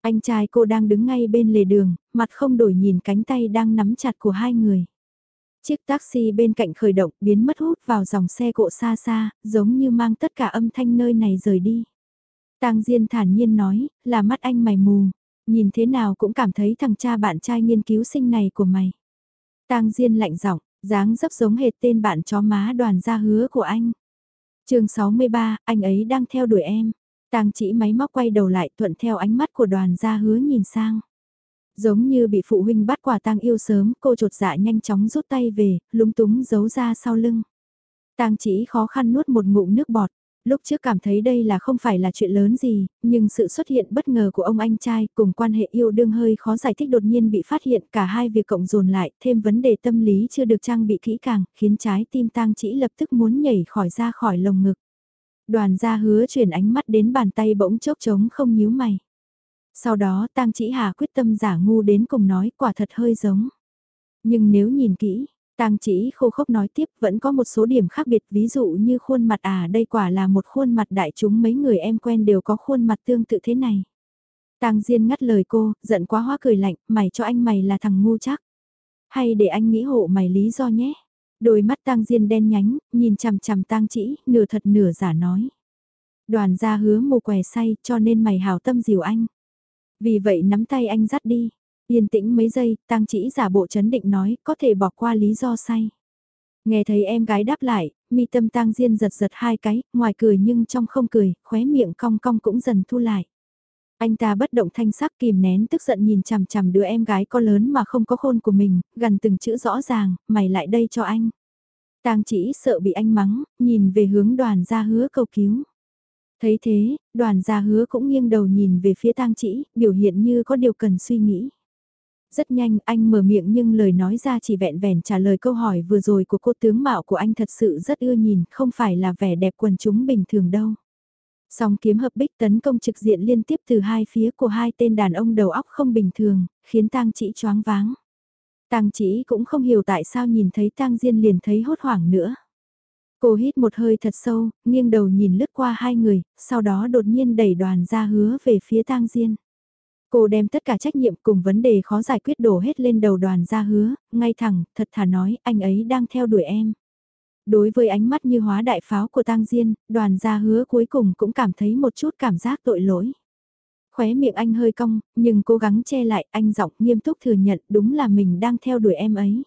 Anh trai cô đang đứng ngay bên lề đường, mặt không đổi nhìn cánh tay đang nắm chặt của hai người. Chiếc taxi bên cạnh khởi động biến mất hút vào dòng xe cộ xa xa, giống như mang tất cả âm thanh nơi này rời đi. Tang Diên thản nhiên nói, là mắt anh mày mù, nhìn thế nào cũng cảm thấy thằng cha bạn trai nghiên cứu sinh này của mày. Tang Diên lạnh giọng, dáng dấp giống hệt tên bạn chó má đoàn gia hứa của anh. chương 63, anh ấy đang theo đuổi em. Tàng chỉ máy móc quay đầu lại thuận theo ánh mắt của đoàn gia hứa nhìn sang. Giống như bị phụ huynh bắt quả tang yêu sớm, cô trột dạ nhanh chóng rút tay về, lúng túng giấu ra sau lưng. Tàng chỉ khó khăn nuốt một ngụm nước bọt, Lúc trước cảm thấy đây là không phải là chuyện lớn gì, nhưng sự xuất hiện bất ngờ của ông anh trai cùng quan hệ yêu đương hơi khó giải thích đột nhiên bị phát hiện cả hai việc cộng dồn lại, thêm vấn đề tâm lý chưa được trang bị kỹ càng, khiến trái tim tang chỉ lập tức muốn nhảy khỏi ra khỏi lồng ngực. Đoàn gia hứa chuyển ánh mắt đến bàn tay bỗng chốc trống không nhíu mày. Sau đó tang chỉ hà quyết tâm giả ngu đến cùng nói quả thật hơi giống. Nhưng nếu nhìn kỹ, Tang chỉ khô khốc nói tiếp vẫn có một số điểm khác biệt ví dụ như khuôn mặt à đây quả là một khuôn mặt đại chúng mấy người em quen đều có khuôn mặt tương tự thế này. Tang Diên ngắt lời cô, giận quá hoa cười lạnh, mày cho anh mày là thằng ngu chắc. Hay để anh nghĩ hộ mày lý do nhé. Đôi mắt Tang Diên đen nhánh, nhìn chằm chằm Tang chỉ, nửa thật nửa giả nói. Đoàn gia hứa mù què say cho nên mày hào tâm dìu anh. Vì vậy nắm tay anh dắt đi. Yên tĩnh mấy giây, tang chỉ giả bộ chấn định nói, có thể bỏ qua lý do say. Nghe thấy em gái đáp lại, mi tâm tang diên giật giật hai cái, ngoài cười nhưng trong không cười, khóe miệng cong cong cũng dần thu lại. Anh ta bất động thanh sắc kìm nén tức giận nhìn chằm chằm đứa em gái có lớn mà không có khôn của mình, gần từng chữ rõ ràng, mày lại đây cho anh. Tang chỉ sợ bị anh mắng, nhìn về hướng đoàn gia hứa cầu cứu. Thấy thế, đoàn gia hứa cũng nghiêng đầu nhìn về phía tang chỉ, biểu hiện như có điều cần suy nghĩ. Rất nhanh anh mở miệng nhưng lời nói ra chỉ vẹn vẹn trả lời câu hỏi vừa rồi của cô tướng mạo của anh thật sự rất ưa nhìn, không phải là vẻ đẹp quần chúng bình thường đâu. Song kiếm hợp bích tấn công trực diện liên tiếp từ hai phía của hai tên đàn ông đầu óc không bình thường, khiến tang chỉ choáng váng. Tang chỉ cũng không hiểu tại sao nhìn thấy tang diên liền thấy hốt hoảng nữa. Cô hít một hơi thật sâu, nghiêng đầu nhìn lướt qua hai người, sau đó đột nhiên đẩy đoàn ra hứa về phía tang diên. Cô đem tất cả trách nhiệm cùng vấn đề khó giải quyết đổ hết lên đầu đoàn ra hứa, ngay thẳng, thật thà nói, anh ấy đang theo đuổi em. Đối với ánh mắt như hóa đại pháo của tang Diên, đoàn gia hứa cuối cùng cũng cảm thấy một chút cảm giác tội lỗi. Khóe miệng anh hơi cong, nhưng cố gắng che lại, anh giọng nghiêm túc thừa nhận đúng là mình đang theo đuổi em ấy.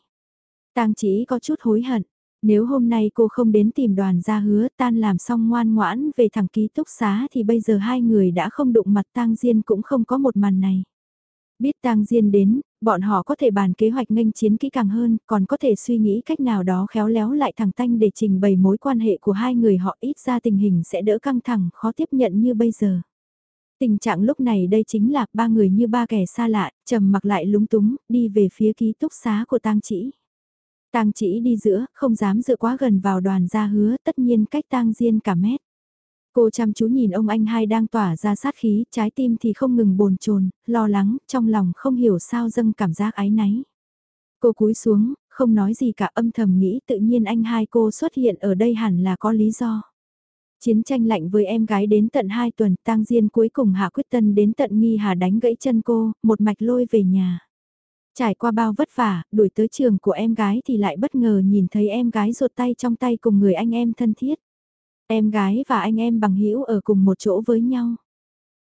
tang chỉ có chút hối hận, nếu hôm nay cô không đến tìm đoàn gia hứa tan làm xong ngoan ngoãn về thẳng ký túc xá thì bây giờ hai người đã không đụng mặt tang Diên cũng không có một màn này. Biết tang Diên đến, bọn họ có thể bàn kế hoạch nghênh chiến kỹ càng hơn, còn có thể suy nghĩ cách nào đó khéo léo lại thẳng tanh để trình bày mối quan hệ của hai người họ ít ra tình hình sẽ đỡ căng thẳng, khó tiếp nhận như bây giờ. Tình trạng lúc này đây chính là ba người như ba kẻ xa lạ, trầm mặc lại lúng túng, đi về phía ký túc xá của tang chỉ. Tang chỉ đi giữa, không dám dựa quá gần vào đoàn gia hứa, tất nhiên cách tang diên cả mét. Cô chăm chú nhìn ông anh hai đang tỏa ra sát khí, trái tim thì không ngừng bồn chồn, lo lắng, trong lòng không hiểu sao dâng cảm giác ái náy. Cô cúi xuống, không nói gì cả âm thầm nghĩ tự nhiên anh hai cô xuất hiện ở đây hẳn là có lý do. Chiến tranh lạnh với em gái đến tận 2 tuần, tang Diên cuối cùng hạ quyết tân đến tận nghi hà đánh gãy chân cô, một mạch lôi về nhà. Trải qua bao vất vả, đuổi tới trường của em gái thì lại bất ngờ nhìn thấy em gái ruột tay trong tay cùng người anh em thân thiết. Em gái và anh em bằng hữu ở cùng một chỗ với nhau.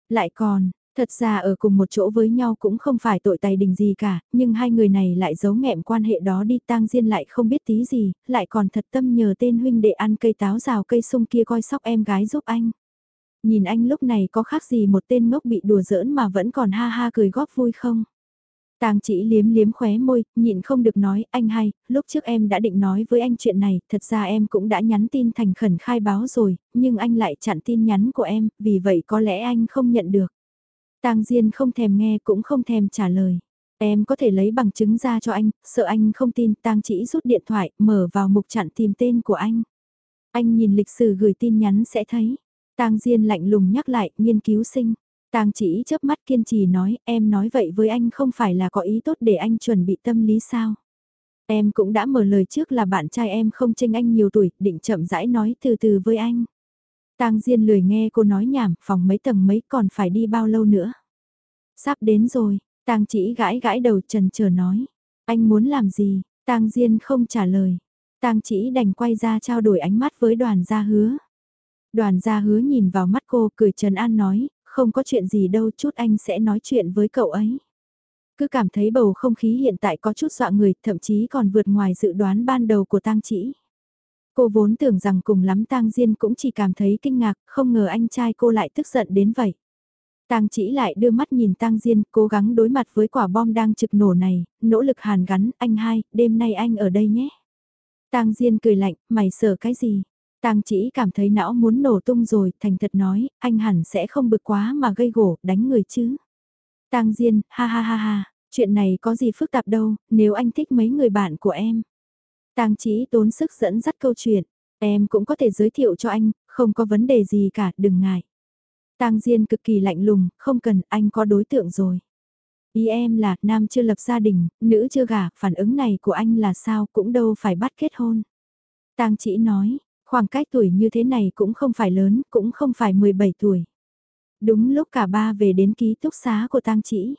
Lại còn, thật ra ở cùng một chỗ với nhau cũng không phải tội tài đình gì cả, nhưng hai người này lại giấu nghẹm quan hệ đó đi tang diên lại không biết tí gì, lại còn thật tâm nhờ tên huynh đệ ăn cây táo rào cây sung kia coi sóc em gái giúp anh. Nhìn anh lúc này có khác gì một tên ngốc bị đùa giỡn mà vẫn còn ha ha cười góp vui không? Tang chỉ liếm liếm khóe môi, nhịn không được nói, anh hay, lúc trước em đã định nói với anh chuyện này, thật ra em cũng đã nhắn tin thành khẩn khai báo rồi, nhưng anh lại chặn tin nhắn của em, vì vậy có lẽ anh không nhận được. Tang Diên không thèm nghe cũng không thèm trả lời. Em có thể lấy bằng chứng ra cho anh, sợ anh không tin, Tang chỉ rút điện thoại, mở vào mục chặn tìm tên của anh. Anh nhìn lịch sử gửi tin nhắn sẽ thấy. Tang Diên lạnh lùng nhắc lại, nghiên cứu sinh. Tang chỉ chớp mắt kiên trì nói, em nói vậy với anh không phải là có ý tốt để anh chuẩn bị tâm lý sao? Em cũng đã mở lời trước là bạn trai em không tranh anh nhiều tuổi, định chậm rãi nói từ từ với anh. Tang Diên lười nghe cô nói nhảm, phòng mấy tầng mấy còn phải đi bao lâu nữa. Sắp đến rồi, Tang chỉ gãi gãi đầu trần chờ nói. Anh muốn làm gì? Tang Diên không trả lời. Tang chỉ đành quay ra trao đổi ánh mắt với đoàn gia hứa. Đoàn gia hứa nhìn vào mắt cô cười trần an nói, không có chuyện gì đâu chút anh sẽ nói chuyện với cậu ấy. Cứ cảm thấy bầu không khí hiện tại có chút dọa người, thậm chí còn vượt ngoài dự đoán ban đầu của tang chỉ. Cô vốn tưởng rằng cùng lắm tang Diên cũng chỉ cảm thấy kinh ngạc, không ngờ anh trai cô lại tức giận đến vậy. Tang chỉ lại đưa mắt nhìn Tang Diên, cố gắng đối mặt với quả bom đang trực nổ này, nỗ lực hàn gắn, anh hai, đêm nay anh ở đây nhé. Tang Diên cười lạnh, mày sợ cái gì? Tang chỉ cảm thấy não muốn nổ tung rồi, thành thật nói, anh hẳn sẽ không bực quá mà gây gổ, đánh người chứ. Tang Diên, ha ha ha ha, chuyện này có gì phức tạp đâu, nếu anh thích mấy người bạn của em. Tang chỉ tốn sức dẫn dắt câu chuyện, em cũng có thể giới thiệu cho anh, không có vấn đề gì cả, đừng ngại. Tang Diên cực kỳ lạnh lùng, không cần, anh có đối tượng rồi. Ý em là, nam chưa lập gia đình, nữ chưa gả, phản ứng này của anh là sao cũng đâu phải bắt kết hôn. Tang chỉ nói, Khoảng cách tuổi như thế này cũng không phải lớn, cũng không phải 17 tuổi. Đúng lúc cả ba về đến ký túc xá của tang chỉ.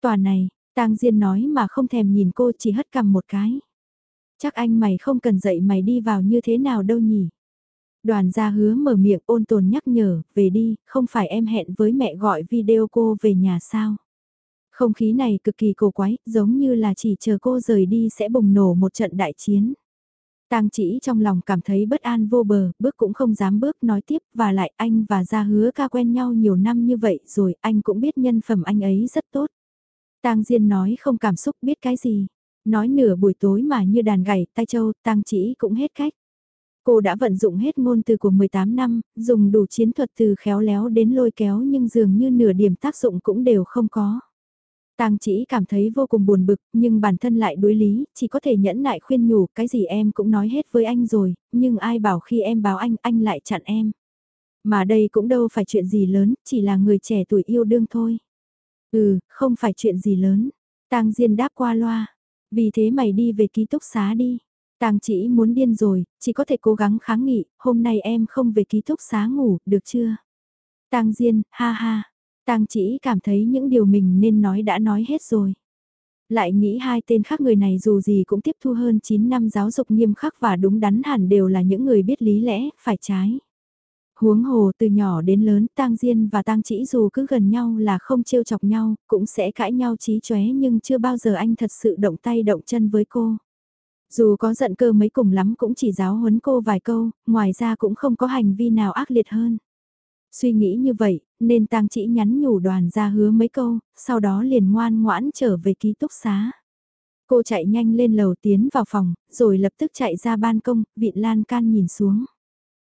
Tòa này, tang Diên nói mà không thèm nhìn cô chỉ hất cầm một cái. Chắc anh mày không cần dậy mày đi vào như thế nào đâu nhỉ. Đoàn gia hứa mở miệng ôn tồn nhắc nhở, về đi, không phải em hẹn với mẹ gọi video cô về nhà sao. Không khí này cực kỳ cổ quái, giống như là chỉ chờ cô rời đi sẽ bùng nổ một trận đại chiến. Tang chỉ trong lòng cảm thấy bất an vô bờ, bước cũng không dám bước nói tiếp và lại anh và Gia hứa ca quen nhau nhiều năm như vậy rồi anh cũng biết nhân phẩm anh ấy rất tốt. Tang Diên nói không cảm xúc biết cái gì, nói nửa buổi tối mà như đàn gảy tay châu, Tang chỉ cũng hết cách. Cô đã vận dụng hết ngôn từ của 18 năm, dùng đủ chiến thuật từ khéo léo đến lôi kéo nhưng dường như nửa điểm tác dụng cũng đều không có. Tang chỉ cảm thấy vô cùng buồn bực, nhưng bản thân lại đối lý, chỉ có thể nhẫn nại khuyên nhủ, cái gì em cũng nói hết với anh rồi, nhưng ai bảo khi em báo anh, anh lại chặn em. Mà đây cũng đâu phải chuyện gì lớn, chỉ là người trẻ tuổi yêu đương thôi. Ừ, không phải chuyện gì lớn. Tang Diên đáp qua loa. Vì thế mày đi về ký túc xá đi. Tang chỉ muốn điên rồi, chỉ có thể cố gắng kháng nghị, hôm nay em không về ký túc xá ngủ, được chưa? Tang Diên, ha ha. Tang chỉ cảm thấy những điều mình nên nói đã nói hết rồi. Lại nghĩ hai tên khác người này dù gì cũng tiếp thu hơn 9 năm giáo dục nghiêm khắc và đúng đắn hẳn đều là những người biết lý lẽ, phải trái. Huống hồ từ nhỏ đến lớn tang Diên và tang chỉ dù cứ gần nhau là không trêu chọc nhau, cũng sẽ cãi nhau chí chóe nhưng chưa bao giờ anh thật sự động tay động chân với cô. Dù có giận cơ mấy cùng lắm cũng chỉ giáo huấn cô vài câu, ngoài ra cũng không có hành vi nào ác liệt hơn. Suy nghĩ như vậy, nên tang chỉ nhắn nhủ đoàn ra hứa mấy câu, sau đó liền ngoan ngoãn trở về ký túc xá. Cô chạy nhanh lên lầu tiến vào phòng, rồi lập tức chạy ra ban công, vị lan can nhìn xuống.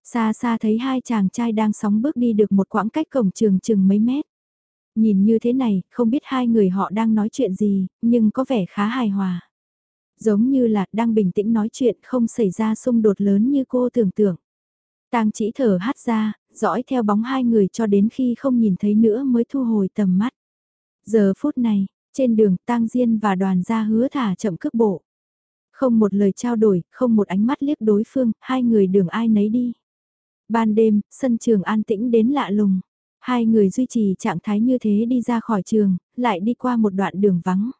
Xa xa thấy hai chàng trai đang sóng bước đi được một quãng cách cổng trường chừng mấy mét. Nhìn như thế này, không biết hai người họ đang nói chuyện gì, nhưng có vẻ khá hài hòa. Giống như là đang bình tĩnh nói chuyện không xảy ra xung đột lớn như cô tưởng tượng. Tang chỉ thở hát ra, dõi theo bóng hai người cho đến khi không nhìn thấy nữa mới thu hồi tầm mắt. Giờ phút này, trên đường Tang Diên và đoàn gia hứa thả chậm cước bộ. Không một lời trao đổi, không một ánh mắt liếc đối phương, hai người đường ai nấy đi. Ban đêm, sân trường an tĩnh đến lạ lùng. Hai người duy trì trạng thái như thế đi ra khỏi trường, lại đi qua một đoạn đường vắng.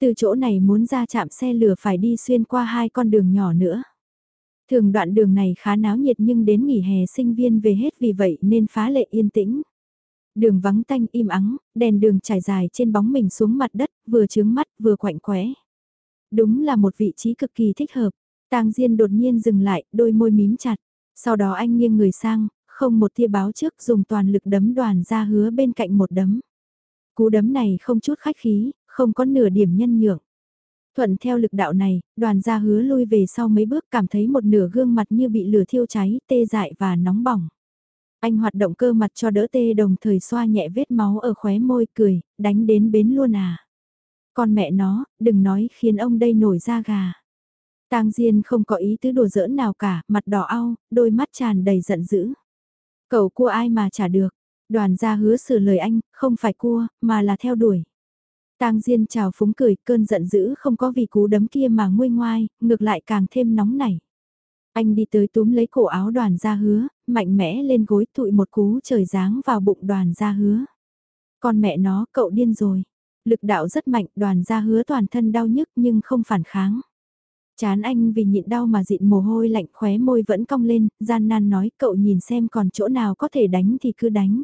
Từ chỗ này muốn ra chạm xe lửa phải đi xuyên qua hai con đường nhỏ nữa. Thường đoạn đường này khá náo nhiệt nhưng đến nghỉ hè sinh viên về hết vì vậy nên phá lệ yên tĩnh. Đường vắng tanh im ắng, đèn đường trải dài trên bóng mình xuống mặt đất, vừa chướng mắt vừa quạnh quẽ. Đúng là một vị trí cực kỳ thích hợp. Tang Diên đột nhiên dừng lại, đôi môi mím chặt. Sau đó anh nghiêng người sang, không một tia báo trước dùng toàn lực đấm đoàn ra hứa bên cạnh một đấm. Cú đấm này không chút khách khí, không có nửa điểm nhân nhượng. Thuận theo lực đạo này, đoàn gia hứa lui về sau mấy bước cảm thấy một nửa gương mặt như bị lửa thiêu cháy, tê dại và nóng bỏng. Anh hoạt động cơ mặt cho đỡ tê đồng thời xoa nhẹ vết máu ở khóe môi cười, đánh đến bến luôn à. Con mẹ nó, đừng nói khiến ông đây nổi da gà. Tang Diên không có ý tứ đùa giỡn nào cả, mặt đỏ au, đôi mắt tràn đầy giận dữ. Cậu cua ai mà trả được, đoàn gia hứa sửa lời anh, không phải cua, mà là theo đuổi. Tang Diên chào phúng cười, cơn giận dữ không có vì cú đấm kia mà nguôi ngoai, ngược lại càng thêm nóng nảy. Anh đi tới túm lấy cổ áo đoàn gia hứa, mạnh mẽ lên gối thụi một cú trời giáng vào bụng đoàn gia hứa. Con mẹ nó, cậu điên rồi. Lực đạo rất mạnh, đoàn gia hứa toàn thân đau nhức nhưng không phản kháng. Chán anh vì nhịn đau mà dịn mồ hôi lạnh khóe môi vẫn cong lên, gian nan nói cậu nhìn xem còn chỗ nào có thể đánh thì cứ đánh.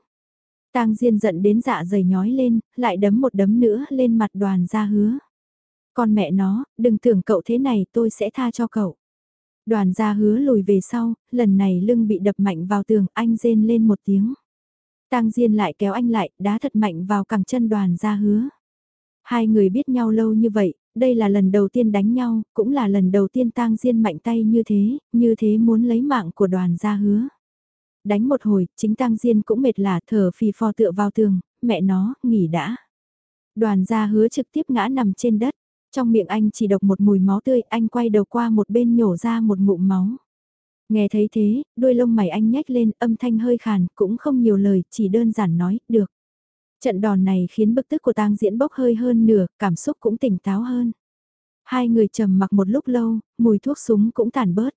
Tang Diên giận đến dạ dày nhói lên, lại đấm một đấm nữa lên mặt đoàn Gia hứa. Con mẹ nó, đừng tưởng cậu thế này tôi sẽ tha cho cậu. Đoàn Gia hứa lùi về sau, lần này lưng bị đập mạnh vào tường, anh rên lên một tiếng. Tang Diên lại kéo anh lại, đá thật mạnh vào cẳng chân đoàn Gia hứa. Hai người biết nhau lâu như vậy, đây là lần đầu tiên đánh nhau, cũng là lần đầu tiên tang diên mạnh tay như thế, như thế muốn lấy mạng của đoàn gia hứa. Đánh một hồi, chính tang diên cũng mệt lả thở phì phò tựa vào tường, mẹ nó, nghỉ đã. Đoàn gia hứa trực tiếp ngã nằm trên đất, trong miệng anh chỉ độc một mùi máu tươi, anh quay đầu qua một bên nhổ ra một ngụm máu. Nghe thấy thế, đôi lông mày anh nhếch lên, âm thanh hơi khàn, cũng không nhiều lời, chỉ đơn giản nói, được. Trận đòn này khiến bức tức của tang diễn bốc hơi hơn nửa, cảm xúc cũng tỉnh táo hơn. Hai người trầm mặc một lúc lâu, mùi thuốc súng cũng tàn bớt.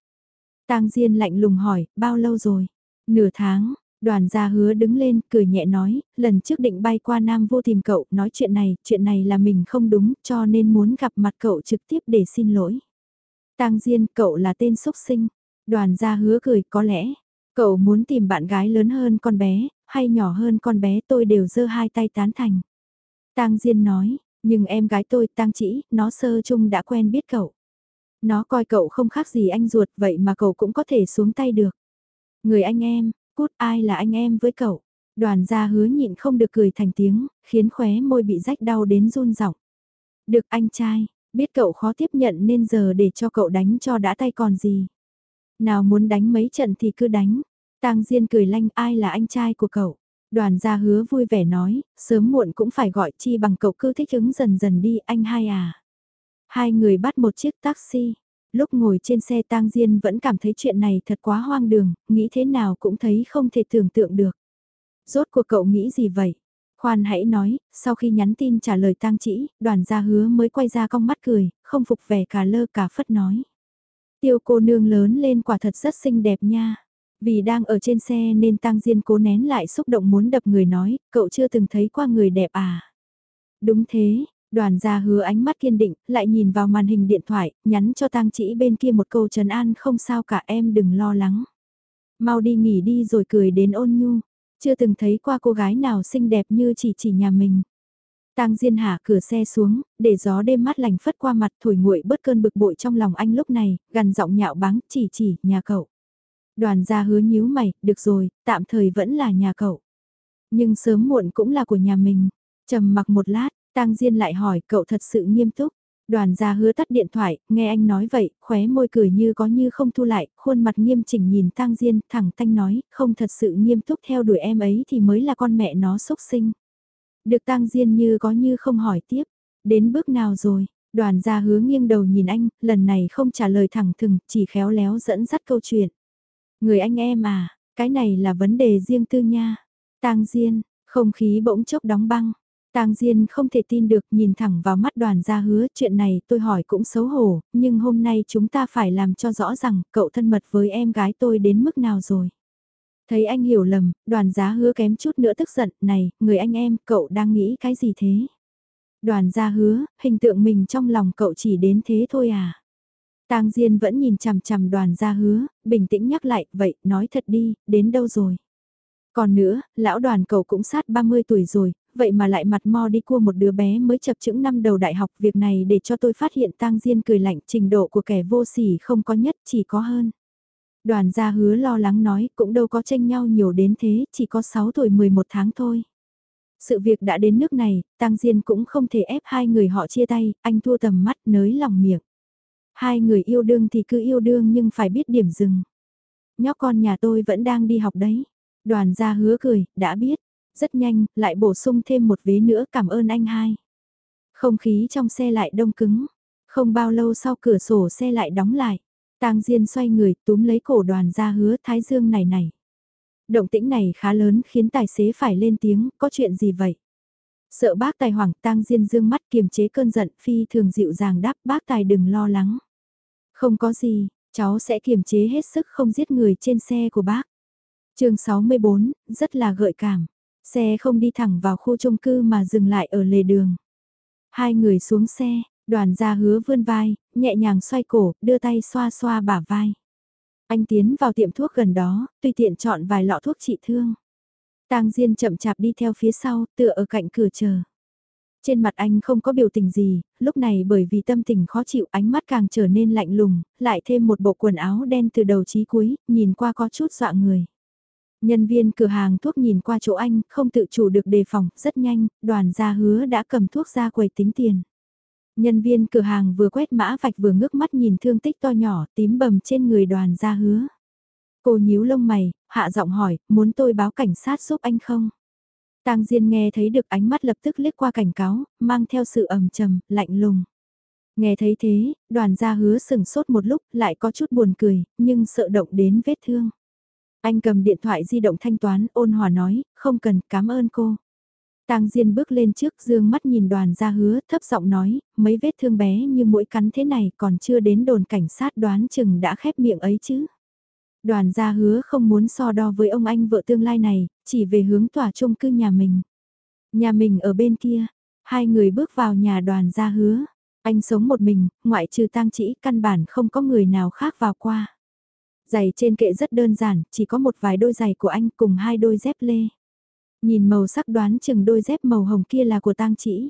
tang Diên lạnh lùng hỏi, bao lâu rồi? Nửa tháng, đoàn gia hứa đứng lên, cười nhẹ nói, lần trước định bay qua Nam vô tìm cậu, nói chuyện này, chuyện này là mình không đúng, cho nên muốn gặp mặt cậu trực tiếp để xin lỗi. tang Diên, cậu là tên xúc sinh. Đoàn gia hứa cười, có lẽ, cậu muốn tìm bạn gái lớn hơn con bé, hay nhỏ hơn con bé tôi đều giơ hai tay tán thành. Tang Diên nói, nhưng em gái tôi Tang Chỉ, nó sơ chung đã quen biết cậu. Nó coi cậu không khác gì anh ruột vậy mà cậu cũng có thể xuống tay được. Người anh em, cút ai là anh em với cậu. Đoàn gia hứa nhịn không được cười thành tiếng, khiến khóe môi bị rách đau đến run rọng. Được anh trai, biết cậu khó tiếp nhận nên giờ để cho cậu đánh cho đã tay còn gì. Nào muốn đánh mấy trận thì cứ đánh. Tang Diên cười lanh ai là anh trai của cậu. Đoàn gia hứa vui vẻ nói, sớm muộn cũng phải gọi chi bằng cậu cứ thích ứng dần dần đi anh hai à. Hai người bắt một chiếc taxi. Lúc ngồi trên xe tang Diên vẫn cảm thấy chuyện này thật quá hoang đường, nghĩ thế nào cũng thấy không thể tưởng tượng được. Rốt cuộc cậu nghĩ gì vậy? Khoan hãy nói, sau khi nhắn tin trả lời tang chỉ, đoàn gia hứa mới quay ra cong mắt cười, không phục vẻ cả lơ cả phất nói. Tiêu cô nương lớn lên quả thật rất xinh đẹp nha. Vì đang ở trên xe nên tang Diên cố nén lại xúc động muốn đập người nói, cậu chưa từng thấy qua người đẹp à. Đúng thế, đoàn gia hứa ánh mắt kiên định, lại nhìn vào màn hình điện thoại, nhắn cho tang chỉ bên kia một câu trấn an không sao cả em đừng lo lắng. Mau đi nghỉ đi rồi cười đến ôn nhu, chưa từng thấy qua cô gái nào xinh đẹp như chỉ chỉ nhà mình. Tang Diên hạ cửa xe xuống, để gió đêm mát lành phất qua mặt thổi nguội bớt cơn bực bội trong lòng anh lúc này, gần giọng nhạo báng, chỉ chỉ, nhà cậu. Đoàn gia hứa nhíu mày, được rồi, tạm thời vẫn là nhà cậu. Nhưng sớm muộn cũng là của nhà mình. trầm mặc một lát, Tang Diên lại hỏi cậu thật sự nghiêm túc. Đoàn gia hứa tắt điện thoại, nghe anh nói vậy, khóe môi cười như có như không thu lại, khuôn mặt nghiêm chỉnh nhìn Tang Diên, thẳng tanh nói, không thật sự nghiêm túc theo đuổi em ấy thì mới là con mẹ nó xúc sinh. Được Tang Diên như có như không hỏi tiếp, đến bước nào rồi, đoàn gia hứa nghiêng đầu nhìn anh, lần này không trả lời thẳng thừng, chỉ khéo léo dẫn dắt câu chuyện. Người anh em à, cái này là vấn đề riêng tư nha. Tang Diên, không khí bỗng chốc đóng băng. Tang Diên không thể tin được nhìn thẳng vào mắt đoàn gia hứa chuyện này tôi hỏi cũng xấu hổ, nhưng hôm nay chúng ta phải làm cho rõ rằng cậu thân mật với em gái tôi đến mức nào rồi. Thấy anh hiểu lầm, đoàn giá hứa kém chút nữa tức giận, này, người anh em, cậu đang nghĩ cái gì thế? Đoàn gia hứa, hình tượng mình trong lòng cậu chỉ đến thế thôi à? Tang Diên vẫn nhìn chằm chằm đoàn gia hứa, bình tĩnh nhắc lại, vậy, nói thật đi, đến đâu rồi? Còn nữa, lão đoàn cậu cũng sát 30 tuổi rồi, vậy mà lại mặt mo đi cua một đứa bé mới chập chững năm đầu đại học. Việc này để cho tôi phát hiện tang Diên cười lạnh trình độ của kẻ vô sỉ không có nhất chỉ có hơn. Đoàn gia hứa lo lắng nói cũng đâu có tranh nhau nhiều đến thế, chỉ có 6 tuổi 11 tháng thôi. Sự việc đã đến nước này, tang Diên cũng không thể ép hai người họ chia tay, anh thua tầm mắt nới lòng miệng. Hai người yêu đương thì cứ yêu đương nhưng phải biết điểm dừng. Nhóc con nhà tôi vẫn đang đi học đấy. Đoàn gia hứa cười, đã biết. Rất nhanh, lại bổ sung thêm một vế nữa cảm ơn anh hai. Không khí trong xe lại đông cứng. Không bao lâu sau cửa sổ xe lại đóng lại. Tang Diên xoay người túm lấy cổ đoàn ra hứa Thái Dương này này. Động tĩnh này khá lớn khiến tài xế phải lên tiếng, có chuyện gì vậy? Sợ bác tài hoảng Tang Diên dương mắt kiềm chế cơn giận phi thường dịu dàng đáp bác tài đừng lo lắng. Không có gì, cháu sẽ kiềm chế hết sức không giết người trên xe của bác. chương 64, rất là gợi cảm. Xe không đi thẳng vào khu chung cư mà dừng lại ở lề đường. Hai người xuống xe, đoàn gia hứa vươn vai, nhẹ nhàng xoay cổ, đưa tay xoa xoa bả vai. Anh tiến vào tiệm thuốc gần đó, tùy tiện chọn vài lọ thuốc trị thương. Tang Diên chậm chạp đi theo phía sau, tựa ở cạnh cửa chờ. Trên mặt anh không có biểu tình gì, lúc này bởi vì tâm tình khó chịu ánh mắt càng trở nên lạnh lùng, lại thêm một bộ quần áo đen từ đầu chí cuối, nhìn qua có chút dọa người. Nhân viên cửa hàng thuốc nhìn qua chỗ anh, không tự chủ được đề phòng, rất nhanh, đoàn gia hứa đã cầm thuốc ra quầy tính tiền. Nhân viên cửa hàng vừa quét mã vạch vừa ngước mắt nhìn thương tích to nhỏ, tím bầm trên người đoàn gia hứa. Cô nhíu lông mày, hạ giọng hỏi, muốn tôi báo cảnh sát giúp anh không? Tang Diên nghe thấy được ánh mắt lập tức liếc qua cảnh cáo, mang theo sự ẩm trầm, lạnh lùng. Nghe thấy thế, đoàn gia hứa sừng sốt một lúc, lại có chút buồn cười, nhưng sợ động đến vết thương. Anh cầm điện thoại di động thanh toán, ôn hòa nói, không cần, cảm ơn cô. Tang Diên bước lên trước dương mắt nhìn đoàn gia hứa, thấp giọng nói, mấy vết thương bé như mũi cắn thế này còn chưa đến đồn cảnh sát đoán chừng đã khép miệng ấy chứ. Đoàn gia hứa không muốn so đo với ông anh vợ tương lai này, chỉ về hướng tòa chung cư nhà mình. Nhà mình ở bên kia, hai người bước vào nhà đoàn gia hứa. Anh sống một mình, ngoại trừ tang chỉ căn bản không có người nào khác vào qua. Giày trên kệ rất đơn giản, chỉ có một vài đôi giày của anh cùng hai đôi dép lê. Nhìn màu sắc đoán chừng đôi dép màu hồng kia là của tang chỉ.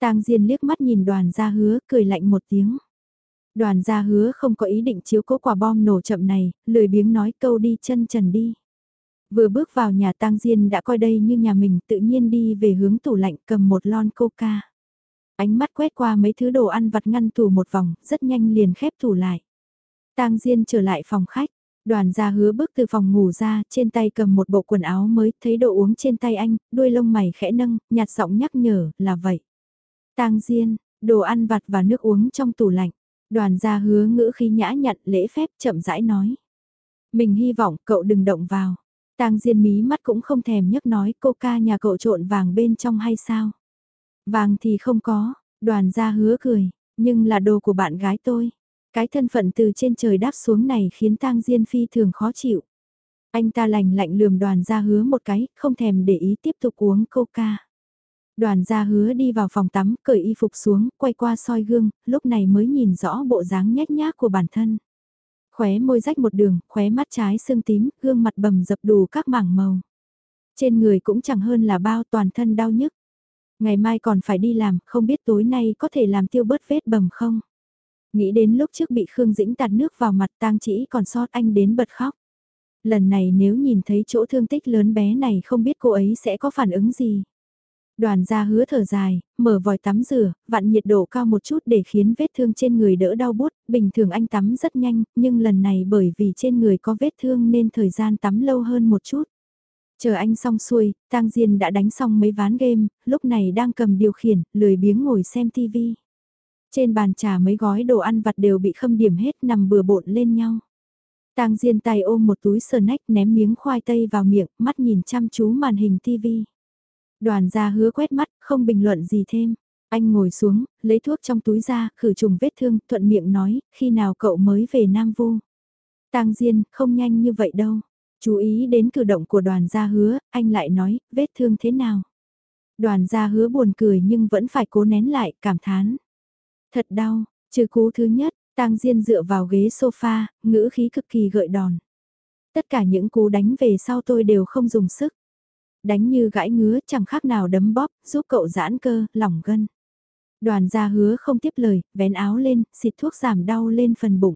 Tang Diên liếc mắt nhìn đoàn gia hứa, cười lạnh một tiếng. Đoàn gia hứa không có ý định chiếu cố quả bom nổ chậm này, lười biếng nói câu đi chân trần đi. Vừa bước vào nhà tang Diên đã coi đây như nhà mình tự nhiên đi về hướng tủ lạnh cầm một lon coca. Ánh mắt quét qua mấy thứ đồ ăn vặt ngăn tủ một vòng, rất nhanh liền khép tủ lại tang Diên trở lại phòng khách, đoàn gia hứa bước từ phòng ngủ ra, trên tay cầm một bộ quần áo mới, thấy đồ uống trên tay anh, đuôi lông mày khẽ nâng, nhạt giọng nhắc nhở, là vậy. tang Diên, đồ ăn vặt và nước uống trong tủ lạnh. Đoàn gia hứa ngữ khi nhã nhặn lễ phép chậm rãi nói. Mình hy vọng cậu đừng động vào. Tang Diên mí mắt cũng không thèm nhấc nói coca nhà cậu trộn vàng bên trong hay sao? Vàng thì không có, đoàn gia hứa cười, nhưng là đồ của bạn gái tôi. Cái thân phận từ trên trời đáp xuống này khiến Tang Diên phi thường khó chịu. Anh ta lành lạnh lườm đoàn gia hứa một cái, không thèm để ý tiếp tục uống coca. Đoàn gia hứa đi vào phòng tắm, cởi y phục xuống, quay qua soi gương, lúc này mới nhìn rõ bộ dáng nhét nhác của bản thân. Khóe môi rách một đường, khóe mắt trái sưng tím, gương mặt bầm dập đủ các mảng màu. Trên người cũng chẳng hơn là bao toàn thân đau nhức. Ngày mai còn phải đi làm, không biết tối nay có thể làm tiêu bớt vết bầm không? Nghĩ đến lúc trước bị Khương Dĩnh tạt nước vào mặt tang chỉ còn sót anh đến bật khóc. Lần này nếu nhìn thấy chỗ thương tích lớn bé này không biết cô ấy sẽ có phản ứng gì. Đoàn gia hứa thở dài, mở vòi tắm rửa, vặn nhiệt độ cao một chút để khiến vết thương trên người đỡ đau bút, bình thường anh tắm rất nhanh, nhưng lần này bởi vì trên người có vết thương nên thời gian tắm lâu hơn một chút. Chờ anh xong xuôi, Tang Diên đã đánh xong mấy ván game, lúc này đang cầm điều khiển, lười biếng ngồi xem tivi trên bàn trà mấy gói đồ ăn vặt đều bị khâm điểm hết nằm bừa bộn lên nhau. Tang Diên tay ôm một túi sờ nách ném miếng khoai tây vào miệng, mắt nhìn chăm chú màn hình TV. Đoàn gia hứa quét mắt, không bình luận gì thêm. Anh ngồi xuống, lấy thuốc trong túi ra, khử trùng vết thương, thuận miệng nói, khi nào cậu mới về Nam Vu. Tang Diên, không nhanh như vậy đâu. Chú ý đến cử động của đoàn gia hứa, anh lại nói, vết thương thế nào. Đoàn gia hứa buồn cười nhưng vẫn phải cố nén lại, cảm thán. Thật đau, trừ cú thứ nhất, Tang Diên dựa vào ghế sofa, ngữ khí cực kỳ gợi đòn. Tất cả những cú đánh về sau tôi đều không dùng sức. Đánh như gãi ngứa chẳng khác nào đấm bóp, giúp cậu giãn cơ, lỏng gân. Đoàn gia hứa không tiếp lời, vén áo lên, xịt thuốc giảm đau lên phần bụng.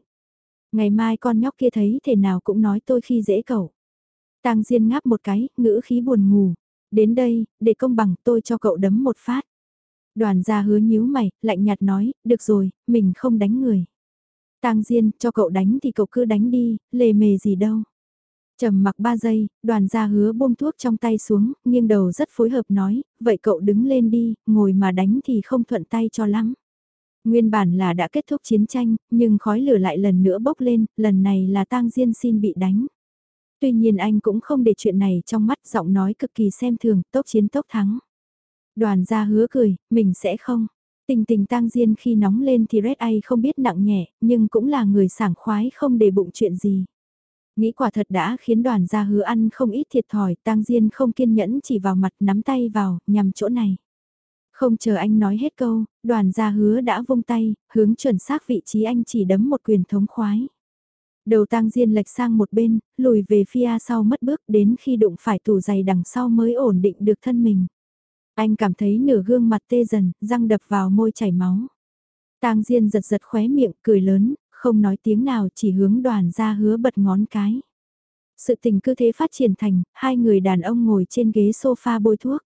Ngày mai con nhóc kia thấy thể nào cũng nói tôi khi dễ cậu. Tang Diên ngáp một cái, ngữ khí buồn ngủ. Đến đây, để công bằng tôi cho cậu đấm một phát. Đoàn gia hứa nhíu mày, lạnh nhạt nói, được rồi, mình không đánh người. Tang Diên, cho cậu đánh thì cậu cứ đánh đi, lề mề gì đâu. Trầm mặc 3 giây, đoàn gia hứa buông thuốc trong tay xuống, nghiêng đầu rất phối hợp nói, vậy cậu đứng lên đi, ngồi mà đánh thì không thuận tay cho lắm. Nguyên bản là đã kết thúc chiến tranh, nhưng khói lửa lại lần nữa bốc lên, lần này là tang diên xin bị đánh. Tuy nhiên anh cũng không để chuyện này trong mắt giọng nói cực kỳ xem thường, tốc chiến tốc thắng. Đoàn gia hứa cười, mình sẽ không. Tình tình tang diên khi nóng lên thì Red eye không biết nặng nhẹ, nhưng cũng là người sảng khoái không để bụng chuyện gì. Nghĩ quả thật đã khiến đoàn gia hứa ăn không ít thiệt thòi, tang diên không kiên nhẫn chỉ vào mặt nắm tay vào, nhằm chỗ này. Không chờ anh nói hết câu, đoàn gia hứa đã vung tay, hướng chuẩn xác vị trí anh chỉ đấm một quyền thống khoái. Đầu tang diên lệch sang một bên, lùi về phía sau mất bước đến khi đụng phải tủ giày đằng sau mới ổn định được thân mình. Anh cảm thấy nửa gương mặt tê dần, răng đập vào môi chảy máu. Tang Diên giật giật khóe miệng, cười lớn, không nói tiếng nào chỉ hướng đoàn ra hứa bật ngón cái. Sự tình cứ thế phát triển thành, hai người đàn ông ngồi trên ghế sofa bôi thuốc.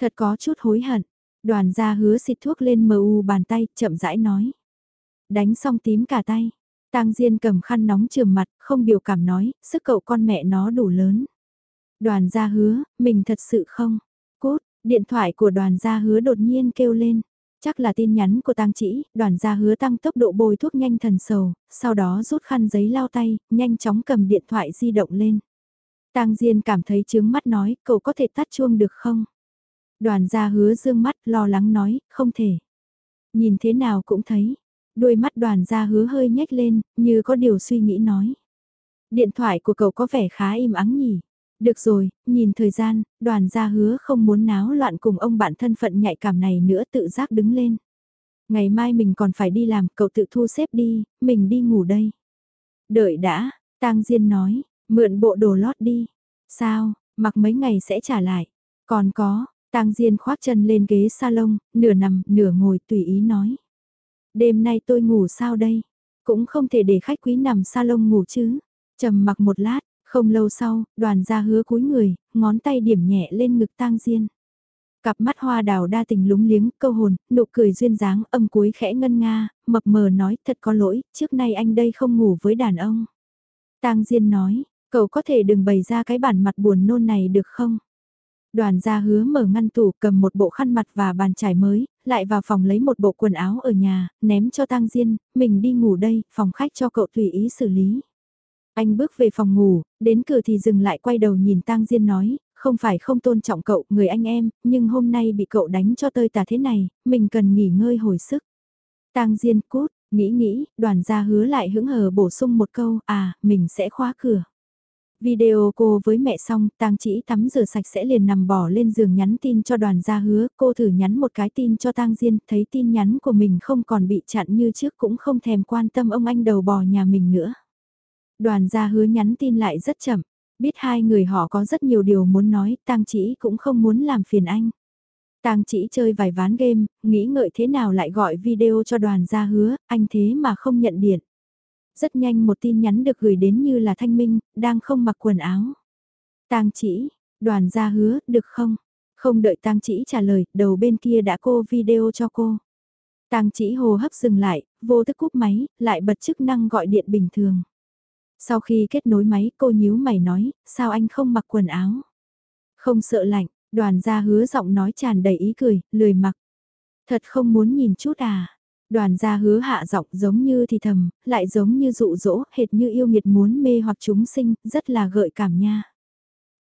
Thật có chút hối hận, đoàn ra hứa xịt thuốc lên mờ u bàn tay, chậm rãi nói. Đánh xong tím cả tay, tang Diên cầm khăn nóng trường mặt, không biểu cảm nói, sức cậu con mẹ nó đủ lớn. Đoàn ra hứa, mình thật sự không. Cốt, điện thoại của đoàn gia hứa đột nhiên kêu lên. Chắc là tin nhắn của tang chỉ, đoàn gia hứa tăng tốc độ bôi thuốc nhanh thần sầu, sau đó rút khăn giấy lau tay, nhanh chóng cầm điện thoại di động lên. Tang Diên cảm thấy chướng mắt nói, cậu có thể tắt chuông được không? Đoàn gia hứa dương mắt lo lắng nói, không thể. Nhìn thế nào cũng thấy, đôi mắt đoàn gia hứa hơi nhếch lên, như có điều suy nghĩ nói. Điện thoại của cậu có vẻ khá im ắng nhỉ. Được rồi, nhìn thời gian, đoàn gia hứa không muốn náo loạn cùng ông bạn thân phận nhạy cảm này nữa tự giác đứng lên. Ngày mai mình còn phải đi làm, cậu tự thu xếp đi, mình đi ngủ đây. Đợi đã, tang Diên nói, mượn bộ đồ lót đi. Sao, mặc mấy ngày sẽ trả lại. Còn có, tang Diên khoác chân lên ghế salon, nửa nằm, nửa ngồi tùy ý nói. Đêm nay tôi ngủ sao đây? Cũng không thể để khách quý nằm salon ngủ chứ. trầm mặc một lát, không lâu sau, đoàn gia hứa cúi người, ngón tay điểm nhẹ lên ngực tang diên. Cặp mắt hoa đào đa tình lúng liếng, câu hồn, nụ cười duyên dáng, âm cuối khẽ ngân nga, mập mờ nói, thật có lỗi, trước nay anh đây không ngủ với đàn ông. tang Diên nói, cậu có thể đừng bày ra cái bản mặt buồn nôn này được không? Đoàn gia hứa mở ngăn tủ cầm một bộ khăn mặt và bàn chải mới, lại vào phòng lấy một bộ quần áo ở nhà, ném cho tang Diên, mình đi ngủ đây, phòng khách cho cậu tùy ý xử lý. Anh bước về phòng ngủ, đến cửa thì dừng lại quay đầu nhìn tang Diên nói, không phải không tôn trọng cậu, người anh em, nhưng hôm nay bị cậu đánh cho tơi tả thế này, mình cần nghỉ ngơi hồi sức. tang Diên cút, nghĩ nghĩ, đoàn gia hứa lại hững hờ bổ sung một câu, à, mình sẽ khóa cửa. Video cô với mẹ xong, tang chỉ tắm rửa sạch sẽ liền nằm bỏ lên giường nhắn tin cho đoàn gia hứa, cô thử nhắn một cái tin cho tang Diên, thấy tin nhắn của mình không còn bị chặn như trước cũng không thèm quan tâm ông anh đầu bò nhà mình nữa. Đoàn gia hứa nhắn tin lại rất chậm, biết hai người họ có rất nhiều điều muốn nói, tang chỉ cũng không muốn làm phiền anh. Tang chỉ chơi vài ván game, nghĩ ngợi thế nào lại gọi video cho đoàn gia hứa, anh thế mà không nhận điện. Rất nhanh một tin nhắn được gửi đến như là thanh minh, đang không mặc quần áo. Tang chỉ, đoàn gia hứa, được không? Không đợi tang chỉ trả lời, đầu bên kia đã cô video cho cô. Tang chỉ hồ hấp dừng lại, vô thức cúp máy, lại bật chức năng gọi điện bình thường. Sau khi kết nối máy cô nhíu mày nói, sao anh không mặc quần áo? Không sợ lạnh, đoàn gia hứa giọng nói tràn đầy ý cười, lười mặc. Thật không muốn nhìn chút à? Đoàn gia hứa hạ giọng giống như thì thầm, lại giống như dụ dỗ, hệt như yêu nghiệt muốn mê hoặc chúng sinh, rất là gợi cảm nha.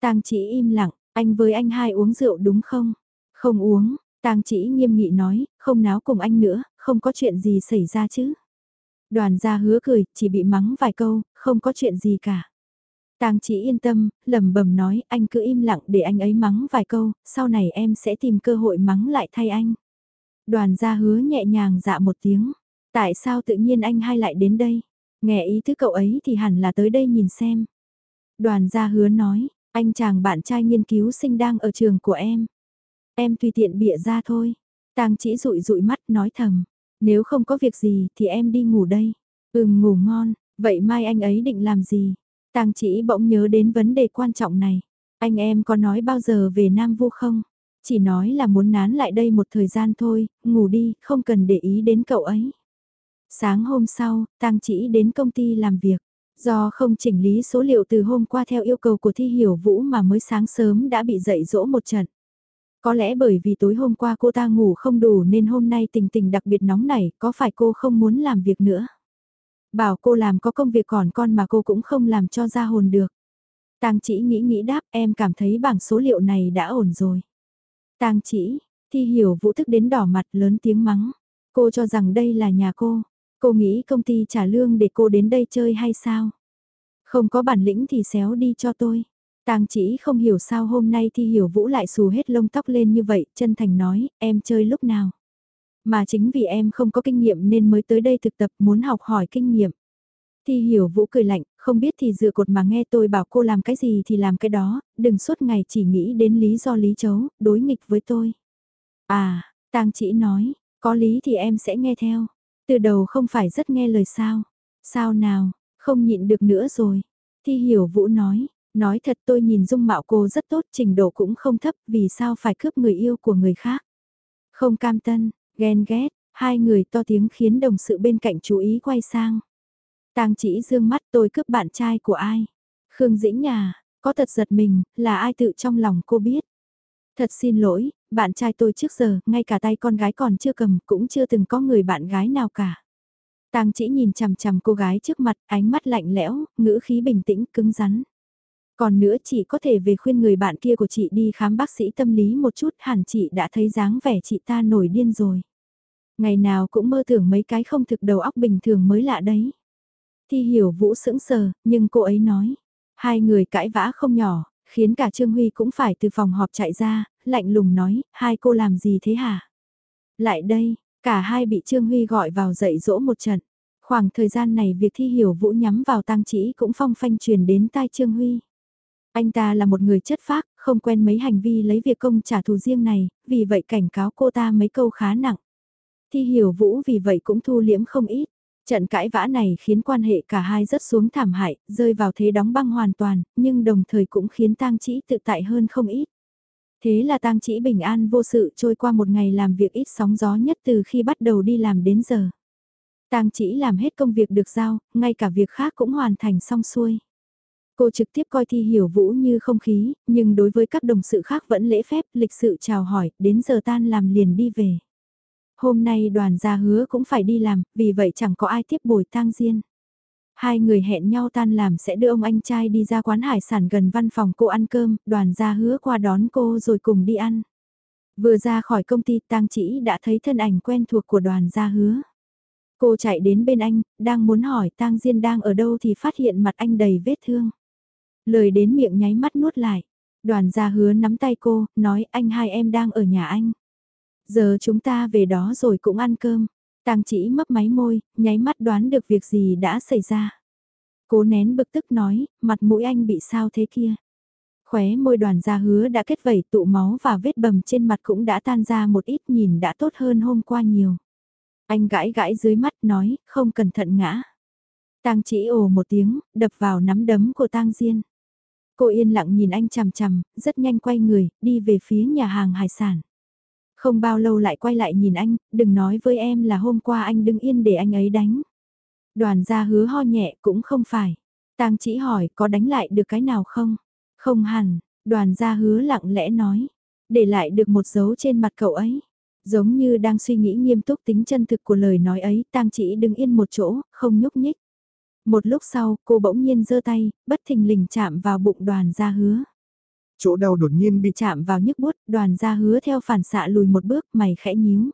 Tang chỉ im lặng, anh với anh hai uống rượu đúng không? Không uống, Tang chỉ nghiêm nghị nói, không náo cùng anh nữa, không có chuyện gì xảy ra chứ. Đoàn gia hứa cười, chỉ bị mắng vài câu, không có chuyện gì cả. Tang chỉ yên tâm, lẩm bẩm nói, anh cứ im lặng để anh ấy mắng vài câu, sau này em sẽ tìm cơ hội mắng lại thay anh. Đoàn gia hứa nhẹ nhàng dạ một tiếng. Tại sao tự nhiên anh hai lại đến đây? Nghe ý thứ cậu ấy thì hẳn là tới đây nhìn xem. Đoàn gia hứa nói, anh chàng bạn trai nghiên cứu sinh đang ở trường của em. Em tùy tiện bịa ra thôi. Tang chỉ rụi rụi mắt nói thầm. Nếu không có việc gì thì em đi ngủ đây. Ừm ngủ ngon, vậy mai anh ấy định làm gì? Tang chỉ bỗng nhớ đến vấn đề quan trọng này. Anh em có nói bao giờ về Nam Vu không? Chỉ nói là muốn nán lại đây một thời gian thôi, ngủ đi, không cần để ý đến cậu ấy. Sáng hôm sau, Tang chỉ đến công ty làm việc. Do không chỉnh lý số liệu từ hôm qua theo yêu cầu của Thi Hiểu Vũ mà mới sáng sớm đã bị dậy dỗ một trận. Có lẽ bởi vì tối hôm qua cô ta ngủ không đủ nên hôm nay tình tình đặc biệt nóng nảy, có phải cô không muốn làm việc nữa? Bảo cô làm có công việc còn con mà cô cũng không làm cho ra hồn được. Tang chỉ nghĩ nghĩ đáp em cảm thấy bảng số liệu này đã ổn rồi. Tang chỉ, thi hiểu vũ thức đến đỏ mặt lớn tiếng mắng. Cô cho rằng đây là nhà cô. Cô nghĩ công ty trả lương để cô đến đây chơi hay sao? Không có bản lĩnh thì xéo đi cho tôi. Tang chỉ không hiểu sao hôm nay thi hiểu vũ lại xù hết lông tóc lên như vậy, chân thành nói, em chơi lúc nào. Mà chính vì em không có kinh nghiệm nên mới tới đây thực tập muốn học hỏi kinh nghiệm. Thi hiểu vũ cười lạnh, không biết thì dựa cột mà nghe tôi bảo cô làm cái gì thì làm cái đó, đừng suốt ngày chỉ nghĩ đến lý do lý chấu, đối nghịch với tôi. À, tang chỉ nói, có lý thì em sẽ nghe theo. Từ đầu không phải rất nghe lời sao. Sao nào, không nhịn được nữa rồi. Thi hiểu vũ nói, nói thật tôi nhìn dung mạo cô rất tốt trình độ cũng không thấp vì sao phải cướp người yêu của người khác. Không cam tân, ghen ghét, hai người to tiếng khiến đồng sự bên cạnh chú ý quay sang. Tang chỉ dương mắt tôi cướp bạn trai của ai? Khương Dĩnh nhà, có thật giật mình, là ai tự trong lòng cô biết. Thật xin lỗi, bạn trai tôi trước giờ, ngay cả tay con gái còn chưa cầm, cũng chưa từng có người bạn gái nào cả. Tang chỉ nhìn chằm chằm cô gái trước mặt, ánh mắt lạnh lẽo, ngữ khí bình tĩnh, cứng rắn. Còn nữa chị có thể về khuyên người bạn kia của chị đi khám bác sĩ tâm lý một chút, hẳn chị đã thấy dáng vẻ chị ta nổi điên rồi. Ngày nào cũng mơ tưởng mấy cái không thực đầu óc bình thường mới lạ đấy. Thi hiểu vũ sững sờ, nhưng cô ấy nói. Hai người cãi vã không nhỏ, khiến cả Trương Huy cũng phải từ phòng họp chạy ra, lạnh lùng nói, hai cô làm gì thế hả? Lại đây, cả hai bị Trương Huy gọi vào dạy dỗ một trận. Khoảng thời gian này việc thi hiểu vũ nhắm vào tăng chỉ cũng phong phanh truyền đến tai Trương Huy. Anh ta là một người chất phác, không quen mấy hành vi lấy việc công trả thù riêng này, vì vậy cảnh cáo cô ta mấy câu khá nặng. Thi hiểu vũ vì vậy cũng thu liễm không ít. Trận cãi vã này khiến quan hệ cả hai rất xuống thảm hại, rơi vào thế đóng băng hoàn toàn, nhưng đồng thời cũng khiến tang chỉ tự tại hơn không ít. Thế là tang chỉ bình an vô sự trôi qua một ngày làm việc ít sóng gió nhất từ khi bắt đầu đi làm đến giờ. Tang chỉ làm hết công việc được giao, ngay cả việc khác cũng hoàn thành xong xuôi. Cô trực tiếp coi thi hiểu vũ như không khí, nhưng đối với các đồng sự khác vẫn lễ phép, lịch sự chào hỏi, đến giờ tan làm liền đi về. Hôm nay đoàn gia hứa cũng phải đi làm, vì vậy chẳng có ai tiếp bồi tang diên. Hai người hẹn nhau tan làm sẽ đưa ông anh trai đi ra quán hải sản gần văn phòng cô ăn cơm, đoàn gia hứa qua đón cô rồi cùng đi ăn. Vừa ra khỏi công ty tang chỉ đã thấy thân ảnh quen thuộc của đoàn gia hứa. Cô chạy đến bên anh, đang muốn hỏi tang diên đang ở đâu thì phát hiện mặt anh đầy vết thương. Lời đến miệng nháy mắt nuốt lại. Đoàn gia hứa nắm tay cô, nói anh hai em đang ở nhà anh. Giờ chúng ta về đó rồi cũng ăn cơm. Tang chỉ mấp máy môi, nháy mắt đoán được việc gì đã xảy ra. Cố nén bực tức nói, mặt mũi anh bị sao thế kia. Khóe môi đoàn gia hứa đã kết vẩy tụ máu và vết bầm trên mặt cũng đã tan ra một ít nhìn đã tốt hơn hôm qua nhiều. Anh gãi gãi dưới mắt nói, không cẩn thận ngã. Tang chỉ ồ một tiếng, đập vào nắm đấm của Tang Diên. Cô yên lặng nhìn anh chằm chằm, rất nhanh quay người, đi về phía nhà hàng hải sản. Không bao lâu lại quay lại nhìn anh, đừng nói với em là hôm qua anh đứng yên để anh ấy đánh. Đoàn gia hứa ho nhẹ cũng không phải. Tang chỉ hỏi có đánh lại được cái nào không? Không hẳn, đoàn gia hứa lặng lẽ nói. Để lại được một dấu trên mặt cậu ấy. Giống như đang suy nghĩ nghiêm túc tính chân thực của lời nói ấy, tang chỉ đứng yên một chỗ, không nhúc nhích. Một lúc sau, cô bỗng nhiên giơ tay, bất thình lình chạm vào bụng đoàn gia hứa. Chỗ đau đột nhiên bị chạm vào nhức bút, đoàn gia hứa theo phản xạ lùi một bước, mày khẽ nhíu.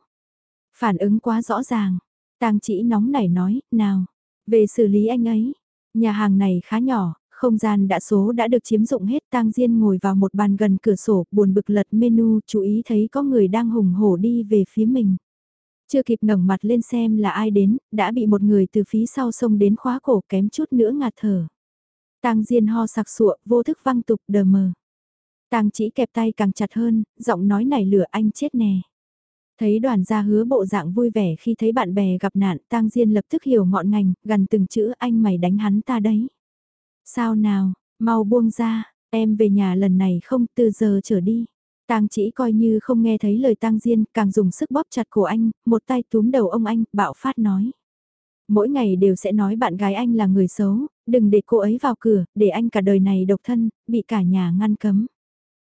Phản ứng quá rõ ràng. Tang chỉ nóng nảy nói, nào, về xử lý anh ấy. Nhà hàng này khá nhỏ, không gian đã số đã được chiếm dụng hết. Tang Diên ngồi vào một bàn gần cửa sổ, buồn bực lật menu, chú ý thấy có người đang hùng hổ đi về phía mình. Chưa kịp ngẩng mặt lên xem là ai đến, đã bị một người từ phía sau sông đến khóa cổ kém chút nữa ngạt thở. Tang Diên ho sặc sụa, vô thức văng tục đờ mờ. Tang chỉ kẹp tay càng chặt hơn, giọng nói này lửa anh chết nè. Thấy đoàn gia hứa bộ dạng vui vẻ khi thấy bạn bè gặp nạn, Tang Diên lập tức hiểu ngọn ngành, gần từng chữ anh mày đánh hắn ta đấy. Sao nào, mau buông ra, em về nhà lần này không từ giờ trở đi. Tang chỉ coi như không nghe thấy lời Tang Diên, càng dùng sức bóp chặt cổ anh, một tay túm đầu ông anh, bạo phát nói. Mỗi ngày đều sẽ nói bạn gái anh là người xấu, đừng để cô ấy vào cửa, để anh cả đời này độc thân, bị cả nhà ngăn cấm.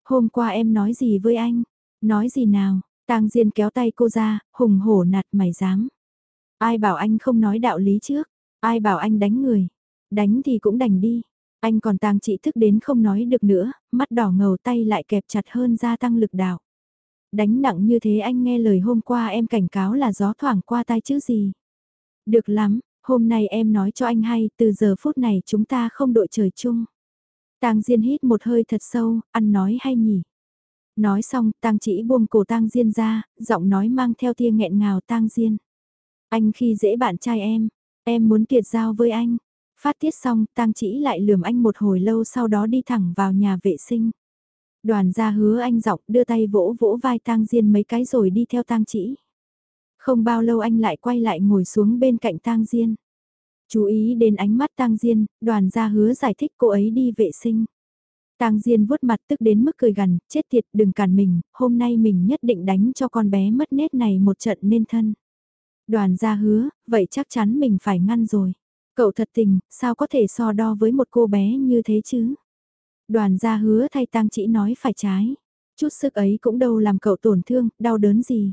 Hôm qua em nói gì với anh? Nói gì nào? Tang Diên kéo tay cô ra, hùng hổ nạt mày dám. Ai bảo anh không nói đạo lý trước? Ai bảo anh đánh người? Đánh thì cũng đành đi. Anh còn tang trị thức đến không nói được nữa, mắt đỏ ngầu tay lại kẹp chặt hơn gia tăng lực đạo. Đánh nặng như thế anh nghe lời hôm qua em cảnh cáo là gió thoảng qua tai chứ gì. Được lắm, hôm nay em nói cho anh hay, từ giờ phút này chúng ta không đội trời chung. Tang Diên hít một hơi thật sâu, ăn nói hay nhỉ. Nói xong, Tang chỉ buông cổ Tang Diên ra, giọng nói mang theo tia nghẹn ngào Tang Diên. Anh khi dễ bạn trai em, em muốn kiệt giao với anh. Phát tiết xong, Tang chỉ lại lườm anh một hồi lâu sau đó đi thẳng vào nhà vệ sinh. Đoàn gia hứa anh giọng đưa tay vỗ vỗ vai Tang Diên mấy cái rồi đi theo Tang chỉ. Không bao lâu anh lại quay lại ngồi xuống bên cạnh Tang Diên. Chú ý đến ánh mắt Tang Diên, đoàn gia hứa giải thích cô ấy đi vệ sinh. Tang Diên vuốt mặt tức đến mức cười gằn, chết tiệt đừng cản mình, hôm nay mình nhất định đánh cho con bé mất nét này một trận nên thân. Đoàn gia hứa, vậy chắc chắn mình phải ngăn rồi. Cậu thật tình, sao có thể so đo với một cô bé như thế chứ? Đoàn gia hứa thay Tang chỉ nói phải trái. Chút sức ấy cũng đâu làm cậu tổn thương, đau đớn gì.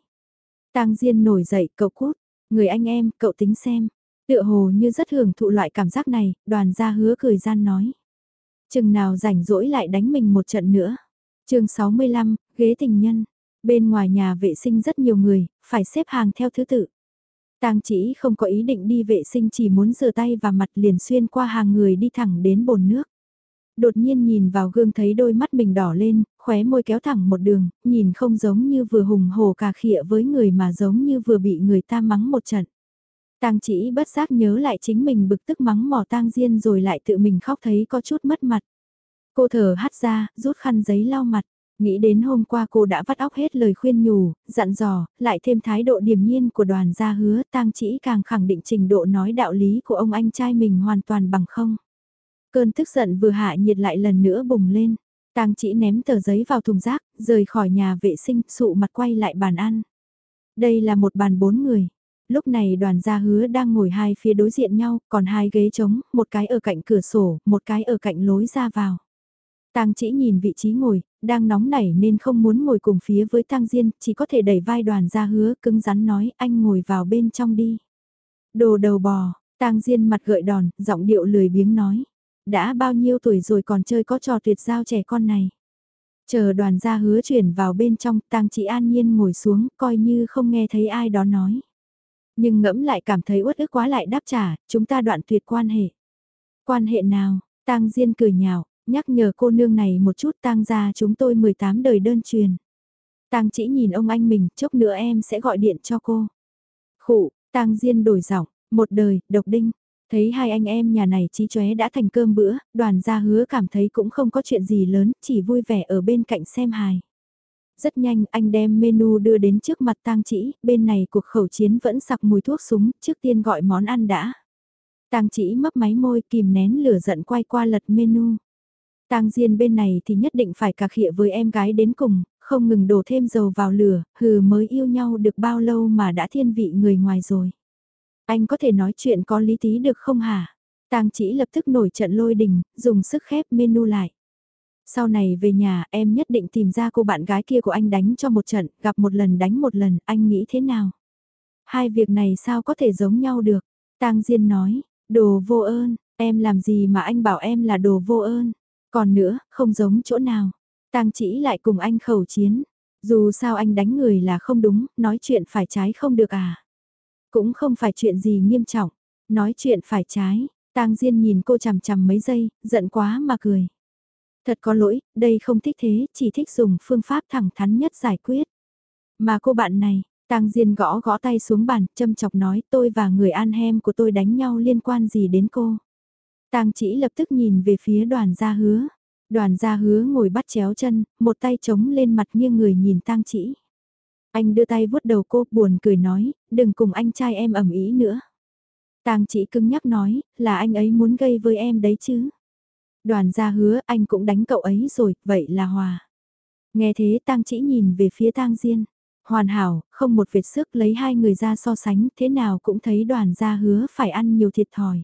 Tang Diên nổi dậy, cậu cút, người anh em, cậu tính xem. Tựa hồ như rất hưởng thụ loại cảm giác này, đoàn gia hứa cười gian nói. Chừng nào rảnh rỗi lại đánh mình một trận nữa. chương 65, ghế tình nhân. Bên ngoài nhà vệ sinh rất nhiều người, phải xếp hàng theo thứ tự. Tang chỉ không có ý định đi vệ sinh chỉ muốn rửa tay và mặt liền xuyên qua hàng người đi thẳng đến bồn nước. Đột nhiên nhìn vào gương thấy đôi mắt mình đỏ lên, khóe môi kéo thẳng một đường, nhìn không giống như vừa hùng hổ cà khịa với người mà giống như vừa bị người ta mắng một trận. Tang chỉ bất giác nhớ lại chính mình bực tức mắng mỏ tang diên rồi lại tự mình khóc thấy có chút mất mặt. Cô thở hắt ra, rút khăn giấy lau mặt. Nghĩ đến hôm qua cô đã vắt óc hết lời khuyên nhủ, dặn dò, lại thêm thái độ điềm nhiên của đoàn gia hứa tang chỉ càng khẳng định trình độ nói đạo lý của ông anh trai mình hoàn toàn bằng không. Cơn tức giận vừa hạ nhiệt lại lần nữa bùng lên. Tang chỉ ném tờ giấy vào thùng rác, rời khỏi nhà vệ sinh, sụ mặt quay lại bàn ăn. Đây là một bàn bốn người. Lúc này đoàn gia hứa đang ngồi hai phía đối diện nhau, còn hai ghế trống, một cái ở cạnh cửa sổ, một cái ở cạnh lối ra vào. Tang chỉ nhìn vị trí ngồi, đang nóng nảy nên không muốn ngồi cùng phía với Tang Diên, chỉ có thể đẩy vai đoàn gia hứa cứng rắn nói anh ngồi vào bên trong đi. Đồ đầu bò, Tang Diên mặt gợi đòn, giọng điệu lười biếng nói. Đã bao nhiêu tuổi rồi còn chơi có trò tuyệt giao trẻ con này. Chờ đoàn gia hứa chuyển vào bên trong, Tang chỉ an nhiên ngồi xuống, coi như không nghe thấy ai đó nói. Nhưng ngẫm lại cảm thấy uất ức quá lại đáp trả, chúng ta đoạn tuyệt quan hệ. Quan hệ nào? Tang Diên cười nhạo, nhắc nhở cô nương này một chút tang ra chúng tôi 18 đời đơn truyền. Tang chỉ nhìn ông anh mình, chốc nữa em sẽ gọi điện cho cô. Khụ, Tang Diên đổi giọng, một đời, độc đinh. Thấy hai anh em nhà này trí chóe đã thành cơm bữa, đoàn gia hứa cảm thấy cũng không có chuyện gì lớn, chỉ vui vẻ ở bên cạnh xem hài. Rất nhanh anh đem menu đưa đến trước mặt tang chỉ, bên này cuộc khẩu chiến vẫn sặc mùi thuốc súng, trước tiên gọi món ăn đã. Tang chỉ mấp máy môi kìm nén lửa giận quay qua lật menu. Tang Diên bên này thì nhất định phải cà khịa với em gái đến cùng, không ngừng đổ thêm dầu vào lửa, hừ mới yêu nhau được bao lâu mà đã thiên vị người ngoài rồi. Anh có thể nói chuyện có lý tí được không hả? Tang chỉ lập tức nổi trận lôi đình, dùng sức khép menu lại. Sau này về nhà em nhất định tìm ra cô bạn gái kia của anh đánh cho một trận, gặp một lần đánh một lần, anh nghĩ thế nào? Hai việc này sao có thể giống nhau được? Tang Diên nói, đồ vô ơn, em làm gì mà anh bảo em là đồ vô ơn? Còn nữa, không giống chỗ nào. Tang chỉ lại cùng anh khẩu chiến. Dù sao anh đánh người là không đúng, nói chuyện phải trái không được à. Cũng không phải chuyện gì nghiêm trọng. Nói chuyện phải trái, Tang Diên nhìn cô chằm chằm mấy giây, giận quá mà cười. Thật có lỗi, đây không thích thế, chỉ thích dùng phương pháp thẳng thắn nhất giải quyết. Mà cô bạn này, Tang Diên gõ gõ tay xuống bàn, châm chọc nói tôi và người an hem của tôi đánh nhau liên quan gì đến cô. Tang chỉ lập tức nhìn về phía đoàn gia hứa. Đoàn gia hứa ngồi bắt chéo chân, một tay chống lên mặt nghiêng người nhìn tang chỉ. Anh đưa tay vuốt đầu cô buồn cười nói, đừng cùng anh trai em ẩm ý nữa. Tang chỉ cứng nhắc nói, là anh ấy muốn gây với em đấy chứ. Đoàn gia hứa anh cũng đánh cậu ấy rồi, vậy là hòa. Nghe thế tang chỉ nhìn về phía tang diên. Hoàn hảo, không một vệt sức lấy hai người ra so sánh, thế nào cũng thấy đoàn gia hứa phải ăn nhiều thiệt thòi.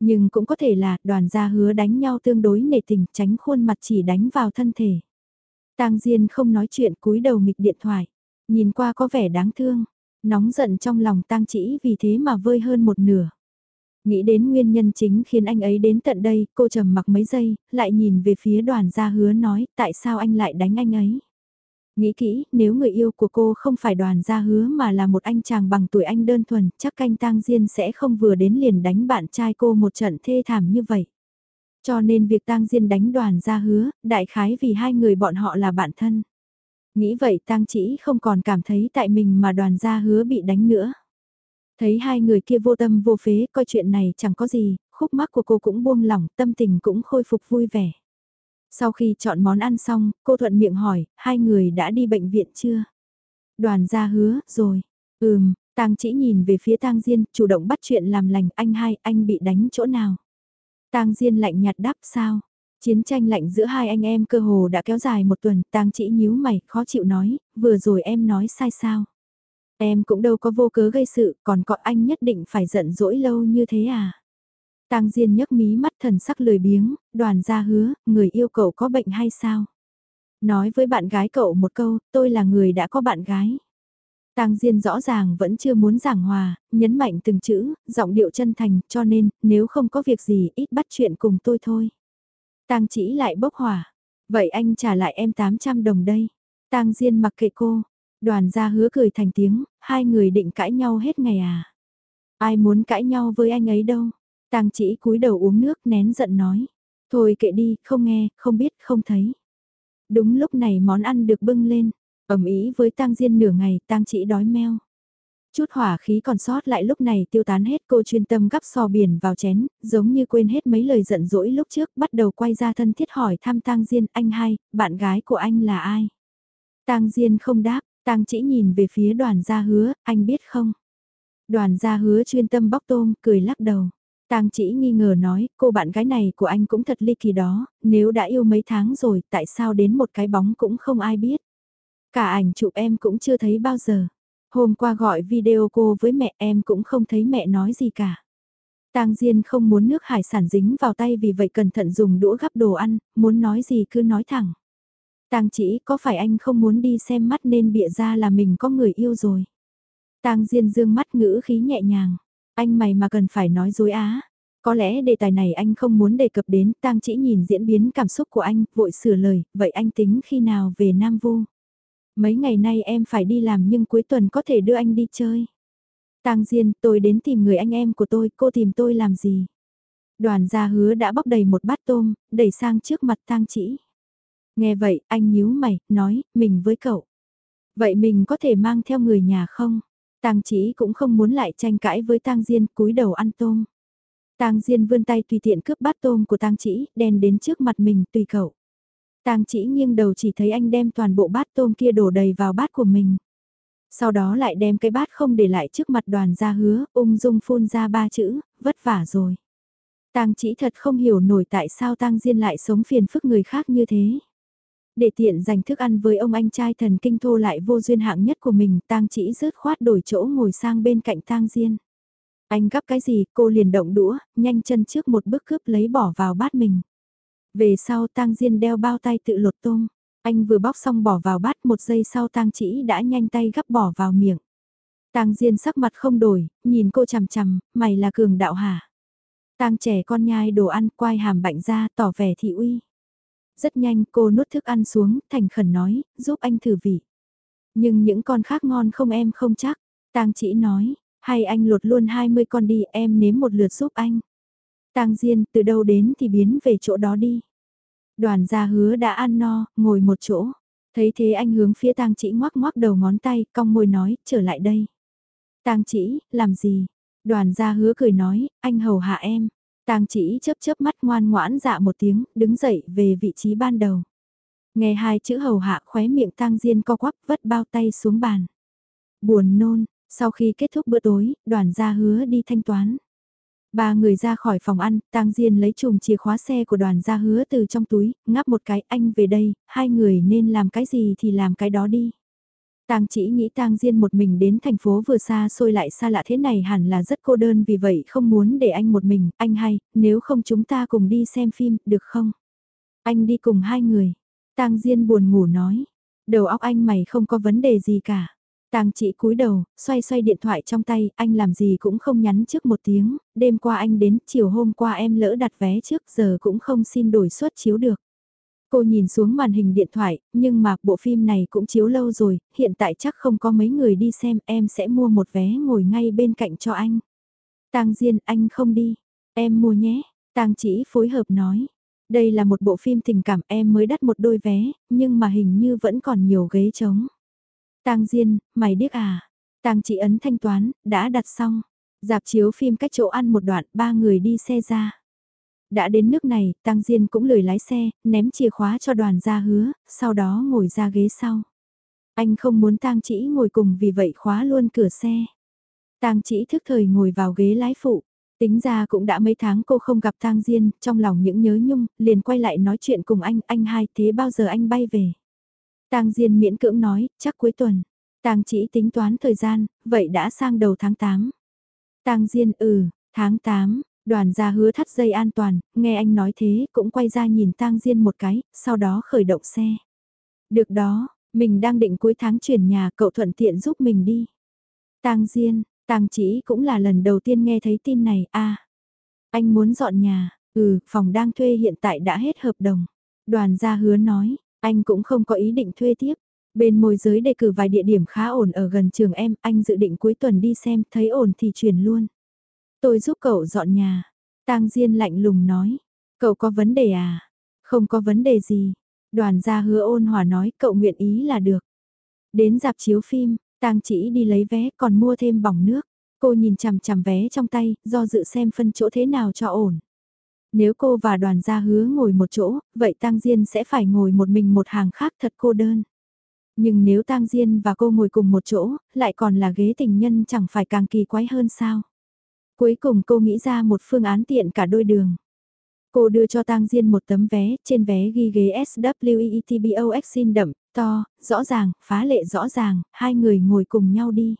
Nhưng cũng có thể là đoàn gia hứa đánh nhau tương đối nể tình tránh khuôn mặt chỉ đánh vào thân thể. Tang Diên không nói chuyện cúi đầu nghịch điện thoại. Nhìn qua có vẻ đáng thương. Nóng giận trong lòng Tang chỉ vì thế mà vơi hơn một nửa. Nghĩ đến nguyên nhân chính khiến anh ấy đến tận đây, cô trầm mặc mấy giây, lại nhìn về phía đoàn gia hứa nói tại sao anh lại đánh anh ấy. Nghĩ kỹ, nếu người yêu của cô không phải đoàn gia hứa mà là một anh chàng bằng tuổi anh đơn thuần, chắc canh tang diên sẽ không vừa đến liền đánh bạn trai cô một trận thê thảm như vậy. Cho nên việc tang diên đánh đoàn gia hứa, đại khái vì hai người bọn họ là bạn thân. Nghĩ vậy tang chỉ không còn cảm thấy tại mình mà đoàn gia hứa bị đánh nữa. Thấy hai người kia vô tâm vô phế, coi chuyện này chẳng có gì, khúc mắc của cô cũng buông lỏng, tâm tình cũng khôi phục vui vẻ. Sau khi chọn món ăn xong, cô thuận miệng hỏi, hai người đã đi bệnh viện chưa? Đoàn gia hứa, rồi. Ừm, tang chỉ nhìn về phía tang Diên, chủ động bắt chuyện làm lành, anh hai, anh bị đánh chỗ nào? tang Diên lạnh nhạt đáp sao? Chiến tranh lạnh giữa hai anh em cơ hồ đã kéo dài một tuần, tang chỉ nhíu mày, khó chịu nói, vừa rồi em nói sai sao? Em cũng đâu có vô cớ gây sự, còn có anh nhất định phải giận dỗi lâu như thế à? Tang Diên nhấc mí mắt thần sắc lười biếng, đoàn gia hứa, người yêu cậu có bệnh hay sao? Nói với bạn gái cậu một câu, tôi là người đã có bạn gái. Tang Diên rõ ràng vẫn chưa muốn giảng hòa, nhấn mạnh từng chữ, giọng điệu chân thành, cho nên, nếu không có việc gì, ít bắt chuyện cùng tôi thôi. Tang chỉ lại bốc hỏa. Vậy anh trả lại em 800 đồng đây. Tang Diên mặc kệ cô. Đoàn gia hứa cười thành tiếng, hai người định cãi nhau hết ngày à. Ai muốn cãi nhau với anh ấy đâu. Tang chỉ cúi đầu uống nước nén giận nói. Thôi kệ đi, không nghe, không biết, không thấy. Đúng lúc này món ăn được bưng lên, ẩm ý với tang diên nửa ngày, tang chỉ đói meo. Chút hỏa khí còn sót lại lúc này tiêu tán hết cô chuyên tâm gắp sò biển vào chén, giống như quên hết mấy lời giận dỗi lúc trước, bắt đầu quay ra thân thiết hỏi thăm tang Diên, anh hai, bạn gái của anh là ai? tang Diên không đáp, tang chỉ nhìn về phía đoàn gia hứa, anh biết không? Đoàn gia hứa chuyên tâm bóc tôm, cười lắc đầu. Tang chỉ nghi ngờ nói, cô bạn gái này của anh cũng thật ly kỳ đó, nếu đã yêu mấy tháng rồi, tại sao đến một cái bóng cũng không ai biết. Cả ảnh chụp em cũng chưa thấy bao giờ. Hôm qua gọi video cô với mẹ em cũng không thấy mẹ nói gì cả. Tang Diên không muốn nước hải sản dính vào tay vì vậy cẩn thận dùng đũa gắp đồ ăn, muốn nói gì cứ nói thẳng. Tang chỉ có phải anh không muốn đi xem mắt nên bịa ra là mình có người yêu rồi. Tang Diên dương mắt ngữ khí nhẹ nhàng. Anh mày mà cần phải nói dối á. Có lẽ đề tài này anh không muốn đề cập đến, Tang chỉ nhìn diễn biến cảm xúc của anh, vội sửa lời, vậy anh tính khi nào về Nam Vu? Mấy ngày nay em phải đi làm nhưng cuối tuần có thể đưa anh đi chơi. Tang Diên, tôi đến tìm người anh em của tôi, cô tìm tôi làm gì? Đoàn gia hứa đã bóc đầy một bát tôm, đẩy sang trước mặt Tang chỉ. Nghe vậy, anh nhíu mày, nói, mình với cậu. Vậy mình có thể mang theo người nhà không? Tang chỉ cũng không muốn lại tranh cãi với Tang Diên, cúi đầu ăn tôm. Tang Diên vươn tay tùy tiện cướp bát tôm của Tang chỉ, đen đến trước mặt mình, tùy cậu. Tang chỉ nghiêng đầu chỉ thấy anh đem toàn bộ bát tôm kia đổ đầy vào bát của mình. Sau đó lại đem cái bát không để lại trước mặt đoàn gia hứa, ung dung phun ra ba chữ, vất vả rồi. Tang chỉ thật không hiểu nổi tại sao Tang Diên lại sống phiền phức người khác như thế. Để tiện dành thức ăn với ông anh trai thần kinh thô lại vô duyên hạng nhất của mình, Tang chỉ rớt khoát đổi chỗ ngồi sang bên cạnh Tang Diên. Anh gắp cái gì, cô liền động đũa, nhanh chân trước một bước cướp lấy bỏ vào bát mình. Về sau tang Diên đeo bao tay tự lột tôm. Anh vừa bóc xong bỏ vào bát một giây sau tang chỉ đã nhanh tay gắp bỏ vào miệng. Tang Diên sắc mặt không đổi, nhìn cô chằm chằm, mày là cường đạo hả? Tang trẻ con nhai đồ ăn quai hàm bạnh ra tỏ vẻ thị uy. Rất nhanh cô nuốt thức ăn xuống, thành khẩn nói, giúp anh thử vị. Nhưng những con khác ngon không em không chắc. Tang chỉ nói, hay anh lột luôn 20 con đi em nếm một lượt giúp anh. Tang Diên từ đâu đến thì biến về chỗ đó đi. Đoàn gia hứa đã ăn no, ngồi một chỗ. Thấy thế anh hướng phía tang chỉ ngoắc ngoắc đầu ngón tay, cong môi nói, trở lại đây. Tang chỉ, làm gì? Đoàn gia hứa cười nói, anh hầu hạ em. Tang chỉ chớp chớp mắt ngoan ngoãn dạ một tiếng, đứng dậy về vị trí ban đầu. Nghe hai chữ hầu hạ khóe miệng tang diên co quắp vất bao tay xuống bàn. Buồn nôn, sau khi kết thúc bữa tối, đoàn gia hứa đi thanh toán. Ba người ra khỏi phòng ăn, Tang Diên lấy chùm chìa khóa xe của đoàn gia hứa từ trong túi, ngắp một cái, anh về đây, hai người nên làm cái gì thì làm cái đó đi. Tang chỉ nghĩ Tang Diên một mình đến thành phố vừa xa xôi lại xa lạ thế này hẳn là rất cô đơn vì vậy không muốn để anh một mình, anh hay, nếu không chúng ta cùng đi xem phim, được không? Anh đi cùng hai người. Tang Diên buồn ngủ nói, đầu óc anh mày không có vấn đề gì cả. Tang chỉ cúi đầu, xoay xoay điện thoại trong tay, anh làm gì cũng không nhắn trước một tiếng, đêm qua anh đến, chiều hôm qua em lỡ đặt vé trước giờ cũng không xin đổi suất chiếu được. Cô nhìn xuống màn hình điện thoại, nhưng mà bộ phim này cũng chiếu lâu rồi, hiện tại chắc không có mấy người đi xem, em sẽ mua một vé ngồi ngay bên cạnh cho anh. Tang Diên, anh không đi, em mua nhé, Tang chỉ phối hợp nói. Đây là một bộ phim tình cảm em mới đắt một đôi vé, nhưng mà hình như vẫn còn nhiều ghế trống. Tang Diên, mày điếc à? Tang chỉ ấn thanh toán, đã đặt xong. Dạp chiếu phim cách chỗ ăn một đoạn, ba người đi xe ra. Đã đến nước này, Tang Diên cũng lười lái xe, ném chìa khóa cho đoàn ra hứa, sau đó ngồi ra ghế sau. Anh không muốn Tang chỉ ngồi cùng vì vậy khóa luôn cửa xe. Tang chỉ thức thời ngồi vào ghế lái phụ. Tính ra cũng đã mấy tháng cô không gặp Tang Diên, trong lòng những nhớ nhung, liền quay lại nói chuyện cùng anh, anh hai thế bao giờ anh bay về. Tang Diên miễn cưỡng nói, chắc cuối tuần. Tang chỉ tính toán thời gian, vậy đã sang đầu tháng 8. Tang Diên ừ, tháng 8, đoàn gia hứa thắt dây an toàn, nghe anh nói thế cũng quay ra nhìn Tang Diên một cái, sau đó khởi động xe. Được đó, mình đang định cuối tháng chuyển nhà cậu thuận tiện giúp mình đi. Tang Diên, Tang chỉ cũng là lần đầu tiên nghe thấy tin này, a Anh muốn dọn nhà, ừ, phòng đang thuê hiện tại đã hết hợp đồng. Đoàn gia hứa nói, anh cũng không có ý định thuê tiếp. Bên môi giới đề cử vài địa điểm khá ổn ở gần trường em, anh dự định cuối tuần đi xem, thấy ổn thì chuyển luôn. Tôi giúp cậu dọn nhà. Tang Diên lạnh lùng nói. Cậu có vấn đề à? Không có vấn đề gì. Đoàn gia hứa ôn hòa nói cậu nguyện ý là được. Đến dạp chiếu phim, Tang chỉ đi lấy vé còn mua thêm bỏng nước. Cô nhìn chằm chằm vé trong tay, do dự xem phân chỗ thế nào cho ổn. Nếu cô và đoàn gia hứa ngồi một chỗ, vậy Tang Diên sẽ phải ngồi một mình một hàng khác thật cô đơn. Nhưng nếu Tang Diên và cô ngồi cùng một chỗ, lại còn là ghế tình nhân chẳng phải càng kỳ quái hơn sao. Cuối cùng cô nghĩ ra một phương án tiện cả đôi đường. Cô đưa cho Tang Diên một tấm vé, trên vé ghi ghế SWEETBOX xin đậm, to, rõ ràng, phá lệ rõ ràng, hai người ngồi cùng nhau đi.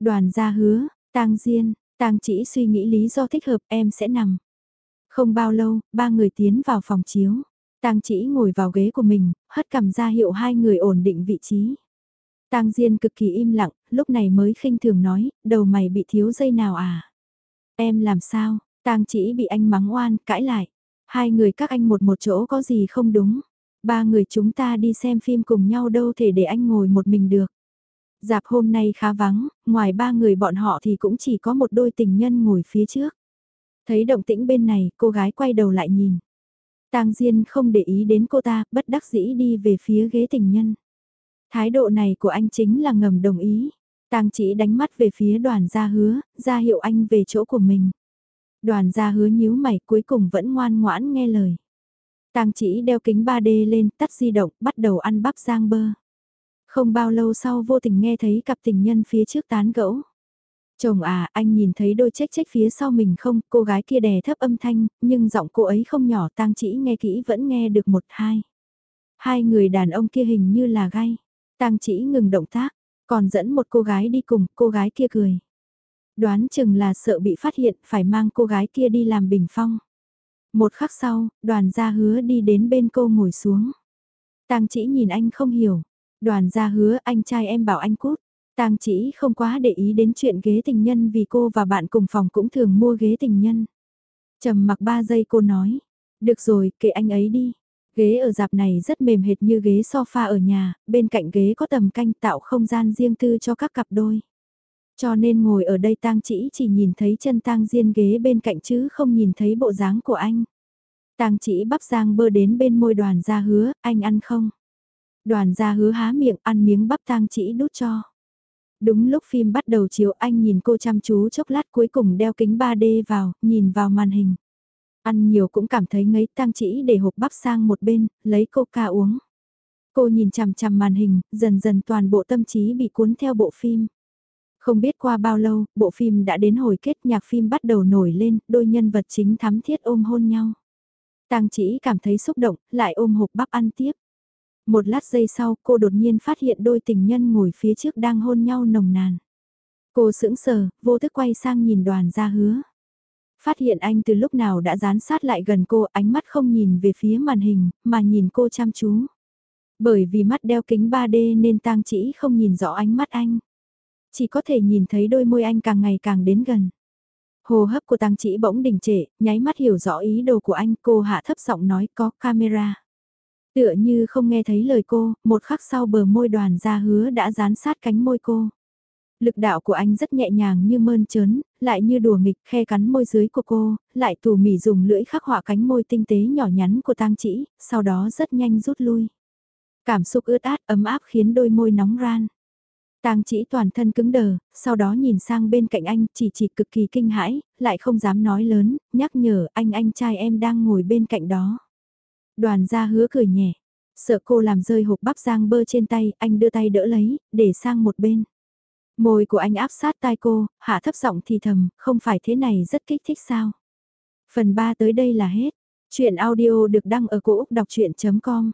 Đoàn gia hứa, Tang Diên, Tang chỉ suy nghĩ lý do thích hợp em sẽ nằm. Không bao lâu, ba người tiến vào phòng chiếu. Tang chỉ ngồi vào ghế của mình, hất cầm ra hiệu hai người ổn định vị trí. Tang Diên cực kỳ im lặng, lúc này mới khinh thường nói, đầu mày bị thiếu dây nào à? Em làm sao? Tang chỉ bị anh mắng oan, cãi lại. Hai người các anh một một chỗ có gì không đúng. Ba người chúng ta đi xem phim cùng nhau đâu thể để anh ngồi một mình được. Dạp hôm nay khá vắng, ngoài ba người bọn họ thì cũng chỉ có một đôi tình nhân ngồi phía trước. Thấy động tĩnh bên này, cô gái quay đầu lại nhìn. Tang Diên không để ý đến cô ta, bất đắc dĩ đi về phía ghế tình nhân. Thái độ này của anh chính là ngầm đồng ý. Tang chỉ đánh mắt về phía đoàn gia hứa, ra hiệu anh về chỗ của mình. Đoàn gia hứa nhíu mày cuối cùng vẫn ngoan ngoãn nghe lời. Tang chỉ đeo kính 3D lên, tắt di động, bắt đầu ăn bắp giang bơ. Không bao lâu sau vô tình nghe thấy cặp tình nhân phía trước tán gẫu. Chồng à, anh nhìn thấy đôi trách trách phía sau mình không, cô gái kia đè thấp âm thanh, nhưng giọng cô ấy không nhỏ tang chỉ nghe kỹ vẫn nghe được một hai. Hai người đàn ông kia hình như là gay. Tang chỉ ngừng động tác, còn dẫn một cô gái đi cùng, cô gái kia cười. Đoán chừng là sợ bị phát hiện phải mang cô gái kia đi làm bình phong. Một khắc sau, đoàn gia hứa đi đến bên cô ngồi xuống. Tang chỉ nhìn anh không hiểu. Đoàn gia hứa anh trai em bảo anh cút. Tang chỉ không quá để ý đến chuyện ghế tình nhân vì cô và bạn cùng phòng cũng thường mua ghế tình nhân. trầm mặc 3 giây cô nói. Được rồi, kệ anh ấy đi. Ghế ở dạp này rất mềm hệt như ghế sofa ở nhà, bên cạnh ghế có tầm canh tạo không gian riêng tư cho các cặp đôi. Cho nên ngồi ở đây tang chỉ chỉ nhìn thấy chân tang diên ghế bên cạnh chứ không nhìn thấy bộ dáng của anh. Tang chỉ bắp giang bơ đến bên môi đoàn gia hứa, anh ăn không? Đoàn gia hứa há miệng ăn miếng bắp tang chỉ đút cho. Đúng lúc phim bắt đầu chiếu anh nhìn cô chăm chú chốc lát cuối cùng đeo kính 3D vào, nhìn vào màn hình. Ăn nhiều cũng cảm thấy ngấy tang chỉ để hộp bắp sang một bên, lấy coca uống. Cô nhìn chằm chằm màn hình, dần dần toàn bộ tâm trí bị cuốn theo bộ phim. Không biết qua bao lâu, bộ phim đã đến hồi kết nhạc phim bắt đầu nổi lên, đôi nhân vật chính thắm thiết ôm hôn nhau. Tang chỉ cảm thấy xúc động, lại ôm hộp bắp ăn tiếp. Một lát giây sau, cô đột nhiên phát hiện đôi tình nhân ngồi phía trước đang hôn nhau nồng nàn. Cô sững sờ, vô thức quay sang nhìn đoàn ra hứa. Phát hiện anh từ lúc nào đã dán sát lại gần cô, ánh mắt không nhìn về phía màn hình, mà nhìn cô chăm chú. Bởi vì mắt đeo kính 3D nên tang chỉ không nhìn rõ ánh mắt anh. Chỉ có thể nhìn thấy đôi môi anh càng ngày càng đến gần. Hồ hấp của tang chỉ bỗng đình trệ, nháy mắt hiểu rõ ý đồ của anh, cô hạ thấp giọng nói có camera. Tựa như không nghe thấy lời cô, một khắc sau bờ môi đoàn ra hứa đã dán sát cánh môi cô. Lực đạo của anh rất nhẹ nhàng như mơn trớn, lại như đùa nghịch khe cắn môi dưới của cô, lại tù mỉ dùng lưỡi khắc họa cánh môi tinh tế nhỏ nhắn của tang chỉ, sau đó rất nhanh rút lui. Cảm xúc ướt át ấm áp khiến đôi môi nóng ran. Tang chỉ toàn thân cứng đờ, sau đó nhìn sang bên cạnh anh chỉ chỉ cực kỳ kinh hãi, lại không dám nói lớn, nhắc nhở anh anh trai em đang ngồi bên cạnh đó. Đoàn gia hứa cười nhẹ, sợ cô làm rơi hộp bắp giang bơ trên tay, anh đưa tay đỡ lấy, để sang một bên. Môi của anh áp sát tai cô, hạ thấp giọng thì thầm, không phải thế này rất kích thích sao. Phần 3 tới đây là hết. Chuyện audio được đăng ở cổ Úc đọc chuyện.com